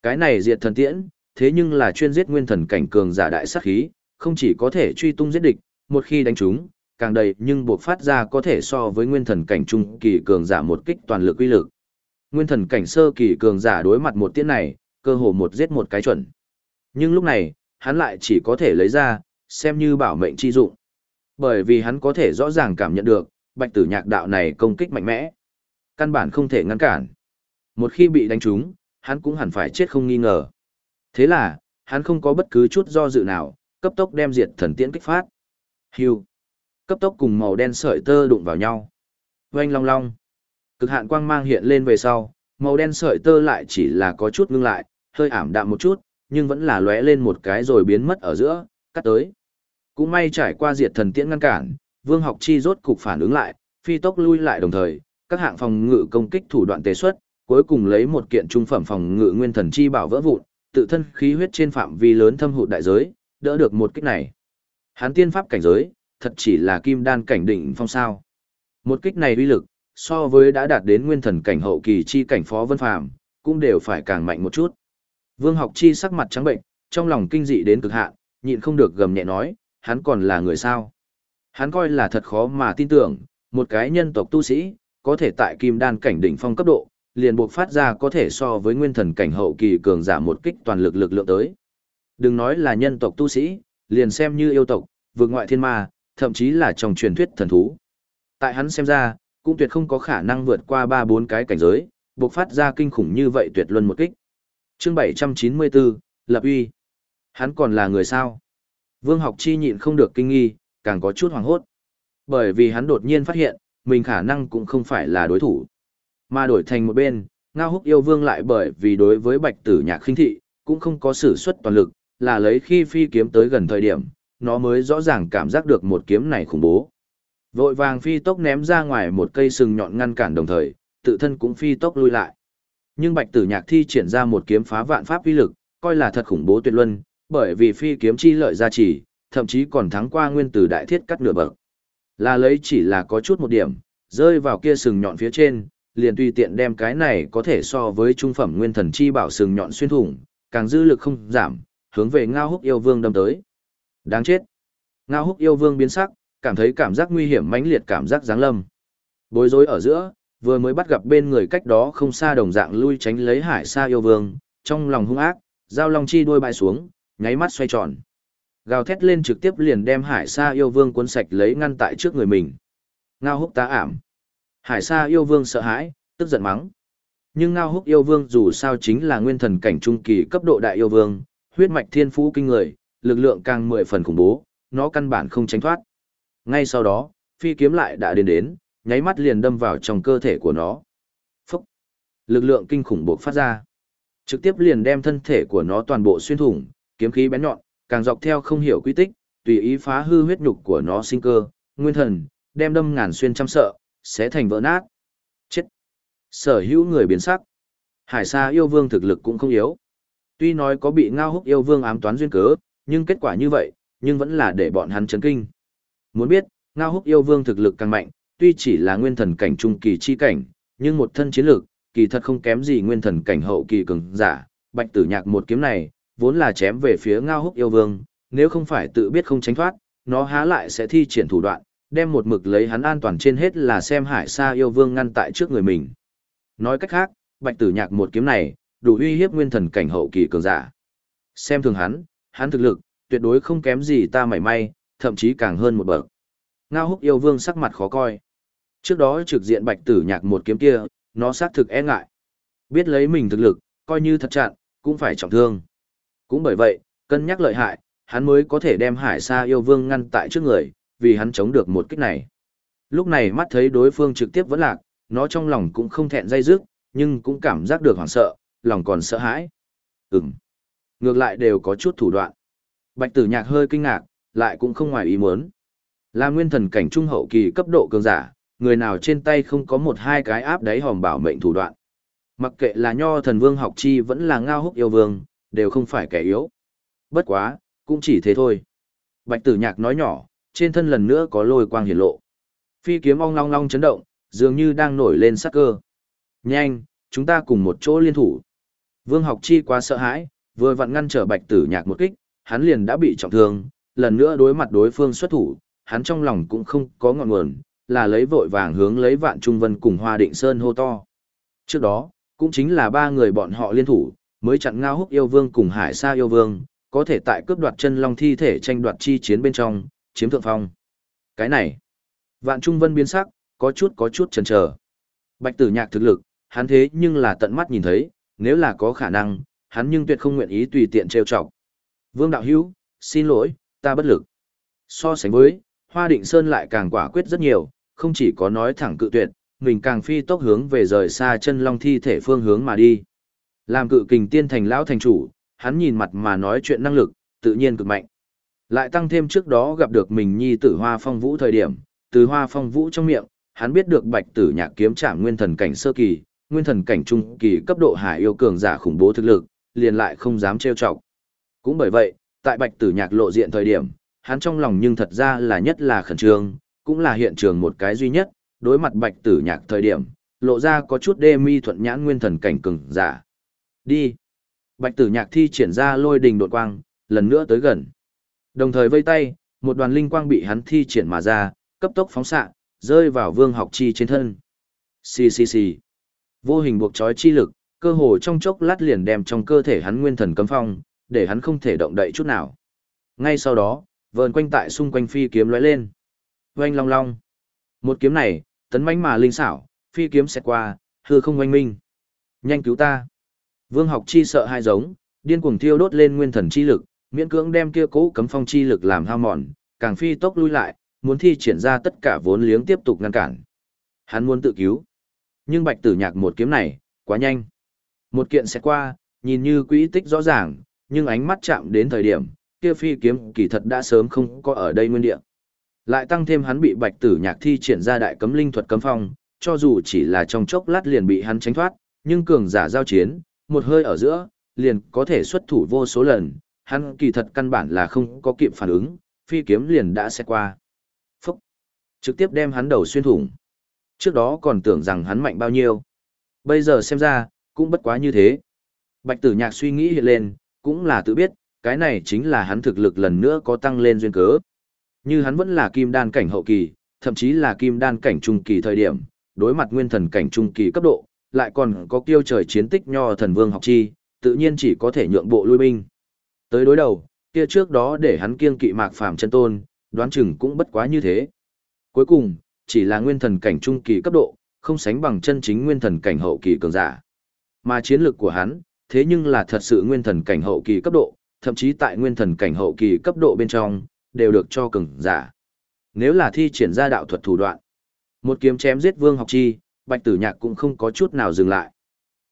Cái này diệt thần tiễn, thế nhưng là chuyên giết nguyên thần cảnh cường giả đại sát khí, không chỉ có thể truy tung giết địch, một khi đánh trúng, càng đầy nhưng buộc phát ra có thể so với nguyên thần cảnh trung kỳ cường giả một kích toàn lực uy lực. Nguyên thần cảnh sơ kỳ cường giả đối mặt một tiễn này, cơ hồ một giết một cái chuẩn. Nhưng lúc này, hắn lại chỉ có thể lấy ra, xem như bảo mệnh chi dụng. Bởi vì hắn có thể rõ ràng cảm nhận được, bạch tử nhạc đạo này công kích mạnh mẽ. Căn bản không thể ngăn cản. Một khi bị đánh trúng, hắn cũng hẳn phải chết không nghi ngờ. Thế là, hắn không có bất cứ chút do dự nào, cấp tốc đem diệt thần tiễn kích phát. Hưu. Cấp tốc cùng màu đen sợi tơ đụng vào nhau. Oanh long long. Cực hạn quang mang hiện lên về sau, màu đen sợi tơ lại chỉ là có chút ngưng lại, hơi ảm đạm một chút, nhưng vẫn là lóe lên một cái rồi biến mất ở giữa, cắt tới. Cũng may trải qua diệt thần tiễn ngăn cản, Vương Học Chi rốt cục phản ứng lại, phi tốc lui lại đồng thời, các hạng phòng ngự công kích thủ đoạn tế xuất, cuối cùng lấy một kiện trung phẩm phòng ngự nguyên thần chi bảo vỡ vụn, tự thân khí huyết trên phạm vi lớn thâm hụt đại giới, đỡ được một kích này. Hán tiên pháp cảnh giới, thật chỉ là kim đan cảnh đỉnh phong sao. Một kích này uy lực, so với đã đạt đến nguyên thần cảnh hậu kỳ chi cảnh phó vân phàm, cũng đều phải càng mạnh một chút. Vương học chi sắc mặt trắng bệnh, trong lòng kinh dị đến cực hạn, nhịn không được gầm nhẹ nói, hắn còn là người sao. Hắn coi là thật khó mà tin tưởng, một cái nhân tộc tu sĩ, có thể tại kim đan cảnh đỉnh phong cấp độ, liền buộc phát ra có thể so với nguyên thần cảnh hậu kỳ cường giả một kích toàn lực lực lượng tới. Đừng nói là nhân tộc tu sĩ, liền xem như yêu tộc, vượt ngoại thiên ma, thậm chí là trong truyền thuyết thần thú. Tại hắn xem ra, cũng tuyệt không có khả năng vượt qua ba bốn cái cảnh giới, buộc phát ra kinh khủng như vậy tuyệt luân một kích. Chương 794, Lập uy. Hắn còn là người sao? Vương học chi nhịn không được kinh nghi, càng có chút hoàng hốt. Bởi vì hắn đột nhiên phát hiện, mình khả năng cũng không phải là đối thủ. Mà đổi thành một bên, ngao húc yêu vương lại bởi vì đối với bạch tử nhạc khinh thị, cũng không có sử xuất toàn lực, là lấy khi phi kiếm tới gần thời điểm, nó mới rõ ràng cảm giác được một kiếm này khủng bố. Vội vàng phi tốc ném ra ngoài một cây sừng nhọn ngăn cản đồng thời, tự thân cũng phi tốc lui lại. Nhưng bạch tử nhạc thi triển ra một kiếm phá vạn pháp uy lực, coi là thật khủng bố tuyệt luân, bởi vì phi kiếm chi lợi gia trì, thậm chí còn thắng qua nguyên tử đại thiết cắt nửa bậc. Là lấy chỉ là có chút một điểm, rơi vào kia sừng nhọn phía trên, liền tùy tiện đem cái này có thể so với trung phẩm nguyên thần chi bảo sừng nhọn xuyên thủng, càng dư lực không giảm, hướng về ngao húc yêu vương đâm tới. Đáng chết. Ngao húc yêu vương biến sắc, cảm thấy cảm giác nguy hiểm mãnh liệt cảm giác giáng lâm. Bối rối ở giữa, vừa mới bắt gặp bên người cách đó không xa đồng dạng lui tránh lấy hải sa yêu vương, trong lòng hung ác, giao long chi đuôi bay xuống, nháy mắt xoay tròn. Gào thét lên trực tiếp liền đem hải sa yêu vương cuốn sạch lấy ngăn tại trước người mình. Ngao húc tá ảm. Hải sa yêu vương sợ hãi, tức giận mắng. Nhưng ngao húc yêu vương dù sao chính là nguyên thần cảnh trung kỳ cấp độ đại yêu vương, huyết mạch thiên phú kinh người, lực lượng càng mười phần khủng bố, nó căn bản không tránh thoát. Ngay sau đó, phi kiếm lại đã đến đến, nháy mắt liền đâm vào trong cơ thể của nó. Phúc! Lực lượng kinh khủng bộc phát ra. Trực tiếp liền đem thân thể của nó toàn bộ xuyên thủng, kiếm khí bén nhọn, càng dọc theo không hiểu quy tích, tùy ý phá hư huyết nhục của nó sinh cơ, nguyên thần, đem đâm ngàn xuyên trăm sợ, sẽ thành vỡ nát. Chết! Sở hữu người biến sắc. Hải Sa yêu vương thực lực cũng không yếu. Tuy nói có bị ngao húc yêu vương ám toán duyên cớ, nhưng kết quả như vậy, nhưng vẫn là để bọn hắn chấn kinh. Muốn biết, ngao húc yêu vương thực lực càng mạnh, tuy chỉ là nguyên thần cảnh trung kỳ chi cảnh, nhưng một thân chiến lực, kỳ thật không kém gì nguyên thần cảnh hậu kỳ cường giả. Bạch tử nhạc một kiếm này, vốn là chém về phía ngao húc yêu vương, nếu không phải tự biết không tránh thoát, nó há lại sẽ thi triển thủ đoạn, đem một mực lấy hắn an toàn trên hết là xem hải sa yêu vương ngăn tại trước người mình. Nói cách khác, bạch tử nhạc một kiếm này, đủ uy hiếp nguyên thần cảnh hậu kỳ cường giả. Xem thường hắn, hắn thực lực, tuyệt đối không kém gì ta mảy may, thậm chí càng hơn một bậc. Ngao húc yêu vương sắc mặt khó coi. Trước đó trực diện bạch tử nhạc một kiếm kia, nó xác thực e ngại. Biết lấy mình thực lực, coi như thật chặn, cũng phải trọng thương. Cũng bởi vậy, cân nhắc lợi hại, hắn mới có thể đem hải sa yêu vương ngăn tại trước người, vì hắn chống được một kích này. Lúc này mắt thấy đối phương trực tiếp vẫn lạc, nó trong lòng cũng không thẹn dây dứt, nhưng cũng cảm giác được hoảng sợ, lòng còn sợ hãi. Ừm. Ngược lại đều có chút thủ đoạn. Bạch tử nhạc hơi kinh ngạc, lại cũng không ngoài ý muốn. Là nguyên thần cảnh trung hậu kỳ cấp độ cường giả, người nào trên tay không có một hai cái áp đáy hòm bảo mệnh thủ đoạn. Mặc kệ là nho thần vương học chi vẫn là ngao húc yêu vương, đều không phải kẻ yếu. Bất quá, cũng chỉ thế thôi. Bạch tử nhạc nói nhỏ, trên thân lần nữa có lôi quang hiển lộ. Phi kiếm ong long long chấn động, dường như đang nổi lên sắc cơ. Nhanh, chúng ta cùng một chỗ liên thủ. Vương học chi quá sợ hãi, vừa vặn ngăn trở bạch tử nhạc một kích, hắn liền đã bị trọng thương, lần nữa đối mặt đối phương xuất thủ, hắn trong lòng cũng không có ngọn nguồn, là lấy vội vàng hướng lấy vạn trung vân cùng hoa định sơn hô to. Trước đó, cũng chính là ba người bọn họ liên thủ, mới chặn ngao húc yêu vương cùng hải sa yêu vương, có thể tại cướp đoạt chân long thi thể tranh đoạt chi chiến bên trong, chiếm thượng phong. Cái này, vạn trung vân biến sắc, có chút có chút chần chờ. Bạch tử nhạc thực lực, hắn thế nhưng là tận mắt nhìn thấy, nếu là có khả năng, hắn nhưng tuyệt không nguyện ý tùy tiện trêu chọc. Vương đạo hữu, xin lỗi, ta bất lực. So sánh với, Hoa Định Sơn lại càng quả quyết rất nhiều, không chỉ có nói thẳng cự tuyệt, mình càng phi tốc hướng về rời xa chân long thi thể phương hướng mà đi. Làm cự kình tiên thành lão thành chủ, hắn nhìn mặt mà nói chuyện năng lực, tự nhiên cực mạnh. Lại tăng thêm trước đó gặp được mình nhi tử Hoa Phong Vũ thời điểm, từ Hoa Phong Vũ trong miệng, hắn biết được Bạch Tử Nhạc kiếm trảm nguyên thần cảnh sơ kỳ, nguyên thần cảnh trung kỳ cấp độ hải yêu cường giả khủng bố thực lực, liền lại không dám trêu chọc. Cũng bởi vậy, tại Bạch Tử Nhạc lộ diện thời điểm, hắn trong lòng nhưng thật ra là nhất là khẩn trương, cũng là hiện trường một cái duy nhất, đối mặt Bạch Tử Nhạc thời điểm, lộ ra có chút đê mi thuận nhãn nguyên thần cảnh cường giả. Đi. Bạch Tử Nhạc thi triển ra lôi đình đột quang, lần nữa tới gần. Đồng thời vây tay, một đoàn linh quang bị hắn thi triển mà ra, cấp tốc phóng xạ, rơi vào Vương Học Chi trên thân. Xì xì xì. Vô hình buộc trói chi lực, cơ hồ trong chốc lát liền đem trong cơ thể hắn nguyên thần cấm phong, để hắn không thể động đậy chút nào. Ngay sau đó, vờn quanh tại xung quanh phi kiếm lóe lên. Oanh long long. Một kiếm này, tấn mãnh mà linh xảo, phi kiếm xẹt qua, hư không oanh minh. Nhanh cứu ta. Vương học chi sợ hai giống, điên cuồng thiêu đốt lên nguyên thần chi lực, miễn cưỡng đem kia cố cấm phong chi lực làm hao mòn, càng phi tốc lui lại, muốn thi triển ra tất cả vốn liếng tiếp tục ngăn cản. Hắn muốn tự cứu. Nhưng bạch tử nhạc một kiếm này, quá nhanh. Một kiện sẽ qua, nhìn như quỹ tích rõ ràng, nhưng ánh mắt chạm đến thời điểm, kia phi kiếm kỳ thật đã sớm không có ở đây nguyên địa. Lại tăng thêm hắn bị bạch tử nhạc thi triển ra đại cấm linh thuật cấm phong, cho dù chỉ là trong chốc lát liền bị hắn tránh thoát, nhưng cường giả giao chiến, một hơi ở giữa, liền có thể xuất thủ vô số lần, hắn kỳ thật căn bản là không có kịp phản ứng, phi kiếm liền đã sẽ qua. Phúc! Trực tiếp đem hắn đầu xuyên thủng. Trước đó còn tưởng rằng hắn mạnh bao nhiêu. Bây giờ xem ra, cũng bất quá như thế. Bạch tử nhạc suy nghĩ hiện lên, cũng là tự biết, cái này chính là hắn thực lực lần nữa có tăng lên duyên cớ. Như hắn vẫn là kim đan cảnh hậu kỳ, thậm chí là kim đan cảnh trung kỳ thời điểm, đối mặt nguyên thần cảnh trung kỳ cấp độ, lại còn có kiêu trời chiến tích nho thần vương học chi, tự nhiên chỉ có thể nhượng bộ lui binh. Tới đối đầu, kia trước đó để hắn kiêng kỵ mạc phàm chân tôn, đoán chừng cũng bất quá như thế. Cuối cùng, chỉ là nguyên thần cảnh trung kỳ cấp độ, không sánh bằng chân chính nguyên thần cảnh hậu kỳ cường giả. Mà chiến lược của hắn, thế nhưng là thật sự nguyên thần cảnh hậu kỳ cấp độ, thậm chí tại nguyên thần cảnh hậu kỳ cấp độ bên trong, đều được cho cường giả. Nếu là thi triển ra đạo thuật thủ đoạn, một kiếm chém giết Vương Học Chi, Bạch Tử Nhạc cũng không có chút nào dừng lại.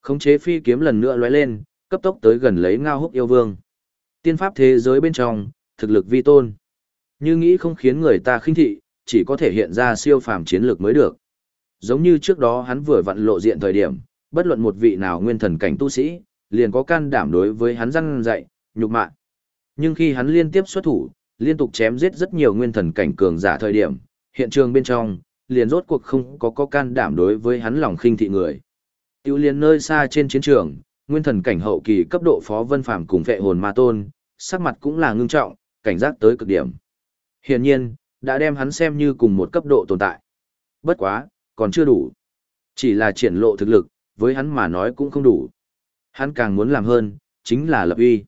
Khống chế phi kiếm lần nữa lóe lên, cấp tốc tới gần lấy Ngao Húc yêu vương. Tiên pháp thế giới bên trong, thực lực vi tôn. Như nghĩ không khiến người ta khinh thị, chỉ có thể hiện ra siêu phàm chiến lược mới được. Giống như trước đó hắn vừa vặn lộ diện thời điểm, bất luận một vị nào nguyên thần cảnh tu sĩ, liền có can đảm đối với hắn răn dạy, nhục mạ. Nhưng khi hắn liên tiếp xuất thủ, liên tục chém giết rất nhiều nguyên thần cảnh cường giả thời điểm, hiện trường bên trong, liền rốt cuộc không có có can đảm đối với hắn lòng khinh thị người. Tiểu liền nơi xa trên chiến trường, nguyên thần cảnh hậu kỳ cấp độ phó vân phàm cùng vệ hồn ma tôn, sắc mặt cũng là ngưng trọng, cảnh giác tới cực điểm. Hiển nhiên, đã đem hắn xem như cùng một cấp độ tồn tại. Bất quá, còn chưa đủ. Chỉ là triển lộ thực lực, với hắn mà nói cũng không đủ. Hắn càng muốn làm hơn, chính là lập uy.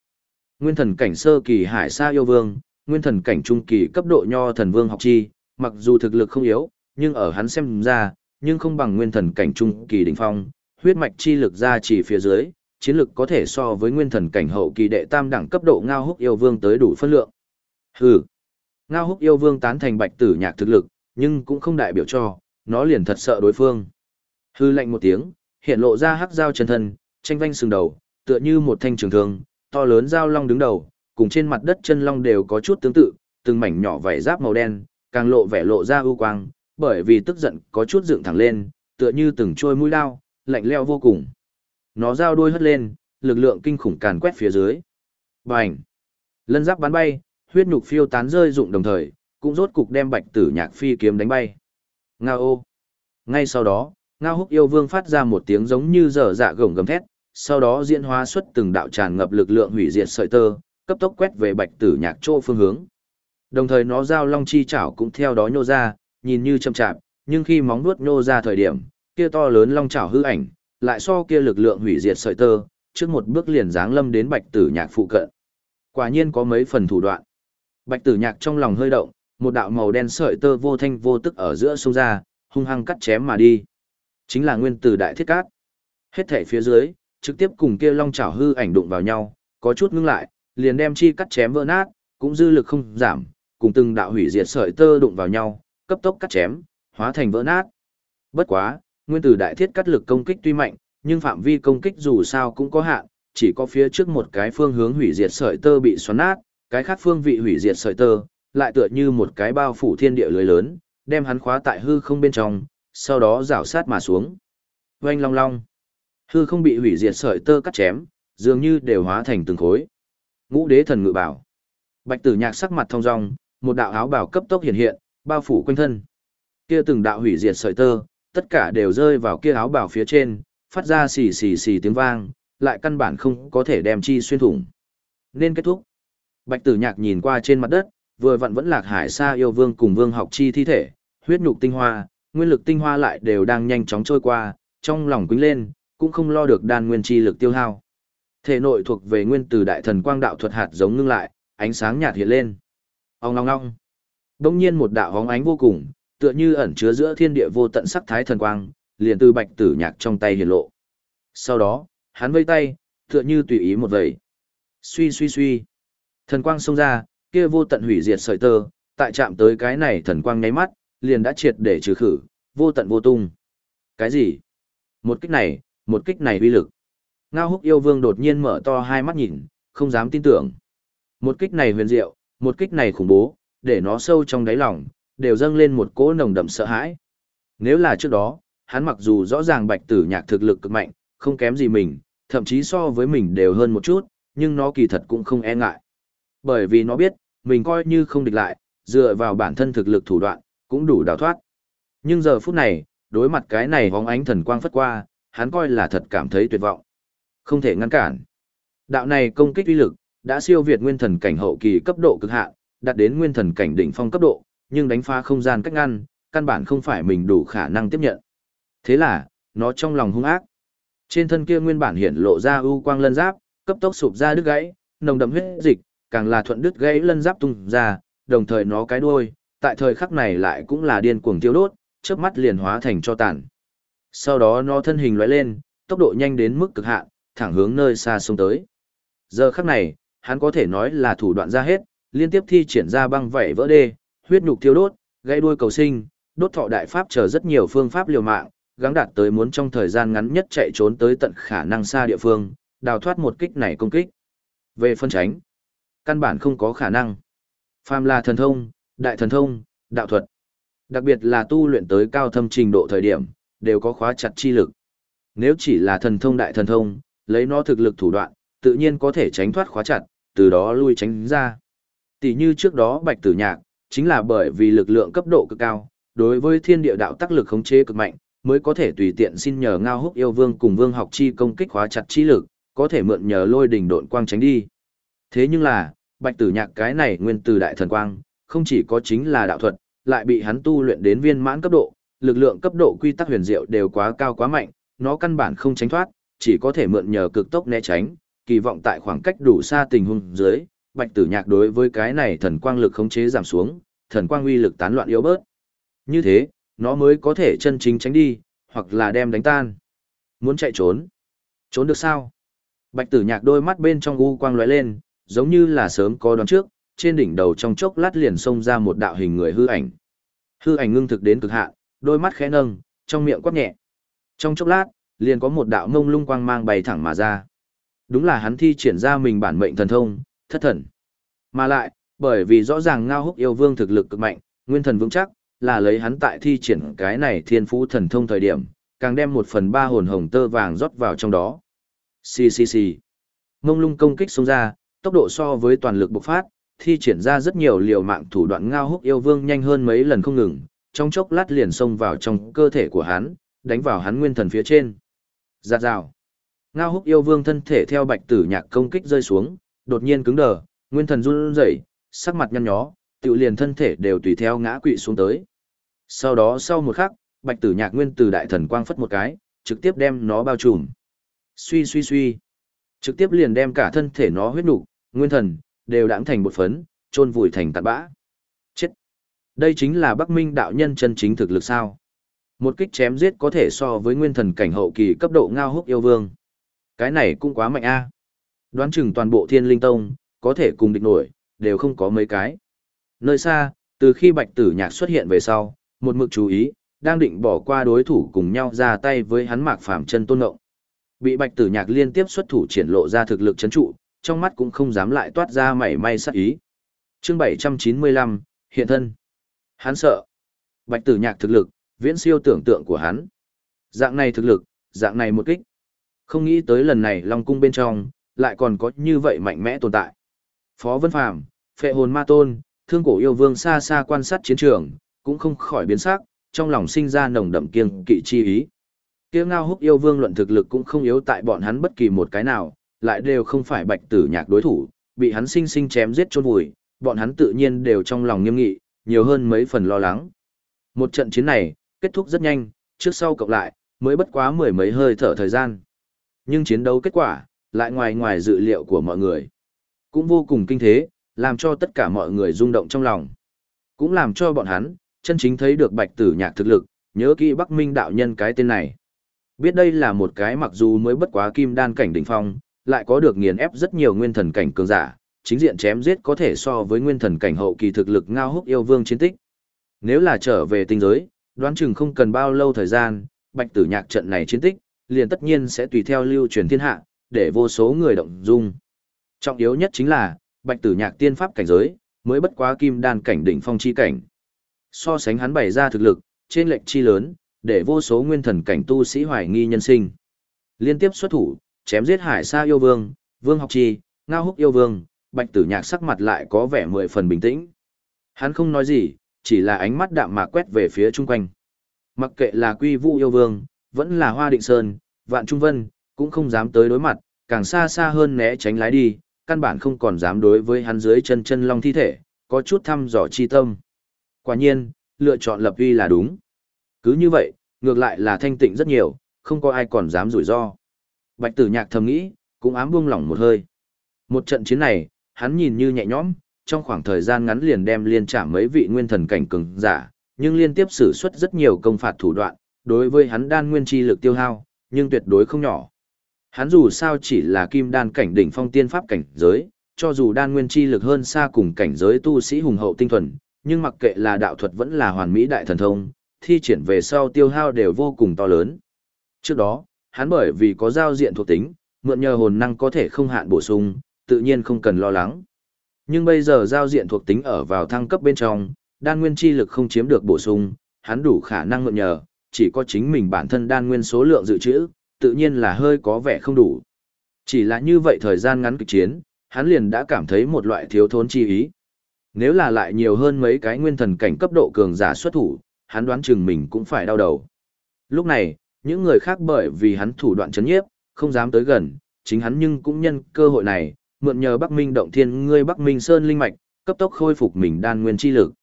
Nguyên thần cảnh sơ kỳ hải sa yêu vương, nguyên thần cảnh trung kỳ cấp độ nho thần vương học chi, mặc dù thực lực không yếu, nhưng ở hắn xem ra, nhưng không bằng nguyên thần cảnh trung kỳ đỉnh phong, huyết mạch chi lực ra chỉ phía dưới, chiến lực có thể so với nguyên thần cảnh hậu kỳ đệ tam đẳng cấp độ ngao húc yêu vương tới đủ phân lượng. Hừ. Ngao húc yêu vương tán thành bạch tử nhạc thực lực, nhưng cũng không đại biểu cho, nó liền thật sợ đối phương. Hư lạnh một tiếng, hiện lộ ra hắc dao chân thân, tranh vanh sừng đầu, tựa như một thanh trường thương, to lớn dao long đứng đầu, cùng trên mặt đất chân long đều có chút tương tự, từng mảnh nhỏ vảy giáp màu đen, càng lộ vẻ lộ ra ưu quang, bởi vì tức giận có chút dựng thẳng lên, tựa như từng trôi mũi lao, lạnh leo vô cùng. Nó dao đuôi hất lên, lực lượng kinh khủng càn quét phía dưới. Bành! Lân giáp bắn bay, huyết nhục phiêu tán rơi rụng đồng thời, cũng rốt cục đem bạch tử nhạc phi kiếm đánh bay. Ngao ô! Ngay sau đó, Ngao húc yêu vương phát ra một tiếng giống như dở dạ gồng gầm thét, sau đó diễn hóa xuất từng đạo tràn ngập lực lượng hủy diệt sợi tơ, cấp tốc quét về bạch tử nhạc chỗ phương hướng. Đồng thời nó giao long chi chảo cũng theo đó nhô ra, nhìn như chậm chạp, nhưng khi móng vuốt nhô ra thời điểm, kia to lớn long chảo hư ảnh, lại so kia lực lượng hủy diệt sợi tơ, trước một bước liền giáng lâm đến bạch tử nhạc phụ cận. Quả nhiên có mấy phần thủ đoạn. Bạch tử nhạc trong lòng hơi động, một đạo màu đen sợi tơ vô thanh vô tức ở giữa sông ra, hung hăng cắt chém mà đi. Chính là nguyên tử đại thiết cát. Hết thể phía dưới, trực tiếp cùng kia long chảo hư ảnh đụng vào nhau, có chút ngưng lại, liền đem chi cắt chém vỡ nát, cũng dư lực không giảm, cùng từng đạo hủy diệt sợi tơ đụng vào nhau, cấp tốc cắt chém, hóa thành vỡ nát. Bất quá, nguyên tử đại thiết cắt lực công kích tuy mạnh, nhưng phạm vi công kích dù sao cũng có hạn, chỉ có phía trước một cái phương hướng hủy diệt sợi tơ bị xoắn nát, cái khác phương vị hủy diệt sợi tơ, lại tựa như một cái bao phủ thiên địa lưới lớn, đem hắn khóa tại hư không bên trong, sau đó rảo sát mà xuống. Oanh long long. Hư không bị hủy diệt sợi tơ cắt chém, dường như đều hóa thành từng khối. Ngũ đế thần ngự bảo. Bạch tử nhạc sắc mặt thông dong, một đạo áo bảo cấp tốc hiện hiện, bao phủ quanh thân. Kia từng đạo hủy diệt sợi tơ, tất cả đều rơi vào kia áo bảo phía trên, phát ra xì xì xì tiếng vang, lại căn bản không có thể đem chi xuyên thủng. Nên kết thúc. Bạch tử nhạc nhìn qua trên mặt đất, vừa vặn vẫn lạc hải sa yêu vương cùng vương học chi thi thể, huyết nhục tinh hoa, nguyên lực tinh hoa lại đều đang nhanh chóng trôi qua, trong lòng quýnh lên, cũng không lo được đan nguyên chi lực tiêu hao. Thể nội thuộc về nguyên từ đại thần quang đạo thuật hạt giống ngưng lại, ánh sáng nhạt hiện lên. Ong ong ngong. Đông nhiên một đạo hóng ánh vô cùng, tựa như ẩn chứa giữa thiên địa vô tận sắc thái thần quang, liền từ bạch tử nhạc trong tay hiện lộ. Sau đó, hắn vây tay, tựa như tùy ý một vậy, Suy suy suy. Thần quang xông ra, kia vô tận hủy diệt sợi tơ, tại chạm tới cái này thần quang nháy mắt, liền đã triệt để trừ khử, vô tận vô tung. Cái gì? Một kích này, một kích này uy lực. Ngao húc yêu vương đột nhiên mở to hai mắt nhìn, không dám tin tưởng. Một kích này huyền diệu, một kích này khủng bố, để nó sâu trong đáy lòng, đều dâng lên một cỗ nồng đậm sợ hãi. Nếu là trước đó, hắn mặc dù rõ ràng bạch tử nhạc thực lực cực mạnh, không kém gì mình, thậm chí so với mình đều hơn một chút, nhưng nó kỳ thật cũng không e ngại. Bởi vì nó biết, mình coi như không địch lại, dựa vào bản thân thực lực thủ đoạn, cũng đủ đào thoát. Nhưng giờ phút này, đối mặt cái này hóng ánh thần quang phất qua, hắn coi là thật cảm thấy tuyệt vọng. Không thể ngăn cản. Đạo này công kích uy lực, đã siêu việt nguyên thần cảnh hậu kỳ cấp độ cực hạn, đạt đến nguyên thần cảnh đỉnh phong cấp độ, nhưng đánh phá không gian cách ngăn, căn bản không phải mình đủ khả năng tiếp nhận. Thế là, nó trong lòng hung ác. Trên thân kia nguyên bản hiện lộ ra ưu quang lân giáp, cấp tốc sụp ra đứt gãy, nồng đậm huyết dịch, càng là thuận đứt gãy lân giáp tung ra, đồng thời nó cái đuôi, tại thời khắc này lại cũng là điên cuồng tiêu đốt, chớp mắt liền hóa thành cho tàn. Sau đó nó thân hình lóe lên, tốc độ nhanh đến mức cực hạn, thẳng hướng nơi xa xông tới. Giờ khắc này, hắn có thể nói là thủ đoạn ra hết, liên tiếp thi triển ra băng vảy vỡ đê, huyết nhục tiêu đốt, gãy đuôi cầu sinh, đốt thọ đại pháp chờ rất nhiều phương pháp liều mạng, gắng đạt tới muốn trong thời gian ngắn nhất chạy trốn tới tận khả năng xa địa phương, đào thoát một kích này công kích. Về phân tránh, căn bản không có khả năng. Phàm là thần thông, đại thần thông, đạo thuật. Đặc biệt là tu luyện tới cao thâm trình độ thời điểm, đều có khóa chặt chi lực. Nếu chỉ là thần thông đại thần thông, lấy nó thực lực thủ đoạn, tự nhiên có thể tránh thoát khóa chặt, từ đó lui tránh ra. Tỷ như trước đó Bạch Tử Nhạc, chính là bởi vì lực lượng cấp độ cực cao, đối với thiên địa đạo tác lực khống chế cực mạnh, mới có thể tùy tiện xin nhờ Ngao Húc yêu vương cùng Vương Học Chi công kích khóa chặt chi lực, có thể mượn nhờ lôi đỉnh độn quang tránh đi. Thế nhưng là, Bạch Tử Nhạc cái này nguyên từ đại thần quang, không chỉ có chính là đạo thuật, lại bị hắn tu luyện đến viên mãn cấp độ, lực lượng cấp độ quy tắc huyền diệu đều quá cao quá mạnh, nó căn bản không tránh thoát, chỉ có thể mượn nhờ cực tốc né tránh, kỳ vọng tại khoảng cách đủ xa tình huống dưới, Bạch Tử Nhạc đối với cái này thần quang lực khống chế giảm xuống, thần quang uy lực tán loạn yếu bớt. Như thế, nó mới có thể chân chính tránh đi, hoặc là đem đánh tan. Muốn chạy trốn. Trốn được sao? Bạch Tử Nhạc đôi mắt bên trong u quang lóe lên, giống như là sớm có đoán trước, trên đỉnh đầu trong chốc lát liền xông ra một đạo hình người hư ảnh. Hư ảnh ngưng thực đến cực hạn, đôi mắt khẽ nâng, trong miệng quát nhẹ. Trong chốc lát, liền có một đạo ngông lung quang mang bay thẳng mà ra. Đúng là hắn thi triển ra mình bản mệnh thần thông, thất thần. Mà lại, bởi vì rõ ràng ngao húc yêu vương thực lực cực mạnh, nguyên thần vững chắc, là lấy hắn tại thi triển cái này thiên phú thần thông thời điểm, càng đem một phần ba hồn hồng tơ vàng rót vào trong đó. Xì xì xì. Ngông lung công kích xông ra, tốc độ so với toàn lực bộc phát, thi triển ra rất nhiều liều mạng thủ đoạn ngao húc yêu vương nhanh hơn mấy lần không ngừng, trong chốc lát liền xông vào trong cơ thể của hắn, đánh vào hắn nguyên thần phía trên. Giạt rào. Ngao húc yêu vương thân thể theo bạch tử nhạc công kích rơi xuống, đột nhiên cứng đờ, nguyên thần run rẩy, sắc mặt nhăn nhó, tự liền thân thể đều tùy theo ngã quỵ xuống tới. Sau đó sau một khắc, bạch tử nhạc nguyên từ đại thần quang phất một cái, trực tiếp đem nó bao trùm. Suy suy suy. Trực tiếp liền đem cả thân thể nó huyết nục, nguyên thần, đều đãng thành một phấn, trôn vùi thành tạt bã. Chết! Đây chính là Bắc Minh đạo nhân chân chính thực lực sao? Một kích chém giết có thể so với nguyên thần cảnh hậu kỳ cấp độ ngao húc yêu vương. Cái này cũng quá mạnh a. Đoán chừng toàn bộ thiên linh tông, có thể cùng địch nổi, đều không có mấy cái. Nơi xa, từ khi bạch tử nhạc xuất hiện về sau, một mực chú ý, đang định bỏ qua đối thủ cùng nhau ra tay với hắn mạc phàm chân tôn ngộng. Bị bạch tử nhạc liên tiếp xuất thủ triển lộ ra thực lực chấn trụ, trong mắt cũng không dám lại toát ra mảy may sắc ý. chương 795, hiện thân. Hắn sợ. Bạch tử nhạc thực lực, viễn siêu tưởng tượng của hắn. Dạng này thực lực, dạng này một kích. Không nghĩ tới lần này Long Cung bên trong, lại còn có như vậy mạnh mẽ tồn tại. Phó Vân Phàm, Phệ Hồn Ma Tôn, Thương Cổ Yêu Vương xa xa quan sát chiến trường, cũng không khỏi biến sắc, trong lòng sinh ra nồng đậm kiêng kỵ chi ý. Kia Ngao Húc Yêu Vương luận thực lực cũng không yếu tại bọn hắn bất kỳ một cái nào, lại đều không phải Bạch Tử Nhạc đối thủ, bị hắn sinh sinh chém giết chôn vùi, bọn hắn tự nhiên đều trong lòng nghiêm nghị, nhiều hơn mấy phần lo lắng. Một trận chiến này, kết thúc rất nhanh, trước sau cộng lại, mới bất quá mười mấy hơi thở thời gian. Nhưng chiến đấu kết quả, lại ngoài ngoài dự liệu của mọi người. Cũng vô cùng kinh thế, làm cho tất cả mọi người rung động trong lòng. Cũng làm cho bọn hắn, chân chính thấy được bạch tử nhạc thực lực, nhớ kỹ Bắc Minh đạo nhân cái tên này. Biết đây là một cái mặc dù mới bất quá kim đan cảnh đỉnh phong, lại có được nghiền ép rất nhiều nguyên thần cảnh cường giả, chính diện chém giết có thể so với nguyên thần cảnh hậu kỳ thực lực ngao húc yêu vương chiến tích. Nếu là trở về tinh giới, đoán chừng không cần bao lâu thời gian, bạch tử nhạc trận này chiến tích, liền tất nhiên sẽ tùy theo lưu truyền thiên hạ, để vô số người động dung. Trọng yếu nhất chính là, bạch tử nhạc tiên pháp cảnh giới, mới bất quá kim đan cảnh đỉnh phong chi cảnh. So sánh hắn bày ra thực lực, trên lệnh chi lớn, để vô số nguyên thần cảnh tu sĩ hoài nghi nhân sinh. Liên tiếp xuất thủ, chém giết hải sa yêu vương, vương học chi, ngao húc yêu vương, bạch tử nhạc sắc mặt lại có vẻ mười phần bình tĩnh. Hắn không nói gì, chỉ là ánh mắt đạm mà quét về phía chung quanh. Mặc kệ là quy vũ yêu vương, vẫn là hoa định sơn, vạn trung vân, cũng không dám tới đối mặt, càng xa xa hơn né tránh lái đi, căn bản không còn dám đối với hắn dưới chân chân long thi thể, có chút thăm dò chi tâm. Quả nhiên, lựa chọn lập uy là đúng. Cứ như vậy, ngược lại là thanh tịnh rất nhiều, không có ai còn dám rủi ro. Bạch tử nhạc thầm nghĩ, cũng ám buông lỏng một hơi. Một trận chiến này, hắn nhìn như nhẹ nhõm, trong khoảng thời gian ngắn liền đem liên trả mấy vị nguyên thần cảnh cường giả, nhưng liên tiếp sử xuất rất nhiều công phạt thủ đoạn, đối với hắn đan nguyên chi lực tiêu hao, nhưng tuyệt đối không nhỏ. Hắn dù sao chỉ là kim đan cảnh đỉnh phong tiên pháp cảnh giới, cho dù đan nguyên chi lực hơn xa cùng cảnh giới tu sĩ hùng hậu tinh thuần, nhưng mặc kệ là đạo thuật vẫn là hoàn mỹ đại thần thông, thi triển về sau tiêu hao đều vô cùng to lớn. Trước đó, hắn bởi vì có giao diện thuộc tính, mượn nhờ hồn năng có thể không hạn bổ sung, tự nhiên không cần lo lắng. Nhưng bây giờ giao diện thuộc tính ở vào thăng cấp bên trong, đan nguyên chi lực không chiếm được bổ sung, hắn đủ khả năng mượn nhờ, chỉ có chính mình bản thân đan nguyên số lượng dự trữ, tự nhiên là hơi có vẻ không đủ. Chỉ là như vậy thời gian ngắn kịch chiến, hắn liền đã cảm thấy một loại thiếu thốn chi ý. Nếu là lại nhiều hơn mấy cái nguyên thần cảnh cấp độ cường giả xuất thủ, hắn đoán chừng mình cũng phải đau đầu. Lúc này, những người khác bởi vì hắn thủ đoạn chấn nhiếp, không dám tới gần, chính hắn nhưng cũng nhân cơ hội này, mượn nhờ Bắc Minh động thiên ngươi Bắc Minh Sơn linh mạch, cấp tốc khôi phục mình đan nguyên chi lực.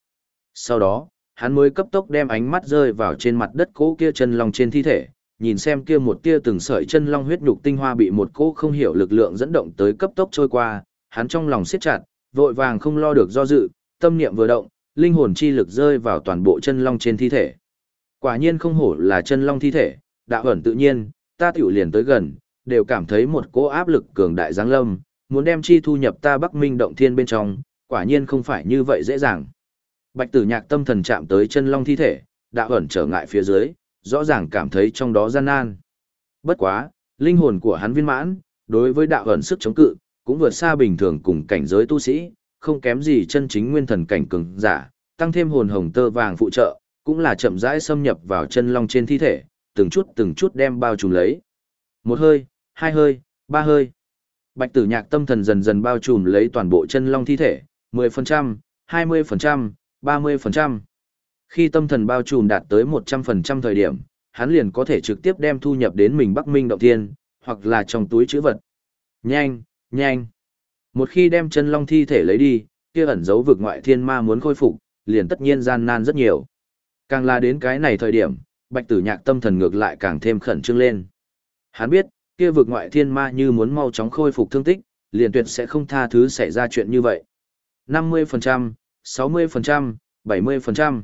Sau đó, hắn mới cấp tốc đem ánh mắt rơi vào trên mặt đất cỗ kia chân long trên thi thể, nhìn xem kia một tia từng sợi chân long huyết nhục tinh hoa bị một cỗ không hiểu lực lượng dẫn động tới cấp tốc trôi qua, hắn trong lòng siết chặt, vội vàng không lo được do dự, tâm niệm vừa động, linh hồn chi lực rơi vào toàn bộ chân long trên thi thể. Quả nhiên không hổ là chân long thi thể, đạo ẩn tự nhiên, ta tiểu liền tới gần, đều cảm thấy một cỗ áp lực cường đại giáng lâm, muốn đem chi thu nhập ta Bắc Minh động thiên bên trong, quả nhiên không phải như vậy dễ dàng. Bạch Tử Nhạc tâm thần chạm tới chân long thi thể, đạo ẩn trở ngại phía dưới, rõ ràng cảm thấy trong đó gian nan. Bất quá, linh hồn của hắn viên mãn, đối với đạo ẩn sức chống cự, cũng vượt xa bình thường cùng cảnh giới tu sĩ, không kém gì chân chính nguyên thần cảnh cường giả, tăng thêm hồn hồng tơ vàng phụ trợ, cũng là chậm rãi xâm nhập vào chân long trên thi thể, từng chút từng chút đem bao trùm lấy. Một hơi, hai hơi, ba hơi. Bạch tử nhạc tâm thần dần dần bao trùm lấy toàn bộ chân long thi thể, 10%, 20%, 30%. Khi tâm thần bao trùm đạt tới 100% thời điểm, hắn liền có thể trực tiếp đem thu nhập đến mình Bắc Minh động thiên, hoặc là trong túi chữ vật. Nhanh, nhanh. Một khi đem chân long thi thể lấy đi, kia ẩn dấu vực ngoại thiên ma muốn khôi phục, liền tất nhiên gian nan rất nhiều. Càng là đến cái này thời điểm, bạch tử nhạc tâm thần ngược lại càng thêm khẩn trương lên. Hắn biết, kia vực ngoại thiên ma như muốn mau chóng khôi phục thương tích, liền tuyệt sẽ không tha thứ xảy ra chuyện như vậy. 50%, 60%, 70%.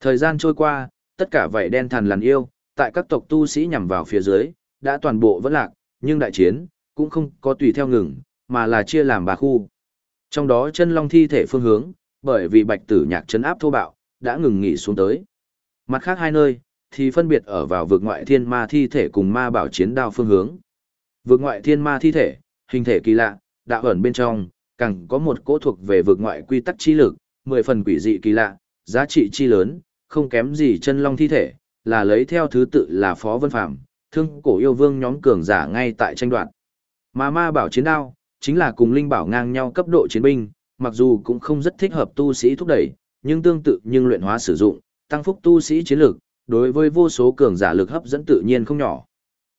Thời gian trôi qua, tất cả vảy đen thần lằn yêu, tại các tộc tu sĩ nhằm vào phía dưới, đã toàn bộ vẫn lạc, nhưng đại chiến, cũng không có tùy theo ngừng, mà là chia làm ba khu. Trong đó chân long thi thể phương hướng, bởi vì bạch tử nhạc trấn áp thô bạo, đã ngừng nghỉ xuống tới. Mặt khác hai nơi, thì phân biệt ở vào vực ngoại thiên ma thi thể cùng ma bảo chiến đao phương hướng. Vực ngoại thiên ma thi thể, hình thể kỳ lạ, đạo ẩn bên trong, càng có một cỗ thuộc về vực ngoại quy tắc chi lực, mười phần quỷ dị kỳ lạ, giá trị chi lớn, không kém gì chân long thi thể, là lấy theo thứ tự là Phó Vân Phạm, thương cổ yêu vương nhóm cường giả ngay tại tranh đoạn. Mà ma bảo chiến đao, chính là cùng linh bảo ngang nhau cấp độ chiến binh, mặc dù cũng không rất thích hợp tu sĩ thúc đẩy, nhưng tương tự nhưng luyện hóa sử dụng, tăng phúc tu sĩ chiến lực, đối với vô số cường giả lực hấp dẫn tự nhiên không nhỏ.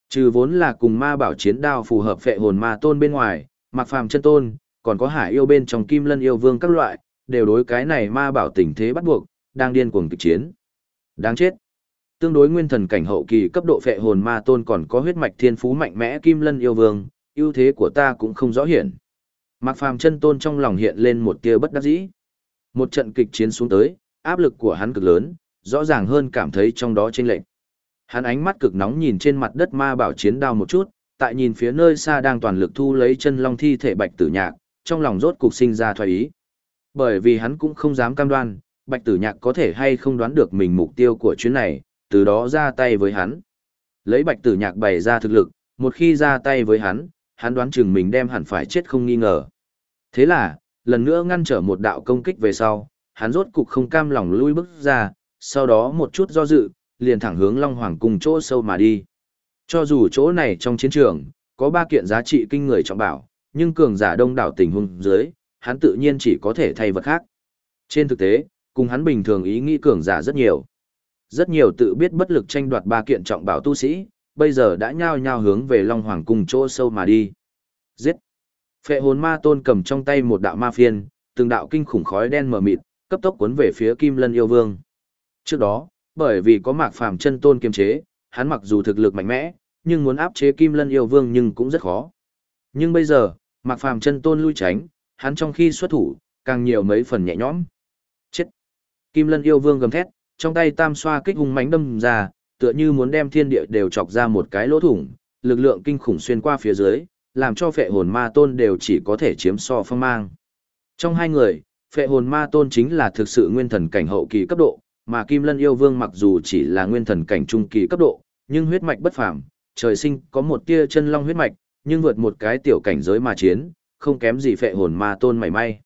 Trừ vốn là cùng ma bảo chiến đao phù hợp phệ hồn ma tôn bên ngoài, mặc phàm chân tôn, còn có hải yêu bên trong kim lân yêu vương các loại, đều đối cái này ma bảo tình thế bắt buộc, đang điên cuồng kịch chiến. Đáng chết. Tương đối nguyên thần cảnh hậu kỳ cấp độ phệ hồn ma tôn còn có huyết mạch thiên phú mạnh mẽ kim lân yêu vương, ưu thế của ta cũng không rõ hiển. Mạc Phàm chân tôn trong lòng hiện lên một tia bất đắc dĩ. Một trận kịch chiến xuống tới, áp lực của hắn cực lớn, rõ ràng hơn cảm thấy trong đó chênh lệch. Hắn ánh mắt cực nóng nhìn trên mặt đất ma bảo chiến đao một chút, tại nhìn phía nơi xa đang toàn lực thu lấy chân long thi thể bạch tử nhạc, trong lòng rốt cục sinh ra thoái ý. Bởi vì hắn cũng không dám cam đoan, bạch tử nhạc có thể hay không đoán được mình mục tiêu của chuyến này, từ đó ra tay với hắn. Lấy bạch tử nhạc bày ra thực lực, một khi ra tay với hắn, hắn đoán chừng mình đem hẳn phải chết không nghi ngờ. Thế là, lần nữa ngăn trở một đạo công kích về sau, hắn rốt cục không cam lòng lui bước ra, sau đó một chút do dự, liền thẳng hướng Long Hoàng cùng chỗ sâu mà đi. Cho dù chỗ này trong chiến trường, có ba kiện giá trị kinh người trọng bảo, nhưng cường giả đông đảo tình huống dưới, hắn tự nhiên chỉ có thể thay vật khác. Trên thực tế, cùng hắn bình thường ý nghĩ cường giả rất nhiều. Rất nhiều tự biết bất lực tranh đoạt ba kiện trọng bảo tu sĩ, bây giờ đã nhao nhao hướng về Long Hoàng cùng chỗ sâu mà đi. Giết! Phệ hồn ma tôn cầm trong tay một đạo ma phiên, từng đạo kinh khủng khói đen mờ mịt, cấp tốc cuốn về phía Kim Lân yêu vương. Trước đó, bởi vì có Mạc Phàm chân tôn kiềm chế, hắn mặc dù thực lực mạnh mẽ, nhưng muốn áp chế Kim Lân yêu vương nhưng cũng rất khó. Nhưng bây giờ, Mạc Phàm chân tôn lui tránh, hắn trong khi xuất thủ, càng nhiều mấy phần nhẹ nhõm. Chết! Kim Lân yêu vương gầm thét, trong tay tam xoa kích hung mãnh đâm ra, tựa như muốn đem thiên địa đều chọc ra một cái lỗ thủng, lực lượng kinh khủng xuyên qua phía dưới, làm cho phệ hồn ma tôn đều chỉ có thể chiếm so phong mang. Trong hai người, phệ hồn ma tôn chính là thực sự nguyên thần cảnh hậu kỳ cấp độ, mà Kim Lân yêu vương mặc dù chỉ là nguyên thần cảnh trung kỳ cấp độ, nhưng huyết mạch bất phàm, trời sinh có một tia chân long huyết mạch, nhưng vượt một cái tiểu cảnh giới mà chiến, không kém gì phệ hồn ma tôn mảy may.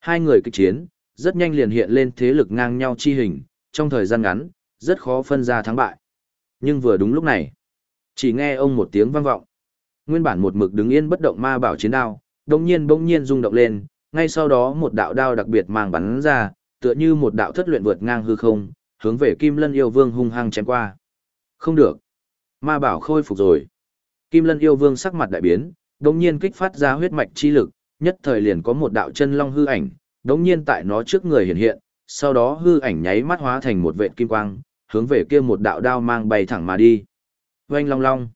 Hai người kịch chiến, rất nhanh liền hiện lên thế lực ngang nhau chi hình, trong thời gian ngắn, rất khó phân ra thắng bại. Nhưng vừa đúng lúc này, chỉ nghe ông một tiếng vang vọng. Nguyên bản một mực đứng yên bất động ma bảo chiến đao, đột nhiên bỗng nhiên rung động lên, ngay sau đó một đạo đao đặc biệt mang bắn ra, tựa như một đạo thất luyện vượt ngang hư không, hướng về Kim Lân yêu vương hung hăng chém qua. Không được. Ma bảo khôi phục rồi. Kim Lân yêu vương sắc mặt đại biến, đồng nhiên kích phát ra huyết mạch chi lực, nhất thời liền có một đạo chân long hư ảnh, đồng nhiên tại nó trước người hiện hiện, sau đó hư ảnh nháy mắt hóa thành một vệt kim quang, hướng về kia một đạo đao mang bay thẳng mà đi. Oanh long long.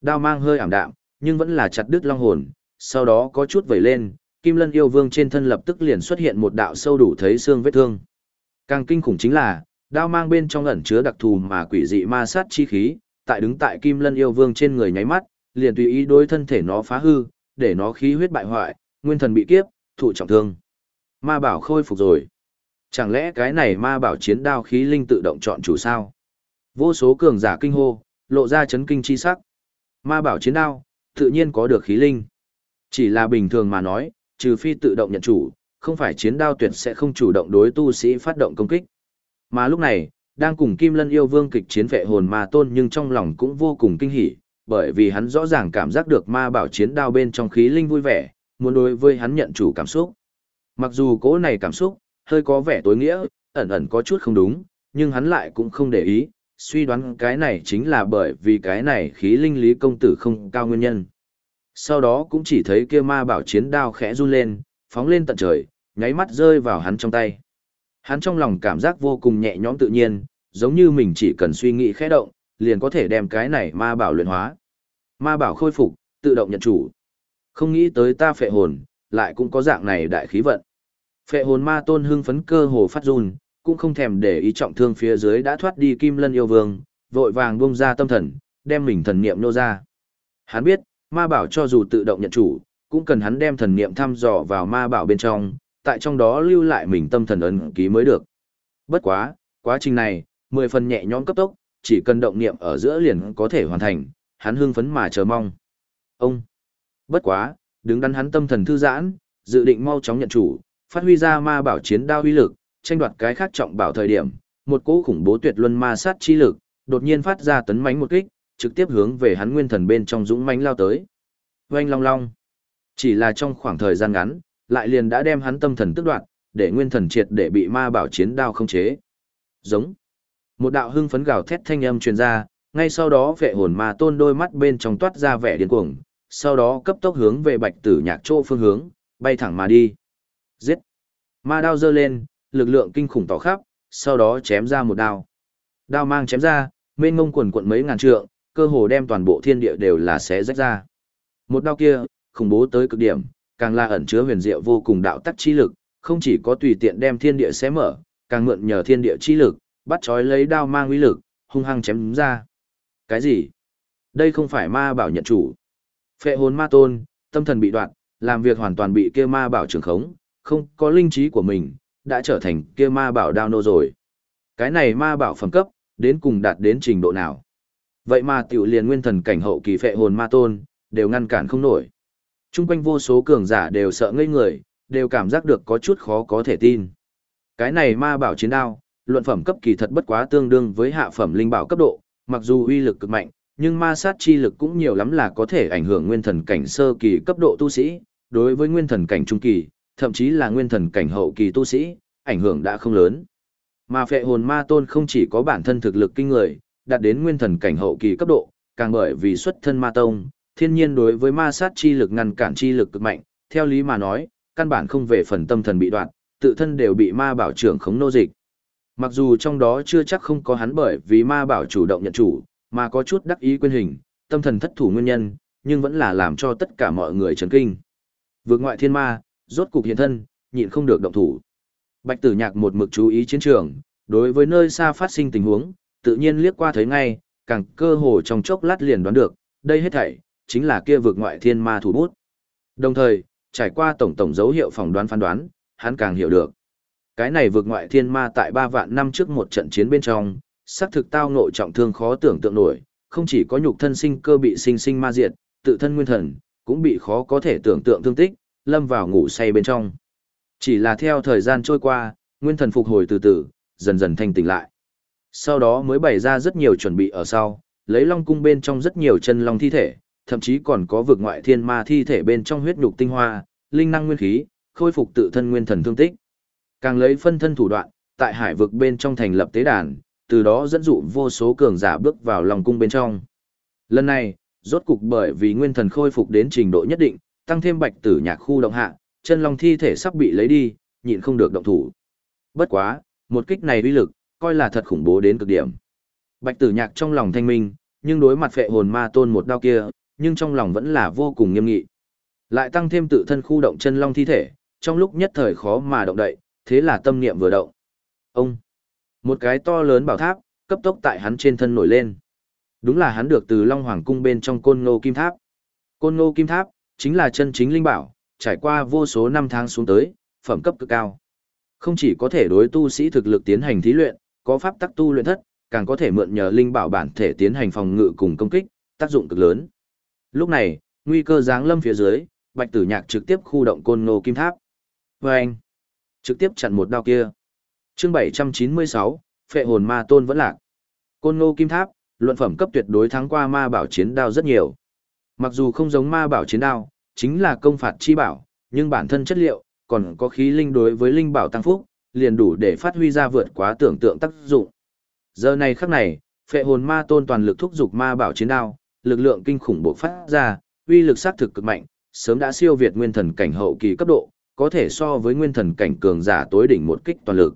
Đao mang hơi ảm đạm, nhưng vẫn là chặt đứt long hồn, sau đó có chút vẩy lên, Kim Lân yêu vương trên thân lập tức liền xuất hiện một đạo sâu đủ thấy xương vết thương. Càng kinh khủng chính là, đao mang bên trong ẩn chứa đặc thù mà quỷ dị ma sát chi khí, tại đứng tại Kim Lân yêu vương trên người nháy mắt, liền tùy ý đối thân thể nó phá hư, để nó khí huyết bại hoại, nguyên thần bị kiếp, thụ trọng thương. Ma bảo khôi phục rồi. Chẳng lẽ cái này ma bảo chiến đao khí linh tự động chọn chủ sao? Vô số cường giả kinh hô, lộ ra chấn kinh chi sắc. Ma bảo chiến đao, tự nhiên có được khí linh. Chỉ là bình thường mà nói, trừ phi tự động nhận chủ, không phải chiến đao tuyệt sẽ không chủ động đối tu sĩ phát động công kích. Mà lúc này, đang cùng Kim Lân yêu vương kịch chiến vệ hồn ma tôn nhưng trong lòng cũng vô cùng kinh hỉ, bởi vì hắn rõ ràng cảm giác được ma bảo chiến đao bên trong khí linh vui vẻ, muốn đối với hắn nhận chủ cảm xúc. Mặc dù cố này cảm xúc, hơi có vẻ tối nghĩa, ẩn ẩn có chút không đúng, nhưng hắn lại cũng không để ý, suy đoán cái này chính là bởi vì cái này khí linh lý công tử không cao nguyên nhân. Sau đó cũng chỉ thấy kia ma bảo chiến đao khẽ run lên, phóng lên tận trời, nháy mắt rơi vào hắn trong tay. Hắn trong lòng cảm giác vô cùng nhẹ nhõm tự nhiên, giống như mình chỉ cần suy nghĩ khẽ động, liền có thể đem cái này ma bảo luyện hóa. Ma bảo khôi phục, tự động nhận chủ. Không nghĩ tới ta phệ hồn, lại cũng có dạng này đại khí vận. Phệ hồn ma tôn hưng phấn cơ hồ phát run, cũng không thèm để ý trọng thương phía dưới đã thoát đi kim lân yêu vương, vội vàng buông ra tâm thần, đem mình thần niệm nô ra. Hắn biết, ma bảo cho dù tự động nhận chủ, cũng cần hắn đem thần niệm thăm dò vào ma bảo bên trong, tại trong đó lưu lại mình tâm thần ấn ký mới được. Bất quá, quá trình này, mười phần nhẹ nhõm cấp tốc, chỉ cần động niệm ở giữa liền có thể hoàn thành, hắn hưng phấn mà chờ mong. Ông! Bất quá, đứng đắn hắn tâm thần thư giãn, dự định mau chóng nhận chủ, phát huy ra ma bảo chiến đao uy lực, tranh đoạt cái khác trọng bảo thời điểm, một cỗ khủng bố tuyệt luân ma sát chi lực, đột nhiên phát ra tấn mãnh một kích, trực tiếp hướng về hắn nguyên thần bên trong dũng mãnh lao tới. Oanh long long. Chỉ là trong khoảng thời gian ngắn, lại liền đã đem hắn tâm thần tức đoạn, để nguyên thần triệt để bị ma bảo chiến đao không chế. Giống. Một đạo hưng phấn gào thét thanh âm truyền ra, ngay sau đó vệ hồn ma tôn đôi mắt bên trong toát ra vẻ điên cuồng, sau đó cấp tốc hướng về bạch tử nhạc chỗ phương hướng, bay thẳng mà đi. Giết! Ma đao giơ lên, lực lượng kinh khủng tỏ khắp, sau đó chém ra một đao. Đao mang chém ra, mênh ngông quần quận mấy ngàn trượng, cơ hồ đem toàn bộ thiên địa đều là xé rách ra. Một đao kia, khủng bố tới cực điểm, càng là ẩn chứa huyền diệu vô cùng đạo tắc chi lực, không chỉ có tùy tiện đem thiên địa xé mở, càng mượn nhờ thiên địa chi lực, bắt chói lấy đao mang uy lực, hung hăng chém ra. Cái gì? Đây không phải ma bảo nhận chủ. Phệ hồn ma tôn, tâm thần bị đoạn, làm việc hoàn toàn bị kia ma bảo trường khống, không có linh trí của mình, đã trở thành kia ma bảo đao nô rồi. Cái này ma bảo phẩm cấp, đến cùng đạt đến trình độ nào? Vậy mà tiểu liền nguyên thần cảnh hậu kỳ phệ hồn ma tôn, đều ngăn cản không nổi. Trung quanh vô số cường giả đều sợ ngây người, đều cảm giác được có chút khó có thể tin. Cái này ma bảo chiến đao, luận phẩm cấp kỳ thật bất quá tương đương với hạ phẩm linh bảo cấp độ, mặc dù uy lực cực mạnh, nhưng ma sát chi lực cũng nhiều lắm là có thể ảnh hưởng nguyên thần cảnh sơ kỳ cấp độ tu sĩ, đối với nguyên thần cảnh trung kỳ, thậm chí là nguyên thần cảnh hậu kỳ tu sĩ, ảnh hưởng đã không lớn. Mà phệ hồn ma tôn không chỉ có bản thân thực lực kinh người, đạt đến nguyên thần cảnh hậu kỳ cấp độ, càng bởi vì xuất thân ma tông, thiên nhiên đối với ma sát chi lực ngăn cản chi lực cực mạnh, theo lý mà nói, căn bản không về phần tâm thần bị đoạn, tự thân đều bị ma bảo trưởng khống nô dịch. Mặc dù trong đó chưa chắc không có hắn bởi vì ma bảo chủ động nhận chủ, mà có chút đắc ý quên hình, tâm thần thất thủ nguyên nhân, nhưng vẫn là làm cho tất cả mọi người chấn kinh. Vượt ngoại thiên ma, rốt cục hiện thân, nhịn không được động thủ. Bạch tử nhạc một mực chú ý chiến trường, đối với nơi xa phát sinh tình huống, tự nhiên liếc qua thấy ngay, càng cơ hồ trong chốc lát liền đoán được, đây hết thảy, chính là kia vượt ngoại thiên ma thủ bút. Đồng thời, trải qua tổng tổng dấu hiệu phỏng đoán phán đoán, hắn càng hiểu được. Cái này vượt ngoại thiên ma tại ba vạn năm trước một trận chiến bên trong, xác thực tao ngộ trọng thương khó tưởng tượng nổi, không chỉ có nhục thân sinh cơ bị sinh sinh ma diệt, tự thân nguyên thần cũng bị khó có thể tưởng tượng thương tích, lâm vào ngủ say bên trong. Chỉ là theo thời gian trôi qua, nguyên thần phục hồi từ từ, dần dần thanh tỉnh lại. Sau đó mới bày ra rất nhiều chuẩn bị ở sau, lấy long cung bên trong rất nhiều chân long thi thể, thậm chí còn có vực ngoại thiên ma thi thể bên trong huyết nhục tinh hoa, linh năng nguyên khí, khôi phục tự thân nguyên thần thương tích. Càng lấy phân thân thủ đoạn, tại hải vực bên trong thành lập tế đàn, từ đó dẫn dụ vô số cường giả bước vào Long cung bên trong. Lần này, rốt cục bởi vì nguyên thần khôi phục đến trình độ nhất định, tăng thêm bạch tử nhạc khu động hạ, chân long thi thể sắp bị lấy đi, nhịn không được động thủ. Bất quá, một kích này uy lực, coi là thật khủng bố đến cực điểm. Bạch tử nhạc trong lòng thanh minh, nhưng đối mặt phệ hồn ma tôn một đao kia, nhưng trong lòng vẫn là vô cùng nghiêm nghị. Lại tăng thêm tự thân khu động chân long thi thể, trong lúc nhất thời khó mà động đậy, thế là tâm niệm vừa động. Ông, một cái to lớn bảo tháp, cấp tốc tại hắn trên thân nổi lên. Đúng là hắn được từ Long Hoàng cung bên trong côn ngô kim tháp. Côn ngô kim tháp, chính là chân chính linh bảo, trải qua vô số năm tháng xuống tới, phẩm cấp cực cao. Không chỉ có thể đối tu sĩ thực lực tiến hành thí luyện, có pháp tắc tu luyện thất, càng có thể mượn nhờ linh bảo bản thể tiến hành phòng ngự cùng công kích, tác dụng cực lớn. Lúc này, nguy cơ giáng lâm phía dưới, Bạch Tử Nhạc trực tiếp khu động côn ngô kim tháp. Và anh, trực tiếp chặn một đao kia. Chương 796, Phệ hồn ma tôn vẫn lạc. Côn ngô kim tháp, luận phẩm cấp tuyệt đối thắng qua ma bảo chiến đao rất nhiều. Mặc dù không giống ma bảo chiến đao, chính là công phạt chi bảo, nhưng bản thân chất liệu, còn có khí linh đối với linh bảo tăng phúc, liền đủ để phát huy ra vượt quá tưởng tượng tác dụng. Giờ này khắc này, phệ hồn ma tôn toàn lực thúc giục ma bảo chiến đao, lực lượng kinh khủng bộc phát ra, uy lực sát thực cực mạnh, sớm đã siêu việt nguyên thần cảnh hậu kỳ cấp độ, có thể so với nguyên thần cảnh cường giả tối đỉnh một kích toàn lực.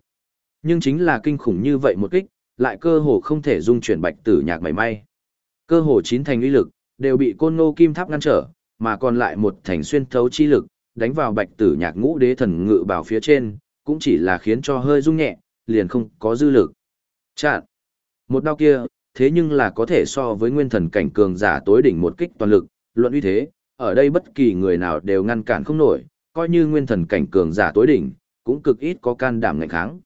Nhưng chính là kinh khủng như vậy một kích, lại cơ hồ không thể dung chuyển bạch tử nhạc mảy may. Cơ hồ chín thành uy lực, đều bị côn ngô kim tháp ngăn trở, mà còn lại một thành xuyên thấu chi lực, đánh vào bạch tử nhạc ngũ đế thần ngự bảo phía trên, cũng chỉ là khiến cho hơi rung nhẹ, liền không có dư lực. Chạn! Một đao kia, thế nhưng là có thể so với nguyên thần cảnh cường giả tối đỉnh một kích toàn lực, luận uy thế, ở đây bất kỳ người nào đều ngăn cản không nổi, coi như nguyên thần cảnh cường giả tối đỉnh, cũng cực ít có can đảm ngạnh kháng.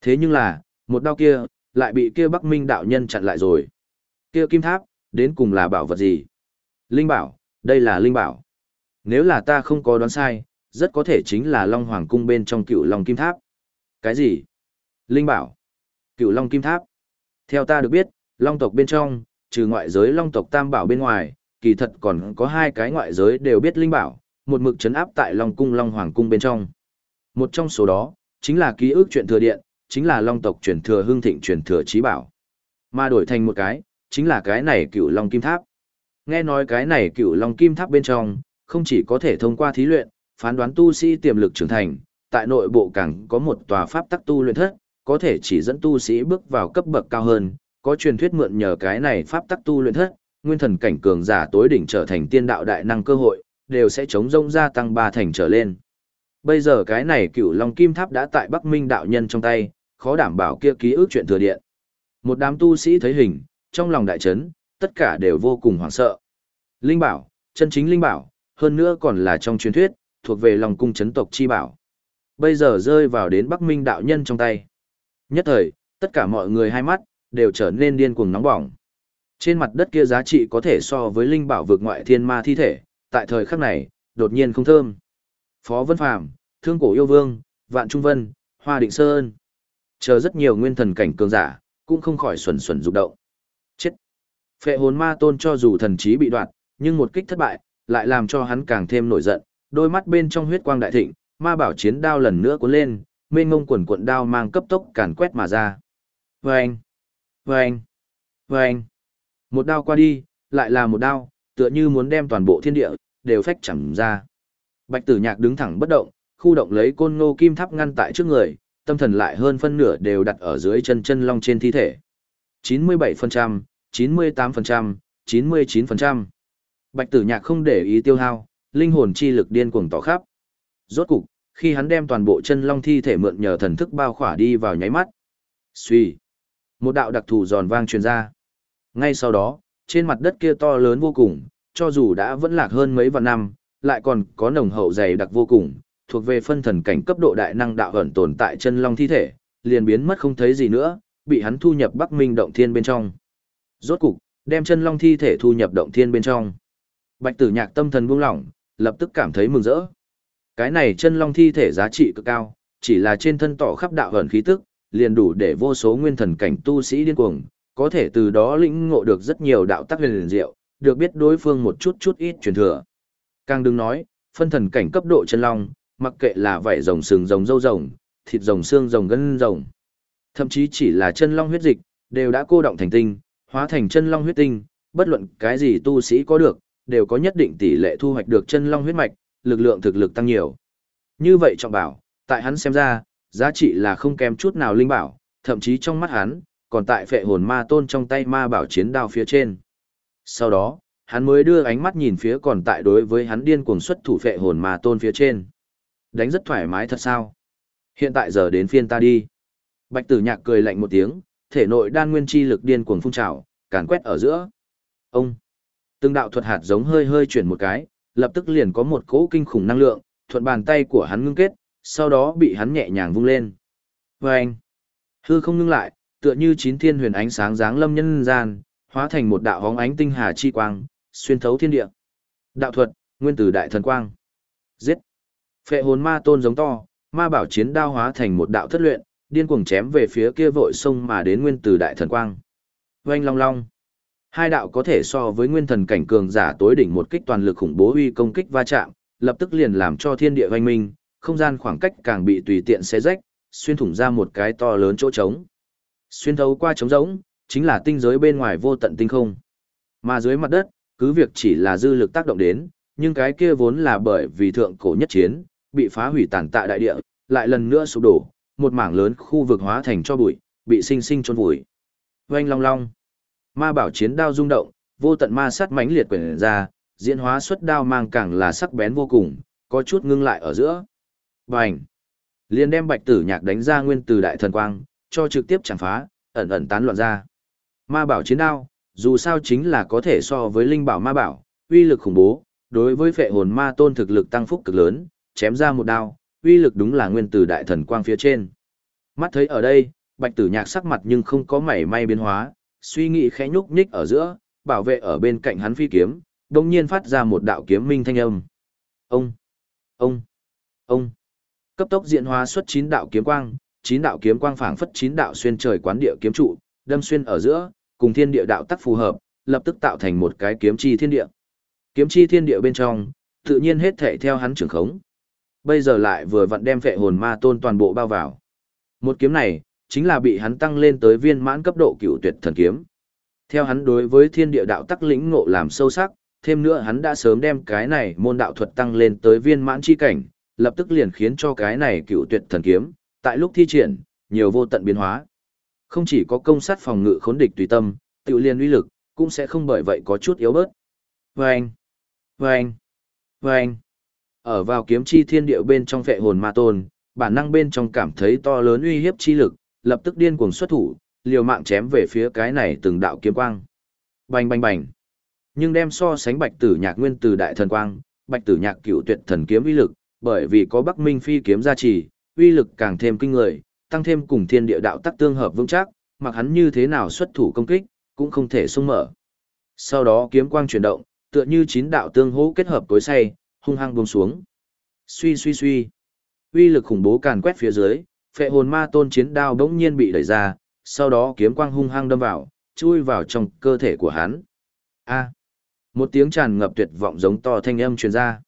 Thế nhưng là, một đao kia, lại bị kia Bắc Minh đạo nhân chặn lại rồi. Kia kim tháp, đến cùng là bảo vật gì? Linh bảo, đây là linh bảo. Nếu là ta không có đoán sai, rất có thể chính là Long Hoàng cung bên trong cựu Long Kim Tháp. Cái gì? Linh bảo. Cựu Long Kim Tháp. Theo ta được biết, Long tộc bên trong, trừ ngoại giới Long tộc Tam Bảo bên ngoài, kỳ thật còn có hai cái ngoại giới đều biết linh bảo, một mực chấn áp tại Long cung Long Hoàng cung bên trong. Một trong số đó, chính là ký ức chuyện thừa điện, chính là Long tộc truyền thừa hương thịnh truyền thừa trí bảo. Mà đổi thành một cái, chính là cái này cựu Long Kim Tháp. Nghe nói cái này cựu Long Kim Tháp bên trong, không chỉ có thể thông qua thí luyện, phán đoán tu sĩ tiềm lực trưởng thành, tại nội bộ càng có một tòa pháp tắc tu luyện thất, có thể chỉ dẫn tu sĩ bước vào cấp bậc cao hơn, có truyền thuyết mượn nhờ cái này pháp tắc tu luyện thất, nguyên thần cảnh cường giả tối đỉnh trở thành tiên đạo đại năng cơ hội, đều sẽ chống rông gia tăng ba thành trở lên. Bây giờ cái này cựu Long Kim Tháp đã tại Bắc Minh đạo nhân trong tay, khó đảm bảo kia ký ức chuyện thừa điện. Một đám tu sĩ thấy hình, trong lòng đại chấn, tất cả đều vô cùng hoảng sợ. Linh bảo, chân chính linh bảo, hơn nữa còn là trong truyền thuyết, thuộc về lòng cung chấn tộc chi bảo. Bây giờ rơi vào đến Bắc Minh đạo nhân trong tay. Nhất thời, tất cả mọi người hai mắt, đều trở nên điên cuồng nóng bỏng. Trên mặt đất kia giá trị có thể so với linh bảo vực ngoại thiên ma thi thể, tại thời khắc này, đột nhiên không thơm. Phó Vân Phàm, Thương Cổ Yêu Vương, Vạn Trung Vân, Hoa Định Sơn. Chờ rất nhiều nguyên thần cảnh cường giả, cũng không khỏi xuẩn xuẩn rụng động. Chết! Phệ hồn ma tôn cho dù thần trí bị đoạt, nhưng một kích thất bại, lại làm cho hắn càng thêm nổi giận, đôi mắt bên trong huyết quang đại thịnh, ma bảo chiến đao lần nữa cuốn lên, mênh mông quần cuộn đao mang cấp tốc càn quét mà ra. Vâng! Vâng! Vâng! Một đao qua đi, lại là một đao, tựa như muốn đem toàn bộ thiên địa, đều phách chẳng ra. Bạch tử nhạc đứng thẳng bất động, khu động lấy côn ngô kim tháp ngăn tại trước người, tâm thần lại hơn phân nửa đều đặt ở dưới chân chân long trên thi thể. 97%, 98%, 99%. Bạch tử nhạc không để ý tiêu hao, linh hồn chi lực điên cuồng tỏ khắp. Rốt cục, khi hắn đem toàn bộ chân long thi thể mượn nhờ thần thức bao khỏa đi vào nháy mắt. Xuy. Một đạo đặc thù giòn vang truyền ra. Ngay sau đó, trên mặt đất kia to lớn vô cùng, cho dù đã vẫn lạc hơn mấy vạn năm, lại còn có nồng hậu dày đặc vô cùng, thuộc về phân thần cảnh cấp độ đại năng đạo ẩn tồn tại chân long thi thể, liền biến mất không thấy gì nữa, bị hắn thu nhập Bắc Minh động thiên bên trong. Rốt cục, đem chân long thi thể thu nhập động thiên bên trong. Bạch Tử Nhạc tâm thần buông lỏng, lập tức cảm thấy mừng rỡ. Cái này chân long thi thể giá trị cực cao, chỉ là trên thân tỏ khắp đạo ẩn khí tức, liền đủ để vô số nguyên thần cảnh tu sĩ điên cuồng, có thể từ đó lĩnh ngộ được rất nhiều đạo tắc huyền diệu, được biết đối phương một chút chút ít truyền thừa. Càng đừng nói, phân thần cảnh cấp độ chân long, mặc kệ là vảy rồng sừng rồng dâu rồng, thịt rồng xương rồng gân rồng, thậm chí chỉ là chân long huyết dịch, đều đã cô động thành tinh, hóa thành chân long huyết tinh, bất luận cái gì tu sĩ có được, đều có nhất định tỷ lệ thu hoạch được chân long huyết mạch, lực lượng thực lực tăng nhiều. Như vậy trọng bảo, tại hắn xem ra, giá trị là không kém chút nào linh bảo, thậm chí trong mắt hắn, còn tại phệ hồn ma tôn trong tay ma bảo chiến đao phía trên. Sau đó, hắn mới đưa ánh mắt nhìn phía còn tại đối với hắn điên cuồng xuất thủ phệ hồn ma tôn phía trên. Đánh rất thoải mái thật sao? Hiện tại giờ đến phiên ta đi. Bạch tử nhạc cười lạnh một tiếng, thể nội đan nguyên chi lực điên cuồng phun trào, càn quét ở giữa. Ông! Từng đạo thuật hạt giống hơi hơi chuyển một cái, lập tức liền có một cỗ kinh khủng năng lượng, thuận bàn tay của hắn ngưng kết, sau đó bị hắn nhẹ nhàng vung lên. Và anh! Hư không ngưng lại, tựa như chín thiên huyền ánh sáng dáng lâm nhân gian, hóa thành một đạo hóng ánh tinh hà chi quang, xuyên thấu thiên địa. Đạo thuật, nguyên tử đại thần quang. Giết! Phệ hồn ma tôn giống to, ma bảo chiến đao hóa thành một đạo thất luyện, điên cuồng chém về phía kia vội sông mà đến nguyên tử đại thần quang. Oanh long long. Hai đạo có thể so với nguyên thần cảnh cường giả tối đỉnh một kích toàn lực khủng bố uy công kích va chạm, lập tức liền làm cho thiên địa hoành minh, không gian khoảng cách càng bị tùy tiện xé rách, xuyên thủng ra một cái to lớn chỗ trống. Xuyên thấu qua trống rỗng, chính là tinh giới bên ngoài vô tận tinh không. Mà dưới mặt đất, cứ việc chỉ là dư lực tác động đến, nhưng cái kia vốn là bởi vì thượng cổ nhất chiến, bị phá hủy tàn tạ đại địa, lại lần nữa sụp đổ, một mảng lớn khu vực hóa thành cho bụi, bị sinh sinh chôn vùi. Oanh long long. Ma bảo chiến đao rung động, vô tận ma sát mãnh liệt quyển ra, diễn hóa xuất đao mang càng là sắc bén vô cùng, có chút ngưng lại ở giữa. Bành. Liên đem bạch tử nhạc đánh ra nguyên từ đại thần quang, cho trực tiếp chẳng phá, ẩn ẩn tán loạn ra. Ma bảo chiến đao, dù sao chính là có thể so với linh bảo ma bảo, uy lực khủng bố, đối với phệ hồn ma tôn thực lực tăng phúc cực lớn, chém ra một đao, uy lực đúng là nguyên từ đại thần quang phía trên. Mắt thấy ở đây, bạch tử nhạc sắc mặt nhưng không có mảy may biến hóa, suy nghĩ khẽ nhúc nhích ở giữa, bảo vệ ở bên cạnh hắn phi kiếm, đồng nhiên phát ra một đạo kiếm minh thanh âm. Ông! Ông! Ông! Cấp tốc diện hóa xuất chín đạo kiếm quang, chín đạo kiếm quang phảng phất chín đạo xuyên trời quán địa kiếm trụ, đâm xuyên ở giữa, cùng thiên địa đạo tắc phù hợp, lập tức tạo thành một cái kiếm chi thiên địa. Kiếm chi thiên địa bên trong, tự nhiên hết thể theo hắn trưởng khống. Bây giờ lại vừa vặn đem phệ hồn ma tôn toàn bộ bao vào. Một kiếm này, chính là bị hắn tăng lên tới viên mãn cấp độ cựu tuyệt thần kiếm. Theo hắn đối với thiên địa đạo tắc lĩnh ngộ làm sâu sắc, thêm nữa hắn đã sớm đem cái này môn đạo thuật tăng lên tới viên mãn chi cảnh, lập tức liền khiến cho cái này cựu tuyệt thần kiếm, tại lúc thi triển, nhiều vô tận biến hóa. Không chỉ có công sát phòng ngự khốn địch tùy tâm, tự liên uy lực, cũng sẽ không bởi vậy có chút yếu bớt. Vâng! Vâng! Vâng! Ở vào kiếm chi thiên địa bên trong vệ hồn ma tôn, bản năng bên trong cảm thấy to lớn uy hiếp chi lực, lập tức điên cuồng xuất thủ, liều mạng chém về phía cái này từng đạo kiếm quang. Bành bành bành. Nhưng đem so sánh Bạch Tử Nhạc nguyên từ đại thần quang, Bạch Tử Nhạc cựu tuyệt thần kiếm uy lực, bởi vì có Bắc Minh phi kiếm gia trì, uy lực càng thêm kinh người, tăng thêm cùng thiên địa đạo tắc tương hợp vững chắc, mặc hắn như thế nào xuất thủ công kích, cũng không thể xung mở. Sau đó kiếm quang chuyển động, tựa như chín đạo tương hỗ kết hợp tối say, hung hăng buông xuống. Suy suy suy. Uy lực khủng bố càn quét phía dưới, phệ hồn ma tôn chiến đao bỗng nhiên bị đẩy ra, sau đó kiếm quang hung hăng đâm vào, chui vào trong cơ thể của hắn. A. Một tiếng tràn ngập tuyệt vọng giống to thanh âm truyền ra.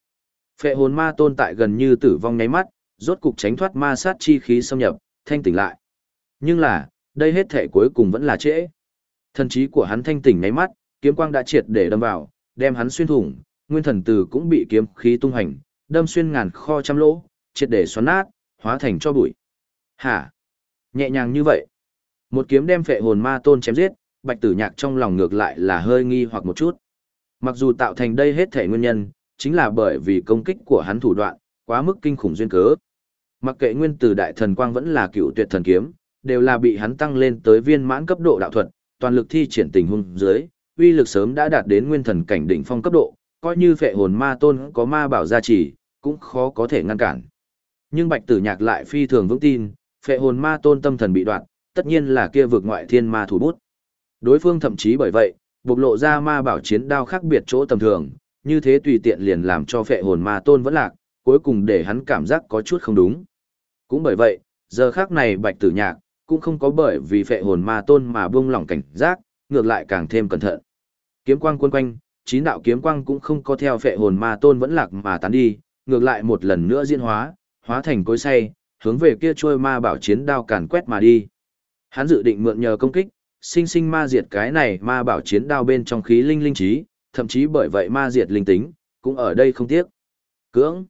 Phệ hồn ma tôn tại gần như tử vong nháy mắt, rốt cục tránh thoát ma sát chi khí xâm nhập, thanh tỉnh lại. Nhưng là, đây hết thể cuối cùng vẫn là trễ. Thần trí của hắn thanh tỉnh nháy mắt, kiếm quang đã triệt để đâm vào, đem hắn xuyên thủng, nguyên thần tử cũng bị kiếm khí tung hành, đâm xuyên ngàn kho trăm lỗ, triệt để xoắn nát, hóa thành cho bụi. Hả? Nhẹ nhàng như vậy. Một kiếm đem phệ hồn ma tôn chém giết, bạch tử nhạc trong lòng ngược lại là hơi nghi hoặc một chút. Mặc dù tạo thành đây hết thể nguyên nhân, chính là bởi vì công kích của hắn thủ đoạn, quá mức kinh khủng duyên cớ. Mặc kệ nguyên tử đại thần quang vẫn là cựu tuyệt thần kiếm, đều là bị hắn tăng lên tới viên mãn cấp độ đạo thuật, toàn lực thi triển tình huống dưới, uy lực sớm đã đạt đến nguyên thần cảnh đỉnh phong cấp độ, coi như phệ hồn ma tôn có ma bảo gia trì, cũng khó có thể ngăn cản. Nhưng Bạch Tử Nhạc lại phi thường vững tin, phệ hồn ma tôn tâm thần bị đoạn, tất nhiên là kia vực ngoại thiên ma thủ bút. Đối phương thậm chí bởi vậy, bộc lộ ra ma bảo chiến đao khác biệt chỗ tầm thường, như thế tùy tiện liền làm cho phệ hồn ma tôn vẫn lạc, cuối cùng để hắn cảm giác có chút không đúng. Cũng bởi vậy, giờ khác này Bạch Tử Nhạc, cũng không có bởi vì phệ hồn ma tôn mà buông lỏng cảnh giác, ngược lại càng thêm cẩn thận. Kiếm quang quân quanh, chín đạo kiếm quang cũng không có theo phệ hồn ma tôn vẫn lạc mà tán đi, ngược lại một lần nữa diễn hóa, hóa thành cối say, hướng về kia trôi ma bảo chiến đao càn quét mà đi. Hắn dự định mượn nhờ công kích, sinh sinh ma diệt cái này ma bảo chiến đao bên trong khí linh linh trí, thậm chí bởi vậy ma diệt linh tính, cũng ở đây không tiếc. Cưỡng,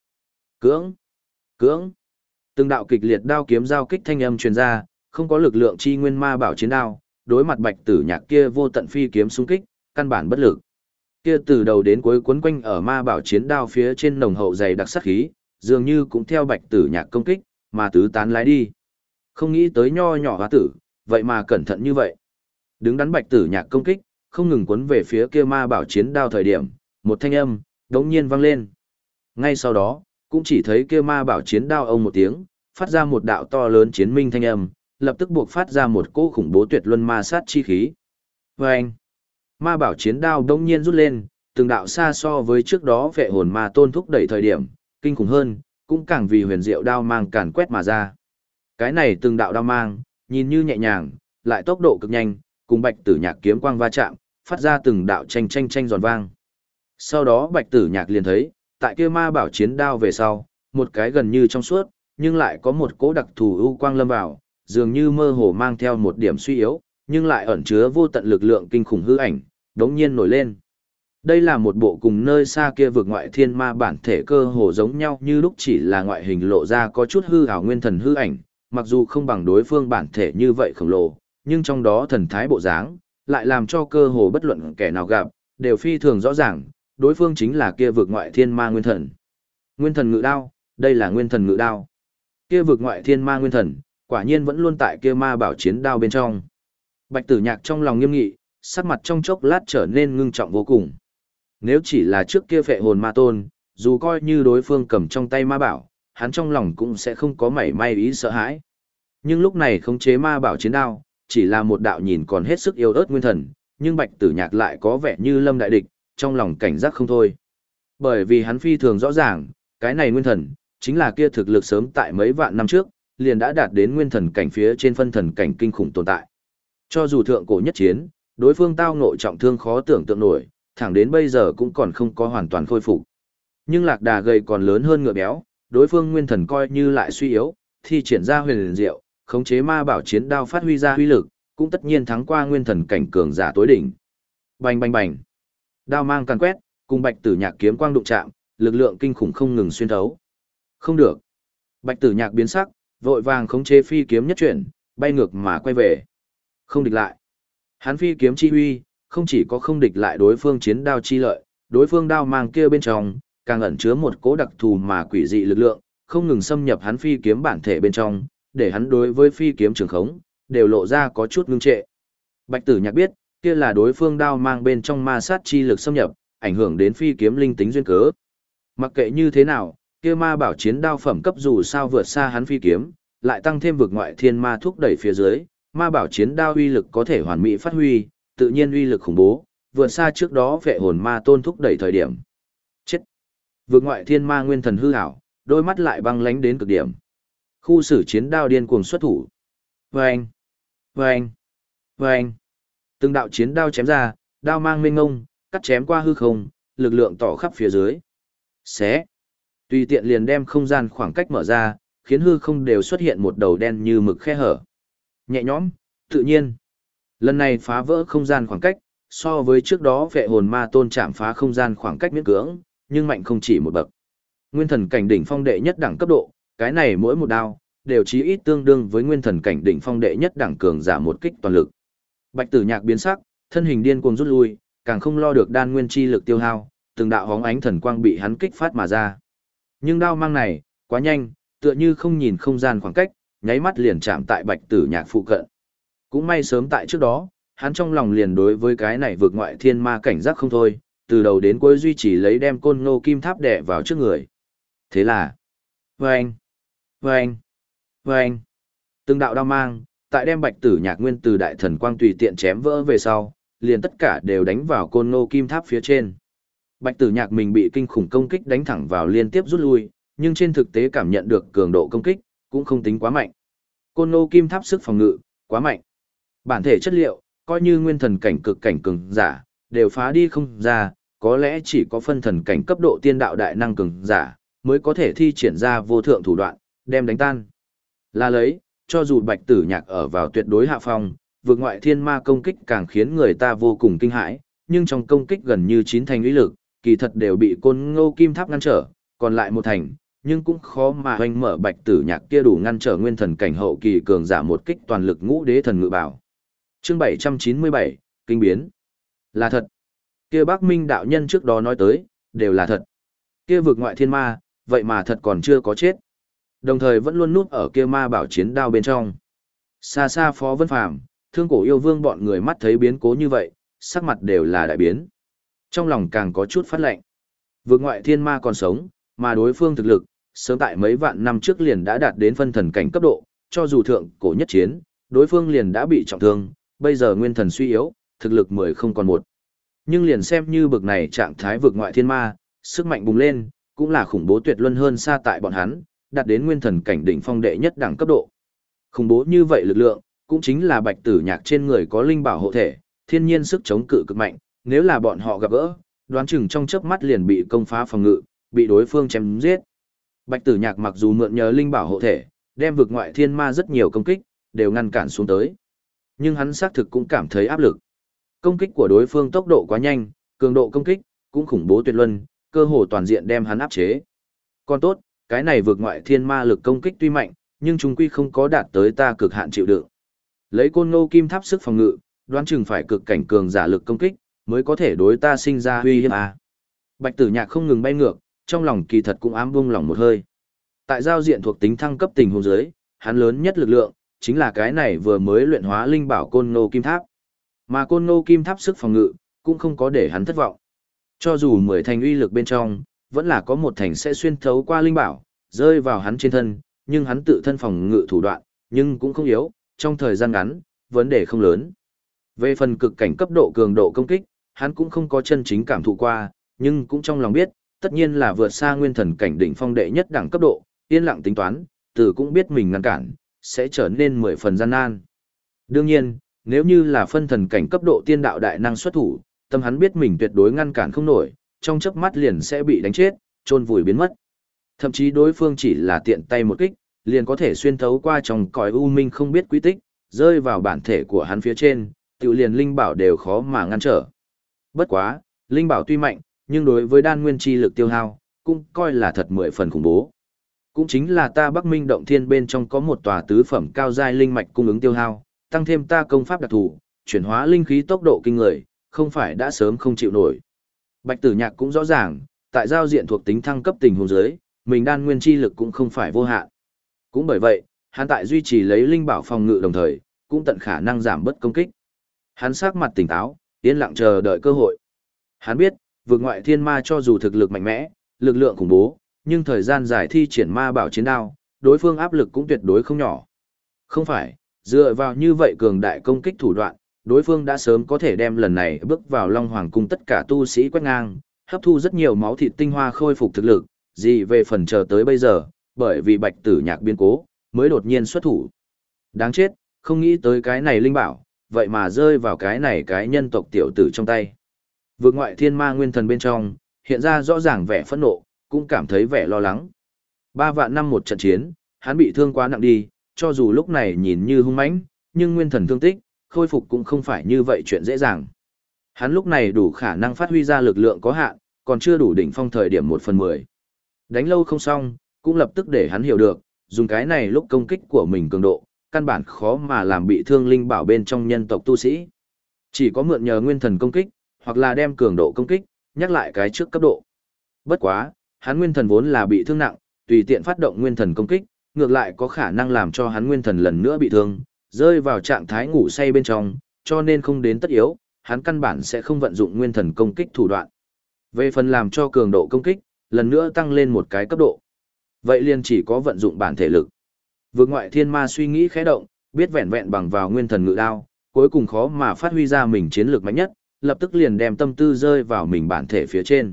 cưỡng, cưỡng. Từng đạo kịch liệt đao kiếm giao kích thanh âm truyền ra, không có lực lượng chi nguyên ma bảo chiến đao, đối mặt bạch tử nhạc kia vô tận phi kiếm xung kích, căn bản bất lực. Kia từ đầu đến cuối quấn quanh ở ma bảo chiến đao phía trên nồng hậu dày đặc sát khí, dường như cũng theo bạch tử nhạc công kích, mà tứ tán lái đi. Không nghĩ tới nho nhỏ hóa tử, vậy mà cẩn thận như vậy. Đứng đắn bạch tử nhạc công kích, không ngừng quấn về phía kia ma bảo chiến đao thời điểm, một thanh âm, đống nhiên vang lên. Ngay sau đó, cũng chỉ thấy kia ma bảo chiến đao ông một tiếng, phát ra một đạo to lớn chiến minh thanh âm, lập tức buộc phát ra một cỗ khủng bố tuyệt luân ma sát chi khí. Vâng! Ma bảo chiến đao đống nhiên rút lên, từng đạo xa so với trước đó vệ hồn ma tôn thúc đẩy thời điểm, kinh khủng hơn, cũng càng vì huyền diệu đao mang càn quét mà ra. Cái này từng đạo đao mang, nhìn như nhẹ nhàng, lại tốc độ cực nhanh, cùng bạch tử nhạc kiếm quang va chạm, phát ra từng đạo tranh tranh tranh giòn vang. Sau đó bạch tử nhạc liền thấy, tại kia ma bảo chiến đao về sau, một cái gần như trong suốt, nhưng lại có một cỗ đặc thù ưu quang lâm vào, dường như mơ hồ mang theo một điểm suy yếu, nhưng lại ẩn chứa vô tận lực lượng kinh khủng hư ảnh, đống nhiên nổi lên. Đây là một bộ cùng nơi xa kia vượt ngoại thiên ma bản thể cơ hồ giống nhau như lúc chỉ là ngoại hình lộ ra có chút hư ảo nguyên thần hư ảnh, mặc dù không bằng đối phương bản thể như vậy khổng lồ, nhưng trong đó thần thái bộ dáng, lại làm cho cơ hồ bất luận kẻ nào gặp, đều phi thường rõ ràng, đối phương chính là kia vượt ngoại thiên ma nguyên thần. Nguyên thần ngự đao, đây là nguyên thần ngự đao. Kia vượt ngoại thiên ma nguyên thần, quả nhiên vẫn luôn tại kia ma bảo chiến đao bên trong. Bạch tử nhạc trong lòng nghiêm nghị, sắc mặt trong chốc lát trở nên ngưng trọng vô cùng. Nếu chỉ là trước kia phệ hồn ma tôn, dù coi như đối phương cầm trong tay ma bảo, hắn trong lòng cũng sẽ không có mảy may ý sợ hãi. Nhưng lúc này khống chế ma bảo chiến đao, chỉ là một đạo nhìn còn hết sức yêu ớt nguyên thần, nhưng bạch tử nhạc lại có vẻ như lâm đại địch, trong lòng cảnh giác không thôi. Bởi vì hắn phi thường rõ ràng, cái này nguyên thần, chính là kia thực lực sớm tại mấy vạn năm trước, liền đã đạt đến nguyên thần cảnh phía trên phân thần cảnh kinh khủng tồn tại. Cho dù thượng cổ nhất chiến, đối phương tao ngộ trọng thương khó tưởng tượng nổi, thẳng đến bây giờ cũng còn không có hoàn toàn khôi phục. Nhưng lạc đà gầy còn lớn hơn ngựa béo, đối phương nguyên thần coi như lại suy yếu, thì triển ra huyền liền diệu, khống chế ma bảo chiến đao phát huy ra huy lực, cũng tất nhiên thắng qua nguyên thần cảnh cường giả tối đỉnh. Bành bành bành. Đao mang càn quét, cùng bạch tử nhạc kiếm quang đụng chạm, lực lượng kinh khủng không ngừng xuyên thấu. Không được. Bạch tử nhạc biến sắc, vội vàng khống chế phi kiếm nhất chuyển, bay ngược mà quay về. Không địch lại. Hắn phi kiếm chi huy, không chỉ có không địch lại đối phương chiến đao chi lợi, đối phương đao mang kia bên trong, càng ẩn chứa một cố đặc thù mà quỷ dị lực lượng, không ngừng xâm nhập hắn phi kiếm bản thể bên trong, để hắn đối với phi kiếm trường khống, đều lộ ra có chút ngưng trệ. Bạch tử nhạc biết, kia là đối phương đao mang bên trong ma sát chi lực xâm nhập, ảnh hưởng đến phi kiếm linh tính duyên cớ. Mặc kệ như thế nào, kia ma bảo chiến đao phẩm cấp dù sao vượt xa hắn phi kiếm, lại tăng thêm vực ngoại thiên ma thúc đẩy phía dưới, ma bảo chiến đao uy lực có thể hoàn mỹ phát huy, tự nhiên uy lực khủng bố, vượt xa trước đó vệ hồn ma tôn thúc đẩy thời điểm. Chết! Vượt ngoại thiên ma nguyên thần hư ảo, đôi mắt lại băng lánh đến cực điểm. Khu xử chiến đao điên cuồng xuất thủ. Vâng! Vâng! Vâng! Từng đạo chiến đao chém ra, đao mang mênh ngông, cắt chém qua hư không, lực lượng tỏ khắp phía dưới. Xé! Tùy tiện liền đem không gian khoảng cách mở ra, khiến hư không đều xuất hiện một đầu đen như mực khe hở. Nhẹ nhõm, tự nhiên. Lần này phá vỡ không gian khoảng cách, so với trước đó vệ hồn ma tôn chạm phá không gian khoảng cách miễn cưỡng, nhưng mạnh không chỉ một bậc. Nguyên thần cảnh đỉnh phong đệ nhất đẳng cấp độ, cái này mỗi một đao, đều chí ít tương đương với nguyên thần cảnh đỉnh phong đệ nhất đẳng cường giả một kích toàn lực. Bạch Tử Nhạc biến sắc, thân hình điên cuồng rút lui, càng không lo được đan nguyên chi lực tiêu hao, từng đạo hóng ánh thần quang bị hắn kích phát mà ra. Nhưng đao mang này, quá nhanh, tựa như không nhìn không gian khoảng cách, nháy mắt liền chạm tại Bạch Tử Nhạc phụ cận. Cũng may sớm tại trước đó, hắn trong lòng liền đối với cái này vượt ngoại thiên ma cảnh giác không thôi, từ đầu đến cuối duy trì lấy đem côn ngô kim tháp đè vào trước người. Thế là, vâng, vâng, vâng, từng đạo đao mang, tại đem bạch tử nhạc nguyên từ đại thần quang tùy tiện chém vỡ về sau, liền tất cả đều đánh vào côn ngô kim tháp phía trên. Bạch tử nhạc mình bị kinh khủng công kích đánh thẳng vào liên tiếp rút lui, nhưng trên thực tế cảm nhận được cường độ công kích, cũng không tính quá mạnh. Côn ngô kim tháp sức phòng ngự, quá mạnh. Bản thể chất liệu, coi như nguyên thần cảnh cực cảnh cường giả, đều phá đi không ra, có lẽ chỉ có phân thần cảnh cấp độ tiên đạo đại năng cường giả, mới có thể thi triển ra vô thượng thủ đoạn, đem đánh tan. Là lấy, cho dù bạch tử nhạc ở vào tuyệt đối hạ phong, vượt ngoại thiên ma công kích càng khiến người ta vô cùng kinh hãi, nhưng trong công kích gần như chín thành uy lực, kỳ thật đều bị côn ngô kim tháp ngăn trở, còn lại một thành, nhưng cũng khó mà hoành mở bạch tử nhạc kia đủ ngăn trở nguyên thần cảnh hậu kỳ cường giả một kích toàn lực ngũ đế thần ngự bảo. Chương 797, Kinh biến. Là thật. Kia Bắc Minh đạo nhân trước đó nói tới, đều là thật. Kia vực ngoại thiên ma, vậy mà thật còn chưa có chết. Đồng thời vẫn luôn núp ở kia ma bảo chiến đao bên trong. Xa xa Phó Vân Phàm, thương cổ yêu vương bọn người mắt thấy biến cố như vậy, sắc mặt đều là đại biến. Trong lòng càng có chút phát lệnh. Vực ngoại thiên ma còn sống, mà đối phương thực lực, sớm tại mấy vạn năm trước liền đã đạt đến phân thần cảnh cấp độ, cho dù thượng cổ nhất chiến, đối phương liền đã bị trọng thương, bây giờ nguyên thần suy yếu, thực lực mười không còn một. Nhưng liền xem như bực này trạng thái vực ngoại thiên ma, sức mạnh bùng lên, cũng là khủng bố tuyệt luân hơn xa tại bọn hắn, đạt đến nguyên thần cảnh đỉnh phong đệ nhất đẳng cấp độ. Khủng bố như vậy lực lượng, cũng chính là bạch tử nhạc trên người có linh bảo hộ thể, thiên nhiên sức chống cự cực mạnh, nếu là bọn họ gặp gỡ, đoán chừng trong chớp mắt liền bị công phá phòng ngự, bị đối phương chém giết. Bạch tử nhạc mặc dù mượn nhờ linh bảo hộ thể, đem vực ngoại thiên ma rất nhiều công kích, đều ngăn cản xuống tới. Nhưng hắn xác thực cũng cảm thấy áp lực. Công kích của đối phương tốc độ quá nhanh, cường độ công kích cũng khủng bố tuyệt luân, cơ hồ toàn diện đem hắn áp chế. Còn tốt, cái này vượt ngoại thiên ma lực công kích tuy mạnh, nhưng chúng quy không có đạt tới ta cực hạn chịu đựng. Lấy côn ngô kim tháp sức phòng ngự, đoán chừng phải cực cảnh cường giả lực công kích, mới có thể đối ta sinh ra uy hiếp à. Bạch tử nhạc không ngừng bay ngược, trong lòng kỳ thật cũng ám buông lòng một hơi. Tại giao diện thuộc tính thăng cấp tình huống dưới, hắn lớn nhất lực lượng, chính là cái này vừa mới luyện hóa linh bảo côn ngô kim tháp. Mà côn ngô kim tháp sức phòng ngự, cũng không có để hắn thất vọng. Cho dù mười thành uy lực bên trong, vẫn là có một thành sẽ xuyên thấu qua linh bảo, rơi vào hắn trên thân, nhưng hắn tự thân phòng ngự thủ đoạn, nhưng cũng không yếu, trong thời gian ngắn, vấn đề không lớn. Về phần cực cảnh cấp độ cường độ công kích, hắn cũng không có chân chính cảm thụ qua, nhưng cũng trong lòng biết, tất nhiên là vượt xa nguyên thần cảnh đỉnh phong đệ nhất đẳng cấp độ, yên lặng tính toán, từ cũng biết mình ngăn cản, sẽ trở nên mười phần gian nan. Đương nhiên, nếu như là phân thần cảnh cấp độ tiên đạo đại năng xuất thủ, tâm hắn biết mình tuyệt đối ngăn cản không nổi, trong chớp mắt liền sẽ bị đánh chết, trôn vùi biến mất. Thậm chí đối phương chỉ là tiện tay một kích, liền có thể xuyên thấu qua trong cõi u minh không biết quy tích, rơi vào bản thể của hắn phía trên, tiểu liền linh bảo đều khó mà ngăn trở. Bất quá, linh bảo tuy mạnh, nhưng đối với đan nguyên chi lực tiêu hao, cũng coi là thật mười phần khủng bố. Cũng chính là ta Bắc Minh động thiên bên trong có một tòa tứ phẩm cao giai linh mạch cung ứng tiêu hao, tăng thêm ta công pháp đặc thù, chuyển hóa linh khí tốc độ kinh người, không phải đã sớm không chịu nổi. Bạch Tử Nhạc cũng rõ ràng, tại giao diện thuộc tính thăng cấp tình huống dưới, mình đan nguyên chi lực cũng không phải vô hạn. Cũng bởi vậy, hắn tại duy trì lấy linh bảo phòng ngự đồng thời, cũng tận khả năng giảm bớt công kích. Hắn sắc mặt tỉnh táo, yên lặng chờ đợi cơ hội. Hắn biết, vượt ngoại thiên ma cho dù thực lực mạnh mẽ, lực lượng khủng bố, nhưng thời gian dài thi triển ma bảo chiến đao, đối phương áp lực cũng tuyệt đối không nhỏ. Không phải, dựa vào như vậy cường đại công kích thủ đoạn, đối phương đã sớm có thể đem lần này bước vào Long Hoàng cung tất cả tu sĩ quét ngang, hấp thu rất nhiều máu thịt tinh hoa khôi phục thực lực, gì về phần chờ tới bây giờ, bởi vì bạch tử nhạc biến cố, mới đột nhiên xuất thủ. Đáng chết, không nghĩ tới cái này linh bảo, vậy mà rơi vào cái này cái nhân tộc tiểu tử trong tay. Vượt ngoại thiên ma nguyên thần bên trong, hiện ra rõ ràng vẻ phẫn nộ, cũng cảm thấy vẻ lo lắng. Ba vạn năm một trận chiến, hắn bị thương quá nặng đi, cho dù lúc này nhìn như hung mãnh, nhưng nguyên thần thương tích, khôi phục cũng không phải như vậy chuyện dễ dàng. Hắn lúc này đủ khả năng phát huy ra lực lượng có hạn, còn chưa đủ đỉnh phong thời điểm một phần mười. Đánh lâu không xong, cũng lập tức để hắn hiểu được, dùng cái này lúc công kích của mình cường độ, căn bản khó mà làm bị thương linh bảo bên trong nhân tộc tu sĩ. Chỉ có mượn nhờ nguyên thần công kích, hoặc là đem cường độ công kích, nhắc lại cái trước cấp độ. Bất quá, hắn nguyên thần vốn là bị thương nặng, tùy tiện phát động nguyên thần công kích, ngược lại có khả năng làm cho hắn nguyên thần lần nữa bị thương, rơi vào trạng thái ngủ say bên trong, cho nên không đến tất yếu, hắn căn bản sẽ không vận dụng nguyên thần công kích thủ đoạn. Về phần làm cho cường độ công kích, lần nữa tăng lên một cái cấp độ. Vậy liền chỉ có vận dụng bản thể lực. Vượt ngoại thiên ma suy nghĩ khẽ động, biết vẹn vẹn bằng vào nguyên thần ngự đao, cuối cùng khó mà phát huy ra mình chiến lược mạnh nhất, lập tức liền đem tâm tư rơi vào mình bản thể phía trên.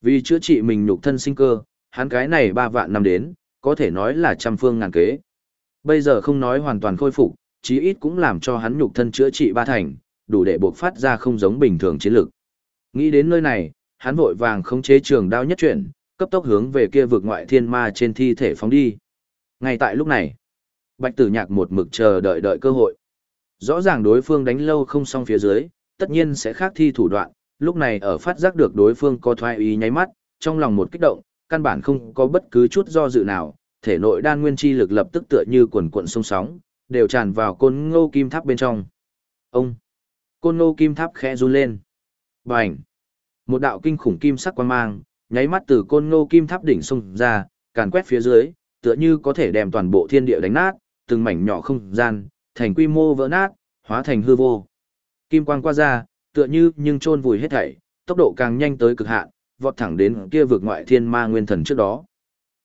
Vì chữa trị mình nhục thân sinh cơ, hắn cái này ba vạn năm đến, có thể nói là trăm phương ngàn kế. Bây giờ không nói hoàn toàn khôi phục, chí ít cũng làm cho hắn nhục thân chữa trị ba thành, đủ để buộc phát ra không giống bình thường chiến lực. Nghĩ đến nơi này, hắn vội vàng khống chế trường đao nhất chuyển, cấp tốc hướng về kia vực ngoại thiên ma trên thi thể phóng đi. Ngay tại lúc này, Bạch Tử Nhạc một mực chờ đợi đợi cơ hội. Rõ ràng đối phương đánh lâu không xong phía dưới, tất nhiên sẽ khác thi thủ đoạn, lúc này ở phát giác được đối phương có thoái ý nháy mắt, trong lòng một kích động, căn bản không có bất cứ chút do dự nào, thể nội đan nguyên chi lực lập tức tựa như quần cuộn sông sóng, đều tràn vào côn ngô kim tháp bên trong. Ông! Côn ngô kim tháp khẽ run lên. Bành! Một đạo kinh khủng kim sắc quang mang, nháy mắt từ côn ngô kim tháp đỉnh sông ra, càn quét phía dưới, tựa như có thể đem toàn bộ thiên địa đánh nát, từng mảnh nhỏ không gian, thành quy mô vỡ nát, hóa thành hư vô. Kim quang qua ra, tựa như nhưng chôn vùi hết thảy, tốc độ càng nhanh tới cực hạn, vọt thẳng đến kia vực ngoại thiên ma nguyên thần trước đó.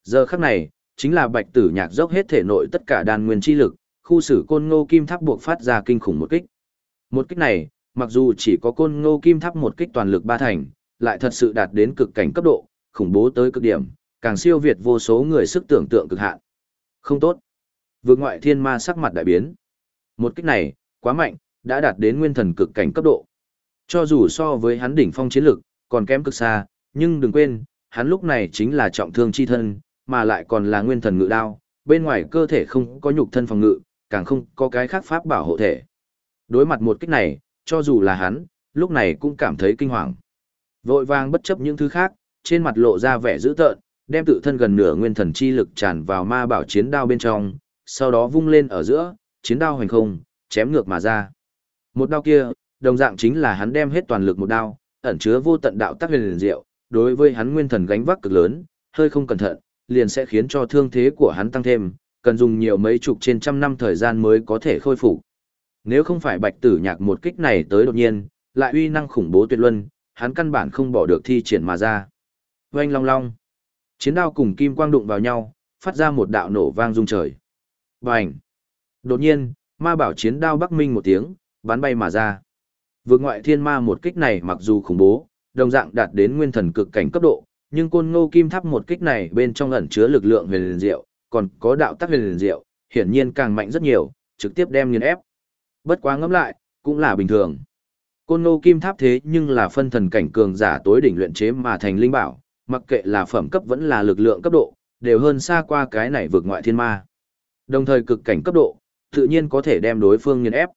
Giờ khắc này, chính là bạch tử nhạc dốc hết thể nội tất cả đan nguyên chi lực, khu xử côn ngô kim tháp buộc phát ra kinh khủng một kích. Một kích này, mặc dù chỉ có côn ngô kim tháp một kích toàn lực ba thành, lại thật sự đạt đến cực cảnh cấp độ, khủng bố tới cực điểm, càng siêu việt vô số người sức tưởng tượng cực hạn. Không tốt. Vượt ngoại thiên ma sắc mặt đại biến. Một kích này, quá mạnh, đã đạt đến nguyên thần cực cảnh cấp độ. Cho dù so với hắn đỉnh phong chiến lực, còn kém cực xa, nhưng đừng quên, hắn lúc này chính là trọng thương chi thân, mà lại còn là nguyên thần ngự đao, bên ngoài cơ thể không có nhục thân phòng ngự, càng không có cái khác pháp bảo hộ thể. Đối mặt một kích này, cho dù là hắn, lúc này cũng cảm thấy kinh hoàng. Vội vàng bất chấp những thứ khác, trên mặt lộ ra vẻ dữ tợn, đem tự thân gần nửa nguyên thần chi lực tràn vào ma bảo chiến đao bên trong, sau đó vung lên ở giữa, chiến đao hoành không, chém ngược mà ra. Một đao kia, đồng dạng chính là hắn đem hết toàn lực một đao, ẩn chứa vô tận đạo tác huyền liền diệu, đối với hắn nguyên thần gánh vác cực lớn, hơi không cẩn thận, liền sẽ khiến cho thương thế của hắn tăng thêm, cần dùng nhiều mấy chục trên trăm năm thời gian mới có thể khôi phục. Nếu không phải Bạch Tử Nhạc một kích này tới đột nhiên, lại uy năng khủng bố tuyệt luân, hắn căn bản không bỏ được thi triển mà ra. Oanh long long. Chiến đao cùng kim quang đụng vào nhau, phát ra một đạo nổ vang rung trời. Bành. Đột nhiên, ma bảo chiến đao bắc minh một tiếng, bắn bay mà ra. Vượt ngoại thiên ma một kích này mặc dù khủng bố, đồng dạng đạt đến nguyên thần cực cảnh cấp độ, nhưng côn ngô kim tháp một kích này bên trong ẩn chứa lực lượng huyền liền diệu, còn có đạo tắc huyền liền diệu, hiển nhiên càng mạnh rất nhiều, trực tiếp đem nghiền ép. Bất quá ngẫm lại, cũng là bình thường. Côn ngô kim tháp thế nhưng là phân thần cảnh cường giả tối đỉnh luyện chế mà thành linh bảo, mặc kệ là phẩm cấp vẫn là lực lượng cấp độ, đều hơn xa qua cái này vượt ngoại thiên ma. Đồng thời cực cảnh cấp độ, tự nhiên có thể đem đối phương nghiền ép.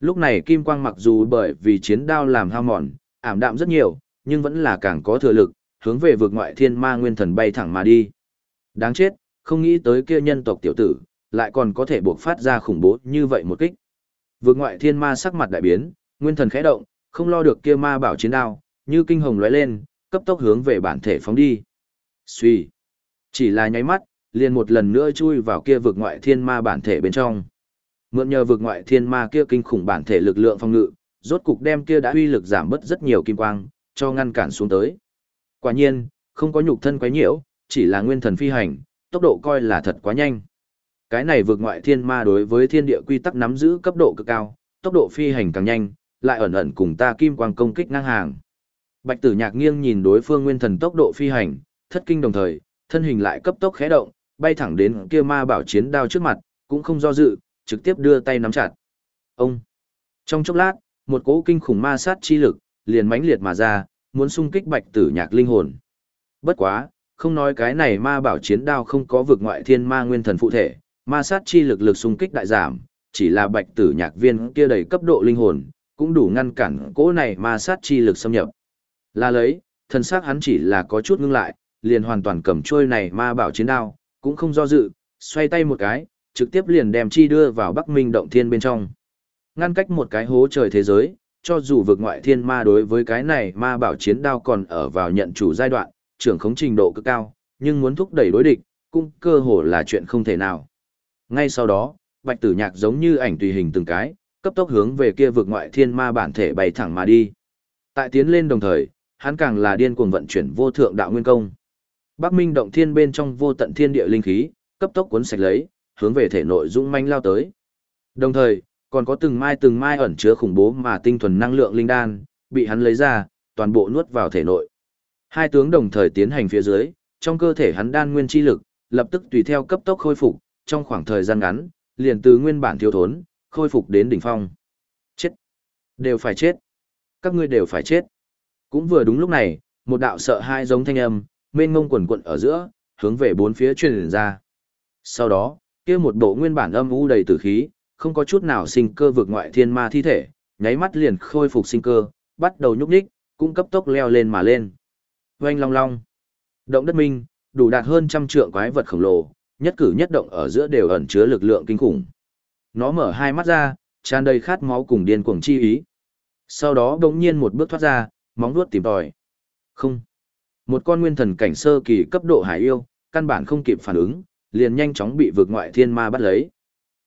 Lúc này kim quang mặc dù bởi vì chiến đao làm hao mòn, ảm đạm rất nhiều, nhưng vẫn là càng có thừa lực, hướng về vượt ngoại thiên ma nguyên thần bay thẳng mà đi. Đáng chết, không nghĩ tới kia nhân tộc tiểu tử, lại còn có thể buộc phát ra khủng bố như vậy một kích. Vượt ngoại thiên ma sắc mặt đại biến, nguyên thần khẽ động, không lo được kia ma bảo chiến đao, như kinh hồng lóe lên, cấp tốc hướng về bản thể phóng đi. Suy, chỉ là nháy mắt, liền một lần nữa chui vào kia vực ngoại thiên ma bản thể bên trong. Mượn nhờ vực ngoại thiên ma kia kinh khủng bản thể lực lượng phòng ngự, rốt cục đem kia đã uy lực giảm bớt rất nhiều kim quang, cho ngăn cản xuống tới. Quả nhiên, không có nhục thân quấy nhiễu, chỉ là nguyên thần phi hành, tốc độ coi là thật quá nhanh. Cái này vượt ngoại thiên ma đối với thiên địa quy tắc nắm giữ cấp độ cực cao, tốc độ phi hành càng nhanh, lại ẩn ẩn cùng ta kim quang công kích ngang hàng. Bạch Tử Nhạc nghiêng nhìn đối phương nguyên thần tốc độ phi hành, thất kinh đồng thời, thân hình lại cấp tốc khẽ động, bay thẳng đến kia ma bảo chiến đao trước mặt, cũng không do dự, trực tiếp đưa tay nắm chặt. Ông. Trong chốc lát, một cỗ kinh khủng ma sát chi lực liền mãnh liệt mà ra, muốn xung kích Bạch Tử Nhạc linh hồn. Bất quá, không nói cái này ma bảo chiến đao không có vực ngoại thiên ma nguyên thần phụ thể, ma sát chi lực lực xung kích đại giảm, chỉ là Bạch Tử Nhạc viên kia đầy cấp độ linh hồn, cũng đủ ngăn cản cỗ này ma sát chi lực xâm nhập. Là lấy, thần xác hắn chỉ là có chút ngưng lại, liền hoàn toàn cầm trôi này ma bảo chiến đao, cũng không do dự, xoay tay một cái, trực tiếp liền đem chi đưa vào Bắc Minh động thiên bên trong. Ngăn cách một cái hố trời thế giới, cho dù vực ngoại thiên ma đối với cái này ma bảo chiến đao còn ở vào nhận chủ giai đoạn, trưởng khống trình độ cực cao, nhưng muốn thúc đẩy đối địch, cũng cơ hồ là chuyện không thể nào. Ngay sau đó, Bạch Tử Nhạc giống như ảnh tùy hình từng cái, cấp tốc hướng về kia vực ngoại thiên ma bản thể bay thẳng mà đi. Tại tiến lên đồng thời, hắn càng là điên cuồng vận chuyển vô thượng đạo nguyên công. Bắc Minh động thiên bên trong vô tận thiên địa linh khí, cấp tốc cuốn sạch lấy, hướng về thể nội dũng manh lao tới. Đồng thời, còn có từng mai từng mai ẩn chứa khủng bố mà tinh thuần năng lượng linh đan, bị hắn lấy ra, toàn bộ nuốt vào thể nội. Hai tướng đồng thời tiến hành phía dưới, trong cơ thể hắn đan nguyên chi lực, lập tức tùy theo cấp tốc khôi phục, trong khoảng thời gian ngắn, liền từ nguyên bản thiếu thốn, khôi phục đến đỉnh phong. Chết! Đều phải chết! Các ngươi đều phải chết! Cũng vừa đúng lúc này, một đạo sợ hai giống thanh âm, mênh ngông quần quận ở giữa, hướng về bốn phía truyền ra. Sau đó, kia một bộ nguyên bản âm u đầy tử khí, không có chút nào sinh cơ vượt ngoại thiên ma thi thể, nháy mắt liền khôi phục sinh cơ, bắt đầu nhúc nhích, cũng cấp tốc leo lên mà lên. Oanh long long. Động đất minh, đủ đạt hơn trăm trượng quái vật khổng lồ, nhất cử nhất động ở giữa đều ẩn chứa lực lượng kinh khủng. Nó mở hai mắt ra, tràn đầy khát máu cùng điên cuồng chi ý. Sau đó đống nhiên một bước thoát ra, móng vuốt tìm tòi. Không. Một con nguyên thần cảnh sơ kỳ cấp độ hải yêu, căn bản không kịp phản ứng, liền nhanh chóng bị vực ngoại thiên ma bắt lấy.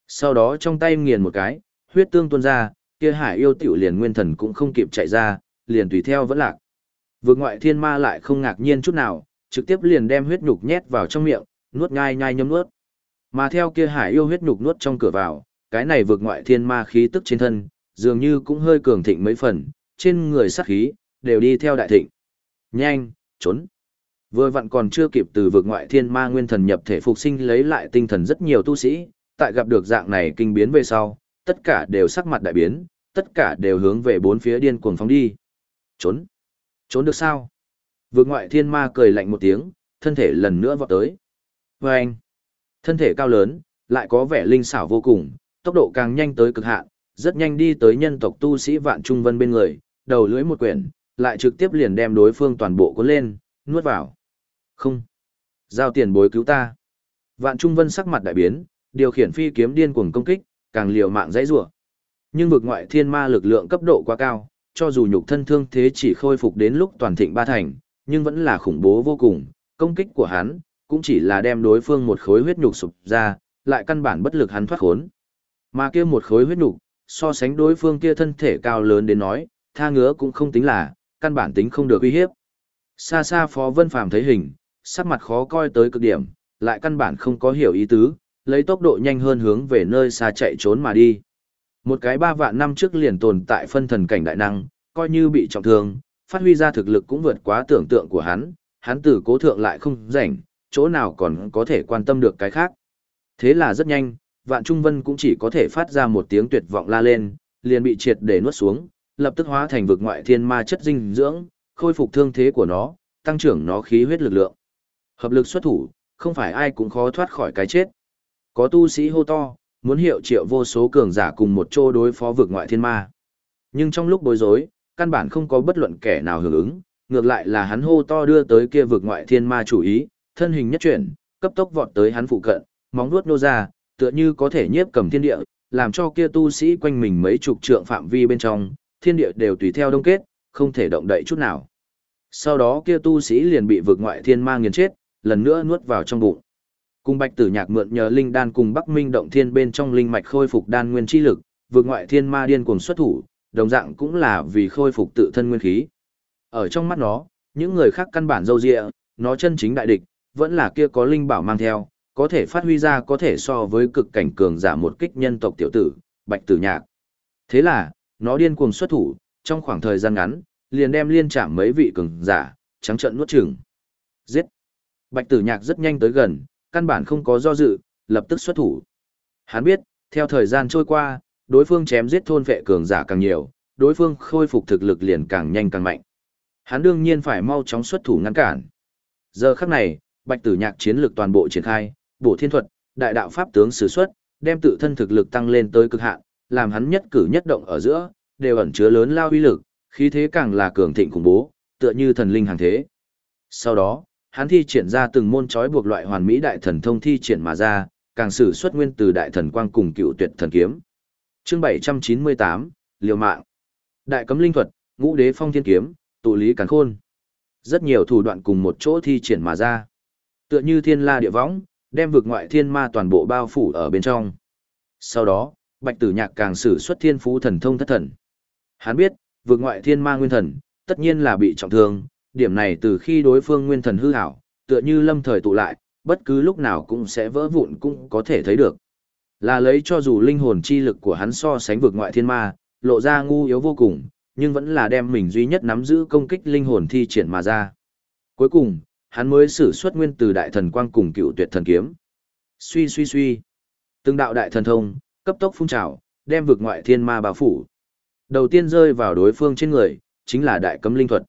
Sau đó trong tay nghiền một cái, huyết tương tuôn ra, kia hải yêu tiểu liền nguyên thần cũng không kịp chạy ra, liền tùy theo vẫn lạc. Vực ngoại thiên ma lại không ngạc nhiên chút nào, trực tiếp liền đem huyết nhục nhét vào trong miệng, nuốt nhai nhai nhấm nuốt. Mà theo kia hải yêu huyết nhục nuốt trong cửa vào, cái này vực ngoại thiên ma khí tức trên thân, dường như cũng hơi cường thịnh mấy phần, trên người sát khí, đều đi theo đại thịnh. Nhanh, trốn. Vừa vặn còn chưa kịp từ vượt ngoại thiên ma nguyên thần nhập thể phục sinh lấy lại tinh thần rất nhiều tu sĩ, tại gặp được dạng này kinh biến về sau, tất cả đều sắc mặt đại biến, tất cả đều hướng về bốn phía điên cuồng phóng đi. Trốn. Trốn được sao? Vượt ngoại thiên ma cười lạnh một tiếng, thân thể lần nữa vọt tới. Và anh. Thân thể cao lớn, lại có vẻ linh xảo vô cùng, tốc độ càng nhanh tới cực hạn, rất nhanh đi tới nhân tộc tu sĩ vạn trung vân bên người, đầu lưỡi một quyển, lại trực tiếp liền đem đối phương toàn bộ cuốn lên, nuốt vào. Không. Giao tiền bối cứu ta. Vạn Trung Vân sắc mặt đại biến, điều khiển phi kiếm điên cuồng công kích, càng liều mạng dãy rủa. Nhưng vực ngoại thiên ma lực lượng cấp độ quá cao, cho dù nhục thân thương thế chỉ khôi phục đến lúc toàn thịnh ba thành, nhưng vẫn là khủng bố vô cùng, công kích của hắn cũng chỉ là đem đối phương một khối huyết nhục sụp ra, lại căn bản bất lực hắn thoát khốn. Mà kia một khối huyết nhục, so sánh đối phương kia thân thể cao lớn đến nói, tha ngứa cũng không tính là, căn bản tính không được uy hiếp. Xa xa Phó Vân Phàm thấy hình, sắc mặt khó coi tới cực điểm, lại căn bản không có hiểu ý tứ, lấy tốc độ nhanh hơn hướng về nơi xa chạy trốn mà đi. Một cái ba vạn năm trước liền tồn tại phân thần cảnh đại năng, coi như bị trọng thương, phát huy ra thực lực cũng vượt quá tưởng tượng của hắn, hắn tử cố thượng lại không rảnh, chỗ nào còn có thể quan tâm được cái khác. Thế là rất nhanh, vạn trung vân cũng chỉ có thể phát ra một tiếng tuyệt vọng la lên, liền bị triệt để nuốt xuống, lập tức hóa thành vực ngoại thiên ma chất dinh dưỡng, khôi phục thương thế của nó, tăng trưởng nó khí huyết lực lượng. Hợp lực xuất thủ, không phải ai cũng khó thoát khỏi cái chết. Có tu sĩ hô to, muốn hiệu triệu vô số cường giả cùng một chỗ đối phó vực ngoại thiên ma. Nhưng trong lúc bối rối, căn bản không có bất luận kẻ nào hưởng ứng, ngược lại là hắn hô to đưa tới kia vực ngoại thiên ma chủ ý, thân hình nhất chuyển, cấp tốc vọt tới hắn phụ cận, móng vuốt nô ra, tựa như có thể nhiếp cầm thiên địa, làm cho kia tu sĩ quanh mình mấy chục trượng phạm vi bên trong, thiên địa đều tùy theo đông kết, không thể động đậy chút nào. Sau đó kia tu sĩ liền bị vực ngoại thiên ma nghiền chết, lần nữa nuốt vào trong bụng. Cùng Bạch Tử Nhạc mượn nhờ linh đan cùng Bắc Minh động thiên bên trong linh mạch khôi phục đan nguyên chi lực, vượt ngoại thiên ma điên cuồng xuất thủ, đồng dạng cũng là vì khôi phục tự thân nguyên khí. Ở trong mắt nó, những người khác căn bản dâu dịa, nó chân chính đại địch, vẫn là kia có linh bảo mang theo, có thể phát huy ra có thể so với cực cảnh cường giả một kích nhân tộc tiểu tử, Bạch Tử Nhạc. Thế là, nó điên cuồng xuất thủ, trong khoảng thời gian ngắn, liền đem liên chạm mấy vị cường giả, trắng trợn nuốt chửng. Giết! Bạch tử nhạc rất nhanh tới gần, căn bản không có do dự, lập tức xuất thủ. Hắn biết, theo thời gian trôi qua, đối phương chém giết thôn vệ cường giả càng nhiều, đối phương khôi phục thực lực liền càng nhanh càng mạnh. Hắn đương nhiên phải mau chóng xuất thủ ngăn cản. Giờ khắc này, Bạch Tử Nhạc chiến lược toàn bộ triển khai, bổ thiên thuật, đại đạo pháp tướng sử xuất, đem tự thân thực lực tăng lên tới cực hạn, làm hắn nhất cử nhất động ở giữa, đều ẩn chứa lớn lao uy lực, khí thế càng là cường thịnh khủng bố, tựa như thần linh hàng thế. Sau đó, hắn thi triển ra từng môn chói buộc loại hoàn mỹ đại thần thông thi triển mà ra, càng sử xuất nguyên từ đại thần quang cùng cựu tuyệt thần kiếm. Chương 798, Liều mạng. Đại cấm linh thuật, Ngũ Đế Phong Thiên kiếm, tụ lý càn khôn. Rất nhiều thủ đoạn cùng một chỗ thi triển mà ra. Tựa như thiên la địa võng, đem vực ngoại thiên ma toàn bộ bao phủ ở bên trong. Sau đó, Bạch Tử Nhạc càng sử xuất thiên phú thần thông thất thần. Hắn biết, vực ngoại thiên ma nguyên thần, tất nhiên là bị trọng thương, điểm này từ khi đối phương nguyên thần hư hảo, tựa như lâm thời tụ lại, bất cứ lúc nào cũng sẽ vỡ vụn cũng có thể thấy được. Là lấy cho dù linh hồn chi lực của hắn so sánh vực ngoại thiên ma, lộ ra ngu yếu vô cùng, nhưng vẫn là đem mình duy nhất nắm giữ công kích linh hồn thi triển mà ra. Cuối cùng, hắn mới sử xuất nguyên từ đại thần quang cùng cựu tuyệt thần kiếm. Suy suy suy. Từng đạo đại thần thông, cấp tốc phun trào, đem vực ngoại thiên ma bao phủ. Đầu tiên rơi vào đối phương trên người, chính là đại cấm linh thuật.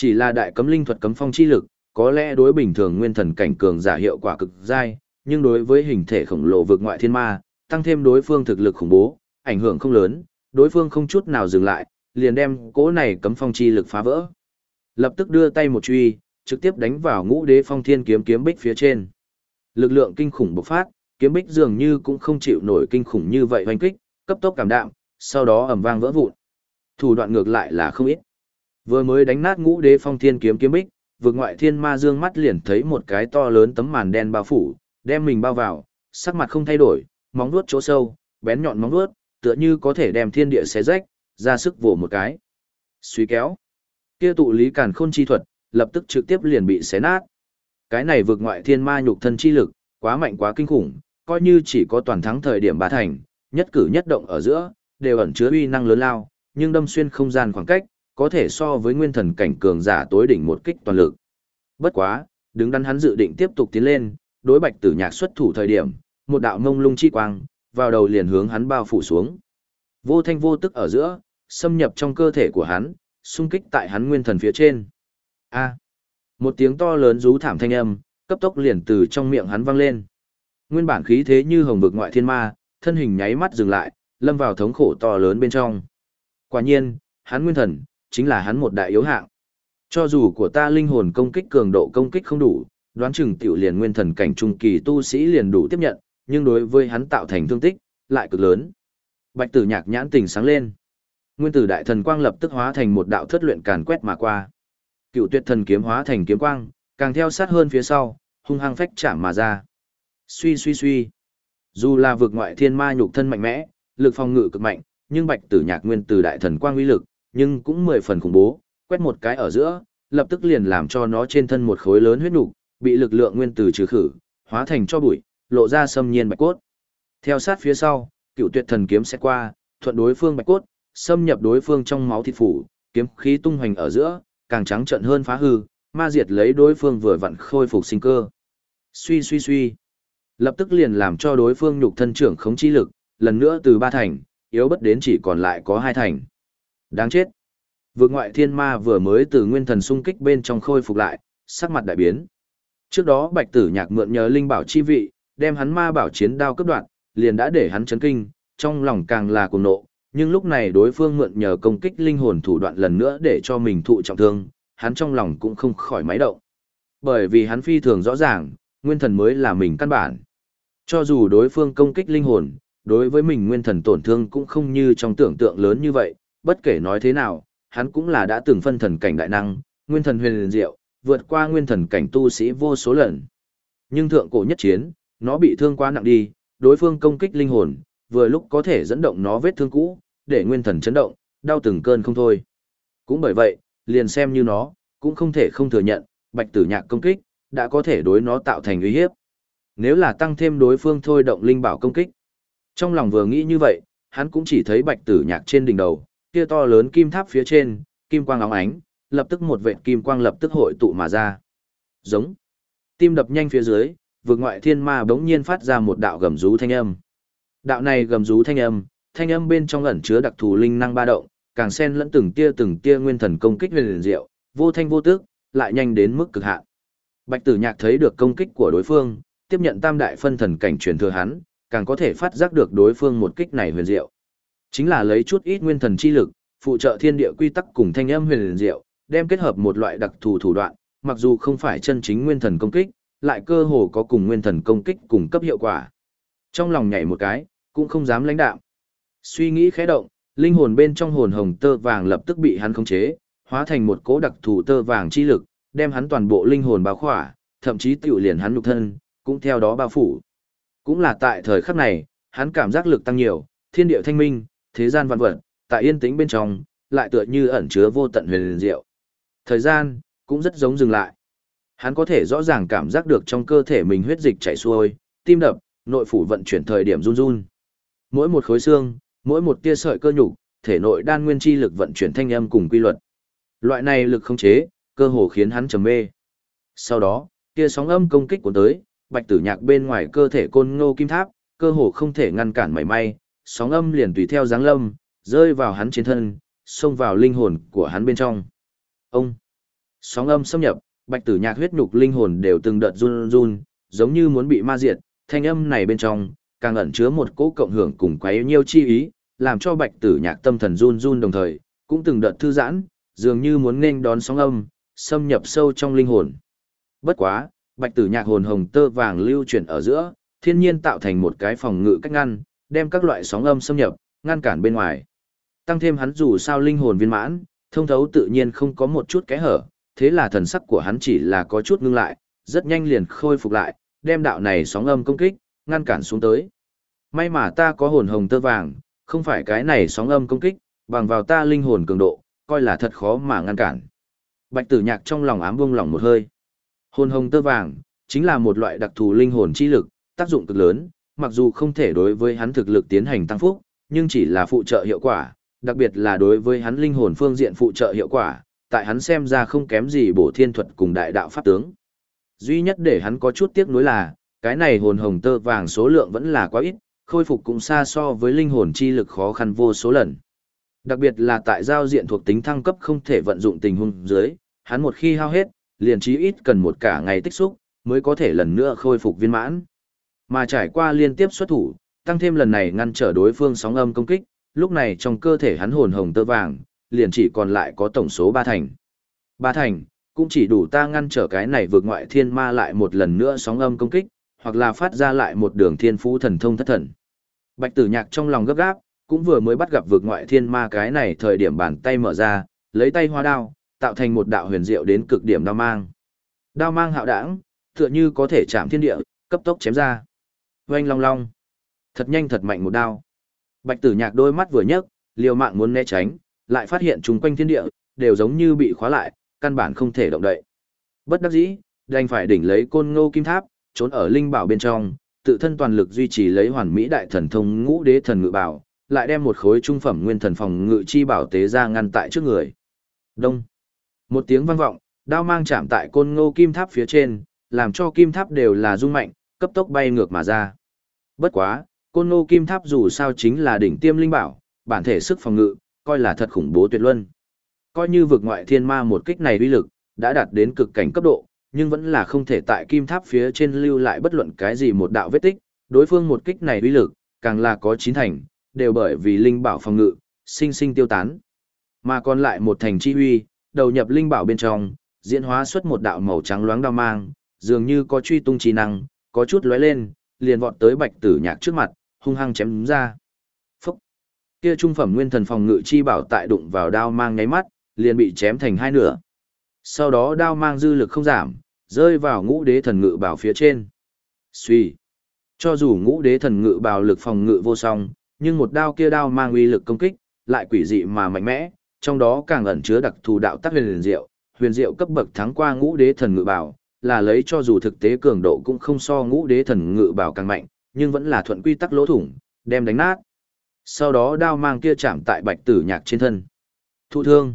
Chỉ là đại cấm linh thuật cấm phong chi lực, có lẽ đối bình thường nguyên thần cảnh cường giả hiệu quả cực dai, nhưng đối với hình thể khổng lồ vượt ngoại thiên ma, tăng thêm đối phương thực lực khủng bố, ảnh hưởng không lớn, đối phương không chút nào dừng lại, liền đem cỗ này cấm phong chi lực phá vỡ. Lập tức đưa tay một truy, trực tiếp đánh vào ngũ đế phong thiên kiếm kiếm bích phía trên. Lực lượng kinh khủng bộc phát, kiếm bích dường như cũng không chịu nổi kinh khủng như vậy hoành kích, cấp tốc cảm đạm, sau đó ầm vang vỡ vụn. Thủ đoạn ngược lại là không ít. Vừa mới đánh nát ngũ đế phong thiên kiếm kiếm bích, vượt ngoại thiên ma dương mắt liền thấy một cái to lớn tấm màn đen bao phủ, đem mình bao vào, sắc mặt không thay đổi, móng vuốt chỗ sâu, bén nhọn móng vuốt, tựa như có thể đem thiên địa xé rách, ra sức vồ một cái. Suy kéo. Kia tụ lý càn khôn chi thuật, lập tức trực tiếp liền bị xé nát. Cái này vượt ngoại thiên ma nhục thân chi lực, quá mạnh quá kinh khủng, coi như chỉ có toàn thắng thời điểm ba thành, nhất cử nhất động ở giữa, đều ẩn chứa uy năng lớn lao, nhưng đâm xuyên không gian khoảng cách, có thể so với nguyên thần cảnh cường giả tối đỉnh một kích toàn lực. Bất quá, đứng đắn hắn dự định tiếp tục tiến lên, đối bạch tử nhạc xuất thủ thời điểm, một đạo ngông lung chi quang, vào đầu liền hướng hắn bao phủ xuống. Vô thanh vô tức ở giữa, xâm nhập trong cơ thể của hắn, xung kích tại hắn nguyên thần phía trên. A. một tiếng to lớn rú thảm thanh âm, cấp tốc liền từ trong miệng hắn vang lên. Nguyên bản khí thế như hồng vực ngoại thiên ma, thân hình nháy mắt dừng lại, lâm vào thống khổ to lớn bên trong. Quả nhiên, hắn nguyên thần, chính là hắn một đại yếu hạng. Cho dù của ta linh hồn công kích cường độ công kích không đủ, đoán chừng tiểu liền nguyên thần cảnh trung kỳ tu sĩ liền đủ tiếp nhận, nhưng đối với hắn tạo thành thương tích, lại cực lớn. Bạch tử nhạc nhãn tình sáng lên. Nguyên tử đại thần quang lập tức hóa thành một đạo thất luyện càn quét mà qua. Cựu tuyệt thần kiếm hóa thành kiếm quang, càng theo sát hơn phía sau, hung hăng phách chạm mà ra. Suy suy suy. Dù là vực ngoại thiên ma nhục thân mạnh mẽ, lực phòng ngự cực mạnh, nhưng bạch tử nhạc nguyên tử đại thần quang uy lực, nhưng cũng mười phần khủng bố, quét một cái ở giữa, lập tức liền làm cho nó trên thân một khối lớn huyết nục, bị lực lượng nguyên tử trừ khử, hóa thành cho bụi, lộ ra xâm nhiên bạch cốt. Theo sát phía sau, cựu tuyệt thần kiếm sẽ qua, thuận đối phương bạch cốt, xâm nhập đối phương trong máu thịt phủ, kiếm khí tung hoành ở giữa, càng trắng trận hơn phá hư, ma diệt lấy đối phương vừa vặn khôi phục sinh cơ. Suy suy suy, lập tức liền làm cho đối phương nhục thân trưởng khống chi lực, lần nữa từ ba thành, yếu bất đến chỉ còn lại có hai thành. Đáng chết. Vượt ngoại thiên ma vừa mới từ nguyên thần sung kích bên trong khôi phục lại, sắc mặt đại biến. Trước đó bạch tử nhạc mượn nhờ linh bảo chi vị, đem hắn ma bảo chiến đao cấp đoạn, liền đã để hắn chấn kinh, trong lòng càng là cuồng nộ, nhưng lúc này đối phương mượn nhờ công kích linh hồn thủ đoạn lần nữa để cho mình thụ trọng thương, hắn trong lòng cũng không khỏi máy động. Bởi vì hắn phi thường rõ ràng, nguyên thần mới là mình căn bản. Cho dù đối phương công kích linh hồn, đối với mình nguyên thần tổn thương cũng không như trong tưởng tượng lớn như vậy, bất kể nói thế nào, hắn cũng là đã từng phân thần cảnh đại năng, nguyên thần huyền liền diệu, vượt qua nguyên thần cảnh tu sĩ vô số lần. Nhưng thượng cổ nhất chiến, nó bị thương quá nặng đi, đối phương công kích linh hồn, vừa lúc có thể dẫn động nó vết thương cũ, để nguyên thần chấn động, đau từng cơn không thôi. Cũng bởi vậy, liền xem như nó, cũng không thể không thừa nhận, bạch tử nhạc công kích, đã có thể đối nó tạo thành uy hiếp. Nếu là tăng thêm đối phương thôi động linh bảo công kích. Trong lòng vừa nghĩ như vậy, hắn cũng chỉ thấy bạch tử nhạc trên đỉnh đầu, kia to lớn kim tháp phía trên, kim quang óng ánh, lập tức một vệt kim quang lập tức hội tụ mà ra. Giống. Tim đập nhanh phía dưới, vượt ngoại thiên ma bỗng nhiên phát ra một đạo gầm rú thanh âm. Đạo này gầm rú thanh âm, thanh âm bên trong ẩn chứa đặc thù linh năng ba động, càng xen lẫn từng tia từng tia nguyên thần công kích huyền diệu, vô thanh vô tức, lại nhanh đến mức cực hạn. Bạch Tử Nhạc thấy được công kích của đối phương, tiếp nhận tam đại phân thần cảnh truyền thừa hắn, càng có thể phát giác được đối phương một kích này huyền diệu. Chính là lấy chút ít nguyên thần chi lực, phụ trợ thiên địa quy tắc cùng thanh âm huyền diệu, đem kết hợp một loại đặc thù thủ đoạn, mặc dù không phải chân chính nguyên thần công kích, lại cơ hồ có cùng nguyên thần công kích cùng cấp hiệu quả. Trong lòng nhảy một cái, cũng không dám lãnh đạo. Suy nghĩ khẽ động, linh hồn bên trong hồn hồng tơ vàng lập tức bị hắn khống chế, hóa thành một cỗ đặc thù tơ vàng chi lực, đem hắn toàn bộ linh hồn bao khỏa, thậm chí tiểu liền hắn nhục thân, cũng theo đó bao phủ. Cũng là tại thời khắc này, hắn cảm giác lực tăng nhiều, thiên địa thanh minh, thế gian vạn vật, tại yên tĩnh bên trong, lại tựa như ẩn chứa vô tận huyền diệu. Thời gian cũng rất giống dừng lại. Hắn có thể rõ ràng cảm giác được trong cơ thể mình huyết dịch chảy xuôi, tim đập, nội phủ vận chuyển thời điểm run run. Mỗi một khối xương, mỗi một tia sợi cơ nhục, thể nội đan nguyên chi lực vận chuyển thanh âm cùng quy luật. Loại này lực không chế, cơ hồ khiến hắn trầm mê. Sau đó, tia sóng âm công kích của tới, bạch tử nhạc bên ngoài cơ thể côn ngô kim tháp, cơ hồ không thể ngăn cản mảy may, sóng âm liền tùy theo dáng lâm, rơi vào hắn trên thân, xông vào linh hồn của hắn bên trong. Ông! Sóng âm xâm nhập, bạch tử nhạc huyết nhục linh hồn đều từng đợt run run, giống như muốn bị ma diệt, thanh âm này bên trong, càng ẩn chứa một cỗ cộng hưởng cùng quấy nhiêu chi ý, làm cho bạch tử nhạc tâm thần run run đồng thời, cũng từng đợt thư giãn, dường như muốn nên đón sóng âm, xâm nhập sâu trong linh hồn. Bất quá, bạch tử nhạc hồn hồng tơ vàng lưu chuyển ở giữa, thiên nhiên tạo thành một cái phòng ngự cách ngăn, đem các loại sóng âm xâm nhập, ngăn cản bên ngoài. Tăng thêm hắn dù sao linh hồn viên mãn, thông thấu tự nhiên không có một chút kẽ hở, thế là thần sắc của hắn chỉ là có chút ngưng lại, rất nhanh liền khôi phục lại, đem đạo này sóng âm công kích, ngăn cản xuống tới. May mà ta có hồn hồng tơ vàng, không phải cái này sóng âm công kích, bằng vào ta linh hồn cường độ, coi là thật khó mà ngăn cản. Bạch tử nhạc trong lòng ám vông lòng một hơi. Hồn hồng tơ vàng, chính là một loại đặc thù linh hồn chi lực, tác dụng cực lớn, mặc dù không thể đối với hắn thực lực tiến hành tăng phúc, nhưng chỉ là phụ trợ hiệu quả, đặc biệt là đối với hắn linh hồn phương diện phụ trợ hiệu quả, tại hắn xem ra không kém gì bổ thiên thuật cùng đại đạo pháp tướng. Duy nhất để hắn có chút tiếc nuối là, cái này hồn hồng tơ vàng số lượng vẫn là quá ít, khôi phục cũng xa so với linh hồn chi lực khó khăn vô số lần. Đặc biệt là tại giao diện thuộc tính thăng cấp không thể vận dụng tình huống dưới, hắn một khi hao hết, liền chí ít cần một cả ngày tích xúc, mới có thể lần nữa khôi phục viên mãn. Mà trải qua liên tiếp xuất thủ, tăng thêm lần này ngăn trở đối phương sóng âm công kích, lúc này trong cơ thể hắn hồn hồng tơ vàng, liền chỉ còn lại có tổng số ba thành. Ba thành, cũng chỉ đủ ta ngăn trở cái này vượt ngoại thiên ma lại một lần nữa sóng âm công kích, hoặc là phát ra lại một đường thiên phú thần thông thất thần. Bạch tử nhạc trong lòng gấp gáp, cũng vừa mới bắt gặp vượt ngoại thiên ma cái này thời điểm bàn tay mở ra, lấy tay hoa đao, tạo thành một đạo huyền diệu đến cực điểm đao mang. Đao mang hạo đảng, tựa như có thể chạm thiên địa, cấp tốc chém ra. Oanh long long. Thật nhanh thật mạnh một đao. Bạch tử nhạc đôi mắt vừa nhấc, liều mạng muốn né tránh, lại phát hiện chúng quanh thiên địa, đều giống như bị khóa lại, căn bản không thể động đậy. Bất đắc dĩ, đành phải đỉnh lấy côn ngô kim tháp, trốn ở linh bảo bên trong, tự thân toàn lực duy trì lấy hoàn mỹ đại thần thông ngũ đế thần ngự bảo, lại đem một khối trung phẩm nguyên thần phòng ngự chi bảo tế ra ngăn tại trước người. Đông. Một tiếng vang vọng, đao mang chạm tại côn ngô kim tháp phía trên, làm cho kim tháp đều là rung mạnh, cấp tốc bay ngược mà ra. Bất quá, côn ngô kim tháp dù sao chính là đỉnh tiêm linh bảo, bản thể sức phòng ngự, coi là thật khủng bố tuyệt luân. Coi như vực ngoại thiên ma một kích này uy lực, đã đạt đến cực cảnh cấp độ, nhưng vẫn là không thể tại kim tháp phía trên lưu lại bất luận cái gì một đạo vết tích, đối phương một kích này uy lực, càng là có chín thành, đều bởi vì linh bảo phòng ngự, sinh sinh tiêu tán. Mà còn lại một thành chi huy, đầu nhập linh bảo bên trong, diễn hóa xuất một đạo màu trắng loáng đao mang, dường như có truy tung trí năng, có chút lóe lên, liền vọt tới bạch tử nhạc trước mặt, hung hăng chém ra. Phúc! Kia trung phẩm nguyên thần phòng ngự chi bảo tại đụng vào đao mang nháy mắt, liền bị chém thành hai nửa. Sau đó đao mang dư lực không giảm, rơi vào ngũ đế thần ngự bảo phía trên. Suy! Cho dù ngũ đế thần ngự bảo lực phòng ngự vô song, nhưng một đao kia đao mang uy lực công kích, lại quỷ dị mà mạnh mẽ, trong đó càng ẩn chứa đặc thù đạo tắc huyền diệu, huyền diệu cấp bậc thắng qua ngũ đế thần ngự bảo, là lấy cho dù thực tế cường độ cũng không so ngũ đế thần ngự bảo càng mạnh, nhưng vẫn là thuận quy tắc lỗ thủng, đem đánh nát. Sau đó đao mang kia chạm tại bạch tử nhạc trên thân. Thụ thương.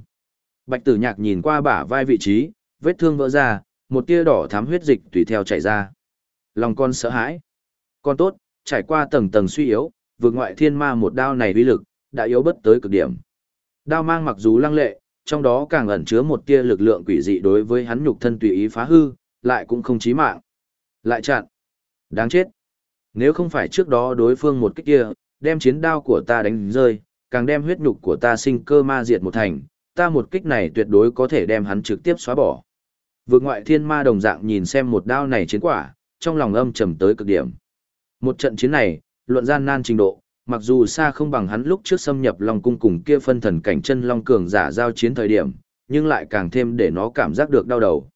Bạch tử nhạc nhìn qua bả vai vị trí, vết thương vỡ ra, một tia đỏ thám huyết dịch tùy theo chảy ra. Lòng con sợ hãi. Con tốt, trải qua tầng tầng suy yếu, vượt ngoại thiên ma một đao này uy lực, đã yếu bất tới cực điểm. Đao mang mặc dù lăng lệ, trong đó càng ẩn chứa một tia lực lượng quỷ dị đối với hắn nhục thân tùy ý phá hư, lại cũng không chí mạng. Lại chặn. Đáng chết. Nếu không phải trước đó đối phương một kích kia, đem chiến đao của ta đánh rơi, càng đem huyết nhục của ta sinh cơ ma diệt một thành, ta một kích này tuyệt đối có thể đem hắn trực tiếp xóa bỏ. Vượt ngoại thiên ma đồng dạng nhìn xem một đao này chiến quả, trong lòng âm trầm tới cực điểm. Một trận chiến này, luận gian nan trình độ, mặc dù xa không bằng hắn lúc trước xâm nhập Long cung cùng kia phân thần cảnh chân Long cường giả giao chiến thời điểm, nhưng lại càng thêm để nó cảm giác được đau đầu.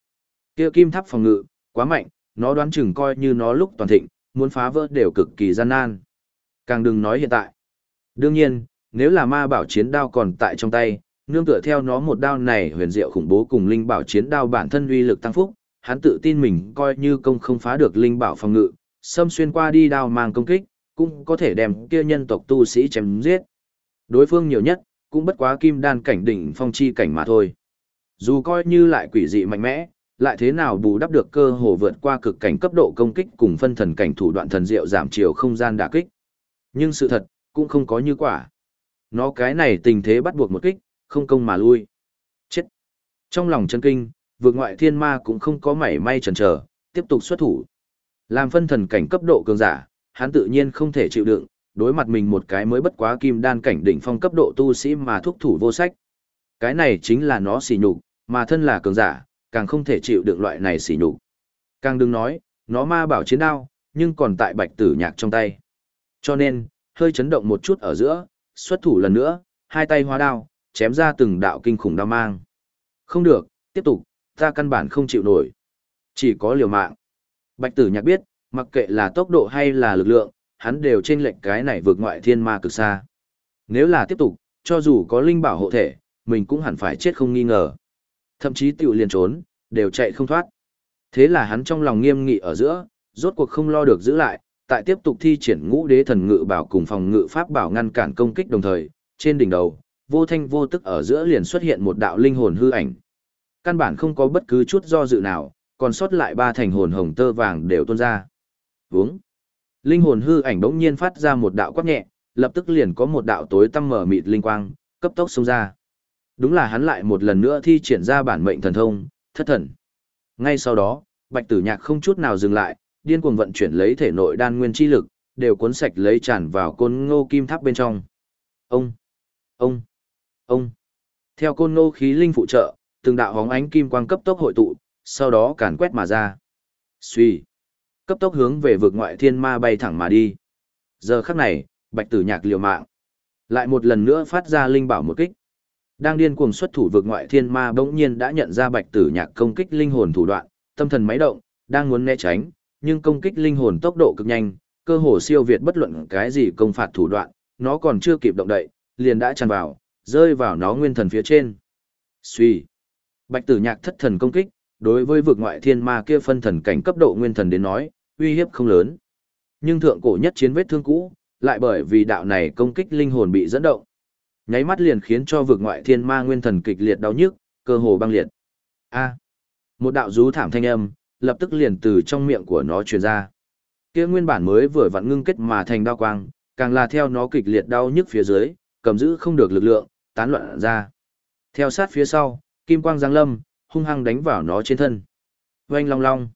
Kia kim tháp phòng ngự, quá mạnh, nó đoán chừng coi như nó lúc toàn thịnh, muốn phá vỡ đều cực kỳ gian nan. Càng đừng nói hiện tại. Đương nhiên, nếu là ma bảo chiến đao còn tại trong tay, nương tựa theo nó một đao này huyền diệu khủng bố cùng linh bảo chiến đao bản thân uy lực tăng phúc, hắn tự tin mình coi như công không phá được linh bảo phòng ngự, xâm xuyên qua đi đao mang công kích, cũng có thể đem kia nhân tộc tu sĩ chém giết. Đối phương nhiều nhất, cũng bất quá kim đan cảnh đỉnh phong chi cảnh mà thôi. Dù coi như lại quỷ dị mạnh mẽ, lại thế nào bù đắp được cơ hồ vượt qua cực cảnh cấp độ công kích cùng phân thần cảnh thủ đoạn thần diệu giảm chiều không gian đả kích. Nhưng sự thật, cũng không có như quả. Nó cái này tình thế bắt buộc một kích, không công mà lui. Chết! Trong lòng chân kinh, vượt ngoại thiên ma cũng không có mảy may chần chờ, tiếp tục xuất thủ. Làm phân thần cảnh cấp độ cường giả, hắn tự nhiên không thể chịu đựng, đối mặt mình một cái mới bất quá kim đan cảnh đỉnh phong cấp độ tu sĩ mà thúc thủ vô sách. Cái này chính là nó xỉ nhục, mà thân là cường giả, càng không thể chịu được loại này xỉ nhục. Càng đừng nói, nó ma bảo chiến đao, nhưng còn tại bạch tử nhạc trong tay. Cho nên, hơi chấn động một chút ở giữa, xuất thủ lần nữa, hai tay hóa đao, chém ra từng đạo kinh khủng đao mang. Không được, tiếp tục, ta căn bản không chịu nổi. Chỉ có liều mạng. Bạch tử nhạc biết, mặc kệ là tốc độ hay là lực lượng, hắn đều trên lệnh cái này vượt ngoại thiên ma cực xa. Nếu là tiếp tục, cho dù có linh bảo hộ thể, mình cũng hẳn phải chết không nghi ngờ. Thậm chí tiểu liền trốn, đều chạy không thoát. Thế là hắn trong lòng nghiêm nghị ở giữa, rốt cuộc không lo được giữ lại, tại tiếp tục thi triển ngũ đế thần ngự bảo cùng phòng ngự pháp bảo ngăn cản công kích đồng thời, trên đỉnh đầu, vô thanh vô tức ở giữa liền xuất hiện một đạo linh hồn hư ảnh. Căn bản không có bất cứ chút do dự nào, còn sót lại ba thành hồn hồng tơ vàng đều tuôn ra. Vướng. Linh hồn hư ảnh bỗng nhiên phát ra một đạo quát nhẹ, lập tức liền có một đạo tối tăm mở mịt linh quang, cấp tốc xông ra. Đúng là hắn lại một lần nữa thi triển ra bản mệnh thần thông, thất thần. Ngay sau đó, Bạch Tử Nhạc không chút nào dừng lại, điên cuồng vận chuyển lấy thể nội đan nguyên chi lực, đều cuốn sạch lấy tràn vào côn ngô kim tháp bên trong. Ông, ông, ông. Theo côn ngô khí linh phụ trợ, từng đạo hóng ánh kim quang cấp tốc hội tụ, sau đó càn quét mà ra. Suy, cấp tốc hướng về vực ngoại thiên ma bay thẳng mà đi. Giờ khắc này, Bạch Tử Nhạc liều mạng, lại một lần nữa phát ra linh bảo một kích. Đang điên cuồng xuất thủ vực ngoại thiên ma bỗng nhiên đã nhận ra Bạch Tử Nhạc công kích linh hồn thủ đoạn, tâm thần máy động, đang muốn né tránh, nhưng công kích linh hồn tốc độ cực nhanh, cơ hồ siêu việt bất luận cái gì công phạt thủ đoạn, nó còn chưa kịp động đậy, liền đã tràn vào, rơi vào nó nguyên thần phía trên. Suy. Bạch Tử Nhạc thất thần công kích, đối với vực ngoại thiên ma kia phân thần cảnh cấp độ nguyên thần đến nói, uy hiếp không lớn. Nhưng thượng cổ nhất chiến vết thương cũ, lại bởi vì đạo này công kích linh hồn bị dẫn động. Nháy mắt liền khiến cho vực ngoại thiên ma nguyên thần kịch liệt đau nhức, cơ hồ băng liệt. A. Một đạo rú thảm thanh âm, lập tức liền từ trong miệng của nó truyền ra. Kia nguyên bản mới vừa vặn ngưng kết mà thành đao quang, càng là theo nó kịch liệt đau nhức phía dưới, cầm giữ không được lực lượng, tán loạn ra. Theo sát phía sau, kim quang giáng lâm, hung hăng đánh vào nó trên thân. Oanh long long.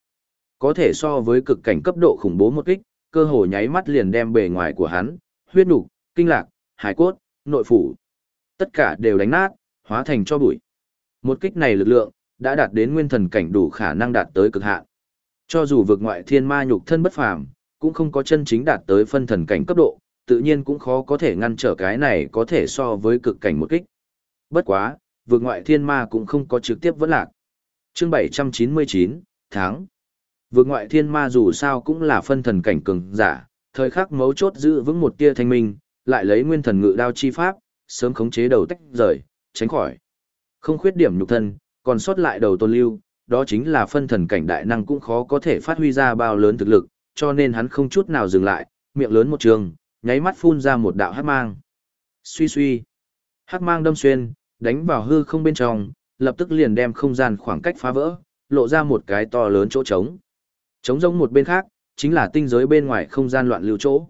Có thể so với cực cảnh cấp độ khủng bố một kích, cơ hồ nháy mắt liền đem bề ngoài của hắn, huyết nục, kinh lạc, hải cốt, nội phủ, tất cả đều đánh nát, hóa thành cho bụi. Một kích này lực lượng, đã đạt đến nguyên thần cảnh đủ khả năng đạt tới cực hạn. Cho dù vực ngoại thiên ma nhục thân bất phàm, cũng không có chân chính đạt tới phân thần cảnh cấp độ, tự nhiên cũng khó có thể ngăn trở cái này có thể so với cực cảnh một kích. Bất quá, vực ngoại thiên ma cũng không có trực tiếp vẫn lạc. Chương 799, tháng. Vượt ngoại thiên ma dù sao cũng là phân thần cảnh cường giả, thời khắc mấu chốt giữ vững một tia thanh minh, lại lấy nguyên thần ngự đao chi pháp, sớm khống chế đầu tách rời, tránh khỏi. Không khuyết điểm nhục thân, còn sót lại đầu tôn lưu, đó chính là phân thần cảnh đại năng cũng khó có thể phát huy ra bao lớn thực lực, cho nên hắn không chút nào dừng lại, miệng lớn một trường, nháy mắt phun ra một đạo hắc mang. Suy suy, hắc mang đâm xuyên, đánh vào hư không bên trong, lập tức liền đem không gian khoảng cách phá vỡ, lộ ra một cái to lớn chỗ trống. Trống rỗng một bên khác, chính là tinh giới bên ngoài không gian loạn lưu chỗ.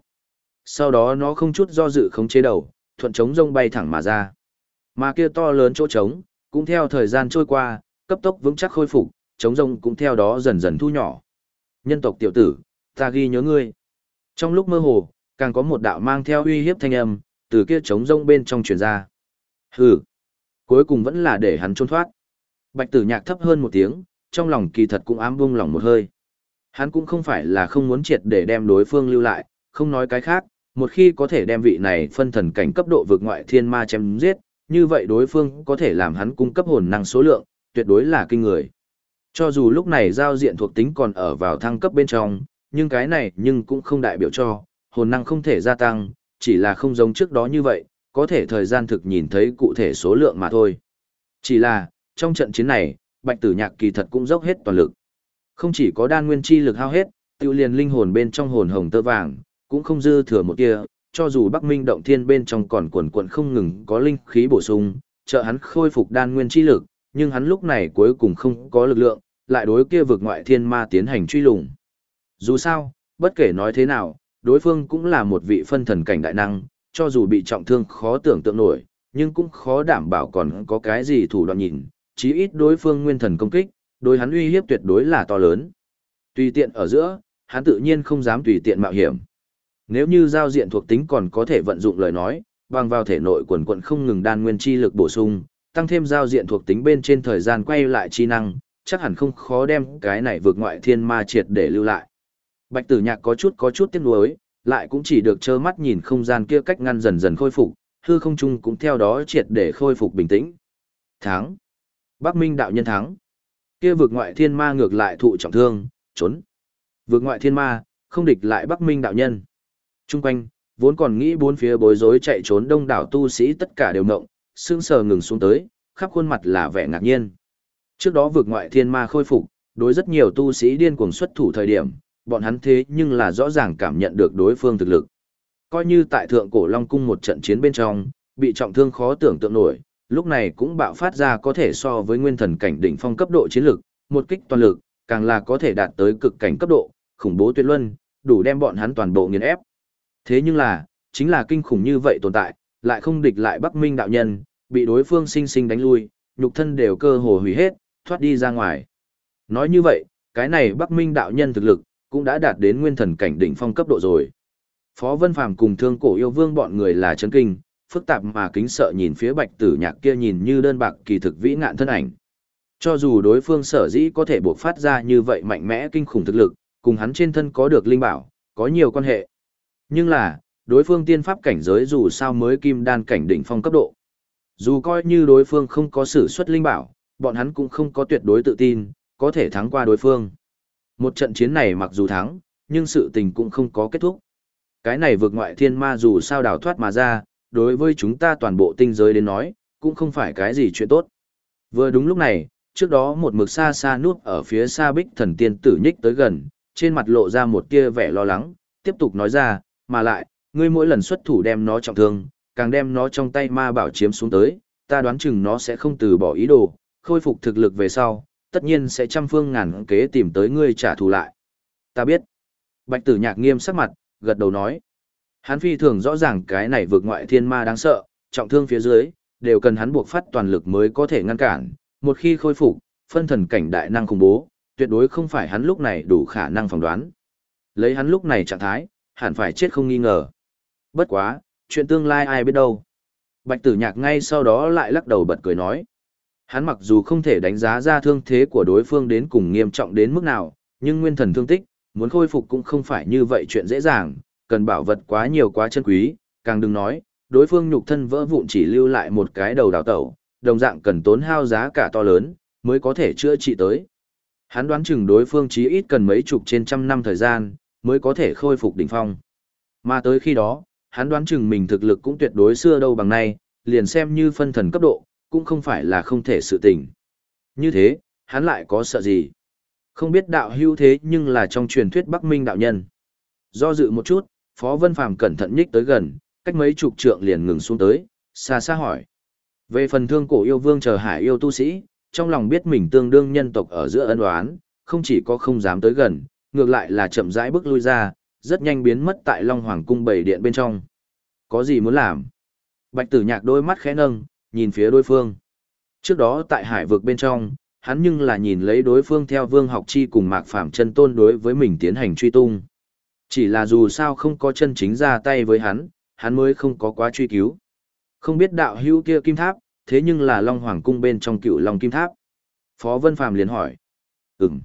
Sau đó nó không chút do dự khống chế đầu, thuận trống rông bay thẳng mà ra. Mà kia to lớn chỗ trống, cũng theo thời gian trôi qua, cấp tốc vững chắc khôi phục, trống rông cũng theo đó dần dần thu nhỏ. Nhân tộc tiểu tử, ta ghi nhớ ngươi. Trong lúc mơ hồ, càng có một đạo mang theo uy hiếp thanh âm, từ kia trống rông bên trong truyền ra. Hừ, cuối cùng vẫn là để hắn trốn thoát. Bạch tử nhạc thấp hơn một tiếng, trong lòng kỳ thật cũng ám bung lòng một hơi. Hắn cũng không phải là không muốn triệt để đem đối phương lưu lại, không nói cái khác, một khi có thể đem vị này phân thần cảnh cấp độ vượt ngoại thiên ma chém giết, như vậy đối phương có thể làm hắn cung cấp hồn năng số lượng, tuyệt đối là kinh người. Cho dù lúc này giao diện thuộc tính còn ở vào thăng cấp bên trong, nhưng cái này nhưng cũng không đại biểu cho, hồn năng không thể gia tăng, chỉ là không giống trước đó như vậy, có thể thời gian thực nhìn thấy cụ thể số lượng mà thôi. Chỉ là, trong trận chiến này, bạch tử nhạc kỳ thật cũng dốc hết toàn lực. Không chỉ có đan nguyên chi lực hao hết, tiêu liền linh hồn bên trong hồn hồng tơ vàng, cũng không dư thừa một kia, cho dù Bắc Minh động thiên bên trong còn quần quần không ngừng có linh khí bổ sung, trợ hắn khôi phục đan nguyên chi lực, nhưng hắn lúc này cuối cùng không có lực lượng, lại đối kia vực ngoại thiên ma tiến hành truy lùng. Dù sao, bất kể nói thế nào, đối phương cũng là một vị phân thần cảnh đại năng, cho dù bị trọng thương khó tưởng tượng nổi, nhưng cũng khó đảm bảo còn có cái gì thủ đoạn nhìn, chí ít đối phương nguyên thần công kích, đối hắn uy hiếp tuyệt đối là to lớn. Tùy tiện ở giữa, hắn tự nhiên không dám tùy tiện mạo hiểm. Nếu như giao diện thuộc tính còn có thể vận dụng lời nói, bằng vào thể nội quần quận không ngừng đan nguyên chi lực bổ sung, tăng thêm giao diện thuộc tính bên trên thời gian quay lại chi năng, chắc hẳn không khó đem cái này vượt ngoại thiên ma triệt để lưu lại. Bạch tử nhạc có chút có chút tiếc nuối, lại cũng chỉ được trơ mắt nhìn không gian kia cách ngăn dần dần khôi phục, hư không trung cũng theo đó triệt để khôi phục bình tĩnh. Thắng. Bắc Minh đạo nhân thắng. Kia vượt ngoại thiên ma ngược lại thụ trọng thương, trốn. Vượt ngoại thiên ma, không địch lại Bắc Minh đạo nhân. Trung quanh, vốn còn nghĩ bốn phía bối rối chạy trốn đông đảo tu sĩ tất cả đều ngộng, sững sờ ngừng xuống tới, khắp khuôn mặt là vẻ ngạc nhiên. Trước đó vượt ngoại thiên ma khôi phục, đối rất nhiều tu sĩ điên cuồng xuất thủ thời điểm, bọn hắn thế nhưng là rõ ràng cảm nhận được đối phương thực lực. Coi như tại thượng cổ Long Cung một trận chiến bên trong, bị trọng thương khó tưởng tượng nổi, lúc này cũng bạo phát ra có thể so với nguyên thần cảnh đỉnh phong cấp độ chiến lực, một kích toàn lực, càng là có thể đạt tới cực cảnh cấp độ, khủng bố tuyệt luân, đủ đem bọn hắn toàn bộ nghiền ép. Thế nhưng là, chính là kinh khủng như vậy tồn tại, lại không địch lại Bắc Minh đạo nhân, bị đối phương sinh sinh đánh lui, nhục thân đều cơ hồ hủy hết, thoát đi ra ngoài. Nói như vậy, cái này Bắc Minh đạo nhân thực lực, cũng đã đạt đến nguyên thần cảnh đỉnh phong cấp độ rồi. Phó Vân Phàm cùng Thương Cổ Yêu Vương bọn người là chấn kinh, phức tạp mà kính sợ nhìn phía Bạch Tử Nhạc kia nhìn như đơn bạc kỳ thực vĩ ngạn thân ảnh. Cho dù đối phương sở dĩ có thể buộc phát ra như vậy mạnh mẽ kinh khủng thực lực, cùng hắn trên thân có được linh bảo, có nhiều quan hệ. Nhưng là, đối phương tiên pháp cảnh giới dù sao mới kim đan cảnh đỉnh phong cấp độ. Dù coi như đối phương không có sử xuất linh bảo, bọn hắn cũng không có tuyệt đối tự tin, có thể thắng qua đối phương. Một trận chiến này mặc dù thắng, nhưng sự tình cũng không có kết thúc. Cái này vượt ngoại thiên ma dù sao đào thoát mà ra, đối với chúng ta toàn bộ tinh giới đến nói, cũng không phải cái gì chuyện tốt. Vừa đúng lúc này, trước đó một mực xa xa núp ở phía xa bích thần tiên tử nhích tới gần, trên mặt lộ ra một tia vẻ lo lắng, tiếp tục nói ra, mà lại, ngươi mỗi lần xuất thủ đem nó trọng thương, càng đem nó trong tay ma bảo chiếm xuống tới, ta đoán chừng nó sẽ không từ bỏ ý đồ, khôi phục thực lực về sau, tất nhiên sẽ trăm phương ngàn kế tìm tới ngươi trả thù lại. Ta biết. Bạch tử nhạc nghiêm sắc mặt, gật đầu nói. Hắn phi thường rõ ràng cái này vượt ngoại thiên ma đáng sợ, trọng thương phía dưới, đều cần hắn buộc phát toàn lực mới có thể ngăn cản. Một khi khôi phục, phân thần cảnh đại năng khủng bố, tuyệt đối không phải hắn lúc này đủ khả năng phỏng đoán. Lấy hắn lúc này trạng thái, hẳn phải chết không nghi ngờ. Bất quá, chuyện tương lai ai biết đâu. Bạch tử nhạc ngay sau đó lại lắc đầu bật cười nói. Hắn mặc dù không thể đánh giá ra thương thế của đối phương đến cùng nghiêm trọng đến mức nào, nhưng nguyên thần thương tích, muốn khôi phục cũng không phải như vậy chuyện dễ dàng, cần bảo vật quá nhiều quá chân quý, càng đừng nói, đối phương nhục thân vỡ vụn chỉ lưu lại một cái đầu đào tẩu, đồng dạng cần tốn hao giá cả to lớn, mới có thể chữa trị tới. Hắn đoán chừng đối phương chí ít cần mấy chục trên trăm năm thời gian, mới có thể khôi phục đỉnh phong. Mà tới khi đó, hắn đoán chừng mình thực lực cũng tuyệt đối xưa đâu bằng nay, liền xem như phân thần cấp độ, cũng không phải là không thể sự tình. Như thế, hắn lại có sợ gì? Không biết đạo hưu thế nhưng là trong truyền thuyết Bắc Minh đạo nhân. Do dự một chút, Phó Vân Phàm cẩn thận nhích tới gần, cách mấy chục trượng liền ngừng xuống tới, xa xa hỏi. Về phần thương cổ yêu vương chờ hải yêu tu sĩ, trong lòng biết mình tương đương nhân tộc ở giữa ân oán, không chỉ có không dám tới gần, ngược lại là chậm rãi bước lui ra, rất nhanh biến mất tại Long Hoàng cung bảy điện bên trong. Có gì muốn làm? Bạch Tử Nhạc đôi mắt khẽ nâng, nhìn phía đối phương. Trước đó tại hải vực bên trong, hắn nhưng là nhìn lấy đối phương theo Vương Học Chi cùng Mạc Phàm chân tôn đối với mình tiến hành truy tung. Chỉ là dù sao không có chân chính ra tay với hắn, hắn mới không có quá truy cứu. Không biết đạo hữu kia kim tháp, thế nhưng là Long Hoàng cung bên trong cựu Long kim tháp. Phó Vân Phàm liền hỏi. Ừm.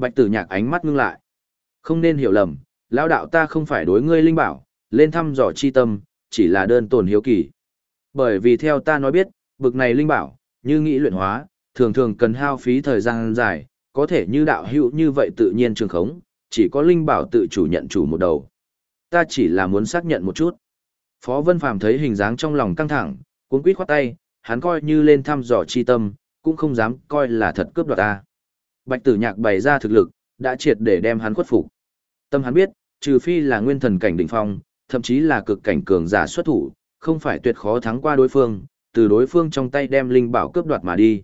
Bạch tử nhạc ánh mắt ngưng lại. Không nên hiểu lầm, lão đạo ta không phải đối ngươi linh bảo, lên thăm dò chi tâm, chỉ là đơn tổn hiếu kỳ. Bởi vì theo ta nói biết, bực này linh bảo, như nghĩ luyện hóa, thường thường cần hao phí thời gian dài, có thể như đạo hữu như vậy tự nhiên trường khống, chỉ có linh bảo tự chủ nhận chủ một đầu. Ta chỉ là muốn xác nhận một chút. Phó Vân Phàm thấy hình dáng trong lòng căng thẳng, cuốn quýt khoát tay, hắn coi như lên thăm dò chi tâm, cũng không dám coi là thật cướp đoạt ta. Bạch Tử Nhạc bày ra thực lực, đã triệt để đem hắn khuất phục. Tâm hắn biết, trừ phi là nguyên thần cảnh đỉnh phong, thậm chí là cực cảnh cường giả xuất thủ, không phải tuyệt khó thắng qua đối phương, từ đối phương trong tay đem linh bảo cướp đoạt mà đi.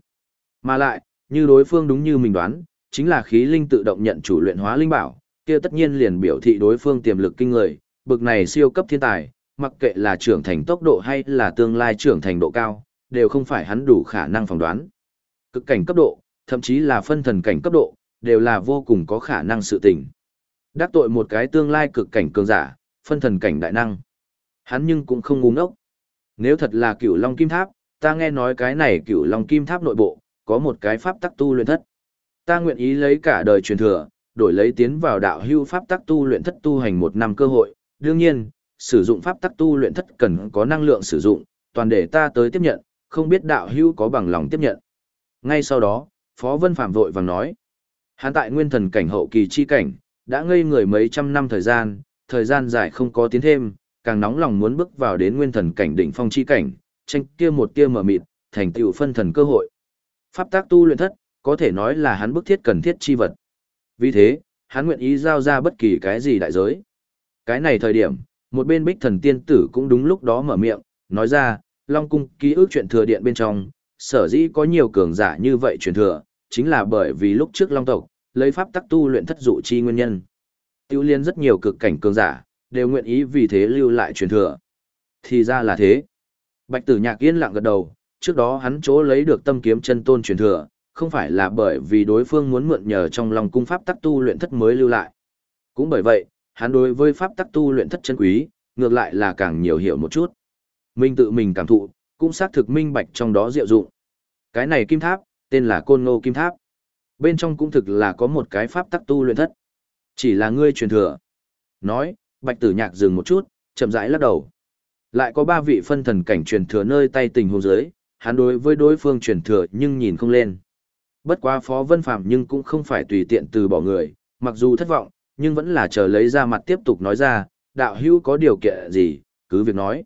Mà lại, như đối phương đúng như mình đoán, chính là khí linh tự động nhận chủ luyện hóa linh bảo, kia tất nhiên liền biểu thị đối phương tiềm lực kinh người, bực này siêu cấp thiên tài, mặc kệ là trưởng thành tốc độ hay là tương lai trưởng thành độ cao, đều không phải hắn đủ khả năng phỏng đoán. Cực cảnh cấp độ, thậm chí là phân thần cảnh cấp độ, đều là vô cùng có khả năng sự tình. Đắc tội một cái tương lai cực cảnh cường giả, phân thần cảnh đại năng. Hắn nhưng cũng không ngu ngốc. Nếu thật là cửu long kim tháp, ta nghe nói cái này cửu long kim tháp nội bộ, có một cái pháp tắc tu luyện thất. Ta nguyện ý lấy cả đời truyền thừa, đổi lấy tiến vào đạo hưu pháp tắc tu luyện thất tu hành một năm cơ hội. Đương nhiên, sử dụng pháp tắc tu luyện thất cần có năng lượng sử dụng, toàn để ta tới tiếp nhận, không biết đạo hưu có bằng lòng tiếp nhận. Ngay sau đó, Phó Vân Phạm vội vàng nói. Hắn tại nguyên thần cảnh hậu kỳ chi cảnh, đã ngây người mấy trăm năm thời gian, thời gian dài không có tiến thêm, càng nóng lòng muốn bước vào đến nguyên thần cảnh đỉnh phong chi cảnh, tranh kia một tia mở mịt, thành tựu phân thần cơ hội. Pháp tác tu luyện thất, có thể nói là hắn bức thiết cần thiết chi vật. Vì thế, hắn nguyện ý giao ra bất kỳ cái gì đại giới. Cái này thời điểm, một bên bích thần tiên tử cũng đúng lúc đó mở miệng, nói ra, Long Cung ký ức chuyện thừa điện bên trong, sở dĩ có nhiều cường giả như vậy truyền thừa, chính là bởi vì lúc trước Long tộc, lấy pháp tắc tu luyện thất dụ chi nguyên nhân. Tiêu liên rất nhiều cực cảnh cường giả, đều nguyện ý vì thế lưu lại truyền thừa. Thì ra là thế. Bạch tử nhạc yên lặng gật đầu, trước đó hắn chỗ lấy được tâm kiếm chân tôn truyền thừa, không phải là bởi vì đối phương muốn mượn nhờ trong lòng cung pháp tắc tu luyện thất mới lưu lại. Cũng bởi vậy, hắn đối với pháp tắc tu luyện thất chân quý, ngược lại là càng nhiều hiểu một chút. Minh tự mình cảm thụ, cũng xác thực minh bạch trong đó diệu dụng. Cái này kim tháp, tên là Côn Ngô Kim Tháp. Bên trong cũng thực là có một cái pháp tắc tu luyện thất. Chỉ là ngươi truyền thừa. Nói, Bạch Tử Nhạc dừng một chút, chậm rãi lắc đầu. Lại có ba vị phân thần cảnh truyền thừa nơi tay tình huống dưới, hắn đối với đối phương truyền thừa nhưng nhìn không lên. Bất quá Phó Vân Phạm nhưng cũng không phải tùy tiện từ bỏ người, mặc dù thất vọng, nhưng vẫn là chờ lấy ra mặt tiếp tục nói ra, đạo hữu có điều kiện gì, cứ việc nói.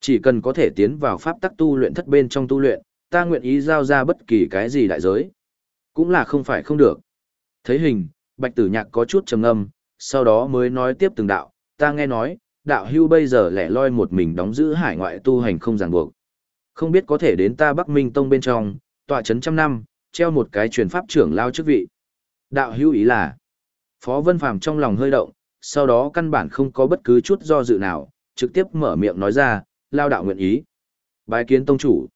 Chỉ cần có thể tiến vào pháp tắc tu luyện thất bên trong tu luyện, ta nguyện ý giao ra bất kỳ cái gì đại giới. Cũng là không phải không được. Thấy hình, bạch tử nhạc có chút trầm ngâm, sau đó mới nói tiếp từng đạo, ta nghe nói, đạo hưu bây giờ lẻ loi một mình đóng giữ hải ngoại tu hành không ràng buộc. Không biết có thể đến ta Bắc Minh Tông bên trong, tọa trấn trăm năm, treo một cái truyền pháp trưởng lao chức vị. Đạo hưu ý là, Phó Vân Phàm trong lòng hơi động, sau đó căn bản không có bất cứ chút do dự nào, trực tiếp mở miệng nói ra, lao đạo nguyện ý. Bái kiến tông chủ,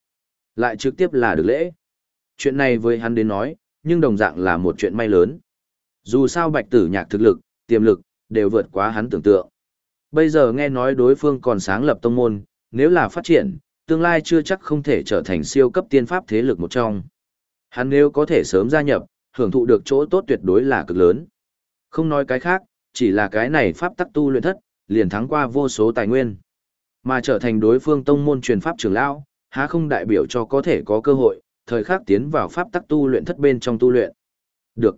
lại trực tiếp là được lễ. Chuyện này với hắn đến nói, nhưng đồng dạng là một chuyện may lớn. Dù sao bạch tử nhạc thực lực, tiềm lực, đều vượt quá hắn tưởng tượng. Bây giờ nghe nói đối phương còn sáng lập tông môn, nếu là phát triển, tương lai chưa chắc không thể trở thành siêu cấp tiên pháp thế lực một trong. Hắn nếu có thể sớm gia nhập, hưởng thụ được chỗ tốt tuyệt đối là cực lớn. Không nói cái khác, chỉ là cái này pháp tắc tu luyện thất, liền thắng qua vô số tài nguyên. Mà trở thành đối phương tông môn truyền pháp trưởng lão, há không đại biểu cho có thể có cơ hội, thời khắc tiến vào pháp tắc tu luyện thất bên trong tu luyện. Được.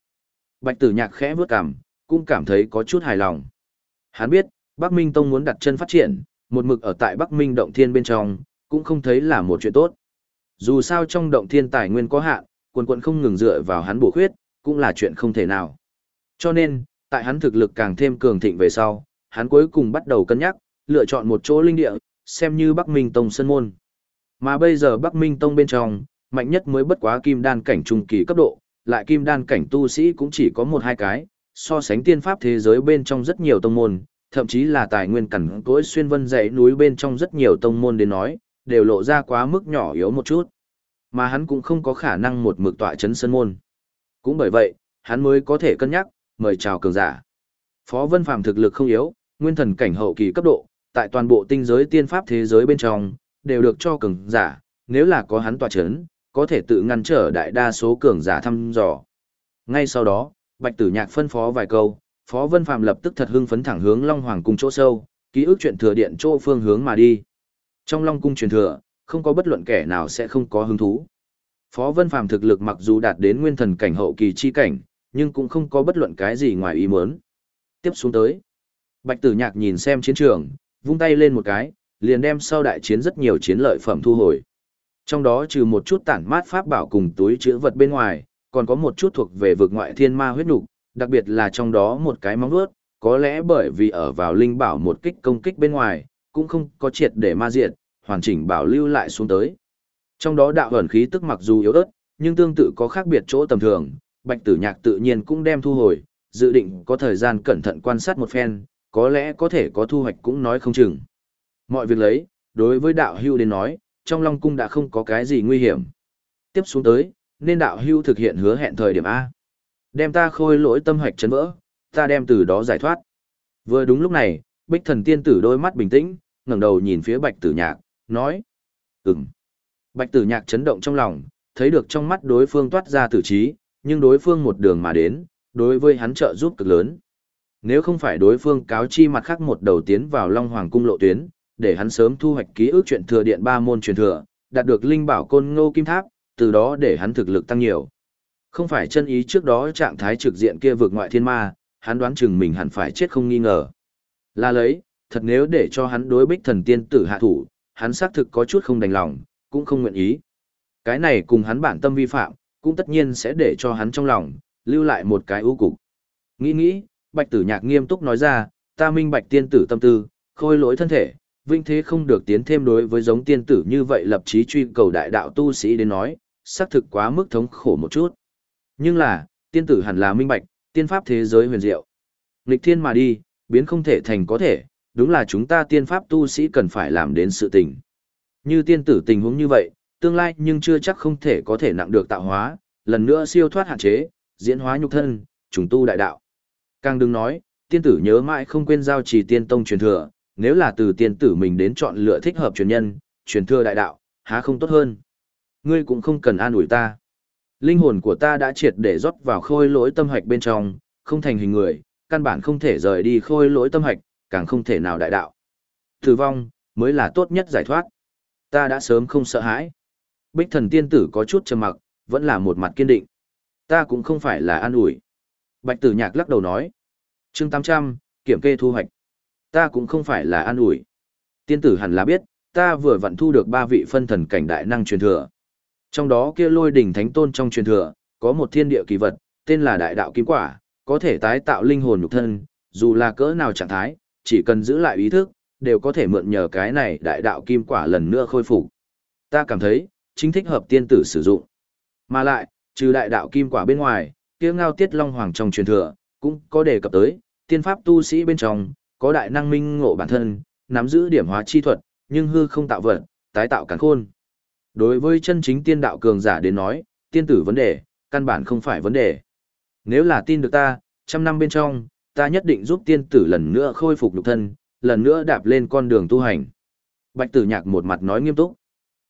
Bạch tử nhạc khẽ vướt cảm, cũng cảm thấy có chút hài lòng. Hắn biết, Bắc Minh Tông muốn đặt chân phát triển, một mực ở tại Bắc Minh Động Thiên bên trong, cũng không thấy là một chuyện tốt. Dù sao trong Động Thiên tài nguyên có hạn, quần quận không ngừng dựa vào hắn bổ khuyết, cũng là chuyện không thể nào. Cho nên, tại hắn thực lực càng thêm cường thịnh về sau, hắn cuối cùng bắt đầu cân nhắc, lựa chọn một chỗ linh địa, xem như Bắc Minh Tông sân môn. Mà bây giờ Bắc Minh Tông bên trong, mạnh nhất mới bất quá kim đan cảnh trung kỳ cấp độ, lại kim đan cảnh tu sĩ cũng chỉ có một hai cái, so sánh tiên pháp thế giới bên trong rất nhiều tông môn, thậm chí là tài nguyên cẩn cối xuyên vân dãy núi bên trong rất nhiều tông môn đến nói, đều lộ ra quá mức nhỏ yếu một chút. Mà hắn cũng không có khả năng một mực tọa chấn sân môn. Cũng bởi vậy, hắn mới có thể cân nhắc, mời chào cường giả. Phó Vân Phàm thực lực không yếu, nguyên thần cảnh hậu kỳ cấp độ, tại toàn bộ tinh giới tiên pháp thế giới bên trong, đều được cho cường giả, nếu là có hắn tỏa chấn, có thể tự ngăn trở đại đa số cường giả thăm dò. Ngay sau đó, Bạch Tử Nhạc phân phó vài câu, Phó Vân Phạm lập tức thật hưng phấn thẳng hướng Long Hoàng cung chỗ sâu, ký ức chuyện thừa điện chỗ phương hướng mà đi. Trong Long cung truyền thừa, không có bất luận kẻ nào sẽ không có hứng thú. Phó Vân Phạm thực lực mặc dù đạt đến nguyên thần cảnh hậu kỳ chi cảnh, nhưng cũng không có bất luận cái gì ngoài ý muốn. Tiếp xuống tới, Bạch Tử Nhạc nhìn xem chiến trường, vung tay lên một cái, liền đem sau đại chiến rất nhiều chiến lợi phẩm thu hồi. Trong đó trừ một chút tản mát pháp bảo cùng túi chứa vật bên ngoài, còn có một chút thuộc về vực ngoại thiên ma huyết nục, đặc biệt là trong đó một cái móng vuốt, có lẽ bởi vì ở vào linh bảo một kích công kích bên ngoài, cũng không có triệt để ma diệt, hoàn chỉnh bảo lưu lại xuống tới. Trong đó đạo ẩn khí tức mặc dù yếu ớt, nhưng tương tự có khác biệt chỗ tầm thường, Bạch Tử Nhạc tự nhiên cũng đem thu hồi, dự định có thời gian cẩn thận quan sát một phen, có lẽ có thể có thu hoạch cũng nói không chừng. Mọi việc lấy, đối với đạo hưu đến nói, trong Long Cung đã không có cái gì nguy hiểm. Tiếp xuống tới, nên đạo hưu thực hiện hứa hẹn thời điểm A. Đem ta khôi lỗi tâm hoạch chấn vỡ, ta đem từ đó giải thoát. Vừa đúng lúc này, bích thần tiên tử đôi mắt bình tĩnh, ngẩng đầu nhìn phía bạch tử nhạc, nói. Ừm. Bạch tử nhạc chấn động trong lòng, thấy được trong mắt đối phương toát ra tử trí, nhưng đối phương một đường mà đến, đối với hắn trợ giúp cực lớn. Nếu không phải đối phương cáo chi mặt khác một đầu tiến vào Long Hoàng cung lộ tuyến, để hắn sớm thu hoạch ký ức chuyện thừa điện ba môn truyền thừa, đạt được linh bảo côn ngô kim tháp, từ đó để hắn thực lực tăng nhiều. Không phải chân ý trước đó trạng thái trực diện kia vượt ngoại thiên ma, hắn đoán chừng mình hẳn phải chết không nghi ngờ. Là lấy, thật nếu để cho hắn đối bích thần tiên tử hạ thủ, hắn xác thực có chút không đành lòng, cũng không nguyện ý. Cái này cùng hắn bản tâm vi phạm, cũng tất nhiên sẽ để cho hắn trong lòng, lưu lại một cái ưu cục. Nghĩ nghĩ, bạch tử nhạc nghiêm túc nói ra, ta minh bạch tiên tử tâm tư, khôi lỗi thân thể, vinh thế không được tiến thêm đối với giống tiên tử như vậy lập chí truy cầu đại đạo tu sĩ đến nói, xác thực quá mức thống khổ một chút. Nhưng là, tiên tử hẳn là minh bạch, tiên pháp thế giới huyền diệu. Nghịch thiên mà đi, biến không thể thành có thể, đúng là chúng ta tiên pháp tu sĩ cần phải làm đến sự tình. Như tiên tử tình huống như vậy, tương lai nhưng chưa chắc không thể có thể nặng được tạo hóa, lần nữa siêu thoát hạn chế, diễn hóa nhục thân, trùng tu đại đạo. Càng đừng nói, tiên tử nhớ mãi không quên giao trì tiên tông truyền thừa, nếu là từ tiên tử mình đến chọn lựa thích hợp truyền nhân, truyền thừa đại đạo, há không tốt hơn. Ngươi cũng không cần an ủi ta. Linh hồn của ta đã triệt để rót vào khôi lỗi tâm hạch bên trong, không thành hình người, căn bản không thể rời đi khôi lỗi tâm hạch, càng không thể nào đại đạo. Tử vong, mới là tốt nhất giải thoát. Ta đã sớm không sợ hãi. Bích thần tiên tử có chút trầm mặc, vẫn là một mặt kiên định. Ta cũng không phải là an ủi. Bạch tử nhạc lắc đầu nói chương 800, kiểm kê thu hoạch. Ta cũng không phải là an ủi. Tiên tử hẳn là biết, ta vừa vặn thu được ba vị phân thần cảnh đại năng truyền thừa. Trong đó kia lôi đỉnh thánh tôn trong truyền thừa, có một thiên địa kỳ vật, tên là đại đạo kim quả, có thể tái tạo linh hồn nhục thân, dù là cỡ nào trạng thái, chỉ cần giữ lại ý thức, đều có thể mượn nhờ cái này đại đạo kim quả lần nữa khôi phục. Ta cảm thấy, chính thích hợp tiên tử sử dụng. Mà lại, trừ đại đạo kim quả bên ngoài, kia ngao tiết long hoàng trong truyền thừa, cũng có đề cập tới, tiên pháp tu sĩ bên trong, có đại năng minh ngộ bản thân, nắm giữ điểm hóa chi thuật, nhưng hư không tạo vật, tái tạo càn khôn. Đối với chân chính tiên đạo cường giả đến nói, tiên tử vấn đề, căn bản không phải vấn đề. Nếu là tin được ta, trăm năm bên trong, ta nhất định giúp tiên tử lần nữa khôi phục lục thân, lần nữa đạp lên con đường tu hành. Bạch tử nhạc một mặt nói nghiêm túc.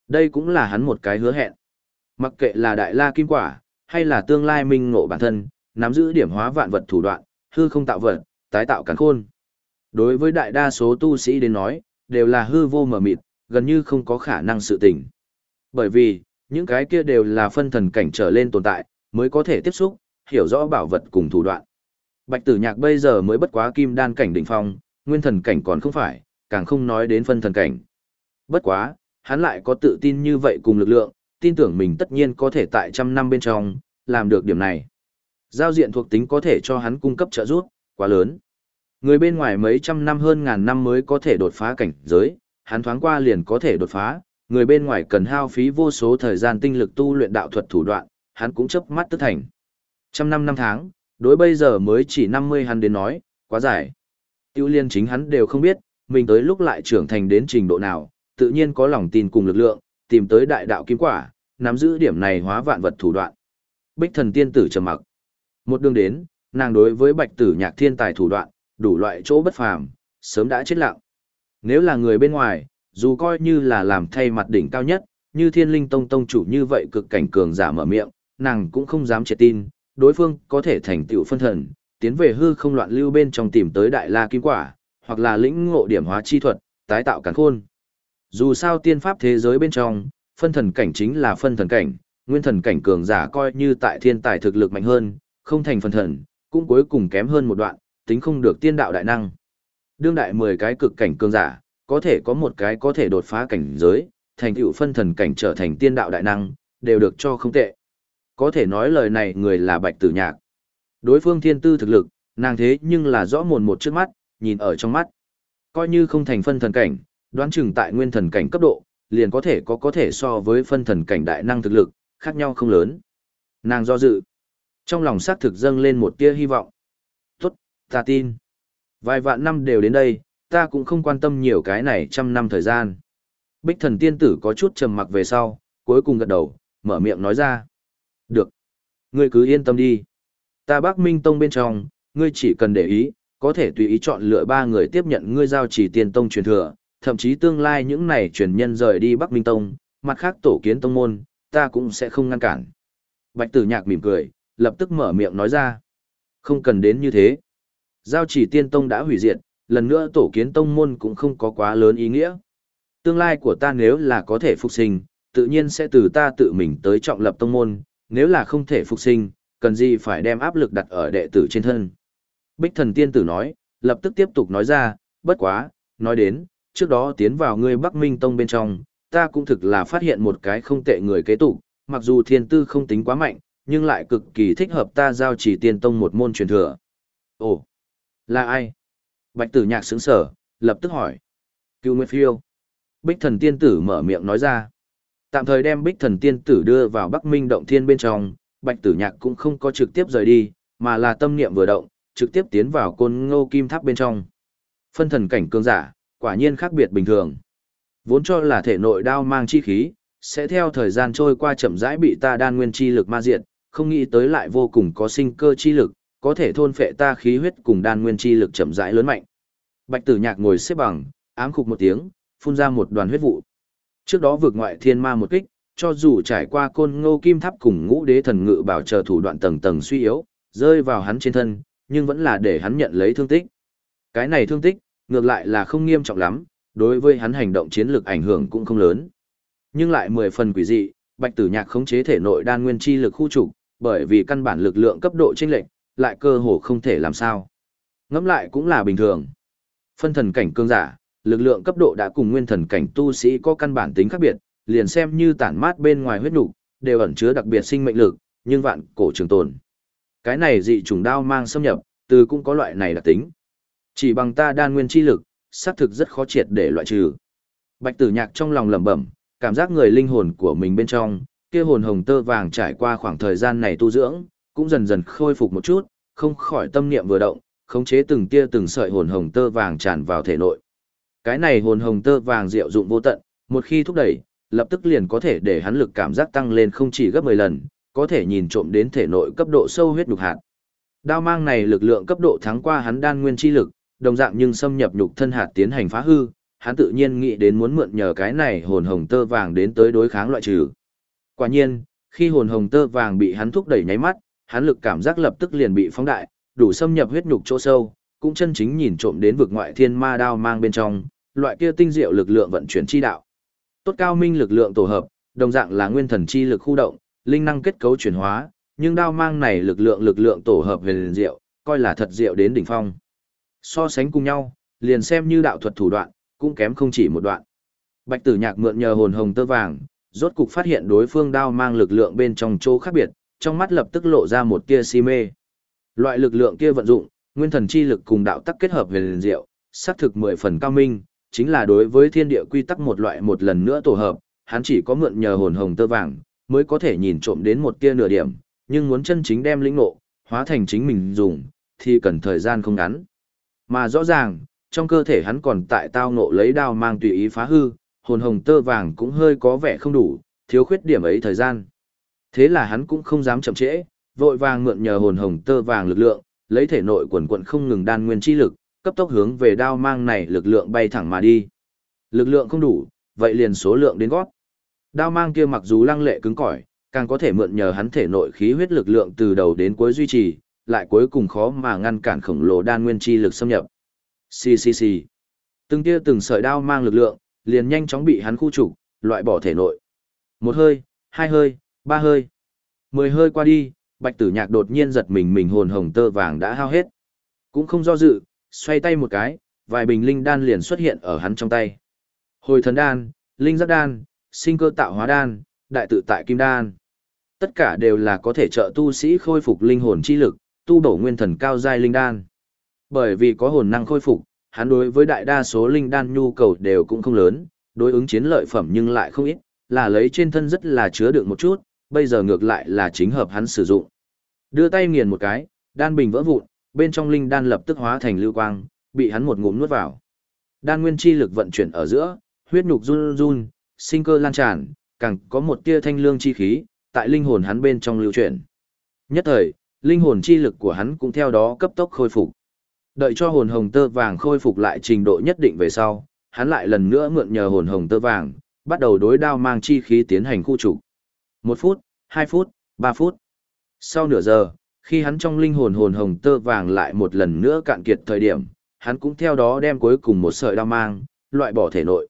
Đây cũng là hắn một cái hứa hẹn. Mặc kệ là đại la kim quả, hay là tương lai minh ngộ bản thân, nắm giữ điểm hóa vạn vật thủ đoạn, hư không tạo vật, tái tạo cắn khôn. Đối với đại đa số tu sĩ đến nói, đều là hư vô mở mịt, gần như không có khả năng sự tỉnh Bởi vì, những cái kia đều là phân thần cảnh trở lên tồn tại, mới có thể tiếp xúc, hiểu rõ bảo vật cùng thủ đoạn. Bạch tử nhạc bây giờ mới bất quá kim đan cảnh đỉnh phong, nguyên thần cảnh còn không phải, càng không nói đến phân thần cảnh. Bất quá, hắn lại có tự tin như vậy cùng lực lượng, tin tưởng mình tất nhiên có thể tại trăm năm bên trong, làm được điểm này. Giao diện thuộc tính có thể cho hắn cung cấp trợ giúp, quá lớn. Người bên ngoài mấy trăm năm hơn ngàn năm mới có thể đột phá cảnh giới, hắn thoáng qua liền có thể đột phá, người bên ngoài cần hao phí vô số thời gian tinh lực tu luyện đạo thuật thủ đoạn, hắn cũng chấp mắt tức thành. Trăm năm năm tháng, đối bây giờ mới chỉ 50 hắn đến nói, quá dài. Tiêu liên chính hắn đều không biết, mình tới lúc lại trưởng thành đến trình độ nào, tự nhiên có lòng tin cùng lực lượng, tìm tới đại đạo kiếm quả, nắm giữ điểm này hóa vạn vật thủ đoạn. Bích thần tiên tử trầm mặc. Một đường đến, nàng đối với bạch tử nhạc thiên tài thủ đoạn, đủ loại chỗ bất phàm, sớm đã chết lặng. Nếu là người bên ngoài, dù coi như là làm thay mặt đỉnh cao nhất, như thiên linh tông tông chủ như vậy cực cảnh cường giả mở miệng, nàng cũng không dám triệt tin, đối phương có thể thành tựu phân thần, tiến về hư không loạn lưu bên trong tìm tới đại la kim quả, hoặc là lĩnh ngộ điểm hóa chi thuật, tái tạo cắn khôn. Dù sao tiên pháp thế giới bên trong, phân thần cảnh chính là phân thần cảnh, nguyên thần cảnh cường giả coi như tại thiên tài thực lực mạnh hơn, không thành phân thần, cũng cuối cùng kém hơn một đoạn, tính không được tiên đạo đại năng. Đương đại 10 cái cực cảnh cường giả, có thể có một cái có thể đột phá cảnh giới, thành tựu phân thần cảnh trở thành tiên đạo đại năng, đều được cho không tệ. Có thể nói lời này người là bạch tử nhạc. Đối phương thiên tư thực lực, nàng thế nhưng là rõ mồn một trước mắt, nhìn ở trong mắt. Coi như không thành phân thần cảnh, đoán chừng tại nguyên thần cảnh cấp độ, liền có thể có có thể so với phân thần cảnh đại năng thực lực, khác nhau không lớn. Nàng do dự. Trong lòng xác thực dâng lên một tia hy vọng. Tốt, ta tin. Vài vạn năm đều đến đây, ta cũng không quan tâm nhiều cái này trăm năm thời gian. Bích thần tiên tử có chút trầm mặc về sau, cuối cùng gật đầu, mở miệng nói ra. Được. Ngươi cứ yên tâm đi. Ta bác Minh Tông bên trong, ngươi chỉ cần để ý, có thể tùy ý chọn lựa ba người tiếp nhận ngươi giao chỉ tiền tông truyền thừa, thậm chí tương lai những này truyền nhân rời đi Bắc Minh Tông, mặt khác tổ kiến tông môn, ta cũng sẽ không ngăn cản. Bạch tử nhạc mỉm cười, lập tức mở miệng nói ra. Không cần đến như thế. Giao chỉ tiên tông đã hủy diệt, lần nữa tổ kiến tông môn cũng không có quá lớn ý nghĩa. Tương lai của ta nếu là có thể phục sinh, tự nhiên sẽ từ ta tự mình tới trọng lập tông môn, nếu là không thể phục sinh, cần gì phải đem áp lực đặt ở đệ tử trên thân. Bích thần tiên tử nói, lập tức tiếp tục nói ra, bất quá, nói đến, trước đó tiến vào ngươi Bắc Minh Tông bên trong, ta cũng thực là phát hiện một cái không tệ người kế tục, mặc dù thiên tư không tính quá mạnh, nhưng lại cực kỳ thích hợp ta giao chỉ tiên tông một môn truyền thừa. Ồ, là ai? Bạch tử nhạc sững sở, lập tức hỏi. Cưu Nguyệt Phiêu. Bích thần tiên tử mở miệng nói ra. Tạm thời đem bích thần tiên tử đưa vào Bắc Minh động thiên bên trong, bạch tử nhạc cũng không có trực tiếp rời đi, mà là tâm niệm vừa động, trực tiếp tiến vào côn ngô kim tháp bên trong. Phân thần cảnh cương giả, quả nhiên khác biệt bình thường. Vốn cho là thể nội đao mang chi khí, sẽ theo thời gian trôi qua chậm rãi bị ta đan nguyên chi lực ma diệt, không nghĩ tới lại vô cùng có sinh cơ chi lực, có thể thôn phệ ta khí huyết cùng đan nguyên chi lực chậm rãi lớn mạnh. Bạch Tử Nhạc ngồi xếp bằng, ám khục một tiếng, phun ra một đoàn huyết vụ. Trước đó vượt ngoại thiên ma một kích, cho dù trải qua côn ngô kim tháp cùng ngũ đế thần ngự bảo trợ thủ đoạn tầng tầng suy yếu, rơi vào hắn trên thân, nhưng vẫn là để hắn nhận lấy thương tích. Cái này thương tích, ngược lại là không nghiêm trọng lắm, đối với hắn hành động chiến lược ảnh hưởng cũng không lớn. Nhưng lại mười phần quỷ dị, Bạch Tử Nhạc khống chế thể nội đan nguyên chi lực khu trục, bởi vì căn bản lực lượng cấp độ chênh lệch, lại cơ hồ không thể làm sao. Ngẫm lại cũng là bình thường. Phân thần cảnh cương giả, lực lượng cấp độ đã cùng nguyên thần cảnh tu sĩ có căn bản tính khác biệt, liền xem như tản mát bên ngoài huyết nục, đều ẩn chứa đặc biệt sinh mệnh lực, nhưng vạn cổ trường tồn. Cái này dị trùng đao mang xâm nhập, từ cũng có loại này đặc tính. Chỉ bằng ta đan nguyên chi lực, xác thực rất khó triệt để loại trừ. Bạch Tử Nhạc trong lòng lẩm bẩm, cảm giác người linh hồn của mình bên trong, kia hồn hồng tơ vàng trải qua khoảng thời gian này tu dưỡng, cũng dần dần khôi phục một chút, không khỏi tâm niệm vừa động, khống chế từng tia từng sợi hồn hồng tơ vàng tràn vào thể nội. Cái này hồn hồng tơ vàng diệu dụng vô tận, một khi thúc đẩy, lập tức liền có thể để hắn lực cảm giác tăng lên không chỉ gấp 10 lần, có thể nhìn trộm đến thể nội cấp độ sâu huyết nhục hạt. Đao mang này lực lượng cấp độ thắng qua hắn đan nguyên chi lực, đồng dạng nhưng xâm nhập nhục thân hạt tiến hành phá hư, hắn tự nhiên nghĩ đến muốn mượn nhờ cái này hồn hồng tơ vàng đến tới đối kháng loại trừ. Quả nhiên, khi hồn hồng tơ vàng bị hắn thúc đẩy nháy mắt, hắn lực cảm giác lập tức liền bị phóng đại, đủ xâm nhập huyết nhục chỗ sâu, cũng chân chính nhìn trộm đến vực ngoại thiên ma đao mang bên trong, loại kia tinh diệu lực lượng vận chuyển chi đạo. Tốt cao minh lực lượng tổ hợp, đồng dạng là nguyên thần chi lực khu động, linh năng kết cấu chuyển hóa, nhưng đao mang này lực lượng lực lượng tổ hợp về liền diệu, coi là thật diệu đến đỉnh phong. So sánh cùng nhau, liền xem như đạo thuật thủ đoạn, cũng kém không chỉ một đoạn. Bạch Tử Nhạc mượn nhờ hồn hồng tơ vàng, rốt cục phát hiện đối phương đao mang lực lượng bên trong chỗ khác biệt, trong mắt lập tức lộ ra một tia si mê. Loại lực lượng kia vận dụng, nguyên thần chi lực cùng đạo tắc kết hợp về liền diệu, xác thực mười phần cao minh, chính là đối với thiên địa quy tắc một loại một lần nữa tổ hợp, hắn chỉ có mượn nhờ hồn hồng tơ vàng, mới có thể nhìn trộm đến một tia nửa điểm, nhưng muốn chân chính đem lĩnh ngộ, hóa thành chính mình dùng, thì cần thời gian không ngắn. Mà rõ ràng, trong cơ thể hắn còn tại tao ngộ lấy đao mang tùy ý phá hư, hồn hồng tơ vàng cũng hơi có vẻ không đủ, thiếu khuyết điểm ấy thời gian. Thế là hắn cũng không dám chậm trễ, vội vàng mượn nhờ hồn hồng tơ vàng lực lượng, lấy thể nội quần quận không ngừng đan nguyên chi lực, cấp tốc hướng về đao mang này lực lượng bay thẳng mà đi. Lực lượng không đủ, vậy liền số lượng đến gót. Đao mang kia mặc dù lăng lệ cứng cỏi, càng có thể mượn nhờ hắn thể nội khí huyết lực lượng từ đầu đến cuối duy trì, lại cuối cùng khó mà ngăn cản khổng lồ đan nguyên chi lực xâm nhập. Xì xì xì. Từng tia từng sợi đao mang lực lượng, liền nhanh chóng bị hắn khu trục, loại bỏ thể nội. Một hơi, hai hơi, ba hơi. Mười hơi qua đi, bạch tử nhạc đột nhiên giật mình mình hồn hồng tơ vàng đã hao hết. Cũng không do dự, xoay tay một cái, vài bình linh đan liền xuất hiện ở hắn trong tay. Hồi thần đan, linh giác đan, sinh cơ tạo hóa đan, đại tự tại kim đan. Tất cả đều là có thể trợ tu sĩ khôi phục linh hồn chi lực, tu bổ nguyên thần cao giai linh đan. Bởi vì có hồn năng khôi phục, hắn đối với đại đa số linh đan nhu cầu đều cũng không lớn, đối ứng chiến lợi phẩm nhưng lại không ít, là lấy trên thân rất là chứa đựng một chút, bây giờ ngược lại là chính hợp hắn sử dụng. Đưa tay nghiền một cái, đan bình vỡ vụn, bên trong linh đan lập tức hóa thành lưu quang, bị hắn một ngụm nuốt vào. Đan nguyên chi lực vận chuyển ở giữa, huyết nhục run run, sinh cơ lan tràn, càng có một tia thanh lương chi khí, tại linh hồn hắn bên trong lưu chuyển. Nhất thời, linh hồn chi lực của hắn cũng theo đó cấp tốc khôi phục. Đợi cho hồn hồng tơ vàng khôi phục lại trình độ nhất định về sau, hắn lại lần nữa mượn nhờ hồn hồng tơ vàng, bắt đầu đối đao mang chi khí tiến hành khu trục. Một phút, hai phút, ba phút. Sau nửa giờ, khi hắn trong linh hồn hồn hồng tơ vàng lại một lần nữa cạn kiệt thời điểm, hắn cũng theo đó đem cuối cùng một sợi đao mang, loại bỏ thể nội.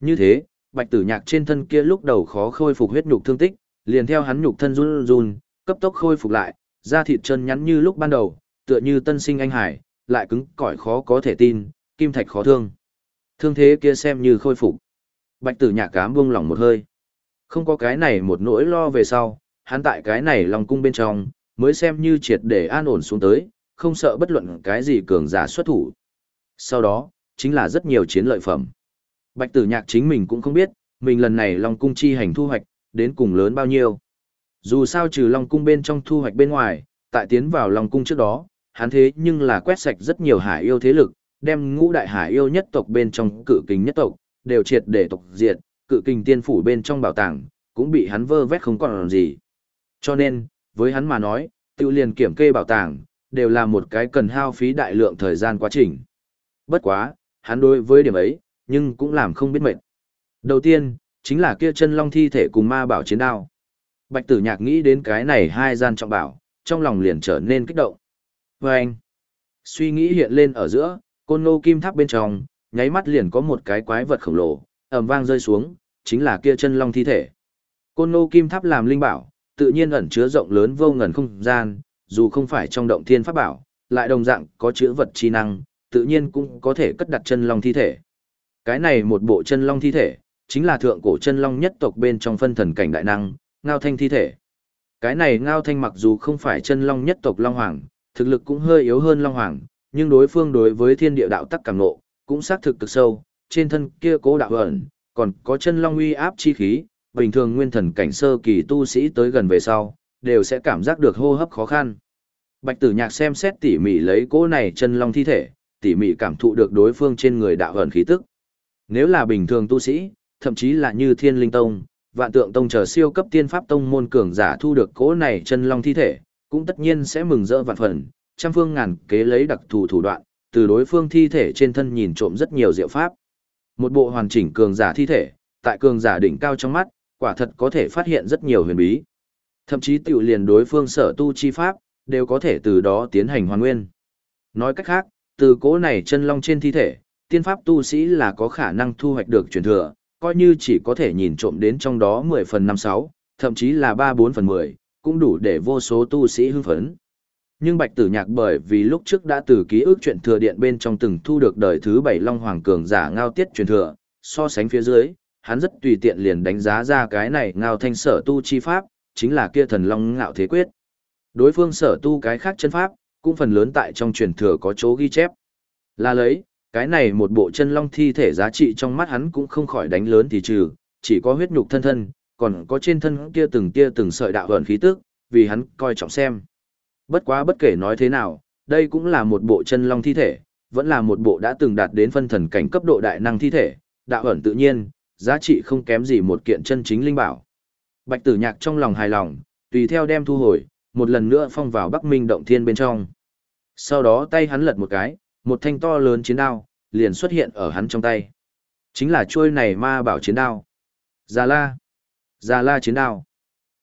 Như thế, bạch tử nhạc trên thân kia lúc đầu khó khôi phục huyết nhục thương tích, liền theo hắn nhục thân run run, cấp tốc khôi phục lại, da thịt chân nhắn như lúc ban đầu, tựa như tân sinh anh hải, lại cứng cỏi khó có thể tin, kim thạch khó thương. Thương thế kia xem như khôi phục. Bạch tử nhạc cám buông lỏng một hơi. Không có cái này một nỗi lo về sau, hắn tại cái này lòng cung bên trong, mới xem như triệt để an ổn xuống tới, không sợ bất luận cái gì cường giả xuất thủ. Sau đó, chính là rất nhiều chiến lợi phẩm. Bạch tử nhạc chính mình cũng không biết, mình lần này Long Cung chi hành thu hoạch, đến cùng lớn bao nhiêu. Dù sao trừ Long Cung bên trong thu hoạch bên ngoài, tại tiến vào Long Cung trước đó, hắn thế nhưng là quét sạch rất nhiều hải yêu thế lực, đem ngũ đại hải yêu nhất tộc bên trong cự kình nhất tộc, đều triệt để tộc diệt, cự kình tiên phủ bên trong bảo tàng, cũng bị hắn vơ vét không còn gì. Cho nên, với hắn mà nói, tự liền kiểm kê bảo tàng, đều là một cái cần hao phí đại lượng thời gian quá trình. Bất quá, hắn đối với điểm ấy, nhưng cũng làm không biết mệt. Đầu tiên, chính là kia chân long thi thể cùng ma bảo chiến đao. Bạch tử nhạc nghĩ đến cái này hai gian trọng bảo, trong lòng liền trở nên kích động. Và anh, suy nghĩ hiện lên ở giữa, côn nô kim tháp bên trong, nháy mắt liền có một cái quái vật khổng lồ, ầm vang rơi xuống, chính là kia chân long thi thể. Côn nô kim tháp làm linh bảo, tự nhiên ẩn chứa rộng lớn vô ngần không gian, dù không phải trong động thiên pháp bảo, lại đồng dạng có chữ vật chi năng, tự nhiên cũng có thể cất đặt chân long thi thể. Cái này một bộ chân long thi thể, chính là thượng cổ chân long nhất tộc bên trong phân thần cảnh đại năng, ngao thanh thi thể. Cái này ngao thanh mặc dù không phải chân long nhất tộc long hoàng, thực lực cũng hơi yếu hơn long hoàng, nhưng đối phương đối với thiên địa đạo tắc càng nộ, cũng xác thực cực sâu, trên thân kia cố đạo ẩn, còn có chân long uy áp chi khí, bình thường nguyên thần cảnh sơ kỳ tu sĩ tới gần về sau, đều sẽ cảm giác được hô hấp khó khăn. Bạch tử nhạc xem xét tỉ mỉ lấy cố này chân long thi thể, tỉ mỉ cảm thụ được đối phương trên người đạo ẩn khí tức. Nếu là bình thường tu sĩ, thậm chí là như thiên linh tông, vạn tượng tông chờ siêu cấp tiên pháp tông môn cường giả thu được cố này chân long thi thể, cũng tất nhiên sẽ mừng rỡ vạn phần, trăm phương ngàn kế lấy đặc thù thủ đoạn, từ đối phương thi thể trên thân nhìn trộm rất nhiều diệu pháp. Một bộ hoàn chỉnh cường giả thi thể, tại cường giả đỉnh cao trong mắt, quả thật có thể phát hiện rất nhiều huyền bí. Thậm chí tiểu liền đối phương sở tu chi pháp, đều có thể từ đó tiến hành hoàn nguyên. Nói cách khác, từ cố này chân long trên thi thể, tiên pháp tu sĩ là có khả năng thu hoạch được truyền thừa, coi như chỉ có thể nhìn trộm đến trong đó 10 phần 5 6, thậm chí là 3 4 phần 10, cũng đủ để vô số tu sĩ hưng phấn. Nhưng Bạch Tử Nhạc bởi vì lúc trước đã từ ký ức chuyện thừa điện bên trong từng thu được đời thứ 7 Long Hoàng cường giả ngao tiết truyền thừa, so sánh phía dưới, hắn rất tùy tiện liền đánh giá ra cái này ngao thanh sở tu chi pháp, chính là kia thần long ngạo thế quyết. Đối phương sở tu cái khác chân pháp, cũng phần lớn tại trong truyền thừa có chỗ ghi chép. Là lấy, cái này một bộ chân long thi thể giá trị trong mắt hắn cũng không khỏi đánh lớn thì trừ, chỉ có huyết nhục thân thân, còn có trên thân kia từng tia từng sợi đạo ẩn khí tức, vì hắn coi trọng xem. Bất quá bất kể nói thế nào, đây cũng là một bộ chân long thi thể, vẫn là một bộ đã từng đạt đến phân thần cảnh cấp độ đại năng thi thể, đạo ẩn tự nhiên, giá trị không kém gì một kiện chân chính linh bảo. Bạch tử nhạc trong lòng hài lòng, tùy theo đem thu hồi, một lần nữa phong vào Bắc Minh động thiên bên trong. Sau đó tay hắn lật một cái, một thanh to lớn chiến đao, liền xuất hiện ở hắn trong tay. Chính là chuôi này ma bảo chiến đao. Già la. Già la chiến đao.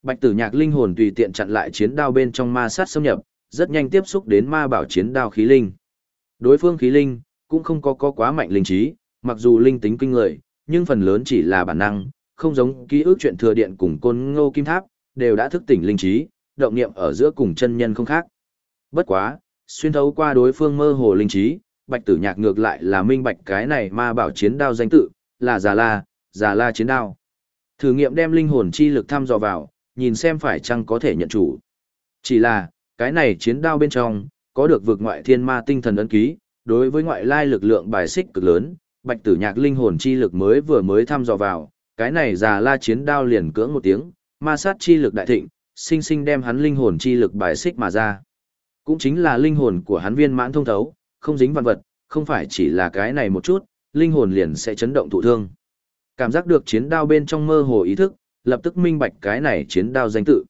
Bạch tử nhạc linh hồn tùy tiện chặn lại chiến đao bên trong ma sát xâm nhập, rất nhanh tiếp xúc đến ma bảo chiến đao khí linh. Đối phương khí linh, cũng không có có quá mạnh linh trí, mặc dù linh tính kinh người, nhưng phần lớn chỉ là bản năng, không giống ký ức chuyện thừa điện cùng côn ngô kim tháp, đều đã thức tỉnh linh trí, động niệm ở giữa cùng chân nhân không khác. Bất quá, xuyên thấu qua đối phương mơ hồ linh trí, bạch tử nhạc ngược lại là minh bạch cái này ma bảo chiến đao danh tự, là Già La, Già La chiến đao. Thử nghiệm đem linh hồn chi lực thăm dò vào, nhìn xem phải chăng có thể nhận chủ. Chỉ là, cái này chiến đao bên trong, có được vượt ngoại thiên ma tinh thần ấn ký, đối với ngoại lai lực lượng bài xích cực lớn, bạch tử nhạc linh hồn chi lực mới vừa mới thăm dò vào, cái này già la chiến đao liền cưỡng một tiếng, ma sát chi lực đại thịnh, sinh sinh đem hắn linh hồn chi lực bài xích mà ra. Cũng chính là linh hồn của hắn viên mãn thông thấu, không dính văn vật, không phải chỉ là cái này một chút, linh hồn liền sẽ chấn động thụ thương. Cảm giác được chiến đao bên trong mơ hồ ý thức, lập tức minh bạch cái này chiến đao danh tự.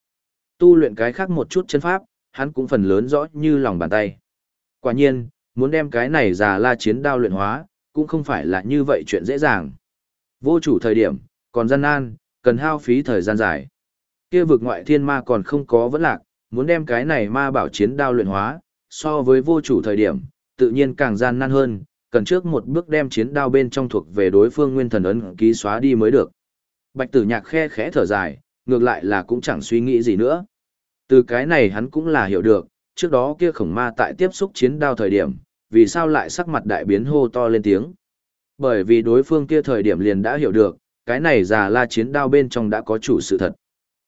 Tu luyện cái khác một chút chân pháp, hắn cũng phần lớn rõ như lòng bàn tay. Quả nhiên, muốn đem cái này già la chiến đao luyện hóa, cũng không phải là như vậy chuyện dễ dàng. Vô chủ thời điểm, còn gian nan, cần hao phí thời gian dài. Kia vực ngoại thiên ma còn không có vấn lạc, muốn đem cái này ma bảo chiến đao luyện hóa, so với vô chủ thời điểm, tự nhiên càng gian nan hơn, cần trước một bước đem chiến đao bên trong thuộc về đối phương nguyên thần ấn ký xóa đi mới được. Bạch tử nhạc khe khẽ thở dài, ngược lại là cũng chẳng suy nghĩ gì nữa. Từ cái này hắn cũng là hiểu được, trước đó kia khổng ma tại tiếp xúc chiến đao thời điểm, vì sao lại sắc mặt đại biến hô to lên tiếng. Bởi vì đối phương kia thời điểm liền đã hiểu được, cái này già la chiến đao bên trong đã có chủ sự thật.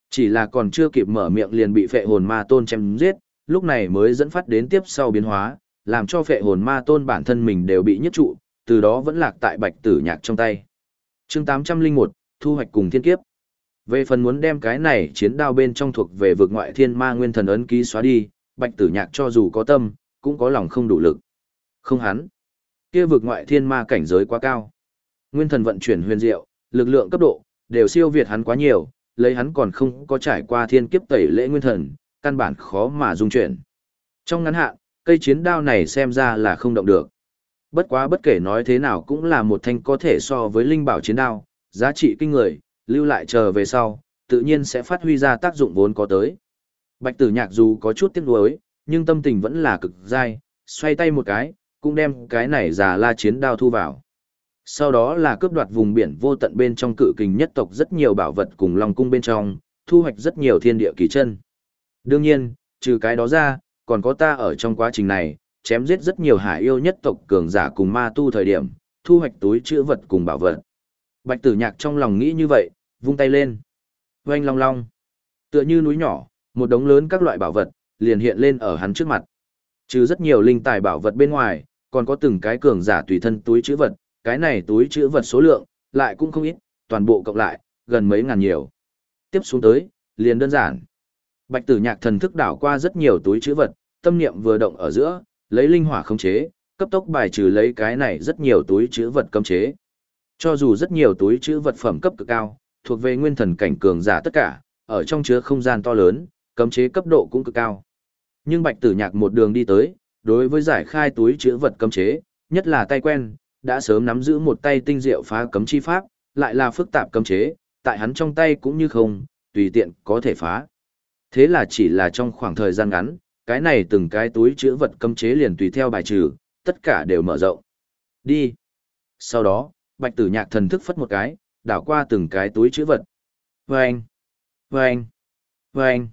Chỉ là còn chưa kịp mở miệng liền bị phệ hồn ma tôn chém giết, lúc này mới dẫn phát đến tiếp sau biến hóa, làm cho phệ hồn ma tôn bản thân mình đều bị nhất trụ, từ đó vẫn lạc tại bạch tử nhạc trong tay. chương 801, thu hoạch cùng thiên kiếp. Về phần muốn đem cái này chiến đao bên trong thuộc về vực ngoại thiên ma nguyên thần ấn ký xóa đi, bạch tử nhạc cho dù có tâm, cũng có lòng không đủ lực. Không hắn. Kia vực ngoại thiên ma cảnh giới quá cao. Nguyên thần vận chuyển huyền diệu, lực lượng cấp độ, đều siêu việt hắn quá nhiều, lấy hắn còn không có trải qua thiên kiếp tẩy lễ nguyên thần, căn bản khó mà dung chuyển. Trong ngắn hạn, cây chiến đao này xem ra là không động được. Bất quá bất kể nói thế nào cũng là một thanh có thể so với linh bảo chiến đao, giá trị kinh người, lưu lại chờ về sau, tự nhiên sẽ phát huy ra tác dụng vốn có tới. Bạch tử nhạc dù có chút tiếc nuối, nhưng tâm tình vẫn là cực dai, xoay tay một cái, cũng đem cái này già la chiến đao thu vào. Sau đó là cướp đoạt vùng biển vô tận bên trong cự kình nhất tộc rất nhiều bảo vật cùng lòng cung bên trong, thu hoạch rất nhiều thiên địa kỳ chân. Đương nhiên, trừ cái đó ra, còn có ta ở trong quá trình này, chém giết rất nhiều hải yêu nhất tộc cường giả cùng ma tu thời điểm, thu hoạch túi chữ vật cùng bảo vật. Bạch tử nhạc trong lòng nghĩ như vậy, vung tay lên. Oanh long long. Tựa như núi nhỏ, một đống lớn các loại bảo vật, liền hiện lên ở hắn trước mặt. Trừ rất nhiều linh tài bảo vật bên ngoài, còn có từng cái cường giả tùy thân túi chữ vật, cái này túi chữ vật số lượng, lại cũng không ít, toàn bộ cộng lại, gần mấy ngàn nhiều. Tiếp xuống tới, liền đơn giản. Bạch tử nhạc thần thức đảo qua rất nhiều túi chữ vật, tâm niệm vừa động ở giữa, lấy linh hỏa khống chế, cấp tốc bài trừ lấy cái này rất nhiều túi chữ vật cấm chế. Cho dù rất nhiều túi chữ vật phẩm cấp cực cao, thuộc về nguyên thần cảnh cường giả tất cả, ở trong chứa không gian to lớn, cấm chế cấp độ cũng cực cao. Nhưng Bạch Tử Nhạc một đường đi tới, đối với giải khai túi chữ vật cấm chế, nhất là tay quen, đã sớm nắm giữ một tay tinh diệu phá cấm chi pháp, lại là phức tạp cấm chế, tại hắn trong tay cũng như không, tùy tiện có thể phá. Thế là chỉ là trong khoảng thời gian ngắn, cái này từng cái túi chữ vật cấm chế liền tùy theo bài trừ, tất cả đều mở rộng. Đi. Sau đó, Bạch Tử Nhạc thần thức phất một cái, đảo qua từng cái túi chữ vật. Vâng! Vâng! Vâng!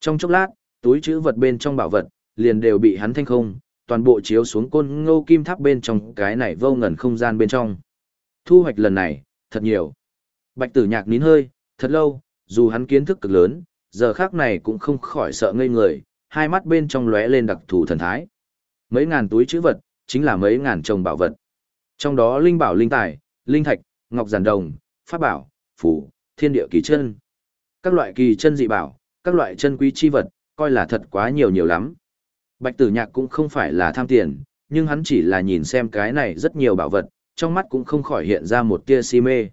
Trong chốc lát, túi chữ vật bên trong bảo vật, liền đều bị hắn thanh không, toàn bộ chiếu xuống côn ngô kim tháp bên trong cái này vô ngần không gian bên trong. Thu hoạch lần này, thật nhiều. Bạch tử nhạc nín hơi, thật lâu, dù hắn kiến thức cực lớn, giờ khác này cũng không khỏi sợ ngây người, hai mắt bên trong lóe lên đặc thù thần thái. Mấy ngàn túi chữ vật, chính là mấy ngàn chồng bảo vật. Trong đó linh bảo linh tài, linh thạch, ngọc giản đồng, pháp bảo, phủ, thiên địa kỳ chân. Các loại kỳ chân dị bảo, các loại chân quý chi vật, coi là thật quá nhiều nhiều lắm. Bạch tử nhạc cũng không phải là tham tiền, nhưng hắn chỉ là nhìn xem cái này rất nhiều bảo vật, trong mắt cũng không khỏi hiện ra một tia si mê.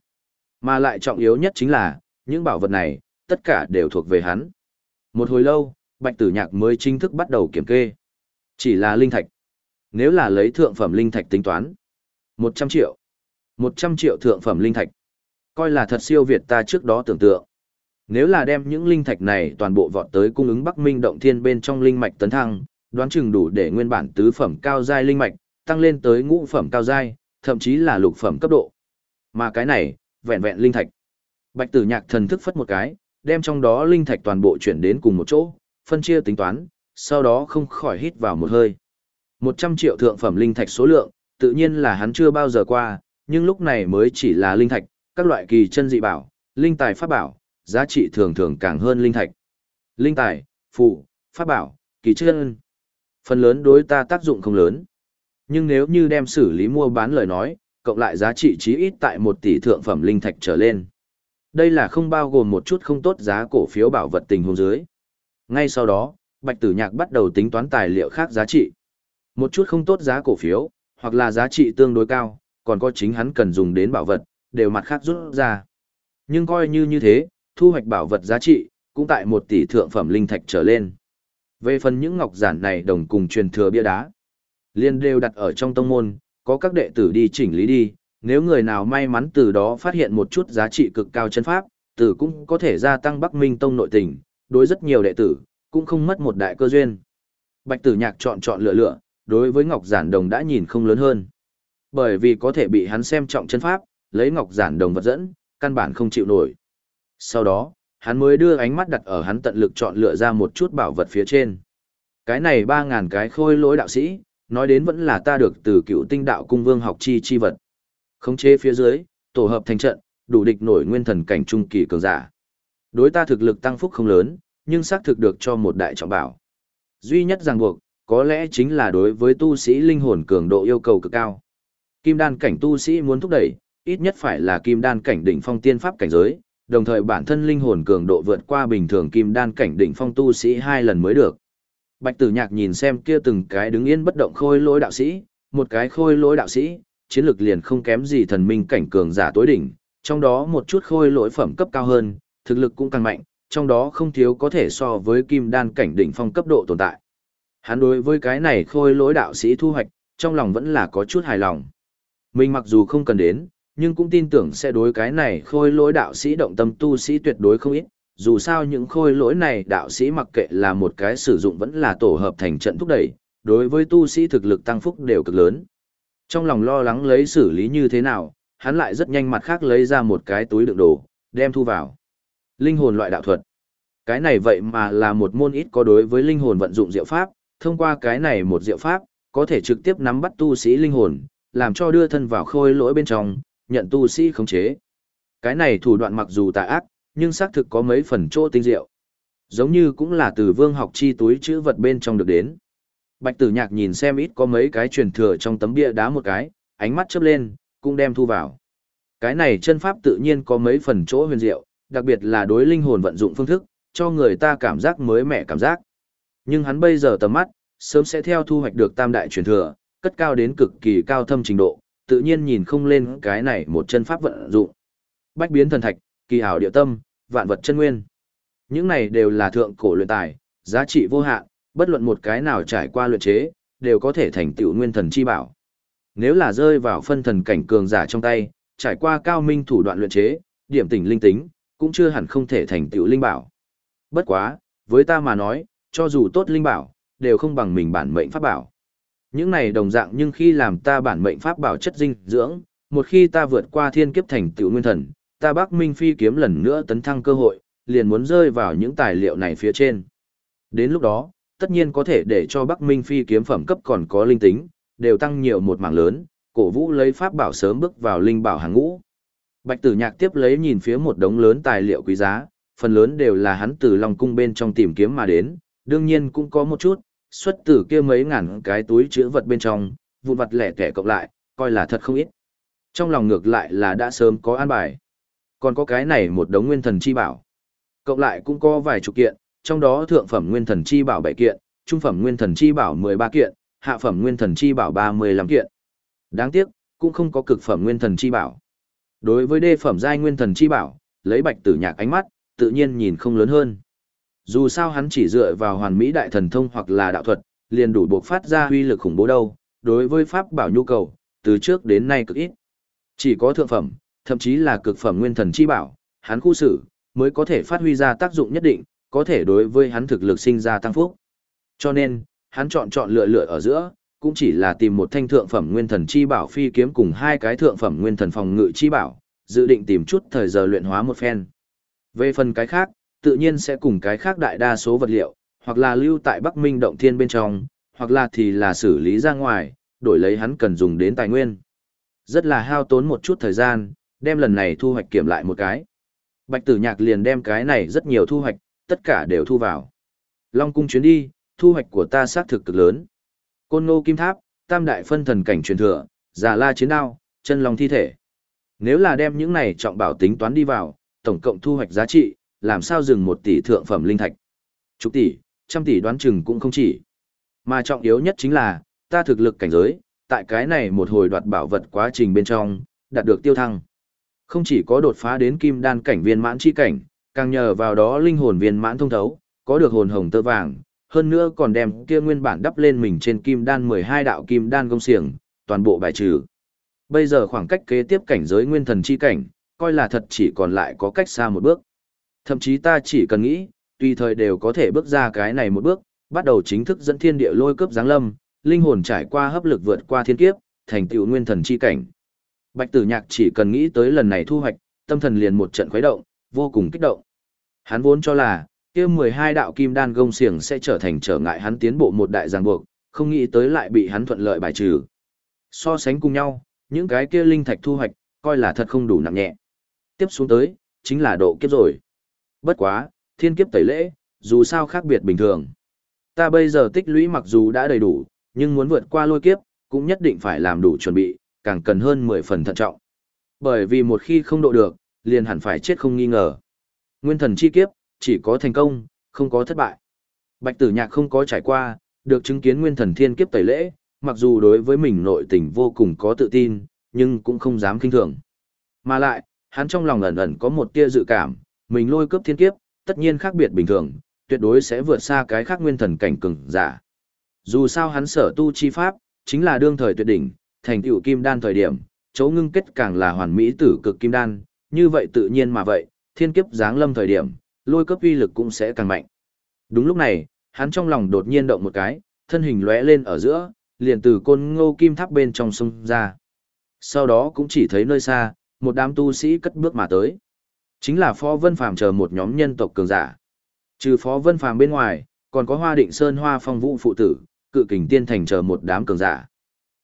Mà lại trọng yếu nhất chính là, những bảo vật này, tất cả đều thuộc về hắn. Một hồi lâu, bạch tử nhạc mới chính thức bắt đầu kiểm kê. Chỉ là linh thạch. Nếu là lấy thượng phẩm linh thạch tính toán, 100 triệu. 100 triệu thượng phẩm linh thạch. Coi là thật siêu việt ta trước đó tưởng tượng. Nếu là đem những linh thạch này toàn bộ vọt tới cung ứng Bắc Minh động thiên bên trong linh mạch tấn thăng, đoán chừng đủ để nguyên bản tứ phẩm cao giai linh mạch tăng lên tới ngũ phẩm cao giai, thậm chí là lục phẩm cấp độ. Mà cái này, vẹn vẹn linh thạch. Bạch Tử Nhạc thần thức phất một cái, đem trong đó linh thạch toàn bộ chuyển đến cùng một chỗ, phân chia tính toán, sau đó không khỏi hít vào một hơi. 100 triệu thượng phẩm linh thạch số lượng, tự nhiên là hắn chưa bao giờ qua, nhưng lúc này mới chỉ là linh thạch, các loại kỳ chân dị bảo, linh tài pháp bảo, giá trị thường thường càng hơn linh thạch. Linh tài, phụ, pháp bảo, kỳ chân. Phần lớn đối ta tác dụng không lớn. Nhưng nếu như đem xử lý mua bán lời nói, cộng lại giá trị chí ít tại một tỷ thượng phẩm linh thạch trở lên. Đây là không bao gồm một chút không tốt giá cổ phiếu bảo vật tình huống dưới. Ngay sau đó, Bạch Tử Nhạc bắt đầu tính toán tài liệu khác giá trị. Một chút không tốt giá cổ phiếu, hoặc là giá trị tương đối cao, còn có chính hắn cần dùng đến bảo vật, đều mặt khác rút ra. Nhưng coi như như thế, thu hoạch bảo vật giá trị, cũng tại một tỷ thượng phẩm linh thạch trở lên. Về phần những ngọc giản này đồng cùng truyền thừa bia đá, liên đều đặt ở trong tông môn, có các đệ tử đi chỉnh lý đi, nếu người nào may mắn từ đó phát hiện một chút giá trị cực cao chân pháp, tử cũng có thể gia tăng Bắc Minh tông nội tình, đối rất nhiều đệ tử, cũng không mất một đại cơ duyên. Bạch Tử Nhạc chọn chọn lựa lựa, đối với Ngọc Giản Đồng đã nhìn không lớn hơn. Bởi vì có thể bị hắn xem trọng chân pháp, lấy Ngọc Giản Đồng vật dẫn, căn bản không chịu nổi. Sau đó, hắn mới đưa ánh mắt đặt ở hắn tận lực chọn lựa ra một chút bảo vật phía trên. Cái này 3000 cái khôi lỗi đạo sĩ, nói đến vẫn là ta được từ cựu tinh đạo cung vương học chi chi vật. Khống chế phía dưới, tổ hợp thành trận, đủ địch nổi nguyên thần cảnh trung kỳ cường giả. Đối ta thực lực tăng phúc không lớn, nhưng xác thực được cho một đại trọng bảo. Duy nhất ràng buộc, có lẽ chính là đối với tu sĩ linh hồn cường độ yêu cầu cực cao. Kim đan cảnh tu sĩ muốn thúc đẩy, ít nhất phải là kim đan cảnh đỉnh phong tiên pháp cảnh giới, đồng thời bản thân linh hồn cường độ vượt qua bình thường kim đan cảnh đỉnh phong tu sĩ hai lần mới được. Bạch Tử Nhạc nhìn xem kia từng cái đứng yên bất động khôi lỗi đạo sĩ, một cái khôi lỗi đạo sĩ, chiến lược liền không kém gì thần minh cảnh cường giả tối đỉnh, trong đó một chút khôi lỗi phẩm cấp cao hơn, thực lực cũng càng mạnh, trong đó không thiếu có thể so với kim đan cảnh đỉnh phong cấp độ tồn tại. Hắn đối với cái này khôi lỗi đạo sĩ thu hoạch, trong lòng vẫn là có chút hài lòng. Mình mặc dù không cần đến, nhưng cũng tin tưởng sẽ đối cái này khôi lỗi đạo sĩ động tâm tu sĩ tuyệt đối không ít. Dù sao những khôi lỗi này đạo sĩ mặc kệ là một cái sử dụng vẫn là tổ hợp thành trận thúc đẩy, đối với tu sĩ thực lực tăng phúc đều cực lớn. Trong lòng lo lắng lấy xử lý như thế nào, hắn lại rất nhanh mặt khác lấy ra một cái túi đựng đồ, đem thu vào. Linh hồn loại đạo thuật. Cái này vậy mà là một môn ít có đối với linh hồn vận dụng diệu pháp, thông qua cái này một diệu pháp, có thể trực tiếp nắm bắt tu sĩ linh hồn, làm cho đưa thân vào khôi lỗi bên trong, nhận tu sĩ khống chế. Cái này thủ đoạn mặc dù tà ác, nhưng xác thực có mấy phần chỗ tinh diệu. Giống như cũng là từ vương học chi túi chữ vật bên trong được đến. Bạch tử nhạc nhìn xem ít có mấy cái truyền thừa trong tấm bia đá một cái, ánh mắt chớp lên, cũng đem thu vào. Cái này chân pháp tự nhiên có mấy phần chỗ huyền diệu, đặc biệt là đối linh hồn vận dụng phương thức, cho người ta cảm giác mới mẻ cảm giác. Nhưng hắn bây giờ tầm mắt, sớm sẽ theo thu hoạch được tam đại truyền thừa, cất cao đến cực kỳ cao thâm trình độ, tự nhiên nhìn không lên cái này một chân pháp vận dụng. Bách biến thần thạch, kỳ hảo địa tâm, vạn vật chân nguyên. Những này đều là thượng cổ luyện tài, giá trị vô hạn, bất luận một cái nào trải qua luyện chế, đều có thể thành tựu nguyên thần chi bảo. Nếu là rơi vào phân thần cảnh cường giả trong tay, trải qua cao minh thủ đoạn luyện chế, điểm tỉnh linh tính, cũng chưa hẳn không thể thành tựu linh bảo. Bất quá, với ta mà nói, cho dù tốt linh bảo, đều không bằng mình bản mệnh pháp bảo. Những này đồng dạng nhưng khi làm ta bản mệnh pháp bảo chất dinh dưỡng, một khi ta vượt qua thiên kiếp thành tựu nguyên thần, ta Bắc Minh phi kiếm lần nữa tấn thăng cơ hội, liền muốn rơi vào những tài liệu này phía trên. Đến lúc đó, tất nhiên có thể để cho Bắc Minh phi kiếm phẩm cấp còn có linh tính, đều tăng nhiều một mảng lớn, cổ vũ lấy pháp bảo sớm bước vào linh bảo hàng ngũ. Bạch Tử Nhạc tiếp lấy nhìn phía một đống lớn tài liệu quý giá, phần lớn đều là hắn từ Long cung bên trong tìm kiếm mà đến, đương nhiên cũng có một chút xuất từ kia mấy ngàn cái túi chứa vật bên trong, vụn vật lẻ tẻ cộng lại, coi là thật không ít. Trong lòng ngược lại là đã sớm có an bài. Còn có cái này một đống nguyên thần chi bảo. Cộng lại cũng có vài chục kiện, trong đó thượng phẩm nguyên thần chi bảo 7 kiện, trung phẩm nguyên thần chi bảo 13 kiện, hạ phẩm nguyên thần chi bảo 35 kiện. Đáng tiếc, cũng không có cực phẩm nguyên thần chi bảo. Đối với đê phẩm giai nguyên thần chi bảo, lấy bạch tử nhạc ánh mắt, tự nhiên nhìn không lớn hơn. Dù sao hắn chỉ dựa vào hoàn mỹ đại thần thông hoặc là đạo thuật, liền đủ buộc phát ra huy lực khủng bố đâu, đối với pháp bảo nhu cầu, từ trước đến nay cực ít. Chỉ có thượng phẩm, thậm chí là cực phẩm nguyên thần chi bảo, hắn khu xử, mới có thể phát huy ra tác dụng nhất định, có thể đối với hắn thực lực sinh ra tăng phúc. Cho nên, hắn chọn chọn lựa lựa ở giữa, cũng chỉ là tìm một thanh thượng phẩm nguyên thần chi bảo phi kiếm cùng hai cái thượng phẩm nguyên thần phòng ngự chi bảo, dự định tìm chút thời giờ luyện hóa một phen. Về phần cái khác, tự nhiên sẽ cùng cái khác đại đa số vật liệu, hoặc là lưu tại Bắc Minh động thiên bên trong, hoặc là thì là xử lý ra ngoài, đổi lấy hắn cần dùng đến tài nguyên. Rất là hao tốn một chút thời gian, đem lần này thu hoạch kiểm lại một cái. Bạch tử nhạc liền đem cái này rất nhiều thu hoạch, tất cả đều thu vào. Long cung chuyến đi, thu hoạch của ta xác thực cực lớn. Côn ngô kim tháp, tam đại phân thần cảnh truyền thừa, giả la chiến đao, chân long thi thể. Nếu là đem những này trọng bảo tính toán đi vào, tổng cộng thu hoạch giá trị, làm sao dừng một tỷ thượng phẩm linh thạch. Chục tỷ, trăm tỷ đoán chừng cũng không chỉ. Mà trọng yếu nhất chính là, ta thực lực cảnh giới, tại cái này một hồi đoạt bảo vật quá trình bên trong, đạt được tiêu thăng. Không chỉ có đột phá đến kim đan cảnh viên mãn chi cảnh, càng nhờ vào đó linh hồn viên mãn thông thấu, có được hồn hồng tơ vàng, hơn nữa còn đem kia nguyên bản đắp lên mình trên kim đan 12 đạo kim đan công xiềng, toàn bộ bài trừ. Bây giờ khoảng cách kế tiếp cảnh giới nguyên thần chi cảnh, coi là thật chỉ còn lại có cách xa một bước. Thậm chí ta chỉ cần nghĩ, tùy thời đều có thể bước ra cái này một bước, bắt đầu chính thức dẫn thiên địa lôi cướp giáng lâm, linh hồn trải qua hấp lực vượt qua thiên kiếp, thành tựu nguyên thần chi cảnh. Bạch Tử Nhạc chỉ cần nghĩ tới lần này thu hoạch, tâm thần liền một trận khuấy động, vô cùng kích động. Hắn vốn cho là, kia 12 đạo kim đan gông xiềng sẽ trở thành trở ngại hắn tiến bộ một đại giang buộc, không nghĩ tới lại bị hắn thuận lợi bài trừ. So sánh cùng nhau, những cái kia linh thạch thu hoạch, coi là thật không đủ nặng nhẹ. Tiếp xuống tới, chính là độ kiếp rồi. Bất quá, thiên kiếp tẩy lễ, dù sao khác biệt bình thường. Ta bây giờ tích lũy mặc dù đã đầy đủ, nhưng muốn vượt qua lôi kiếp, cũng nhất định phải làm đủ chuẩn bị, càng cần hơn 10 phần thận trọng. Bởi vì một khi không độ được, liền hẳn phải chết không nghi ngờ. Nguyên thần chi kiếp, chỉ có thành công, không có thất bại. Bạch tử nhạc không có trải qua, được chứng kiến nguyên thần thiên kiếp tẩy lễ, mặc dù đối với mình nội tình vô cùng có tự tin, nhưng cũng không dám kinh thường. Mà lại, hắn trong lòng ẩn ẩn có một tia dự cảm, mình lôi cướp thiên kiếp, tất nhiên khác biệt bình thường, tuyệt đối sẽ vượt xa cái khác nguyên thần cảnh cường giả. Dù sao hắn sở tu chi pháp, chính là đương thời tuyệt đỉnh, thành tựu kim đan thời điểm, chỗ ngưng kết càng là hoàn mỹ tử cực kim đan, như vậy tự nhiên mà vậy, thiên kiếp giáng lâm thời điểm, lôi cấp uy lực cũng sẽ càng mạnh. Đúng lúc này, hắn trong lòng đột nhiên động một cái, thân hình lóe lên ở giữa, liền từ côn ngô kim tháp bên trong sông ra. Sau đó cũng chỉ thấy nơi xa, một đám tu sĩ cất bước mà tới. Chính là Phó Vân Phàm chờ một nhóm nhân tộc cường giả. Trừ Phó Vân Phàm bên ngoài, còn có Hoa Định Sơn Hoa Phong Vũ phụ tử, cự kình tiên thành chờ một đám cường giả.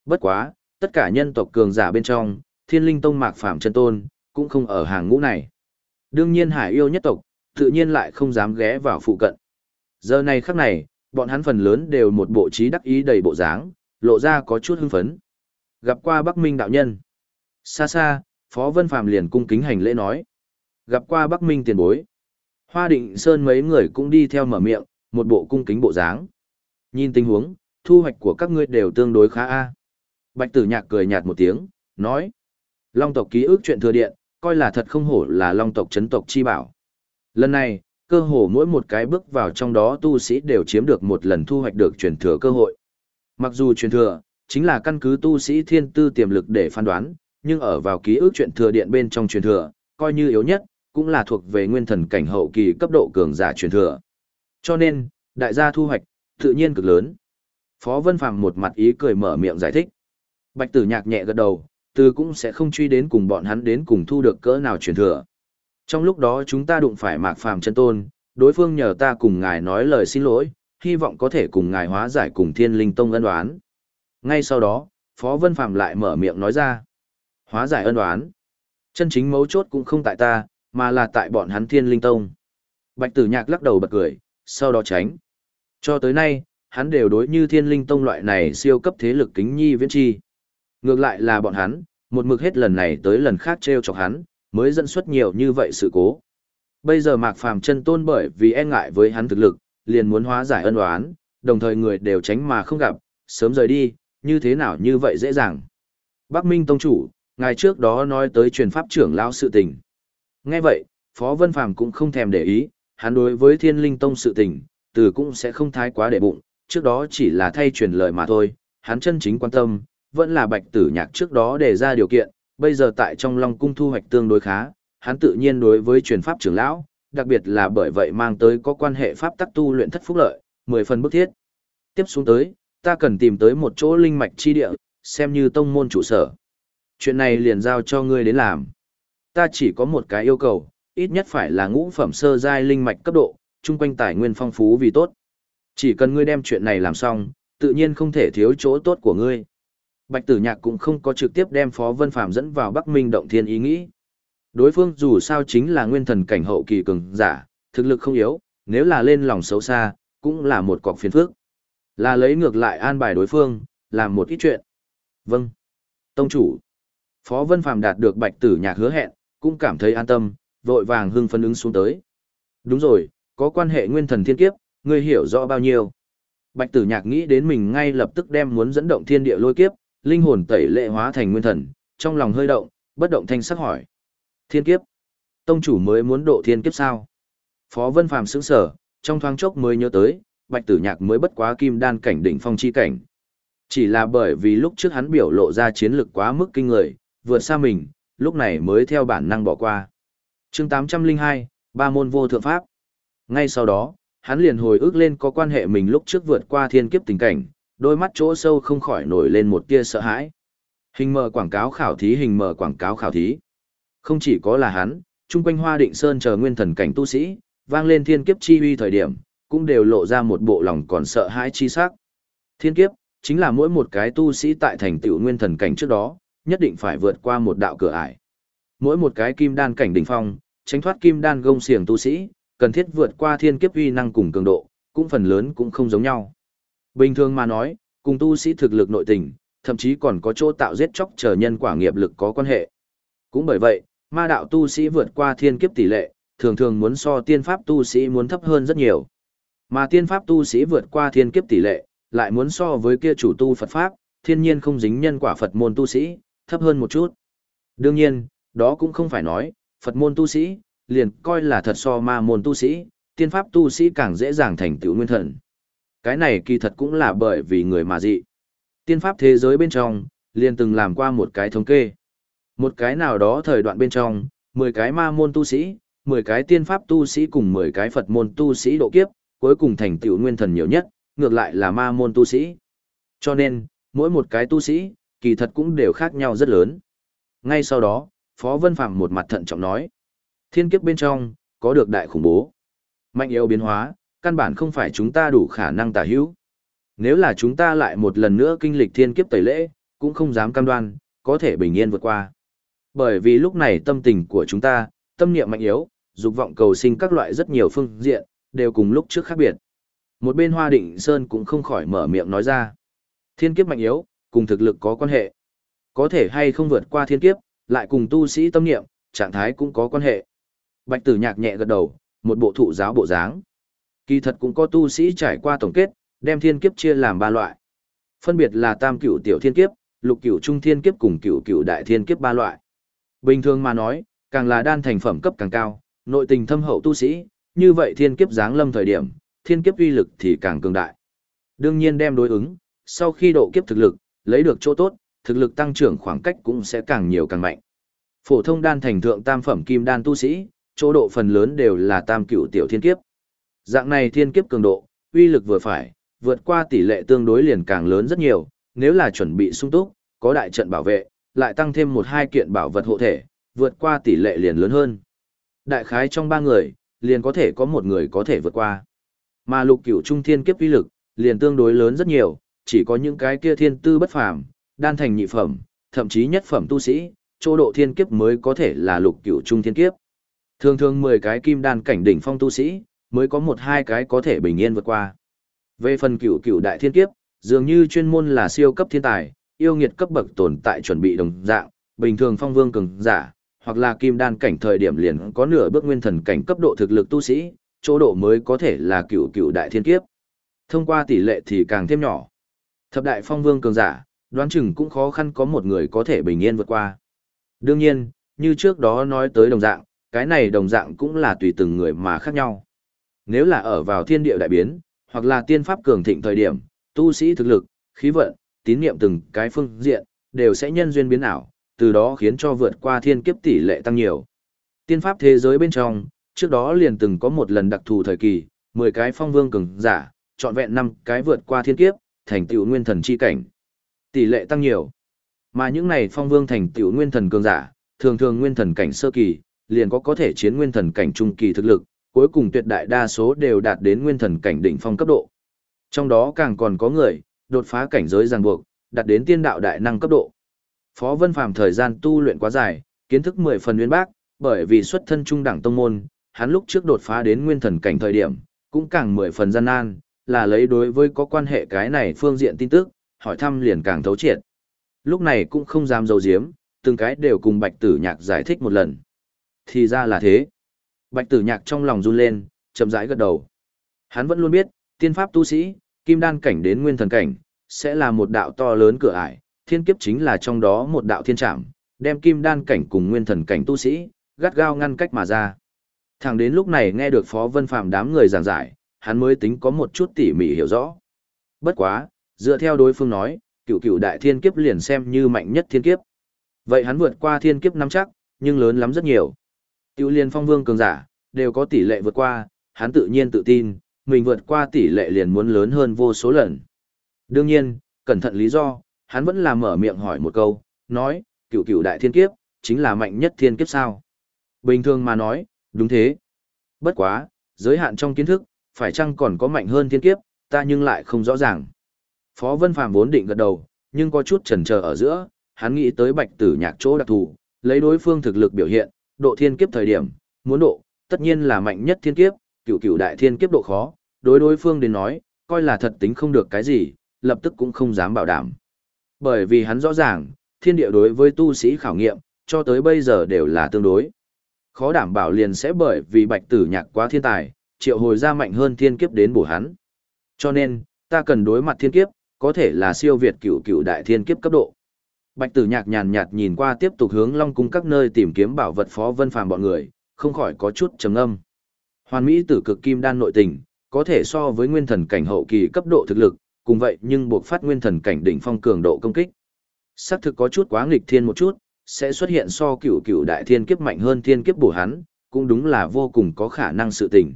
Bất quá, tất cả nhân tộc cường giả bên trong, Thiên Linh Tông Mạc Phàm chân tôn, cũng không ở hàng ngũ này. Đương nhiên Hải yêu nhất tộc, tự nhiên lại không dám ghé vào phụ cận. Giờ này khắc này, bọn hắn phần lớn đều một bộ trí đắc ý đầy bộ dáng, lộ ra có chút hưng phấn. Gặp qua Bắc Minh đạo nhân. Xa xa, Phó Vân Phàm liền cung kính hành lễ nói. Gặp qua Bắc Minh tiền bối. Hoa Định Sơn mấy người cũng đi theo mở miệng, một bộ cung kính bộ dáng. Nhìn tình huống, thu hoạch của các ngươi đều tương đối khá a. Bạch Tử Nhạc cười nhạt một tiếng, nói: "Long tộc ký ức chuyện thừa điện, coi là thật không hổ là Long tộc chấn tộc chi bảo. Lần này, cơ hồ mỗi một cái bước vào trong đó tu sĩ đều chiếm được một lần thu hoạch được truyền thừa cơ hội. Mặc dù truyền thừa chính là căn cứ tu sĩ thiên tư tiềm lực để phán đoán, nhưng ở vào ký ức truyền thừa điện bên trong truyền thừa, coi như yếu nhất, cũng là thuộc về nguyên thần cảnh hậu kỳ cấp độ cường giả truyền thừa. Cho nên, đại gia thu hoạch, tự nhiên cực lớn. Phó Vân Phàm một mặt ý cười mở miệng giải thích. Bạch Tử Nhạc nhẹ gật đầu, từ cũng sẽ không truy đến cùng bọn hắn đến cùng thu được cỡ nào truyền thừa. Trong lúc đó chúng ta đụng phải Mạc Phàm chân tôn, đối phương nhờ ta cùng ngài nói lời xin lỗi, hy vọng có thể cùng ngài hóa giải cùng Thiên Linh Tông ân oán. Ngay sau đó, Phó Vân Phàm lại mở miệng nói ra. Hóa giải ân oán. Chân chính mấu chốt cũng không tại ta, mà là tại bọn hắn Thiên Linh Tông. Bạch Tử Nhạc lắc đầu bật cười, sau đó tránh. Cho tới nay, hắn đều đối như Thiên Linh Tông loại này siêu cấp thế lực kính nhi viễn chi. Ngược lại là bọn hắn, một mực hết lần này tới lần khác treo chọc hắn, mới dẫn xuất nhiều như vậy sự cố. Bây giờ Mạc Phàm chân tôn bởi vì e ngại với hắn thực lực, liền muốn hóa giải ân oán, đồng thời người đều tránh mà không gặp, sớm rời đi, như thế nào như vậy dễ dàng. Bắc Minh Tông Chủ, ngài trước đó nói tới truyền pháp trưởng lão sự tình. Nghe vậy, Phó Vân Phàm cũng không thèm để ý, hắn đối với Thiên Linh Tông sự tình, từ cũng sẽ không thái quá để bụng, trước đó chỉ là thay truyền lời mà thôi, hắn chân chính quan tâm, vẫn là bạch tử nhạc trước đó đề ra điều kiện, bây giờ tại trong Long Cung thu hoạch tương đối khá, hắn tự nhiên đối với truyền pháp trưởng lão, đặc biệt là bởi vậy mang tới có quan hệ pháp tắc tu luyện thất phúc lợi, mười phần bức thiết. Tiếp xuống tới, ta cần tìm tới một chỗ linh mạch chi địa, xem như tông môn trụ sở. Chuyện này liền giao cho ngươi đến làm. Ta chỉ có một cái yêu cầu, ít nhất phải là ngũ phẩm sơ giai linh mạch cấp độ, chung quanh tài nguyên phong phú vì tốt. Chỉ cần ngươi đem chuyện này làm xong, tự nhiên không thể thiếu chỗ tốt của ngươi. Bạch Tử Nhạc cũng không có trực tiếp đem Phó Vân Phàm dẫn vào Bắc Minh động thiên ý nghĩ. Đối phương dù sao chính là nguyên thần cảnh hậu kỳ cường giả, thực lực không yếu, nếu là lên lòng xấu xa, cũng là một cọc phiền phức. Là lấy ngược lại an bài đối phương, làm một ít chuyện. Vâng. Tông chủ. Phó Vân Phàm đạt được Bạch Tử Nhạc hứa hẹn, cũng cảm thấy an tâm, vội vàng hưng phấn ứng xuống tới. Đúng rồi, có quan hệ nguyên thần thiên kiếp, ngươi hiểu rõ bao nhiêu. Bạch Tử Nhạc nghĩ đến mình ngay lập tức đem muốn dẫn động thiên địa lôi kiếp, linh hồn tẩy lệ hóa thành nguyên thần, trong lòng hơi động, bất động thanh sắc hỏi. Thiên kiếp. Tông chủ mới muốn độ thiên kiếp sao? Phó Vân Phàm sững sở, trong thoáng chốc mới nhớ tới, Bạch Tử Nhạc mới bất quá kim đan cảnh đỉnh phong chi cảnh. Chỉ là bởi vì lúc trước hắn biểu lộ ra chiến lực quá mức kinh người, vượt xa mình, lúc này mới theo bản năng bỏ qua. Chương 802, Ba môn vô thượng pháp. Ngay sau đó, hắn liền hồi ức lên có quan hệ mình lúc trước vượt qua thiên kiếp tình cảnh, đôi mắt chỗ sâu không khỏi nổi lên một tia sợ hãi. Hình mờ quảng cáo khảo thí hình mờ quảng cáo khảo thí. Không chỉ có là hắn, chung quanh hoa định sơn chờ nguyên thần cảnh tu sĩ, vang lên thiên kiếp chi uy thời điểm, cũng đều lộ ra một bộ lòng còn sợ hãi chi sắc. Thiên kiếp, chính là mỗi một cái tu sĩ tại thành tựu nguyên thần cảnh trước đó, nhất định phải vượt qua một đạo cửa ải. Mỗi một cái kim đan cảnh đỉnh phong, tránh thoát kim đan gông xiềng tu sĩ, cần thiết vượt qua thiên kiếp uy năng cùng cường độ, cũng phần lớn cũng không giống nhau. Bình thường mà nói, cùng tu sĩ thực lực nội tình, thậm chí còn có chỗ tạo giết chóc chờ nhân quả nghiệp lực có quan hệ. Cũng bởi vậy, ma đạo tu sĩ vượt qua thiên kiếp tỷ lệ, thường thường muốn so tiên pháp tu sĩ muốn thấp hơn rất nhiều. Mà tiên pháp tu sĩ vượt qua thiên kiếp tỷ lệ, lại muốn so với kia chủ tu Phật pháp, thiên nhiên không dính nhân quả Phật môn tu sĩ, thấp hơn một chút. Đương nhiên, đó cũng không phải nói, Phật môn tu sĩ, liền coi là thật so ma môn tu sĩ, tiên pháp tu sĩ càng dễ dàng thành tựu nguyên thần. Cái này kỳ thật cũng là bởi vì người mà dị. Tiên pháp thế giới bên trong, liền từng làm qua một cái thống kê. Một cái nào đó thời đoạn bên trong, 10 cái ma môn tu sĩ, 10 cái tiên pháp tu sĩ cùng 10 cái Phật môn tu sĩ độ kiếp, cuối cùng thành tựu nguyên thần nhiều nhất, ngược lại là ma môn tu sĩ. Cho nên, mỗi một cái tu sĩ, kỳ thật cũng đều khác nhau rất lớn. Ngay sau đó, Phó Vân Phạm một mặt thận trọng nói. Thiên kiếp bên trong, có được đại khủng bố. Mạnh yếu biến hóa, căn bản không phải chúng ta đủ khả năng tả hữu. Nếu là chúng ta lại một lần nữa kinh lịch thiên kiếp tẩy lễ, cũng không dám cam đoan, có thể bình yên vượt qua. Bởi vì lúc này tâm tình của chúng ta, tâm niệm mạnh yếu, dục vọng cầu sinh các loại rất nhiều phương diện, đều cùng lúc trước khác biệt. Một bên Hoa Định Sơn cũng không khỏi mở miệng nói ra. Thiên kiếp mạnh yếu, cùng thực lực có quan hệ. Có thể hay không vượt qua thiên kiếp, lại cùng tu sĩ tâm niệm, trạng thái cũng có quan hệ. Bạch tử nhạc nhẹ gật đầu, một bộ thụ giáo bộ dáng. Kỳ thật cũng có tu sĩ trải qua tổng kết, đem thiên kiếp chia làm ba loại. Phân biệt là tam cửu tiểu thiên kiếp, lục cửu trung thiên kiếp cùng cửu cửu đại thiên kiếp ba loại. Bình thường mà nói, càng là đan thành phẩm cấp càng cao, nội tình thâm hậu tu sĩ, như vậy thiên kiếp giáng lâm thời điểm, thiên kiếp uy lực thì càng cường đại. Đương nhiên đem đối ứng, sau khi độ kiếp thực lực, lấy được chỗ tốt, thực lực tăng trưởng khoảng cách cũng sẽ càng nhiều càng mạnh. Phổ thông đan thành thượng tam phẩm kim đan tu sĩ, chỗ độ phần lớn đều là tam cửu tiểu thiên kiếp. Dạng này thiên kiếp cường độ, uy lực vừa phải, vượt qua tỷ lệ tương đối liền càng lớn rất nhiều, nếu là chuẩn bị sung túc, có đại trận bảo vệ, lại tăng thêm một hai kiện bảo vật hộ thể, vượt qua tỷ lệ liền lớn hơn. Đại khái trong ba người, liền có thể có một người có thể vượt qua. Mà lục cửu trung thiên kiếp uy lực, liền tương đối lớn rất nhiều, chỉ có những cái kia thiên tư bất phàm, đan thành nhị phẩm, thậm chí nhất phẩm tu sĩ, chỗ độ thiên kiếp mới có thể là lục cửu trung thiên kiếp. Thường thường 10 cái kim đan cảnh đỉnh phong tu sĩ, mới có một hai cái có thể bình yên vượt qua. Về phần cửu cửu đại thiên kiếp, dường như chuyên môn là siêu cấp thiên tài, yêu nghiệt cấp bậc tồn tại chuẩn bị đồng dạng, bình thường phong vương cường giả, hoặc là kim đan cảnh thời điểm liền có nửa bước nguyên thần cảnh cấp độ thực lực tu sĩ, chỗ độ mới có thể là cửu cửu đại thiên kiếp. Thông qua tỷ lệ thì càng thêm nhỏ. Thập đại phong vương cường giả, đoán chừng cũng khó khăn có một người có thể bình yên vượt qua. Đương nhiên, như trước đó nói tới đồng dạng, cái này đồng dạng cũng là tùy từng người mà khác nhau. Nếu là ở vào thiên địa đại biến, hoặc là tiên pháp cường thịnh thời điểm, tu sĩ thực lực, khí vận, tín niệm từng cái phương diện, đều sẽ nhân duyên biến ảo, từ đó khiến cho vượt qua thiên kiếp tỷ lệ tăng nhiều. Tiên pháp thế giới bên trong, trước đó liền từng có một lần đặc thù thời kỳ, 10 cái phong vương cường giả, chọn vẹn 5 cái vượt qua thiên kiếp, thành tựu nguyên thần chi cảnh. Tỷ lệ tăng nhiều. Mà những này phong vương thành tựu nguyên thần cường giả, thường thường nguyên thần cảnh sơ kỳ, liền có có thể chiến nguyên thần cảnh trung kỳ thực lực, cuối cùng tuyệt đại đa số đều đạt đến nguyên thần cảnh đỉnh phong cấp độ. Trong đó càng còn có người, đột phá cảnh giới ràng buộc, đạt đến tiên đạo đại năng cấp độ. Phó Vân Phàm thời gian tu luyện quá dài, kiến thức 10 phần uyên bác, bởi vì xuất thân trung đẳng tông môn, hắn lúc trước đột phá đến nguyên thần cảnh thời điểm, cũng càng 10 phần gian nan, là lấy đối với có quan hệ cái này phương diện tin tức, hỏi thăm liền càng thấu triệt. Lúc này cũng không dám giấu giếm, từng cái đều cùng Bạch Tử Nhạc giải thích một lần. Thì ra là thế. Bạch Tử Nhạc trong lòng run lên, chậm rãi gật đầu. Hắn vẫn luôn biết, tiên pháp tu sĩ, kim đan cảnh đến nguyên thần cảnh, sẽ là một đạo to lớn cửa ải, thiên kiếp chính là trong đó một đạo thiên trảm, đem kim đan cảnh cùng nguyên thần cảnh tu sĩ, gắt gao ngăn cách mà ra. Thẳng đến lúc này nghe được Phó Vân Phạm đám người giảng giải, hắn mới tính có một chút tỉ mỉ hiểu rõ. Bất quá, dựa theo đối phương nói, cựu cựu đại thiên kiếp liền xem như mạnh nhất thiên kiếp. Vậy hắn vượt qua thiên kiếp năm chắc, nhưng lớn lắm rất nhiều. Tiêu liên phong vương cường giả, đều có tỷ lệ vượt qua, hắn tự nhiên tự tin, mình vượt qua tỷ lệ liền muốn lớn hơn vô số lần. Đương nhiên, cẩn thận lý do, hắn vẫn là mở miệng hỏi một câu, nói, cựu cựu đại thiên kiếp, chính là mạnh nhất thiên kiếp sao. Bình thường mà nói, đúng thế. Bất quá, giới hạn trong kiến thức, phải chăng còn có mạnh hơn thiên kiếp, ta nhưng lại không rõ ràng. Phó Vân Phàm vốn định gật đầu, nhưng có chút chần chờ ở giữa, hắn nghĩ tới bạch tử nhạc chỗ đặc thù, lấy đối phương thực lực biểu hiện, độ thiên kiếp thời điểm, muốn độ, tất nhiên là mạnh nhất thiên kiếp, cửu cửu đại thiên kiếp độ khó, đối đối phương đến nói, coi là thật tính không được cái gì, lập tức cũng không dám bảo đảm. Bởi vì hắn rõ ràng, thiên địa đối với tu sĩ khảo nghiệm, cho tới bây giờ đều là tương đối. Khó đảm bảo liền sẽ bởi vì bạch tử nhạc quá thiên tài, triệu hồi ra mạnh hơn thiên kiếp đến bổ hắn. Cho nên, ta cần đối mặt thiên kiếp, có thể là siêu việt cửu cửu đại thiên kiếp cấp độ. Bạch Tử Nhạc nhàn nhạt nhìn qua tiếp tục hướng Long cung các nơi tìm kiếm bảo vật Phó Vân Phàm bọn người, không khỏi có chút trầm ngâm. Hoàn Mỹ tử cực kim đan nội tình, có thể so với nguyên thần cảnh hậu kỳ cấp độ thực lực, cùng vậy nhưng buộc phát nguyên thần cảnh đỉnh phong cường độ công kích. Sắc thực có chút quá nghịch thiên một chút, sẽ xuất hiện so cửu cửu đại thiên kiếp mạnh hơn thiên kiếp bổ hắn, cũng đúng là vô cùng có khả năng sự tình.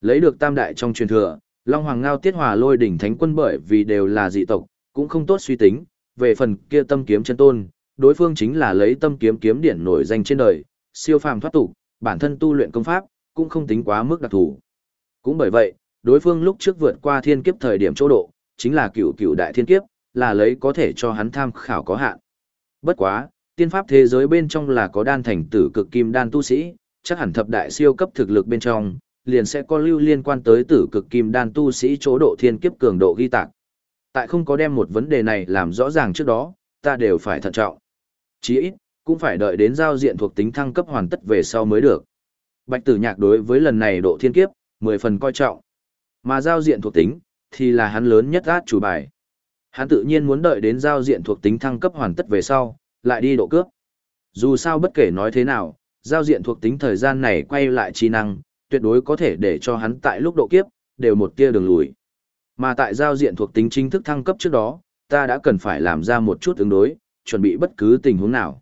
Lấy được tam đại trong truyền thừa, Long Hoàng Ngao Tiết Hòa lôi đỉnh thánh quân bởi vì đều là dị tộc, cũng không tốt suy tính, về phần kia tâm kiếm chân tôn, đối phương chính là lấy tâm kiếm kiếm điển nổi danh trên đời, siêu phàm thoát tục, bản thân tu luyện công pháp, cũng không tính quá mức đặc thù. Cũng bởi vậy, đối phương lúc trước vượt qua thiên kiếp thời điểm chỗ độ, chính là cựu cựu đại thiên kiếp, là lấy có thể cho hắn tham khảo có hạn. Bất quá, tiên pháp thế giới bên trong là có đan thành tử cực kim đan tu sĩ, chắc hẳn thập đại siêu cấp thực lực bên trong, liền sẽ có lưu liên quan tới tử cực kim đan tu sĩ chỗ độ thiên kiếp cường độ ghi tạc. Tại không có đem một vấn đề này làm rõ ràng trước đó, ta đều phải thận trọng. Chí ít, cũng phải đợi đến giao diện thuộc tính thăng cấp hoàn tất về sau mới được. Bạch tử nhạc đối với lần này độ thiên kiếp, 10 phần coi trọng. Mà giao diện thuộc tính, thì là hắn lớn nhất át chủ bài. Hắn tự nhiên muốn đợi đến giao diện thuộc tính thăng cấp hoàn tất về sau, lại đi độ cướp. Dù sao bất kể nói thế nào, giao diện thuộc tính thời gian này quay lại chi năng, tuyệt đối có thể để cho hắn tại lúc độ kiếp, đều một tia đường lùi. Mà tại giao diện thuộc tính chính thức thăng cấp trước đó, ta đã cần phải làm ra một chút ứng đối, chuẩn bị bất cứ tình huống nào.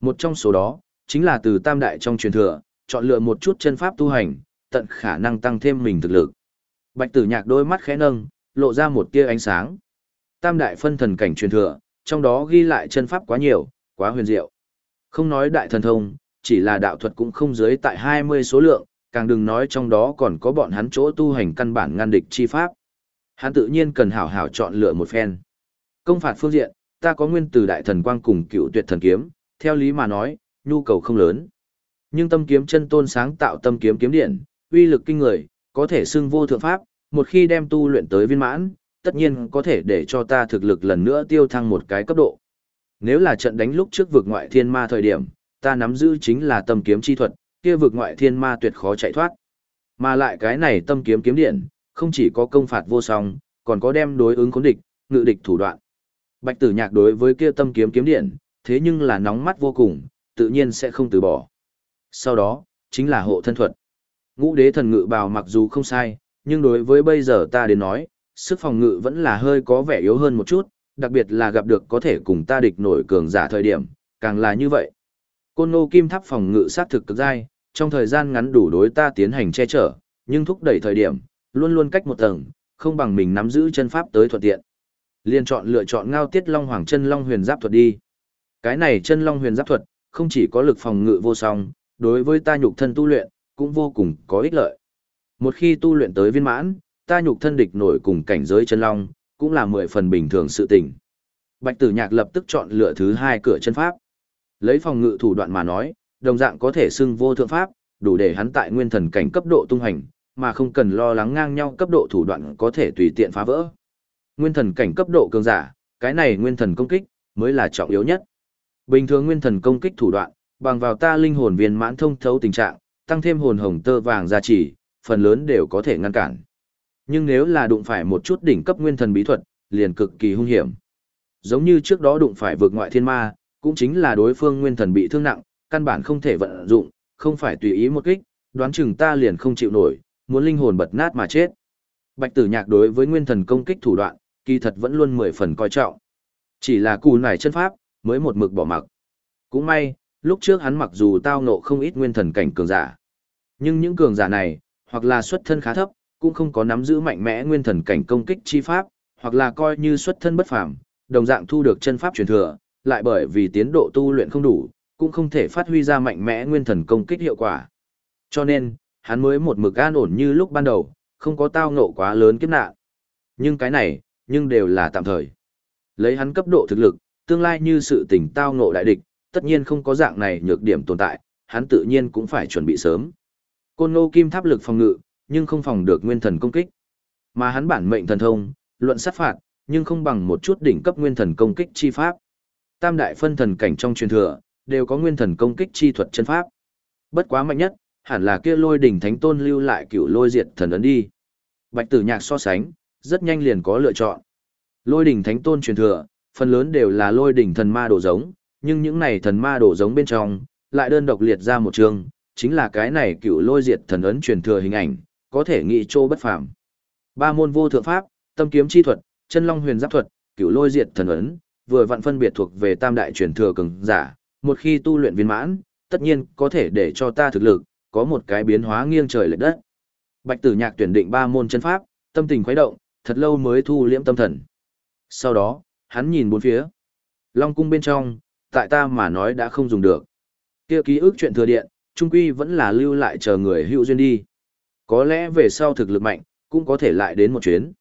Một trong số đó, chính là từ tam đại trong truyền thừa, chọn lựa một chút chân pháp tu hành, tận khả năng tăng thêm mình thực lực. Bạch tử nhạc đôi mắt khẽ nâng, lộ ra một tia ánh sáng. Tam đại phân thần cảnh truyền thừa, trong đó ghi lại chân pháp quá nhiều, quá huyền diệu. Không nói đại thần thông, chỉ là đạo thuật cũng không dưới tại 20 số lượng, càng đừng nói trong đó còn có bọn hắn chỗ tu hành căn bản ngăn địch chi pháp. Hắn tự nhiên cần hảo hảo chọn lựa một phen. Công phạt phương diện, ta có nguyên từ đại thần quang cùng cựu tuyệt thần kiếm, theo lý mà nói, nhu cầu không lớn. Nhưng tâm kiếm chân tôn sáng tạo tâm kiếm kiếm điện, uy lực kinh người, có thể xưng vô thượng pháp, một khi đem tu luyện tới viên mãn, tất nhiên có thể để cho ta thực lực lần nữa tiêu thăng một cái cấp độ. Nếu là trận đánh lúc trước vực ngoại thiên ma thời điểm, ta nắm giữ chính là tâm kiếm chi thuật, kia vực ngoại thiên ma tuyệt khó chạy thoát. Mà lại cái này tâm kiếm kiếm điện, không chỉ có công phạt vô song, còn có đem đối ứng khốn địch, ngự địch thủ đoạn. Bạch Tử Nhạc đối với kia tâm kiếm kiếm điện, thế nhưng là nóng mắt vô cùng, tự nhiên sẽ không từ bỏ. Sau đó, chính là hộ thân thuật. Ngũ đế thần ngự bào mặc dù không sai, nhưng đối với bây giờ ta đến nói, sức phòng ngự vẫn là hơi có vẻ yếu hơn một chút, đặc biệt là gặp được có thể cùng ta địch nổi cường giả thời điểm, càng là như vậy. Côn nô kim tháp phòng ngự sát thực cực dai, trong thời gian ngắn đủ đối ta tiến hành che chở, nhưng thúc đẩy thời điểm, luôn luôn cách một tầng, không bằng mình nắm giữ chân pháp tới thuận tiện. Liên chọn lựa chọn ngao tiết long hoàng chân long huyền giáp thuật đi. Cái này chân long huyền giáp thuật, không chỉ có lực phòng ngự vô song, đối với ta nhục thân tu luyện, cũng vô cùng có ích lợi. Một khi tu luyện tới viên mãn, ta nhục thân địch nổi cùng cảnh giới chân long, cũng là mười phần bình thường sự tình. Bạch tử nhạc lập tức chọn lựa thứ hai cửa chân pháp. Lấy phòng ngự thủ đoạn mà nói, đồng dạng có thể xưng vô thượng pháp, đủ để hắn tại nguyên thần cảnh cấp độ tung hành, mà không cần lo lắng ngang nhau cấp độ thủ đoạn có thể tùy tiện phá vỡ. Nguyên thần cảnh cấp độ cường giả, cái này nguyên thần công kích mới là trọng yếu nhất. Bình thường nguyên thần công kích thủ đoạn, bằng vào ta linh hồn viên mãn thông thấu tình trạng, tăng thêm hồn hồng tơ vàng gia trì, phần lớn đều có thể ngăn cản. Nhưng nếu là đụng phải một chút đỉnh cấp nguyên thần bí thuật, liền cực kỳ hung hiểm. Giống như trước đó đụng phải vượt ngoại thiên ma, cũng chính là đối phương nguyên thần bị thương nặng, căn bản không thể vận dụng, không phải tùy ý một kích, đoán chừng ta liền không chịu nổi, muốn linh hồn bật nát mà chết. Bạch tử nhạc đối với nguyên thần công kích thủ đoạn, kỳ thật vẫn luôn mười phần coi trọng. Chỉ là cù nải chân pháp, mới một mực bỏ mặc. Cũng may, lúc trước hắn mặc dù tao ngộ không ít nguyên thần cảnh cường giả. Nhưng những cường giả này, hoặc là xuất thân khá thấp, cũng không có nắm giữ mạnh mẽ nguyên thần cảnh công kích chi pháp, hoặc là coi như xuất thân bất phàm, đồng dạng thu được chân pháp truyền thừa, lại bởi vì tiến độ tu luyện không đủ, cũng không thể phát huy ra mạnh mẽ nguyên thần công kích hiệu quả. Cho nên, hắn mới một mực an ổn như lúc ban đầu, không có tao ngộ quá lớn kiếp nạn. Nhưng cái này, nhưng đều là tạm thời. Lấy hắn cấp độ thực lực, tương lai như sự tình tao ngộ đại địch, tất nhiên không có dạng này nhược điểm tồn tại, hắn tự nhiên cũng phải chuẩn bị sớm. Côn Ngô Kim Tháp lực phòng ngự, nhưng không phòng được nguyên thần công kích. Mà hắn bản mệnh thần thông, luận sát phạt, nhưng không bằng một chút đỉnh cấp nguyên thần công kích chi pháp. Tam đại phân thần cảnh trong truyền thừa, đều có nguyên thần công kích chi thuật chân pháp. Bất quá mạnh nhất, hẳn là kia lôi đỉnh thánh tôn lưu lại cựu lôi diệt thần ấn đi. Bạch tử nhạc so sánh, rất nhanh liền có lựa chọn. Lôi đỉnh thánh tôn truyền thừa, phần lớn đều là lôi đỉnh thần ma đồ giống, nhưng những này thần ma đồ giống bên trong, lại đơn độc liệt ra một chương, chính là cái này cựu lôi diệt thần ấn truyền thừa hình ảnh, có thể nghị trô bất phàm. Ba môn vô thượng pháp, tâm kiếm chi thuật, chân long huyền giáp thuật, cựu lôi diệt thần ấn, vừa vặn phân biệt thuộc về tam đại truyền thừa cường giả, một khi tu luyện viên mãn, tất nhiên có thể để cho ta thực lực có một cái biến hóa nghiêng trời lệch đất. Bạch Tử Nhạc tuyển định ba môn chân pháp, tâm tình khuấy động, thật lâu mới thu liễm tâm thần. Sau đó, hắn nhìn bốn phía. Long cung bên trong, tại ta mà nói đã không dùng được. Kia ký ức chuyện thừa điện, trung quy vẫn là lưu lại chờ người hữu duyên đi. Có lẽ về sau thực lực mạnh, cũng có thể lại đến một chuyến.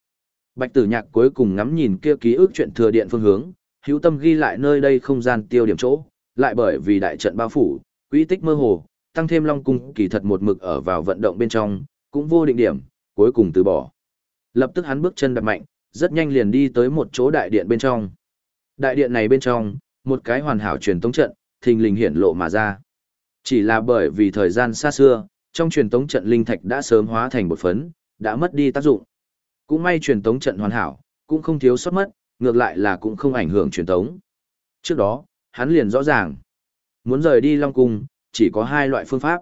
Bạch Tử Nhạc cuối cùng ngắm nhìn kia ký ức chuyện thừa điện phương hướng, hữu tâm ghi lại nơi đây không gian tiêu điểm chỗ, lại bởi vì đại trận bao phủ, quỹ tích mơ hồ, tăng thêm Long cung kỳ thật một mực ở vào vận động bên trong, cũng vô định điểm, cuối cùng từ bỏ. Lập tức hắn bước chân đạp mạnh, rất nhanh liền đi tới một chỗ đại điện bên trong. Đại điện này bên trong, một cái hoàn hảo truyền tống trận, thình lình hiển lộ mà ra. Chỉ là bởi vì thời gian xa xưa, trong truyền tống trận linh thạch đã sớm hóa thành bột phấn, đã mất đi tác dụng. Cũng may truyền tống trận hoàn hảo, cũng không thiếu sót mất, ngược lại là cũng không ảnh hưởng truyền tống. Trước đó, hắn liền rõ ràng, muốn rời đi Long Cung, chỉ có hai loại phương pháp.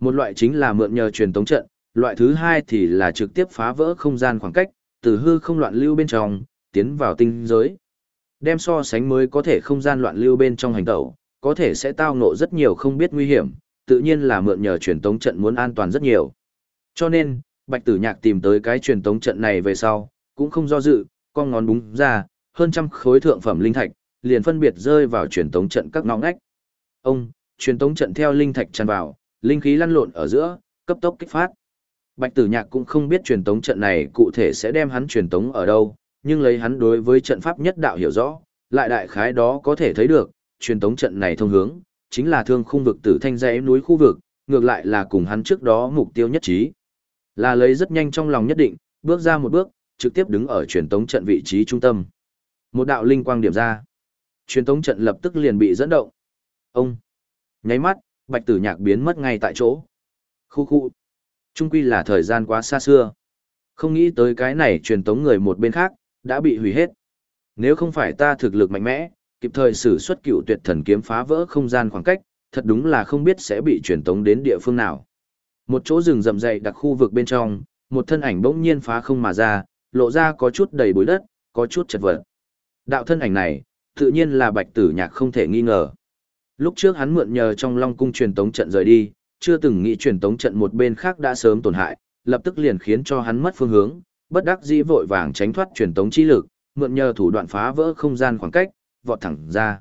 Một loại chính là mượn nhờ truyền tống trận, loại thứ hai thì là trực tiếp phá vỡ không gian khoảng cách, từ hư không loạn lưu bên trong, tiến vào tinh giới. Đem so sánh mới có thể không gian loạn lưu bên trong hành tẩu, có thể sẽ tao ngộ rất nhiều không biết nguy hiểm, tự nhiên là mượn nhờ truyền tống trận muốn an toàn rất nhiều. Cho nên, Bạch Tử Nhạc tìm tới cái truyền tống trận này về sau, cũng không do dự, con ngón búng ra, hơn trăm khối thượng phẩm linh thạch, liền phân biệt rơi vào truyền tống trận các ngõ ngách. Ông, truyền tống trận theo linh thạch tràn vào, linh khí lăn lộn ở giữa, cấp tốc kích phát. Bạch Tử Nhạc cũng không biết truyền tống trận này cụ thể sẽ đem hắn truyền tống ở đâu, nhưng lấy hắn đối với trận pháp nhất đạo hiểu rõ, lại đại khái đó có thể thấy được, truyền tống trận này thông hướng, chính là thương khung vực tử thanh dãy núi khu vực, ngược lại là cùng hắn trước đó mục tiêu nhất trí. Là lấy rất nhanh trong lòng nhất định, bước ra một bước, trực tiếp đứng ở truyền tống trận vị trí trung tâm. Một đạo linh quang điểm ra. Truyền tống trận lập tức liền bị dẫn động. Ông! Nháy mắt, bạch tử nhạc biến mất ngay tại chỗ. Khu khu! Trung quy là thời gian quá xa xưa. Không nghĩ tới cái này truyền tống người một bên khác, đã bị hủy hết. Nếu không phải ta thực lực mạnh mẽ, kịp thời sử xuất cựu tuyệt thần kiếm phá vỡ không gian khoảng cách, thật đúng là không biết sẽ bị truyền tống đến địa phương nào. Một chỗ rừng rậm dày đặc khu vực bên trong, một thân ảnh bỗng nhiên phá không mà ra, lộ ra có chút đầy bối đất, có chút chật vật. Đạo thân ảnh này, tự nhiên là Bạch Tử Nhạc không thể nghi ngờ. Lúc trước hắn mượn nhờ trong Long cung truyền tống trận rời đi, chưa từng nghĩ truyền tống trận một bên khác đã sớm tổn hại, lập tức liền khiến cho hắn mất phương hướng, bất đắc dĩ vội vàng tránh thoát truyền tống chi lực, mượn nhờ thủ đoạn phá vỡ không gian khoảng cách, vọt thẳng ra.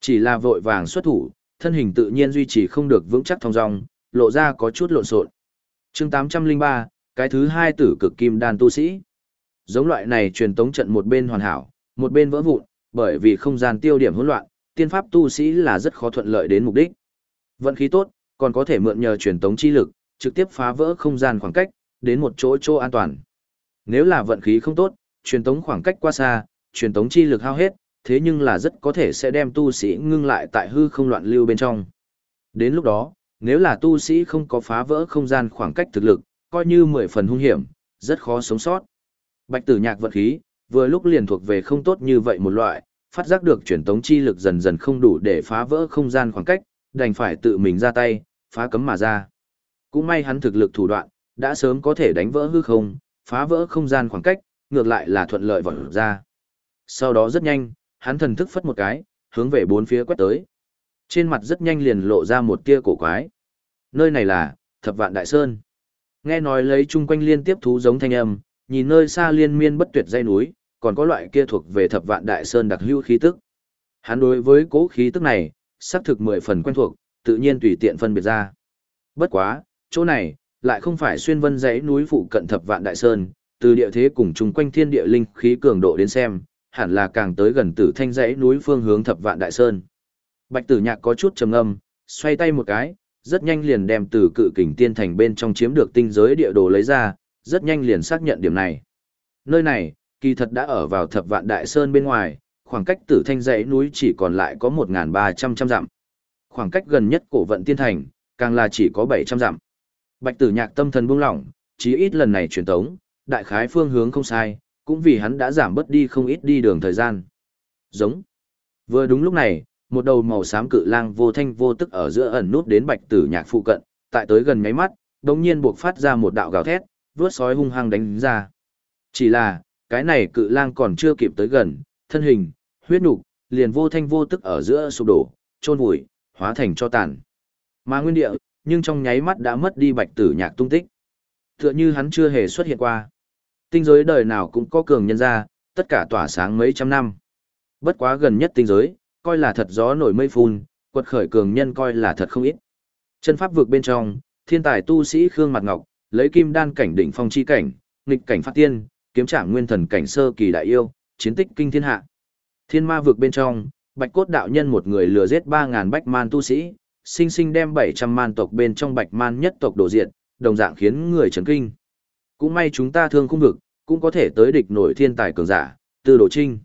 Chỉ là vội vàng xuất thủ, thân hình tự nhiên duy trì không được vững chắc thong dong, lộ ra có chút lộn xộn. Chương 803, cái thứ hai tử cực kim đan tu sĩ. Giống loại này truyền tống trận một bên hoàn hảo, một bên vỡ vụn, bởi vì không gian tiêu điểm hỗn loạn, tiên pháp tu sĩ là rất khó thuận lợi đến mục đích. Vận khí tốt, còn có thể mượn nhờ truyền tống chi lực, trực tiếp phá vỡ không gian khoảng cách, đến một chỗ chỗ an toàn. Nếu là vận khí không tốt, truyền tống khoảng cách quá xa, truyền tống chi lực hao hết, thế nhưng là rất có thể sẽ đem tu sĩ ngưng lại tại hư không loạn lưu bên trong. Đến lúc đó, nếu là tu sĩ không có phá vỡ không gian khoảng cách thực lực, coi như mười phần hung hiểm, rất khó sống sót. Bạch tử nhạc vận khí, vừa lúc liền thuộc về không tốt như vậy một loại, phát giác được truyền tống chi lực dần dần không đủ để phá vỡ không gian khoảng cách, đành phải tự mình ra tay, phá cấm mà ra. Cũng may hắn thực lực thủ đoạn, đã sớm có thể đánh vỡ hư không, phá vỡ không gian khoảng cách, ngược lại là thuận lợi vọt ra. Sau đó rất nhanh, hắn thần thức phất một cái, hướng về bốn phía quét tới. Trên mặt rất nhanh liền lộ ra một tia cổ quái. Nơi này là Thập Vạn Đại Sơn. Nghe nói lấy chung quanh liên tiếp thú giống thanh âm, nhìn nơi xa liên miên bất tuyệt dây núi, còn có loại kia thuộc về Thập Vạn Đại Sơn đặc hữu khí tức. Hắn đối với cố khí tức này, xác thực mười phần quen thuộc, tự nhiên tùy tiện phân biệt ra. Bất quá, chỗ này, lại không phải xuyên vân dãy núi phụ cận Thập Vạn Đại Sơn, từ địa thế cùng chung quanh thiên địa linh khí cường độ đến xem, hẳn là càng tới gần tử thanh dãy núi phương hướng Thập Vạn Đại Sơn. Bạch Tử Nhạc có chút trầm ngâm, xoay tay một cái, rất nhanh liền đem từ cự kình tiên thành bên trong chiếm được tinh giới địa đồ lấy ra, rất nhanh liền xác nhận điểm này. Nơi này, kỳ thật đã ở vào thập vạn đại sơn bên ngoài, khoảng cách tử thanh dãy núi chỉ còn lại có 1.300 trăm dặm. Khoảng cách gần nhất cổ vận tiên thành, càng là chỉ có 700 dặm. Bạch tử nhạc tâm thần buông lỏng, chí ít lần này truyền tống, đại khái phương hướng không sai, cũng vì hắn đã giảm bớt đi không ít đi đường thời gian. Giống. Vừa đúng lúc này, một đầu màu xám cự lang vô thanh vô tức ở giữa ẩn nút đến bạch tử nhạc phụ cận, tại tới gần nháy mắt, đống nhiên buộc phát ra một đạo gào thét, vướt sói hung hăng đánh ra. Chỉ là, cái này cự lang còn chưa kịp tới gần, thân hình, huyết nục, liền vô thanh vô tức ở giữa sụp đổ, trôn vùi, hóa thành cho tàn. Mà nguyên địa, nhưng trong nháy mắt đã mất đi bạch tử nhạc tung tích. Tựa như hắn chưa hề xuất hiện qua. Tinh giới đời nào cũng có cường nhân ra, tất cả tỏa sáng mấy trăm năm. Bất quá gần nhất tinh giới, coi là thật gió nổi mây phun, quật khởi cường nhân coi là thật không ít. Chân pháp vực bên trong, thiên tài tu sĩ Khương Mặt Ngọc, lấy kim đan cảnh đỉnh phong chi cảnh, nghịch cảnh phát tiên, kiếm trạng nguyên thần cảnh sơ kỳ đại yêu, chiến tích kinh thiên hạ. Thiên ma vực bên trong, Bạch Cốt đạo nhân một người lừa giết 3000 bách man tu sĩ, sinh sinh đem 700 man tộc bên trong Bạch Man nhất tộc đổ diện đồng dạng khiến người chấn kinh. Cũng may chúng ta thương khung vực, cũng có thể tới địch nổi thiên tài cường giả, Tư Đồ Trinh.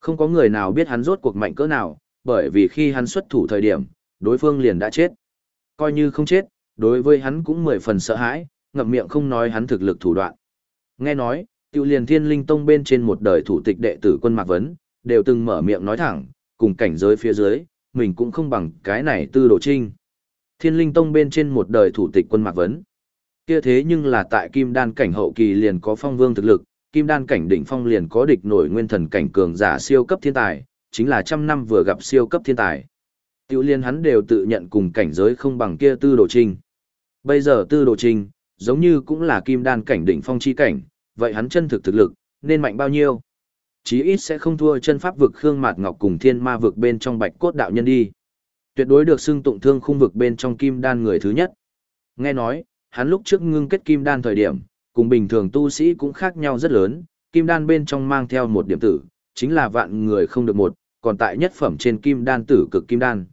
Không có người nào biết hắn rốt cuộc mạnh cỡ nào, bởi vì khi hắn xuất thủ thời điểm, đối phương liền đã chết. Coi như không chết, đối với hắn cũng mười phần sợ hãi, ngậm miệng không nói hắn thực lực thủ đoạn. Nghe nói, tiêu liền thiên linh tông bên trên một đời thủ tịch đệ tử quân Mạc Vấn, đều từng mở miệng nói thẳng, cùng cảnh giới phía dưới, mình cũng không bằng cái này tư đồ trinh. Thiên linh tông bên trên một đời thủ tịch quân Mạc Vấn. Kia thế nhưng là tại kim đan cảnh hậu kỳ liền có phong vương thực lực, kim đan cảnh đỉnh phong liền có địch nổi nguyên thần cảnh cường giả siêu cấp thiên tài, chính là trăm năm vừa gặp siêu cấp thiên tài. Tiểu liên hắn đều tự nhận cùng cảnh giới không bằng kia tư đồ trinh. Bây giờ tư đồ trinh, giống như cũng là kim đan cảnh đỉnh phong chi cảnh, vậy hắn chân thực thực lực, nên mạnh bao nhiêu? Chí ít sẽ không thua chân pháp vực Khương Mạt Ngọc cùng thiên ma vực bên trong bạch cốt đạo nhân đi. Tuyệt đối được xưng tụng thương khung vực bên trong kim đan người thứ nhất. Nghe nói, hắn lúc trước ngưng kết kim đan thời điểm, cùng bình thường tu sĩ cũng khác nhau rất lớn, kim đan bên trong mang theo một điểm tử, chính là vạn người không được một, còn tại nhất phẩm trên kim đan tử cực kim đan.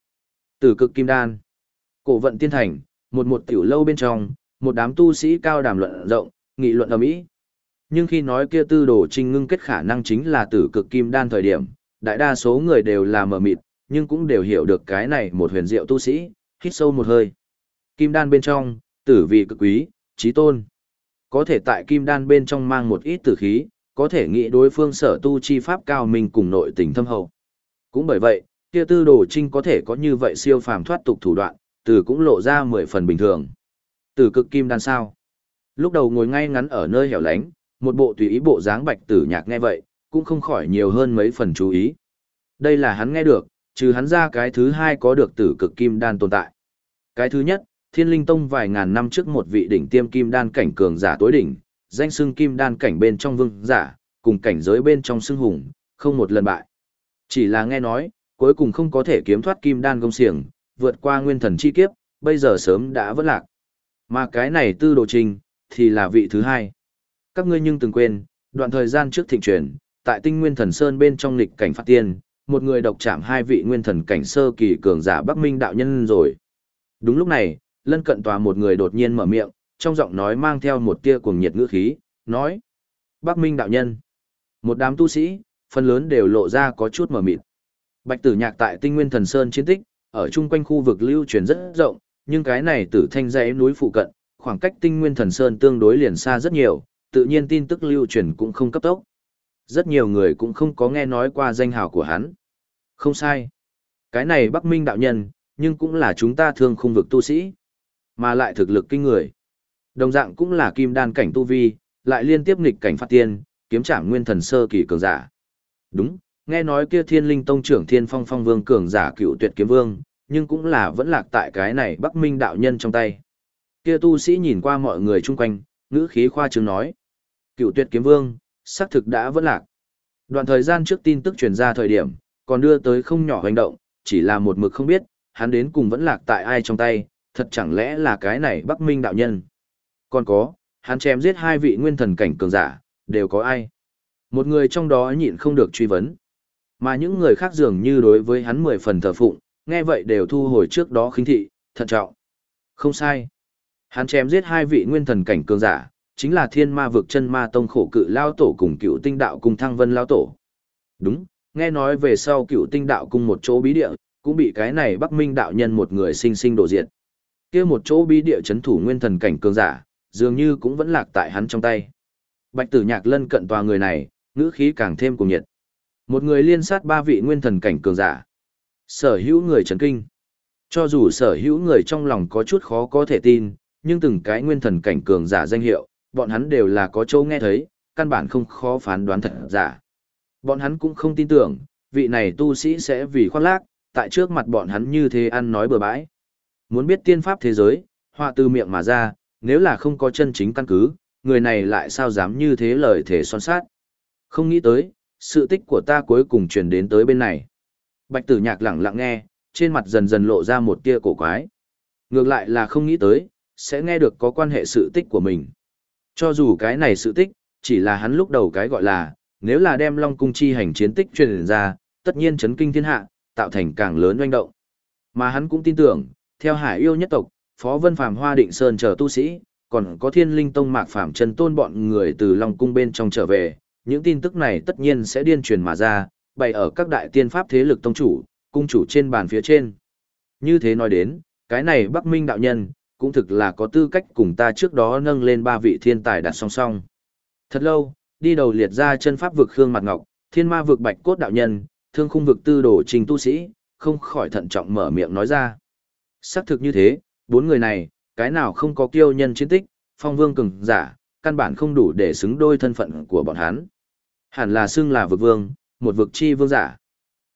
Tử cực kim đan. Cổ vận tiên thành, một một tiểu lâu bên trong, một đám tu sĩ cao đàm luận rộng, nghị luận ầm ĩ. Nhưng khi nói kia tư đồ trinh ngưng kết khả năng chính là tử cực kim đan thời điểm, đại đa số người đều là mờ mịt, nhưng cũng đều hiểu được cái này một huyền diệu tu sĩ, hít sâu một hơi. Kim đan bên trong, tử vị cực quý, trí tôn. Có thể tại kim đan bên trong mang một ít tử khí, có thể nghĩ đối phương sở tu chi pháp cao minh cùng nội tình thâm hậu. Cũng bởi vậy, kia tư đồ trinh có thể có như vậy siêu phàm thoát tục thủ đoạn, từ cũng lộ ra mười phần bình thường. Tử cực kim đan sao? Lúc đầu ngồi ngay ngắn ở nơi hẻo lánh, một bộ tùy ý bộ dáng bạch tử nhạc nghe vậy, cũng không khỏi nhiều hơn mấy phần chú ý. Đây là hắn nghe được, trừ hắn ra cái thứ hai có được tử cực kim đan tồn tại. Cái thứ nhất, Thiên Linh Tông vài ngàn năm trước một vị đỉnh tiêm kim đan cảnh cường giả tối đỉnh, danh xưng kim đan cảnh bên trong vương giả, cùng cảnh giới bên trong xưng hùng, không một lần bại. Chỉ là nghe nói, cuối cùng không có thể kiếm thoát kim đan công xiềng, vượt qua nguyên thần chi kiếp, bây giờ sớm đã vất lạc. Mà cái này tư đồ trình, thì là vị thứ hai. Các ngươi nhưng từng quên, đoạn thời gian trước thịnh truyền, tại tinh nguyên thần sơn bên trong lịch cảnh phát tiên, một người độc chạm hai vị nguyên thần cảnh sơ kỳ cường giả Bắc Minh đạo nhân rồi. Đúng lúc này, lân cận tòa một người đột nhiên mở miệng, trong giọng nói mang theo một tia cuồng nhiệt ngữ khí, nói: "Bắc Minh đạo nhân." Một đám tu sĩ, phần lớn đều lộ ra có chút mở mịt. Bạch Tử Nhạc tại Tinh Nguyên Thần Sơn chiến tích, ở chung quanh khu vực lưu truyền rất rộng, nhưng cái này Tử Thanh dãy núi phụ cận, khoảng cách Tinh Nguyên Thần Sơn tương đối liền xa rất nhiều, tự nhiên tin tức lưu truyền cũng không cấp tốc. Rất nhiều người cũng không có nghe nói qua danh hào của hắn. Không sai. Cái này Bắc Minh đạo nhân, nhưng cũng là chúng ta thương khung vực tu sĩ. Mà lại thực lực kinh người. Đồng dạng cũng là kim đan cảnh tu vi, lại liên tiếp nghịch cảnh phát tiên, kiếm trảm nguyên thần sơ kỳ cường giả. Đúng, nghe nói kia thiên linh tông trưởng thiên phong phong vương cường giả cựu tuyệt kiếm vương, nhưng cũng là vẫn lạc tại cái này Bắc Minh đạo nhân trong tay. Kia tu sĩ nhìn qua mọi người chung quanh, ngữ khí khoa trương nói. Cựu tuyệt kiếm vương, xác thực đã vẫn lạc. Đoạn thời gian trước tin tức truyền ra thời điểm, còn đưa tới không nhỏ hành động, chỉ là một mực không biết, hắn đến cùng vẫn lạc tại ai trong tay, thật chẳng lẽ là cái này Bắc Minh đạo nhân. Còn có, hắn chém giết hai vị nguyên thần cảnh cường giả, đều có ai. Một người trong đó nhịn không được truy vấn. Mà những người khác dường như đối với hắn mười phần thờ phụng, nghe vậy đều thu hồi trước đó khinh thị, thận trọng. Không sai. Hắn chém giết hai vị nguyên thần cảnh cường giả, chính là thiên ma vực chân ma tông khổ cự lao tổ cùng cựu tinh đạo cùng thăng vân lao tổ. Đúng, nghe nói về sau cựu tinh đạo cùng một chỗ bí địa, cũng bị cái này bắc minh đạo nhân một người sinh sinh đổ diệt. kia một chỗ bí địa chấn thủ nguyên thần cảnh cường giả, dường như cũng vẫn lạc tại hắn trong tay. Bạch tử nhạc lân cận tòa người này, ngữ khí càng thêm cùng nhiệt. Một người liên sát ba vị nguyên thần cảnh cường giả. Sở hữu người chấn kinh. Cho dù sở hữu người trong lòng có chút khó có thể tin, nhưng từng cái nguyên thần cảnh cường giả danh hiệu, bọn hắn đều là có châu nghe thấy, căn bản không khó phán đoán thật giả. Bọn hắn cũng không tin tưởng, vị này tu sĩ sẽ vì khoác lác, tại trước mặt bọn hắn như thế ăn nói bừa bãi. Muốn biết tiên pháp thế giới, họa từ miệng mà ra, nếu là không có chân chính căn cứ, người này lại sao dám như thế lời thể son sát. Không nghĩ tới, sự tích của ta cuối cùng truyền đến tới bên này. Bạch tử nhạc lặng lặng nghe, trên mặt dần dần lộ ra một tia cổ quái. Ngược lại là không nghĩ tới, sẽ nghe được có quan hệ sự tích của mình. Cho dù cái này sự tích, chỉ là hắn lúc đầu cái gọi là, nếu là đem Long Cung chi hành chiến tích truyền ra, tất nhiên chấn kinh thiên hạ, tạo thành càng lớn doanh động. Mà hắn cũng tin tưởng, theo hải yêu nhất tộc, Phó Vân Phàm Hoa Định Sơn chờ tu sĩ, còn có Thiên Linh Tông Mạc Phàm Trần Tôn bọn người từ Long Cung bên trong trở về, những tin tức này tất nhiên sẽ điên truyền mà ra, bày ở các đại tiên pháp thế lực tông chủ, cung chủ trên bàn phía trên. Như thế nói đến, cái này Bắc Minh đạo nhân, cũng thực là có tư cách cùng ta trước đó nâng lên ba vị thiên tài đặt song song. Thật lâu, đi đầu liệt ra chân pháp vực Khương Mặt Ngọc, thiên ma vực Bạch Cốt đạo nhân, thương khung vực tư đồ trình tu sĩ, không khỏi thận trọng mở miệng nói ra. Xác thực như thế, bốn người này, cái nào không có kiêu nhân chiến tích, phong vương cường giả, căn bản không đủ để xứng đôi thân phận của bọn hắn. Hẳn là xưng là vực vương, một vực chi vương giả.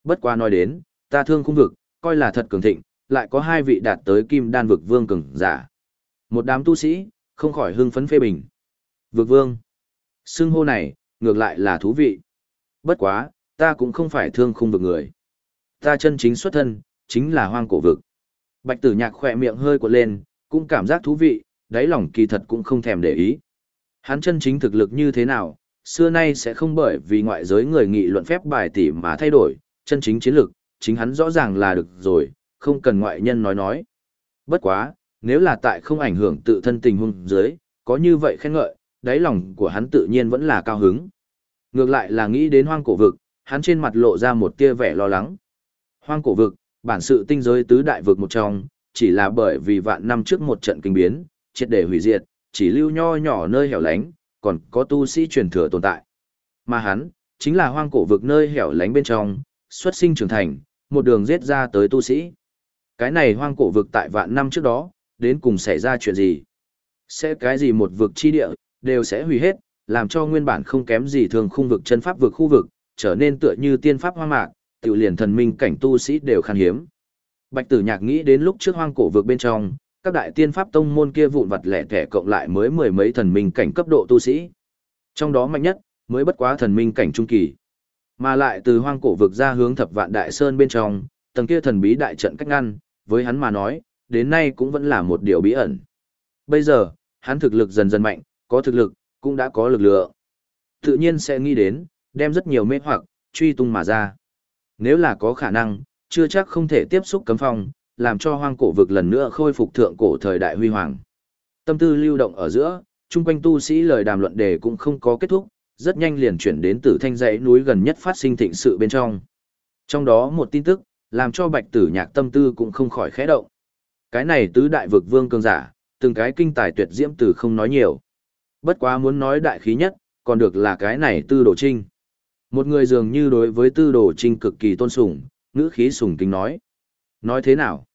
Bất qua nói đến, ta thương khung vực, coi là thật cường thịnh, lại có hai vị đạt tới kim đan vực vương cường giả. Một đám tu sĩ, không khỏi hưng phấn phê bình. Vực vương. Xưng hô này, ngược lại là thú vị. Bất quá, ta cũng không phải thương khung vực người. Ta chân chính xuất thân, chính là hoang cổ vực. Bạch tử nhạc khỏe miệng hơi quật lên, cũng cảm giác thú vị, đáy lòng kỳ thật cũng không thèm để ý. Hắn chân chính thực lực như thế nào, xưa nay sẽ không bởi vì ngoại giới người nghị luận phép bài tỉ mà thay đổi, chân chính chiến lực, chính hắn rõ ràng là được rồi, không cần ngoại nhân nói nói. Bất quá, nếu là tại không ảnh hưởng tự thân tình huống dưới, có như vậy khen ngợi, đáy lòng của hắn tự nhiên vẫn là cao hứng. Ngược lại là nghĩ đến hoang cổ vực, hắn trên mặt lộ ra một tia vẻ lo lắng. Hoang cổ vực, bản sự tinh giới tứ đại vực một trong, chỉ là bởi vì vạn năm trước một trận kinh biến, triệt để hủy diệt, chỉ lưu nho nhỏ nơi hẻo lánh, còn có tu sĩ truyền thừa tồn tại. Mà hắn, chính là hoang cổ vực nơi hẻo lánh bên trong, xuất sinh trưởng thành, một đường giết ra tới tu sĩ. Cái này hoang cổ vực tại vạn năm trước đó, đến cùng xảy ra chuyện gì? Sẽ cái gì một vực chi địa, đều sẽ hủy hết, làm cho nguyên bản không kém gì thường khung vực chân pháp vực khu vực, trở nên tựa như tiên pháp hoang mạc, tiểu liền thần minh cảnh tu sĩ đều khan hiếm. Bạch tử nhạc nghĩ đến lúc trước hoang cổ vực bên trong, các đại tiên pháp tông môn kia vụn vặt lẻ thẻ cộng lại mới mười mấy thần minh cảnh cấp độ tu sĩ. Trong đó mạnh nhất, mới bất quá thần minh cảnh trung kỳ. Mà lại từ hoang cổ vực ra hướng thập vạn đại sơn bên trong, tầng kia thần bí đại trận cách ngăn, với hắn mà nói, đến nay cũng vẫn là một điều bí ẩn. Bây giờ, hắn thực lực dần dần mạnh, có thực lực, cũng đã có lực lượng. Tự nhiên sẽ nghĩ đến, đem rất nhiều mê hoặc, truy tung mà ra. Nếu là có khả năng, chưa chắc không thể tiếp xúc cấm phong, làm cho hoang cổ vực lần nữa khôi phục thượng cổ thời đại huy hoàng. Tâm tư lưu động ở giữa, chung quanh tu sĩ lời đàm luận đề cũng không có kết thúc, rất nhanh liền chuyển đến tử thanh dãy núi gần nhất phát sinh thịnh sự bên trong. Trong đó một tin tức, làm cho bạch tử nhạc tâm tư cũng không khỏi khẽ động. Cái này tứ đại vực vương cường giả, từng cái kinh tài tuyệt diễm từ không nói nhiều. Bất quá muốn nói đại khí nhất, còn được là cái này tư đồ trinh. Một người dường như đối với tư đồ trinh cực kỳ tôn sùng, ngữ khí sùng kính nói. Nói thế nào?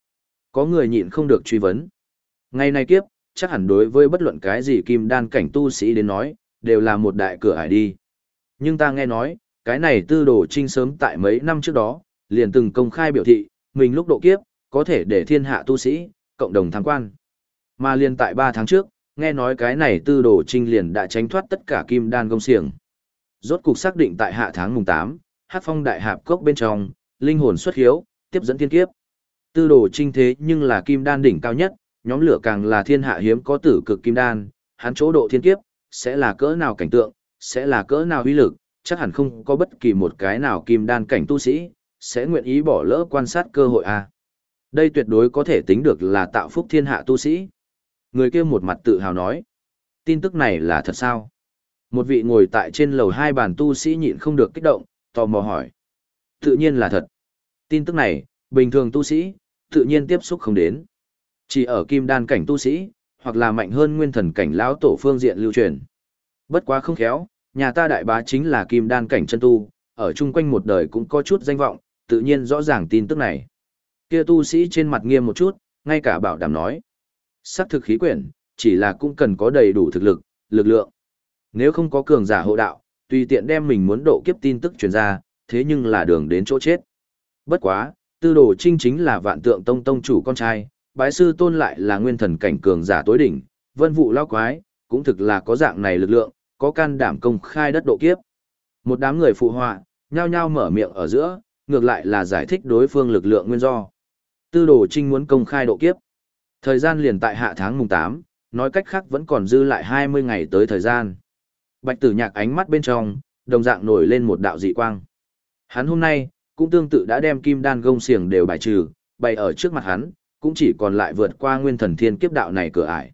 Có người nhịn không được truy vấn. Ngày nay kiếp, chắc hẳn đối với bất luận cái gì kim đan cảnh tu sĩ đến nói, đều là một đại cửa ải đi. Nhưng ta nghe nói, cái này tư đồ trinh sớm tại mấy năm trước đó, liền từng công khai biểu thị, mình lúc độ kiếp, có thể để thiên hạ tu sĩ, cộng đồng tham quan. Mà liền tại 3 tháng trước, nghe nói cái này tư đồ trinh liền đã tránh thoát tất cả kim đan công siềng Rốt cục xác định tại hạ tháng mùng 8, hát phong đại hạp cốc bên trong, linh hồn xuất hiếu, tiếp dẫn thiên kiếp. Tư đồ trinh thế nhưng là kim đan đỉnh cao nhất, nhóm lửa càng là thiên hạ hiếm có tử cực kim đan, hắn chỗ độ thiên kiếp, sẽ là cỡ nào cảnh tượng, sẽ là cỡ nào uy lực, chắc hẳn không có bất kỳ một cái nào kim đan cảnh tu sĩ, sẽ nguyện ý bỏ lỡ quan sát cơ hội. À. Đây tuyệt đối có thể tính được là tạo phúc thiên hạ tu sĩ. Người kia một mặt tự hào nói. Tin tức này là thật sao? Một vị ngồi tại trên lầu hai bàn tu sĩ nhịn không được kích động, tò mò hỏi. Tự nhiên là thật. Tin tức này, bình thường tu sĩ, tự nhiên tiếp xúc không đến. Chỉ ở kim đan cảnh tu sĩ, hoặc là mạnh hơn nguyên thần cảnh lão tổ phương diện lưu truyền. Bất quá không khéo, nhà ta đại bá chính là kim đan cảnh chân tu, ở chung quanh một đời cũng có chút danh vọng, tự nhiên rõ ràng tin tức này. Kia tu sĩ trên mặt nghiêm một chút, ngay cả bảo đảm nói. Sắc thực khí quyển, chỉ là cũng cần có đầy đủ thực lực, lực lượng. Nếu không có cường giả hộ đạo, tùy tiện đem mình muốn độ kiếp tin tức truyền ra, thế nhưng là đường đến chỗ chết. Bất quá, tư đồ trinh chính là vạn tượng tông tông chủ con trai, bái sư tôn lại là nguyên thần cảnh cường giả tối đỉnh, vân vụ lao quái, cũng thực là có dạng này lực lượng, có can đảm công khai đất độ kiếp. Một đám người phụ họa, nhao nhao mở miệng ở giữa, ngược lại là giải thích đối phương lực lượng nguyên do. Tư đồ trinh muốn công khai độ kiếp. Thời gian liền tại hạ tháng mùng 8, nói cách khác vẫn còn dư lại 20 ngày tới thời gian. Bạch tử nhạc ánh mắt bên trong, đồng dạng nổi lên một đạo dị quang. Hắn hôm nay, cũng tương tự đã đem kim đan gông xiềng đều bài trừ, bày ở trước mặt hắn, cũng chỉ còn lại vượt qua nguyên thần thiên kiếp đạo này cửa ải.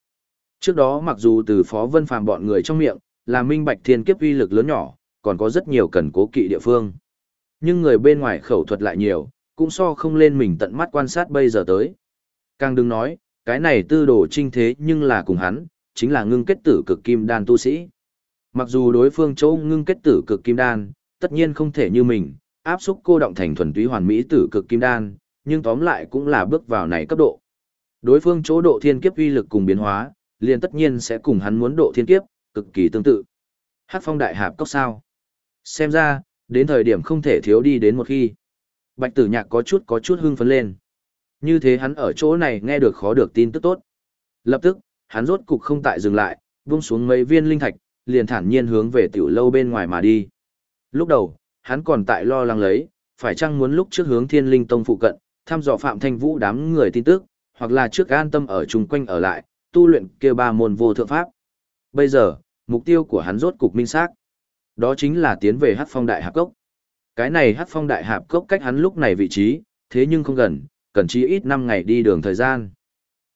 Trước đó mặc dù từ Phó Vân Phàm bọn người trong miệng, là minh bạch thiên kiếp uy lực lớn nhỏ, còn có rất nhiều cần cố kỵ địa phương. Nhưng người bên ngoài khẩu thuật lại nhiều, cũng so không lên mình tận mắt quan sát bây giờ tới. Càng đừng nói, cái này tư đồ trinh thế nhưng là cùng hắn, chính là ngưng kết tử cực kim đan tu sĩ. Mặc dù đối phương chỗ ngưng kết tử cực kim đan, tất nhiên không thể như mình, áp xúc cô động thành thuần túy hoàn mỹ tử cực kim đan, nhưng tóm lại cũng là bước vào này cấp độ. Đối phương chỗ độ thiên kiếp uy lực cùng biến hóa, liền tất nhiên sẽ cùng hắn muốn độ thiên kiếp, cực kỳ tương tự. Hắc phong đại hạp cốc sao? Xem ra, đến thời điểm không thể thiếu đi đến một khi. Bạch tử nhạc có chút có chút hưng phấn lên. Như thế hắn ở chỗ này nghe được khó được tin tức tốt. Lập tức, hắn rốt cục không tại dừng lại, vung xuống mấy viên linh thạch, liền thản nhiên hướng về tiểu lâu bên ngoài mà đi. Lúc đầu, hắn còn tại lo lắng lấy, phải chăng muốn lúc trước hướng thiên linh tông phụ cận, thăm dò Phạm Thanh Vũ đám người tin tức, hoặc là trước an tâm ở chung quanh ở lại, tu luyện kia ba môn vô thượng pháp. Bây giờ, mục tiêu của hắn rốt cục minh xác. Đó chính là tiến về Hắc Phong Đại Hạp Cốc. Cái này Hắc Phong Đại Hạp Cốc cách hắn lúc này vị trí, thế nhưng không gần, cần chi ít 5 ngày đi đường thời gian.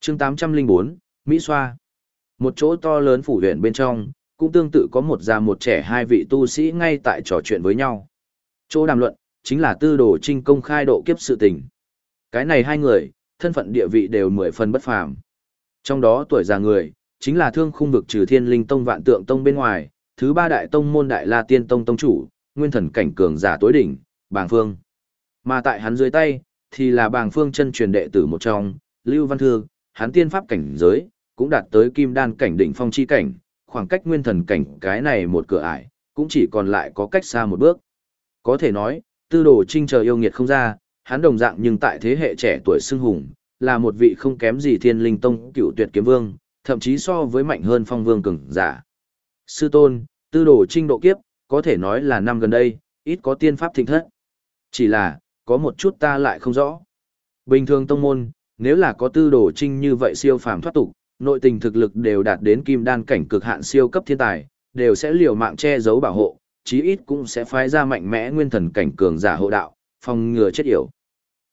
Chương 804, Mỹ Xoa. Một chỗ to lớn phủ huyện bên trong, cũng tương tự có một già một trẻ hai vị tu sĩ ngay tại trò chuyện với nhau. Chỗ đàm luận, chính là tư đồ trinh công khai độ kiếp sự tình. Cái này hai người, thân phận địa vị đều mười phần bất phàm. Trong đó tuổi già người, chính là thương khung vực trừ thiên linh tông vạn tượng tông bên ngoài, thứ ba đại tông môn đại la tiên tông tông chủ, nguyên thần cảnh cường giả tối đỉnh, bàng phương. Mà tại hắn dưới tay, thì là bàng phương chân truyền đệ tử một trong, Lưu Văn Thương, hắn tiên pháp cảnh giới, cũng đạt tới kim đan cảnh đỉnh phong chi cảnh, khoảng cách nguyên thần cảnh cái này một cửa ải, cũng chỉ còn lại có cách xa một bước. Có thể nói, tư đồ trinh chờ yêu nghiệt không ra, hắn đồng dạng nhưng tại thế hệ trẻ tuổi xưng hùng, là một vị không kém gì thiên linh tông cựu tuyệt kiếm vương, thậm chí so với mạnh hơn phong vương cường giả. Sư tôn, tư đồ trinh độ kiếp, có thể nói là năm gần đây, ít có tiên pháp thịnh thất. Chỉ là, có một chút ta lại không rõ. Bình thường tông môn, nếu là có tư đồ trinh như vậy siêu phàm thoát tục, nội tình thực lực đều đạt đến kim đan cảnh cực hạn siêu cấp thiên tài, đều sẽ liều mạng che giấu bảo hộ, chí ít cũng sẽ phái ra mạnh mẽ nguyên thần cảnh cường giả hộ đạo, phòng ngừa chết yểu.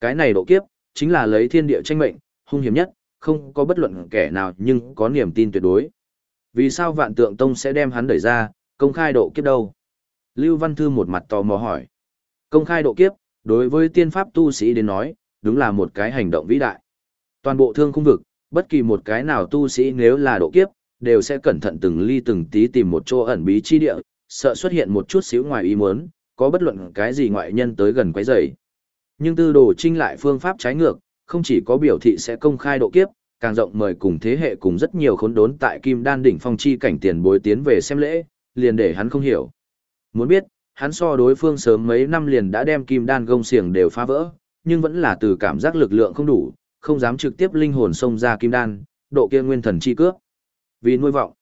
Cái này độ kiếp, chính là lấy thiên địa tranh mệnh, hung hiểm nhất, không có bất luận kẻ nào nhưng có niềm tin tuyệt đối. Vì sao vạn tượng tông sẽ đem hắn đẩy ra, công khai độ kiếp đâu? Lưu Văn Thư một mặt tò mò hỏi. Công khai độ kiếp, đối với tiên pháp tu sĩ đến nói, đúng là một cái hành động vĩ đại. Toàn bộ thương khung vực, bất kỳ một cái nào tu sĩ nếu là độ kiếp, đều sẽ cẩn thận từng ly từng tí tìm một chỗ ẩn bí chi địa, sợ xuất hiện một chút xíu ngoài ý muốn, có bất luận cái gì ngoại nhân tới gần quấy rầy. Nhưng tư đồ trinh lại phương pháp trái ngược, không chỉ có biểu thị sẽ công khai độ kiếp, càng rộng mời cùng thế hệ cùng rất nhiều khốn đốn tại kim đan đỉnh phong chi cảnh tiền bối tiến về xem lễ, liền để hắn không hiểu. Muốn biết, hắn so đối phương sớm mấy năm liền đã đem kim đan gông xiềng đều phá vỡ, nhưng vẫn là từ cảm giác lực lượng không đủ, không dám trực tiếp linh hồn xông ra kim đan, độ kia nguyên thần chi cướp. Vì nuôi vọng.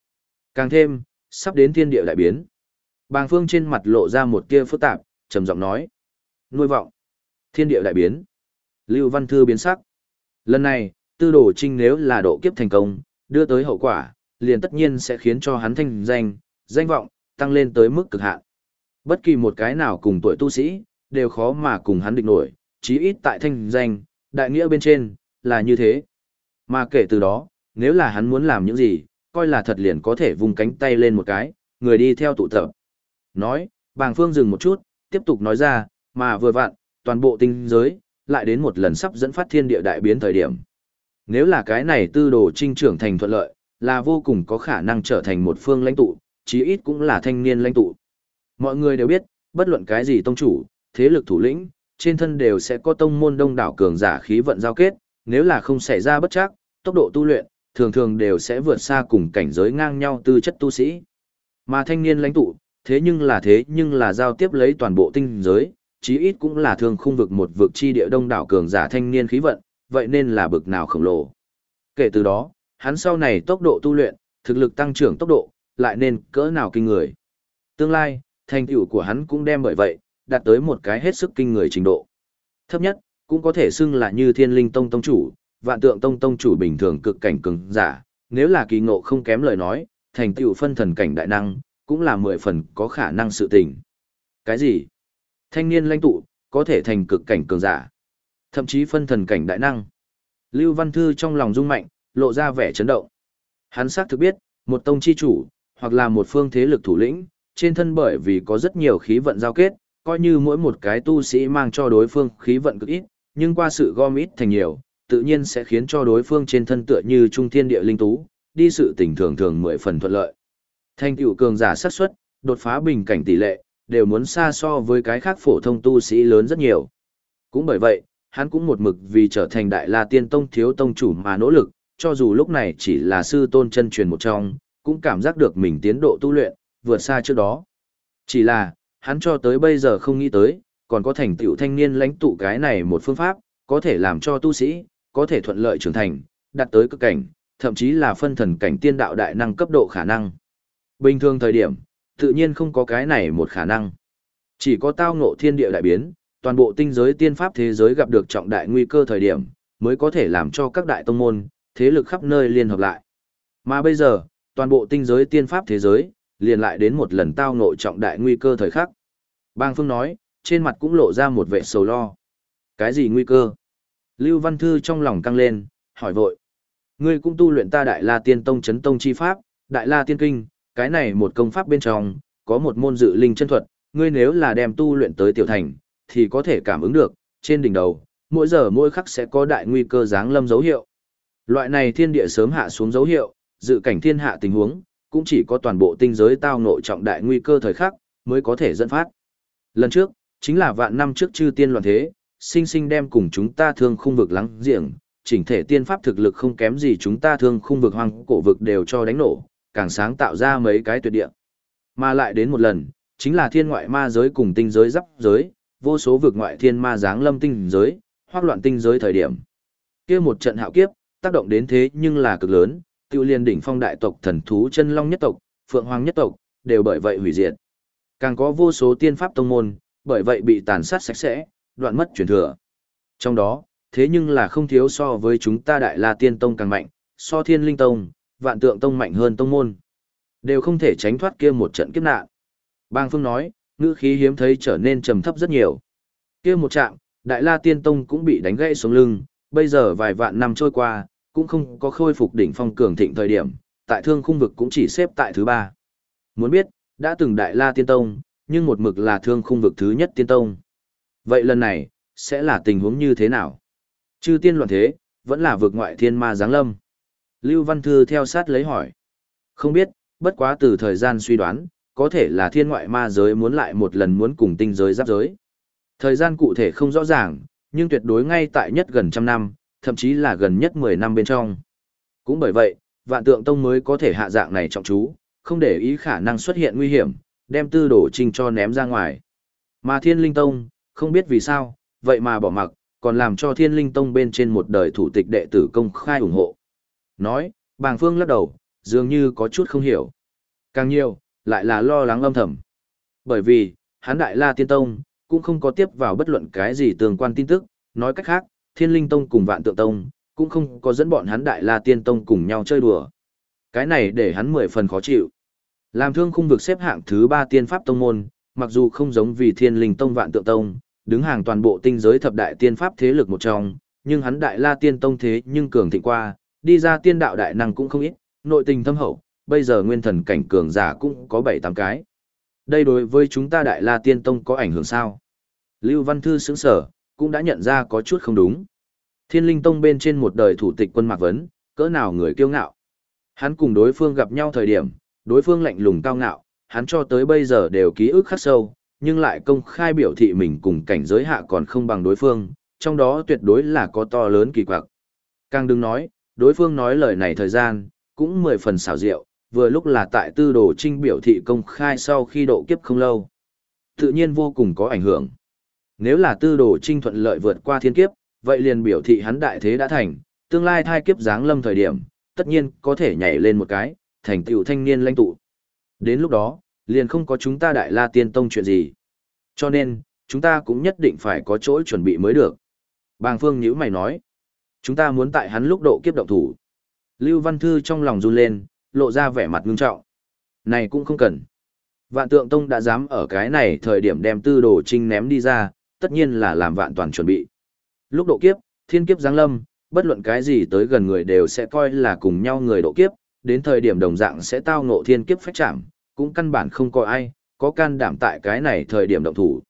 Càng thêm, sắp đến thiên địa đại biến. Bàng Phương trên mặt lộ ra một tia phức tạp, trầm giọng nói: "Nuôi vọng, thiên địa đại biến." Lưu Văn Thư biến sắc. Lần này, Tư Đồ Trinh nếu là độ kiếp thành công, đưa tới hậu quả, liền tất nhiên sẽ khiến cho hắn thanh danh, danh vọng tăng lên tới mức cực hạn. Bất kỳ một cái nào cùng tuổi tu sĩ, đều khó mà cùng hắn địch nổi, chí ít tại thanh danh, đại nghĩa bên trên, là như thế. Mà kể từ đó, nếu là hắn muốn làm những gì, coi là thật liền có thể vùng cánh tay lên một cái, người đi theo tụ tập. Nói, bàng phương dừng một chút, tiếp tục nói ra, mà vừa vặn, toàn bộ tinh giới, lại đến một lần sắp dẫn phát thiên địa đại biến thời điểm. Nếu là cái này tư đồ trinh trưởng thành thuận lợi, là vô cùng có khả năng trở thành một phương lãnh tụ, chí ít cũng là thanh niên lãnh tụ. Mọi người đều biết, bất luận cái gì tông chủ, thế lực thủ lĩnh, trên thân đều sẽ có tông môn đông đảo cường giả khí vận giao kết, nếu là không xảy ra bất chắc, tốc độ tu luyện, thường thường đều sẽ vượt xa cùng cảnh giới ngang nhau tư chất tu sĩ. Mà thanh niên lãnh tụ, thế nhưng là thế nhưng là giao tiếp lấy toàn bộ tinh giới, chí ít cũng là thường khung vực một vực chi địa đông đảo cường giả thanh niên khí vận, vậy nên là bực nào khổng lồ. Kể từ đó, hắn sau này tốc độ tu luyện, thực lực tăng trưởng tốc độ, lại nên cỡ nào kinh người. Tương lai, thành tựu của hắn cũng đem bởi vậy, đạt tới một cái hết sức kinh người trình độ. Thấp nhất, cũng có thể xưng là như thiên linh tông tông chủ, vạn tượng tông tông chủ bình thường cực cảnh cường giả, nếu là kỳ ngộ không kém lời nói, thành tựu phân thần cảnh đại năng, cũng là mười phần có khả năng sự tình. Cái gì? Thanh niên lãnh tụ, có thể thành cực cảnh cường giả. Thậm chí phân thần cảnh đại năng. Lưu Văn Thư trong lòng rung mạnh, lộ ra vẻ chấn động. Hắn xác thực biết, một tông chi chủ, hoặc là một phương thế lực thủ lĩnh, trên thân bởi vì có rất nhiều khí vận giao kết, coi như mỗi một cái tu sĩ mang cho đối phương khí vận cực ít, nhưng qua sự gom ít thành nhiều, tự nhiên sẽ khiến cho đối phương trên thân tựa như trung thiên địa linh tú, đi sự tình thường thường mười phần thuận lợi. Thành tựu cường giả sát suất, đột phá bình cảnh tỷ lệ, đều muốn xa so với cái khác phổ thông tu sĩ lớn rất nhiều. Cũng bởi vậy, hắn cũng một mực vì trở thành đại la tiên tông thiếu tông chủ mà nỗ lực, cho dù lúc này chỉ là sư tôn chân truyền một trong, cũng cảm giác được mình tiến độ tu luyện, vượt xa trước đó. Chỉ là, hắn cho tới bây giờ không nghĩ tới, còn có thành tựu thanh niên lãnh tụ cái này một phương pháp, có thể làm cho tu sĩ, có thể thuận lợi trưởng thành, đạt tới cực cảnh, thậm chí là phân thần cảnh tiên đạo đại năng cấp độ khả năng. Bình thường thời điểm, tự nhiên không có cái này một khả năng. Chỉ có tao ngộ thiên địa đại biến, toàn bộ tinh giới tiên pháp thế giới gặp được trọng đại nguy cơ thời điểm, mới có thể làm cho các đại tông môn, thế lực khắp nơi liên hợp lại. Mà bây giờ, toàn bộ tinh giới tiên pháp thế giới, liền lại đến một lần tao ngộ trọng đại nguy cơ thời khắc. Bang Phương nói, trên mặt cũng lộ ra một vẻ sầu lo. Cái gì nguy cơ? Lưu Văn Thư trong lòng căng lên, hỏi vội. Ngươi cũng tu luyện ta Đại La Tiên Tông chấn tông chi pháp, Đại La Tiên Kinh, cái này một công pháp bên trong, có một môn dự linh chân thuật, ngươi nếu là đem tu luyện tới tiểu thành, thì có thể cảm ứng được, trên đỉnh đầu, mỗi giờ mỗi khắc sẽ có đại nguy cơ giáng lâm dấu hiệu. Loại này thiên địa sớm hạ xuống dấu hiệu, dự cảnh thiên hạ tình huống, cũng chỉ có toàn bộ tinh giới tao nội trọng đại nguy cơ thời khắc, mới có thể dẫn phát. Lần trước, chính là vạn năm trước chư tiên loạn thế, sinh sinh đem cùng chúng ta thương khung vực lắng giềng, chỉnh thể tiên pháp thực lực không kém gì chúng ta thương khung vực hoang cổ vực đều cho đánh nổ, càng sáng tạo ra mấy cái tuyệt địa. Mà lại đến một lần, chính là thiên ngoại ma giới cùng tinh giới giáp giới, vô số vực ngoại thiên ma giáng lâm tinh giới, hoác loạn tinh giới thời điểm. kia một trận hạo kiếp, tác động đến thế nhưng là cực lớn, tiêu liên đỉnh phong đại tộc thần thú chân long nhất tộc, phượng hoàng nhất tộc, đều bởi vậy hủy diệt. Càng có vô số tiên pháp tông môn, bởi vậy bị tàn sát sạch sẽ, đoạn mất truyền thừa. Trong đó, thế nhưng là không thiếu so với chúng ta đại la tiên tông càng mạnh, so thiên linh tông, vạn tượng tông mạnh hơn tông môn. Đều không thể tránh thoát kia một trận kiếp nạn. Bang Phương nói, ngữ khí hiếm thấy trở nên trầm thấp rất nhiều. Kia một trạng, đại la tiên tông cũng bị đánh gãy xuống lưng, bây giờ vài vạn năm trôi qua, cũng không có khôi phục đỉnh phong cường thịnh thời điểm, tại thương khung vực cũng chỉ xếp tại thứ ba. Muốn biết, đã từng đại la tiên tông, nhưng một mực là thương khung vực thứ nhất tiên tông. Vậy lần này, sẽ là tình huống như thế nào? Chư tiên loạn thế, vẫn là vực ngoại thiên ma giáng lâm. Lưu Văn Thư theo sát lấy hỏi. Không biết, bất quá từ thời gian suy đoán, có thể là thiên ngoại ma giới muốn lại một lần muốn cùng tinh giới giáp giới. Thời gian cụ thể không rõ ràng, nhưng tuyệt đối ngay tại nhất gần trăm năm, thậm chí là gần nhất 10 năm bên trong. Cũng bởi vậy, vạn tượng tông mới có thể hạ dạng này trọng chú, không để ý khả năng xuất hiện nguy hiểm, đem tư đổ trình cho ném ra ngoài. Mà thiên linh tông, không biết vì sao, vậy mà bỏ mặc, còn làm cho thiên linh tông bên trên một đời thủ tịch đệ tử công khai ủng hộ. Nói, bàng phương lắc đầu, dường như có chút không hiểu. Càng nhiều, lại là lo lắng âm thầm. Bởi vì, hắn đại la tiên tông, cũng không có tiếp vào bất luận cái gì tương quan tin tức, nói cách khác, thiên linh tông cùng vạn tượng tông, cũng không có dẫn bọn hắn đại la tiên tông cùng nhau chơi đùa. Cái này để hắn mười phần khó chịu. Làm thương khung vực xếp hạng thứ ba tiên pháp tông môn, mặc dù không giống vì thiên linh tông vạn tượng tông, đứng hàng toàn bộ tinh giới thập đại tiên pháp thế lực một trong, nhưng hắn đại la tiên tông thế nhưng cường thịnh qua, đi ra tiên đạo đại năng cũng không ít, nội tình thâm hậu, bây giờ nguyên thần cảnh cường giả cũng có 7-8 cái. Đây đối với chúng ta đại la tiên tông có ảnh hưởng sao? Lưu Văn Thư sững sở, cũng đã nhận ra có chút không đúng. Thiên linh tông bên trên một đời thủ tịch quân Mạc Vấn, cỡ nào người kiêu ngạo. Hắn cùng đối phương gặp nhau thời điểm, đối phương lạnh lùng cao ngạo, hắn cho tới bây giờ đều ký ức khắc sâu, nhưng lại công khai biểu thị mình cùng cảnh giới hạ còn không bằng đối phương, trong đó tuyệt đối là có to lớn kỳ quặc. Càng đừng nói, đối phương nói lời này thời gian, cũng mười phần xảo diệu, vừa lúc là tại tư đồ trinh biểu thị công khai sau khi độ kiếp không lâu. Tự nhiên vô cùng có ảnh hưởng. Nếu là tư đồ trinh thuận lợi vượt qua thiên kiếp, vậy liền biểu thị hắn đại thế đã thành, tương lai thai kiếp giáng lâm thời điểm, tất nhiên có thể nhảy lên một cái, thành tựu thanh niên lãnh tụ. Đến lúc đó, liền không có chúng ta đại la tiên tông chuyện gì. Cho nên, chúng ta cũng nhất định phải có chỗ chuẩn bị mới được. Bàng Phương nhữ mày nói, chúng ta muốn tại hắn lúc độ kiếp động thủ. Lưu Văn Thư trong lòng run lên, lộ ra vẻ mặt ngưng trọng. Này cũng không cần. Vạn tượng tông đã dám ở cái này thời điểm đem tư đồ trinh ném đi ra, tất nhiên là làm vạn toàn chuẩn bị. Lúc độ kiếp, thiên kiếp giáng lâm, bất luận cái gì tới gần người đều sẽ coi là cùng nhau người độ kiếp, đến thời điểm đồng dạng sẽ tao ngộ thiên kiếp phách chạm, cũng căn bản không có ai, có can đảm tại cái này thời điểm động thủ.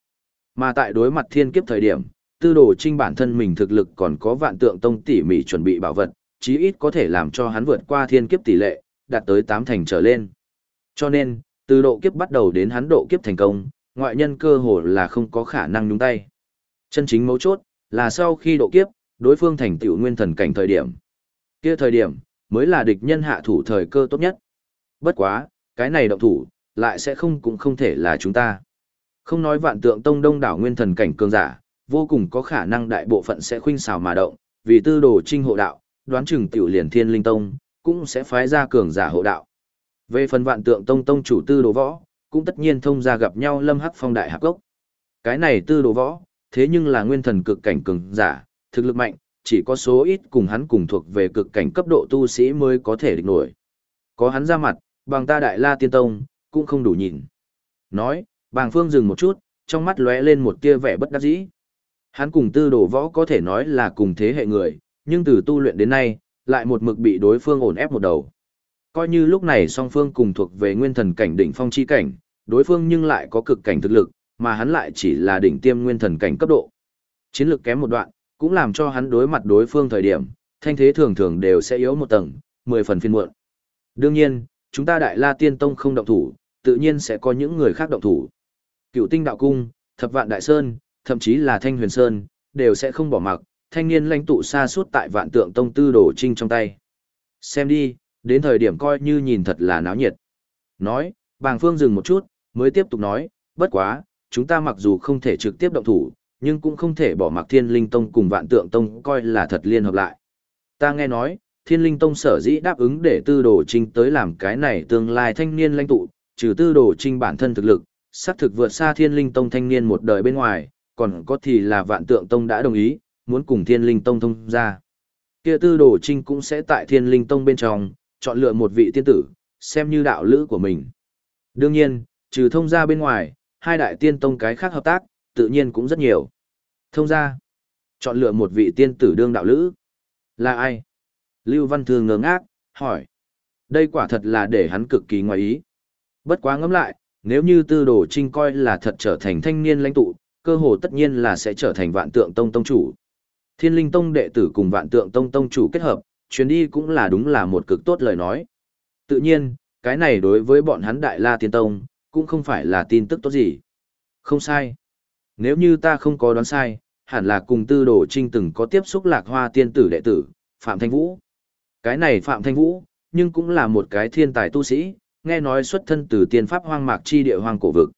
Mà tại đối mặt thiên kiếp thời điểm, tư đồ trinh bản thân mình thực lực còn có vạn tượng tông tỉ mỉ chuẩn bị bảo vật, chí ít có thể làm cho hắn vượt qua thiên kiếp tỷ lệ, đạt tới tám thành trở lên. Cho nên, từ độ kiếp bắt đầu đến hắn độ kiếp thành công, ngoại nhân cơ hồ là không có khả năng nhúng tay. Chân chính mấu chốt, là sau khi độ kiếp, đối phương thành tựu nguyên thần cảnh thời điểm. kia thời điểm, mới là địch nhân hạ thủ thời cơ tốt nhất. Bất quá, cái này động thủ, lại sẽ không cũng không thể là chúng ta. Không nói vạn tượng tông đông đảo nguyên thần cảnh cường giả, vô cùng có khả năng đại bộ phận sẽ khuynh xào mà động, vì tư đồ trinh hộ đạo, đoán chừng tiểu liền thiên linh tông, cũng sẽ phái ra cường giả hộ đạo. Về phần vạn tượng tông tông chủ tư đồ võ, cũng tất nhiên thông ra gặp nhau lâm hắc phong đại hạc gốc. Cái này tư đồ võ, thế nhưng là nguyên thần cực cảnh cường giả, thực lực mạnh, chỉ có số ít cùng hắn cùng thuộc về cực cảnh cấp độ tu sĩ mới có thể địch nổi. Có hắn ra mặt, bằng ta đại la tiên tông, cũng không đủ nhìn. Nói, bàng phương dừng một chút, trong mắt lóe lên một tia vẻ bất đắc dĩ. Hắn cùng tư đồ võ có thể nói là cùng thế hệ người, nhưng từ tu luyện đến nay, lại một mực bị đối phương ổn ép một đầu. Coi như lúc này song phương cùng thuộc về nguyên thần cảnh đỉnh phong chi cảnh, đối phương nhưng lại có cực cảnh thực lực, mà hắn lại chỉ là đỉnh tiêm nguyên thần cảnh cấp độ. Chiến lược kém một đoạn, cũng làm cho hắn đối mặt đối phương thời điểm, thanh thế thường thường đều sẽ yếu một tầng, 10 phần phiên muộn. Đương nhiên, chúng ta Đại La Tiên Tông không động thủ, tự nhiên sẽ có những người khác động thủ. Cựu Tinh Đạo Cung, Thập Vạn Đại Sơn, thậm chí là Thanh Huyền Sơn, đều sẽ không bỏ mặc, thanh niên lãnh tụ xa suốt tại Vạn Tượng Tông tư đồ trinh trong tay. Xem đi, đến thời điểm coi như nhìn thật là náo nhiệt. Nói, Bàng Phương dừng một chút, mới tiếp tục nói, bất quá, chúng ta mặc dù không thể trực tiếp động thủ, nhưng cũng không thể bỏ mặc Thiên Linh Tông cùng Vạn Tượng Tông coi là thật liên hợp lại. Ta nghe nói, Thiên Linh Tông sở dĩ đáp ứng để Tư Đồ Trinh tới làm cái này tương lai thanh niên lãnh tụ, trừ Tư Đồ Trinh bản thân thực lực, xác thực vượt xa Thiên Linh Tông thanh niên một đời bên ngoài, còn có thì là Vạn Tượng Tông đã đồng ý, muốn cùng Thiên Linh Tông thông ra. Kia Tư Đồ Trinh cũng sẽ tại Thiên Linh Tông bên trong, chọn lựa một vị tiên tử, xem như đạo lữ của mình. Đương nhiên, trừ thông ra bên ngoài, hai đại tiên tông cái khác hợp tác, tự nhiên cũng rất nhiều. Thông ra, chọn lựa một vị tiên tử đương đạo lữ. Là ai? Lưu Văn Thương ngớ ngác, hỏi. Đây quả thật là để hắn cực kỳ ngoài ý. Bất quá ngẫm lại, nếu như tư đồ trinh coi là thật trở thành thanh niên lãnh tụ, cơ hồ tất nhiên là sẽ trở thành vạn tượng tông tông chủ. Thiên linh tông đệ tử cùng vạn tượng tông tông chủ kết hợp, chuyến đi cũng là đúng là một cực tốt lời nói. Tự nhiên, cái này đối với bọn hắn đại la tiên tông, cũng không phải là tin tức tốt gì. Không sai. Nếu như ta không có đoán sai, hẳn là cùng tư đồ trinh từng có tiếp xúc lạc hoa tiên tử đệ tử, Phạm Thanh Vũ. Cái này Phạm Thanh Vũ, nhưng cũng là một cái thiên tài tu sĩ, nghe nói xuất thân từ tiên pháp hoang mạc chi địa hoang cổ vực.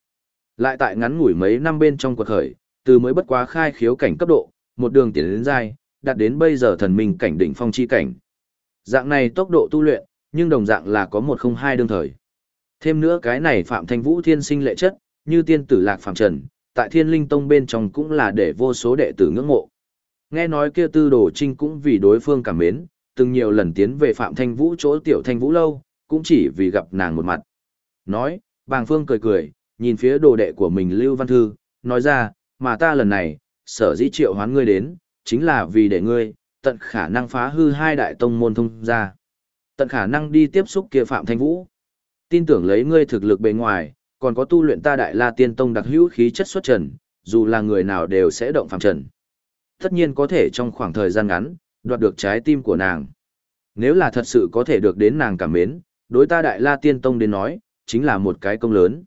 Lại tại ngắn ngủi mấy năm bên trong quật khởi, từ mới bất quá khai khiếu cảnh cấp độ, một đường tiến đến dai, đạt đến bây giờ thần minh cảnh đỉnh phong chi cảnh. Dạng này tốc độ tu luyện, nhưng đồng dạng là có một không hai đương thời. Thêm nữa cái này Phạm Thanh Vũ thiên sinh lệ chất, như tiên tử lạc phạm trần, tại thiên linh tông bên trong cũng là để vô số đệ tử ngưỡng mộ. Nghe nói kia tư đồ trinh cũng vì đối phương cảm mến, từng nhiều lần tiến về Phạm Thanh Vũ chỗ tiểu Thanh Vũ lâu, cũng chỉ vì gặp nàng một mặt. Nói, bàng phương cười cười, nhìn phía đồ đệ của mình Lưu Văn Thư, nói ra, mà ta lần này, sở dĩ triệu hoán ngươi đến, chính là vì để ngươi, tận khả năng phá hư hai đại tông môn thông ra. Tận khả năng đi tiếp xúc kia Phạm Thanh Vũ. Tin tưởng lấy ngươi thực lực bề ngoài, còn có tu luyện ta đại la tiên tông đặc hữu khí chất xuất trần, dù là người nào đều sẽ động phạm trần. Tất nhiên có thể trong khoảng thời gian ngắn, đoạt được trái tim của nàng. Nếu là thật sự có thể được đến nàng cảm mến, đối ta đại la tiên tông đến nói, chính là một cái công lớn.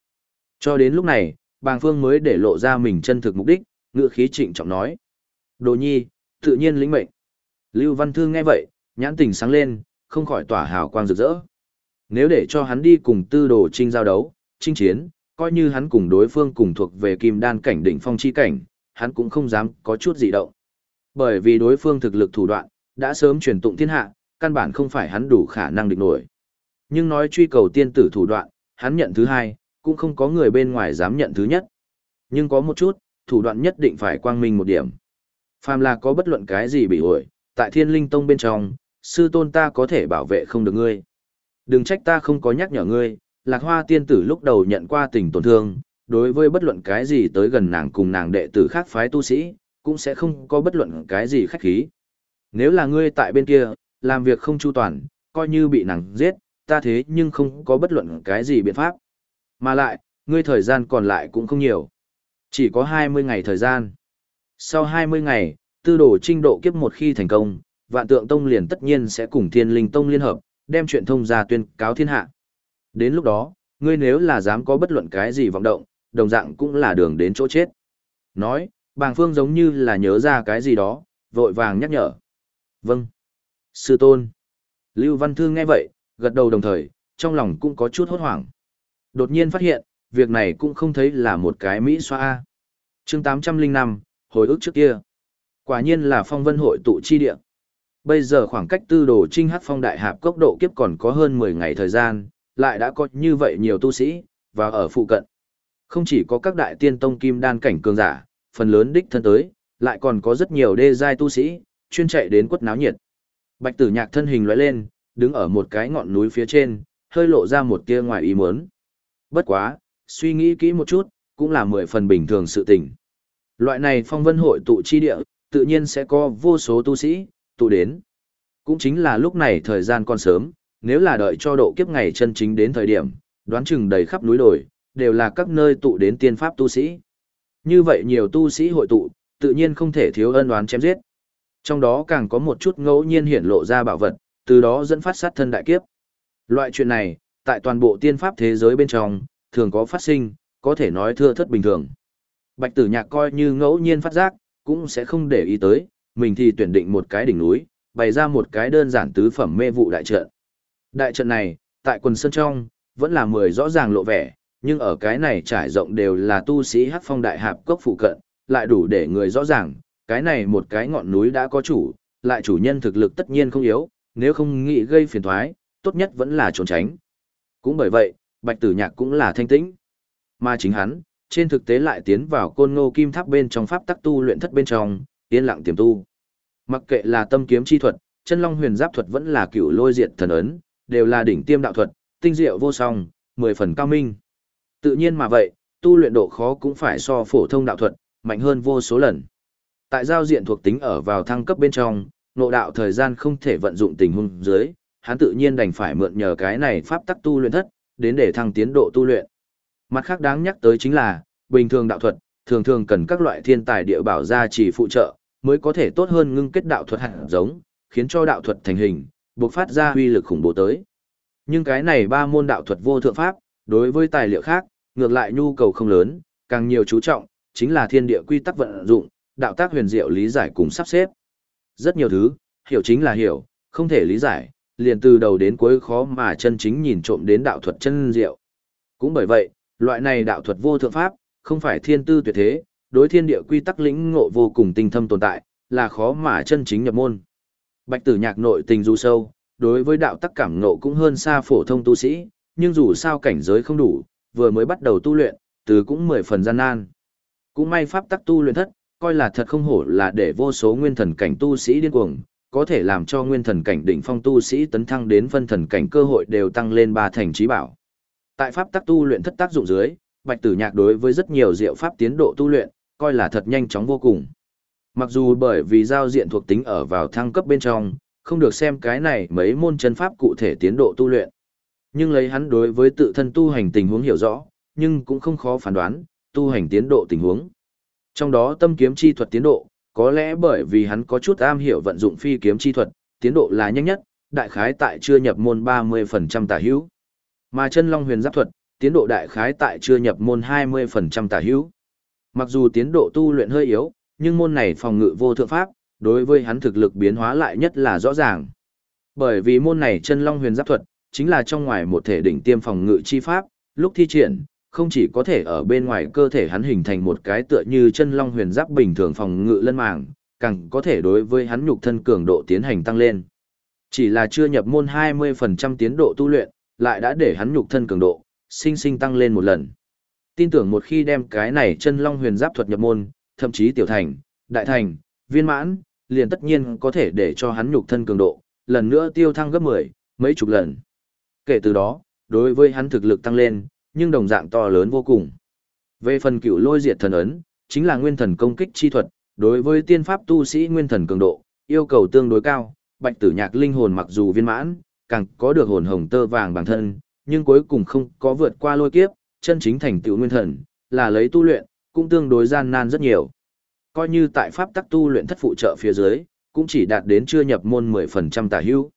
Cho đến lúc này, bàng phương mới để lộ ra mình chân thực mục đích, ngựa khí trịnh trọng nói. Đồ nhi, tự nhiên lĩnh mệnh. Lưu Văn Thương nghe vậy, nhãn tình sáng lên, không khỏi tỏa hào quang rực rỡ. Nếu để cho hắn đi cùng tư đồ trinh giao đấu, chinh chiến, coi như hắn cùng đối phương cùng thuộc về kim đan cảnh đỉnh phong chi cảnh, hắn cũng không dám có chút gì động. Bởi vì đối phương thực lực thủ đoạn, đã sớm truyền tụng thiên hạ, căn bản không phải hắn đủ khả năng địch nổi. Nhưng nói truy cầu tiên tử thủ đoạn, hắn nhận thứ hai, cũng không có người bên ngoài dám nhận thứ nhất. Nhưng có một chút, thủ đoạn nhất định phải quang minh một điểm. Phàm là có bất luận cái gì bị ổi, tại thiên linh tông bên trong, sư tôn ta có thể bảo vệ không được ngươi. Đừng trách ta không có nhắc nhở ngươi, lạc hoa tiên tử lúc đầu nhận qua tình tổn thương, đối với bất luận cái gì tới gần nàng cùng nàng đệ tử khác phái tu sĩ, cũng sẽ không có bất luận cái gì khách khí. Nếu là ngươi tại bên kia, làm việc không chu toàn, coi như bị nàng giết, ta thế nhưng không có bất luận cái gì biện pháp. Mà lại, ngươi thời gian còn lại cũng không nhiều. Chỉ có 20 ngày thời gian. Sau 20 ngày, tư đồ trinh độ kiếp một khi thành công, vạn tượng tông liền tất nhiên sẽ cùng thiên linh tông liên hợp, đem chuyện thông ra tuyên cáo thiên hạ. Đến lúc đó, ngươi nếu là dám có bất luận cái gì vọng động, đồng dạng cũng là đường đến chỗ chết. Nói, bàng phương giống như là nhớ ra cái gì đó, vội vàng nhắc nhở. Vâng. Sư tôn. Lưu Văn Thương nghe vậy, gật đầu đồng thời, trong lòng cũng có chút hốt hoảng. Đột nhiên phát hiện, việc này cũng không thấy là một cái Mỹ xoa A. chương 805, hồi ức trước kia. Quả nhiên là phong vân hội tụ chi địa. Bây giờ khoảng cách tư đồ trinh hát phong đại hạp cốc độ kiếp còn có hơn 10 ngày thời gian, lại đã có như vậy nhiều tu sĩ, và ở phụ cận. Không chỉ có các đại tiên tông kim đan cảnh cường giả, phần lớn đích thân tới, lại còn có rất nhiều đê giai tu sĩ, chuyên chạy đến quất náo nhiệt. Bạch tử nhạc thân hình lóe lên, đứng ở một cái ngọn núi phía trên, hơi lộ ra một tia ngoài ý muốn. Bất quá, suy nghĩ kỹ một chút, cũng là mười phần bình thường sự tình. Loại này phong vân hội tụ chi địa, tự nhiên sẽ có vô số tu sĩ, tụ đến. Cũng chính là lúc này thời gian còn sớm, nếu là đợi cho độ kiếp ngày chân chính đến thời điểm, đoán chừng đầy khắp núi đồi, đều là các nơi tụ đến tiên pháp tu sĩ. Như vậy nhiều tu sĩ hội tụ, tự nhiên không thể thiếu ân oán chém giết. Trong đó càng có một chút ngẫu nhiên hiển lộ ra bảo vật, từ đó dẫn phát sát thân đại kiếp. Loại chuyện này, tại toàn bộ tiên pháp thế giới bên trong, thường có phát sinh, có thể nói thưa thất bình thường. Bạch tử nhạc coi như ngẫu nhiên phát giác, cũng sẽ không để ý tới, mình thì tuyển định một cái đỉnh núi, bày ra một cái đơn giản tứ phẩm mê vụ đại trận. Đại trận này, tại quần sơn trong, vẫn là mười rõ ràng lộ vẻ, nhưng ở cái này trải rộng đều là tu sĩ hắc phong đại hạp cốc phụ cận, lại đủ để người rõ ràng, cái này một cái ngọn núi đã có chủ, lại chủ nhân thực lực tất nhiên không yếu, nếu không nghĩ gây phiền thoái, tốt nhất vẫn là trốn tránh. Cũng bởi vậy, bạch tử nhạc cũng là thanh tĩnh. Mà chính hắn, trên thực tế lại tiến vào côn ngô kim tháp bên trong pháp tắc tu luyện thất bên trong, yên lặng tiềm tu. Mặc kệ là tâm kiếm chi thuật, chân long huyền giáp thuật vẫn là cựu lôi diệt thần ấn, đều là đỉnh tiêm đạo thuật, tinh diệu vô song, mười phần cao minh. Tự nhiên mà vậy, tu luyện độ khó cũng phải so phổ thông đạo thuật, mạnh hơn vô số lần. Tại giao diện thuộc tính ở vào thăng cấp bên trong, nộ đạo thời gian không thể vận dụng tình huống dưới, hắn tự nhiên đành phải mượn nhờ cái này pháp tắc tu luyện thất, đến để thăng tiến độ tu luyện. Mặt khác đáng nhắc tới chính là, bình thường đạo thuật, thường thường cần các loại thiên tài địa bảo gia trì phụ trợ, mới có thể tốt hơn ngưng kết đạo thuật hạt giống, khiến cho đạo thuật thành hình, bộc phát ra huy lực khủng bố tới. Nhưng cái này ba môn đạo thuật vô thượng pháp, đối với tài liệu khác, ngược lại nhu cầu không lớn, càng nhiều chú trọng, chính là thiên địa quy tắc vận dụng, đạo tác huyền diệu lý giải cùng sắp xếp. Rất nhiều thứ, hiểu chính là hiểu, không thể lý giải, liền từ đầu đến cuối khó mà chân chính nhìn trộm đến đạo thuật chân diệu. Cũng bởi vậy, loại này đạo thuật vô thượng pháp, không phải thiên tư tuyệt thế, đối thiên địa quy tắc lĩnh ngộ vô cùng tinh thâm tồn tại, là khó mà chân chính nhập môn. Bạch tử nhạc nội tình du sâu, đối với đạo tắc cảm ngộ cũng hơn xa phổ thông tu sĩ, nhưng dù sao cảnh giới không đủ, vừa mới bắt đầu tu luyện, từ cũng mười phần gian nan. Cũng may pháp tắc tu luyện thất, coi là thật không hổ là để vô số nguyên thần cảnh tu sĩ điên cuồng, có thể làm cho nguyên thần cảnh đỉnh phong tu sĩ tấn thăng đến phân thần cảnh cơ hội đều tăng lên ba thành trí bảo. Tại pháp tắc tu luyện thất tác dụng dưới, Bạch Tử Nhạc đối với rất nhiều diệu pháp tiến độ tu luyện, coi là thật nhanh chóng vô cùng. Mặc dù bởi vì giao diện thuộc tính ở vào thăng cấp bên trong, không được xem cái này mấy môn chân pháp cụ thể tiến độ tu luyện. Nhưng lấy hắn đối với tự thân tu hành tình huống hiểu rõ, nhưng cũng không khó phán đoán, tu hành tiến độ tình huống. Trong đó tâm kiếm chi thuật tiến độ, có lẽ bởi vì hắn có chút am hiểu vận dụng phi kiếm chi thuật, tiến độ là nhanh nhất, đại khái tại chưa nhập môn 30% tả hữu. Mà chân long huyền giáp thuật, tiến độ đại khái tại chưa nhập môn 20% tả hữu. Mặc dù tiến độ tu luyện hơi yếu, nhưng môn này phòng ngự vô thượng pháp, đối với hắn thực lực biến hóa lại nhất là rõ ràng. Bởi vì môn này chân long huyền giáp thuật, chính là trong ngoài một thể đỉnh tiêm phòng ngự chi pháp, lúc thi triển, không chỉ có thể ở bên ngoài cơ thể hắn hình thành một cái tựa như chân long huyền giáp bình thường phòng ngự lân màng, càng có thể đối với hắn nhục thân cường độ tiến hành tăng lên. Chỉ là chưa nhập môn 20% tiến độ tu luyện, lại đã để hắn nhục thân cường độ, sinh sinh tăng lên một lần. Tin tưởng một khi đem cái này chân long huyền giáp thuật nhập môn, thậm chí tiểu thành, đại thành, viên mãn, liền tất nhiên có thể để cho hắn nhục thân cường độ, lần nữa tiêu thăng gấp 10, mấy chục lần. Kể từ đó, đối với hắn thực lực tăng lên, nhưng đồng dạng to lớn vô cùng. Về phần cựu lôi diệt thần ấn, chính là nguyên thần công kích chi thuật, đối với tiên pháp tu sĩ nguyên thần cường độ, yêu cầu tương đối cao, bạch tử nhạc linh hồn mặc dù viên mãn, càng có được hồn hồng tơ vàng bản thân, nhưng cuối cùng không có vượt qua lôi kiếp, chân chính thành tựu nguyên thần, là lấy tu luyện, cũng tương đối gian nan rất nhiều. Coi như tại pháp tắc tu luyện thất phụ trợ phía dưới, cũng chỉ đạt đến chưa nhập môn 10% tả hữu.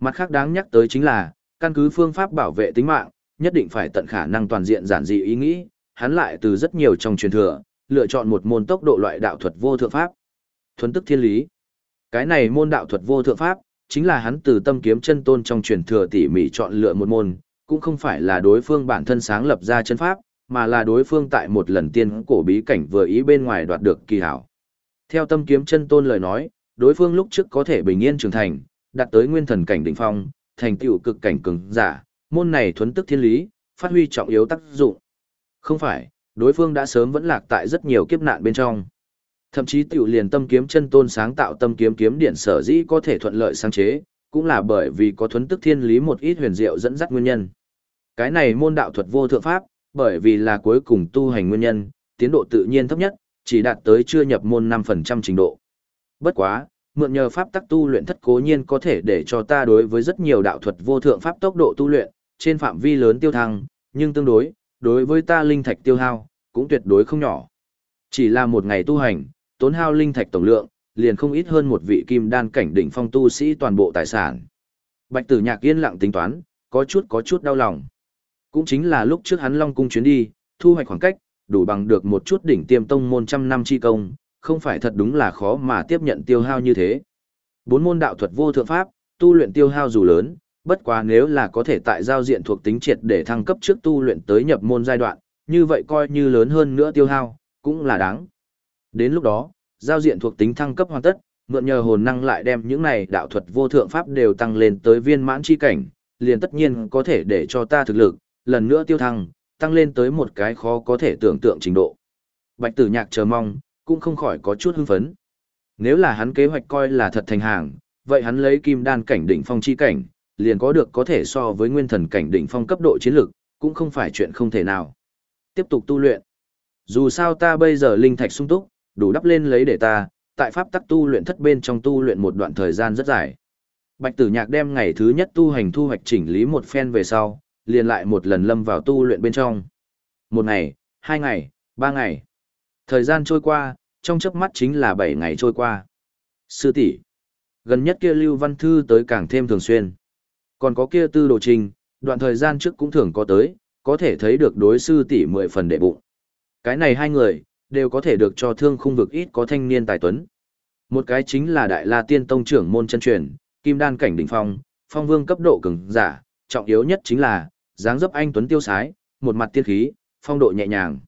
Mặt khác đáng nhắc tới chính là, căn cứ phương pháp bảo vệ tính mạng, nhất định phải tận khả năng toàn diện giản dị ý nghĩ, hắn lại từ rất nhiều trong truyền thừa, lựa chọn một môn tốc độ loại đạo thuật vô thượng pháp. Thuấn tức thiên lý. Cái này môn đạo thuật vô thượng pháp, chính là hắn từ tâm kiếm chân tôn trong truyền thừa tỉ mỉ chọn lựa một môn, cũng không phải là đối phương bản thân sáng lập ra chân pháp, mà là đối phương tại một lần tiên cổ bí cảnh vừa ý bên ngoài đoạt được kỳ hảo. Theo tâm kiếm chân tôn lời nói, đối phương lúc trước có thể bình yên trưởng thành, đạt tới nguyên thần cảnh đỉnh phong, thành tựu cực cảnh cường giả, môn này thuấn tức thiên lý, phát huy trọng yếu tác dụng. Không phải, đối phương đã sớm vẫn lạc tại rất nhiều kiếp nạn bên trong. Thậm chí tiểu liền tâm kiếm chân tôn sáng tạo tâm kiếm kiếm điện sở dĩ có thể thuận lợi sáng chế, cũng là bởi vì có thuấn tức thiên lý một ít huyền diệu dẫn dắt nguyên nhân. Cái này môn đạo thuật vô thượng pháp, bởi vì là cuối cùng tu hành nguyên nhân, tiến độ tự nhiên thấp nhất, chỉ đạt tới chưa nhập môn 5% trình độ. Bất quá, mượn nhờ pháp tắc tu luyện thất cố nhiên có thể để cho ta đối với rất nhiều đạo thuật vô thượng pháp tốc độ tu luyện, trên phạm vi lớn tiêu thăng, nhưng tương đối, đối với ta linh thạch tiêu hao, cũng tuyệt đối không nhỏ. Chỉ là một ngày tu hành, tốn hao linh thạch tổng lượng, liền không ít hơn một vị kim đan cảnh đỉnh phong tu sĩ toàn bộ tài sản. Bạch tử nhạc yên lặng tính toán, có chút có chút đau lòng. Cũng chính là lúc trước hắn Long cung chuyến đi, thu hoạch khoảng cách, đủ bằng được một chút đỉnh tiêm tông môn trăm năm chi công, không phải thật đúng là khó mà tiếp nhận tiêu hao như thế. Bốn môn đạo thuật vô thượng pháp, tu luyện tiêu hao dù lớn, bất quá nếu là có thể tại giao diện thuộc tính triệt để thăng cấp trước tu luyện tới nhập môn giai đoạn, như vậy coi như lớn hơn nữa tiêu hao, cũng là đáng. Đến lúc đó, giao diện thuộc tính thăng cấp hoàn tất, mượn nhờ hồn năng lại đem những này đạo thuật vô thượng pháp đều tăng lên tới viên mãn chi cảnh, liền tất nhiên có thể để cho ta thực lực, lần nữa tiêu thăng, tăng lên tới một cái khó có thể tưởng tượng trình độ. Bạch tử nhạc chờ mong, cũng không khỏi có chút hưng phấn. Nếu là hắn kế hoạch coi là thật thành hàng, vậy hắn lấy kim đan cảnh đỉnh phong chi cảnh, liền có được có thể so với nguyên thần cảnh đỉnh phong cấp độ chiến lực, cũng không phải chuyện không thể nào. Tiếp tục tu luyện. Dù sao ta bây giờ linh thạch sung túc, đủ đắp lên lấy để ta, tại pháp tắc tu luyện thất bên trong tu luyện một đoạn thời gian rất dài. Bạch Tử Nhạc đem ngày thứ nhất tu hành thu hoạch chỉnh lý một phen về sau, liền lại một lần lâm vào tu luyện bên trong. Một ngày, hai ngày, ba ngày. Thời gian trôi qua, trong chớp mắt chính là bảy ngày trôi qua. Sư tỷ, gần nhất kia Lưu Văn Thư tới càng thêm thường xuyên. Còn có kia tư đồ trình, đoạn thời gian trước cũng thường có tới, có thể thấy được đối sư tỷ mười phần đệ bụng. Cái này hai người, đều có thể được cho thương khung vực ít có thanh niên tài tuấn. Một cái chính là Đại La Tiên Tông trưởng môn chân truyền, Kim Đan cảnh đỉnh phong, phong vương cấp độ cường giả, trọng yếu nhất chính là dáng dấp anh tuấn tiêu sái, một mặt tiên khí, phong độ nhẹ nhàng.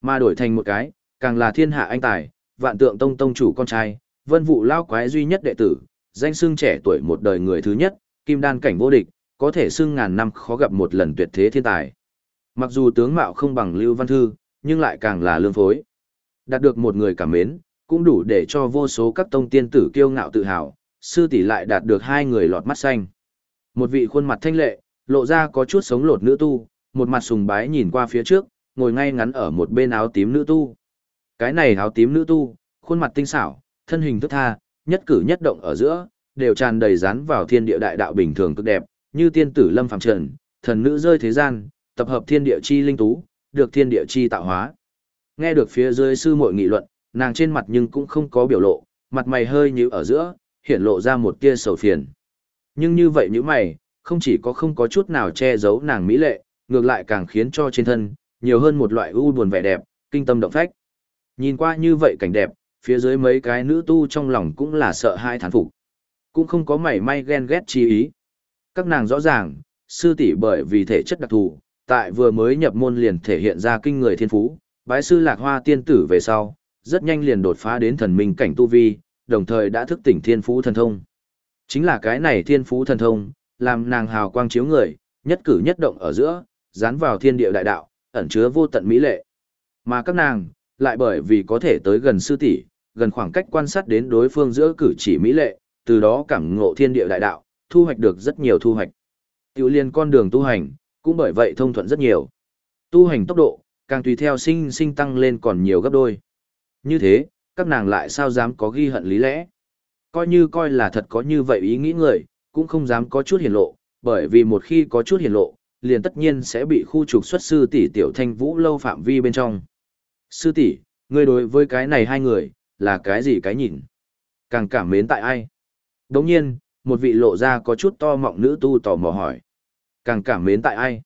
Mà đổi thành một cái, càng là thiên hạ anh tài, vạn tượng tông tông chủ con trai, vân vụ lao quái duy nhất đệ tử, danh xưng trẻ tuổi một đời người thứ nhất, kim đan cảnh vô địch, có thể xưng ngàn năm khó gặp một lần tuyệt thế thiên tài. Mặc dù tướng mạo không bằng Lưu Văn Thư, nhưng lại càng là lương phối. Đạt được một người cảm mến, cũng đủ để cho vô số các tông tiên tử kiêu ngạo tự hào, sư tỷ lại đạt được hai người lọt mắt xanh. Một vị khuôn mặt thanh lệ, lộ ra có chút sống lột nữ tu, một mặt sùng bái nhìn qua phía trước, ngồi ngay ngắn ở một bên áo tím nữ tu. Cái này áo tím nữ tu, khuôn mặt tinh xảo, thân hình thức tha, nhất cử nhất động ở giữa, đều tràn đầy rán vào thiên địa đại đạo bình thường cực đẹp, như tiên tử lâm phàm trần, thần nữ rơi thế gian, tập hợp thiên địa chi linh tú, được thiên địa chi tạo hóa. Nghe được phía dưới sư muội nghị luận, nàng trên mặt nhưng cũng không có biểu lộ, mặt mày hơi nhíu ở giữa, hiện lộ ra một tia sầu phiền. Nhưng như vậy như mày, không chỉ có không có chút nào che giấu nàng mỹ lệ, ngược lại càng khiến cho trên thân, nhiều hơn một loại u buồn vẻ đẹp, kinh tâm động phách. Nhìn qua như vậy cảnh đẹp, phía dưới mấy cái nữ tu trong lòng cũng là sợ hai thán phục. Cũng không có mảy may ghen ghét chi ý. Các nàng rõ ràng, sư tỷ bởi vì thể chất đặc thù, tại vừa mới nhập môn liền thể hiện ra kinh người thiên phú, bái sư lạc hoa tiên tử về sau, rất nhanh liền đột phá đến thần minh cảnh tu vi, đồng thời đã thức tỉnh thiên phú thần thông. Chính là cái này thiên phú thần thông, làm nàng hào quang chiếu người, nhất cử nhất động ở giữa, dán vào thiên địa đại đạo, ẩn chứa vô tận mỹ lệ. Mà các nàng, lại bởi vì có thể tới gần sư tỷ, gần khoảng cách quan sát đến đối phương giữa cử chỉ mỹ lệ, từ đó cảm ngộ thiên địa đại đạo, thu hoạch được rất nhiều thu hoạch. Tiểu liên con đường tu hành, cũng bởi vậy thông thuận rất nhiều. Tu hành tốc độ, càng tùy theo sinh sinh tăng lên còn nhiều gấp đôi. Như thế, các nàng lại sao dám có ghi hận lý lẽ. Coi như coi là thật có như vậy ý nghĩ người, cũng không dám có chút hiển lộ, bởi vì một khi có chút hiển lộ, liền tất nhiên sẽ bị khu trục xuất sư tỷ tiểu thanh vũ lâu phạm vi bên trong. Sư tỷ, ngươi đối với cái này hai người, là cái gì cái nhìn? Càng cảm mến tại ai? Đồng nhiên, một vị lộ ra có chút to mọng nữ tu tò mò hỏi. Càng cảm mến tại ai?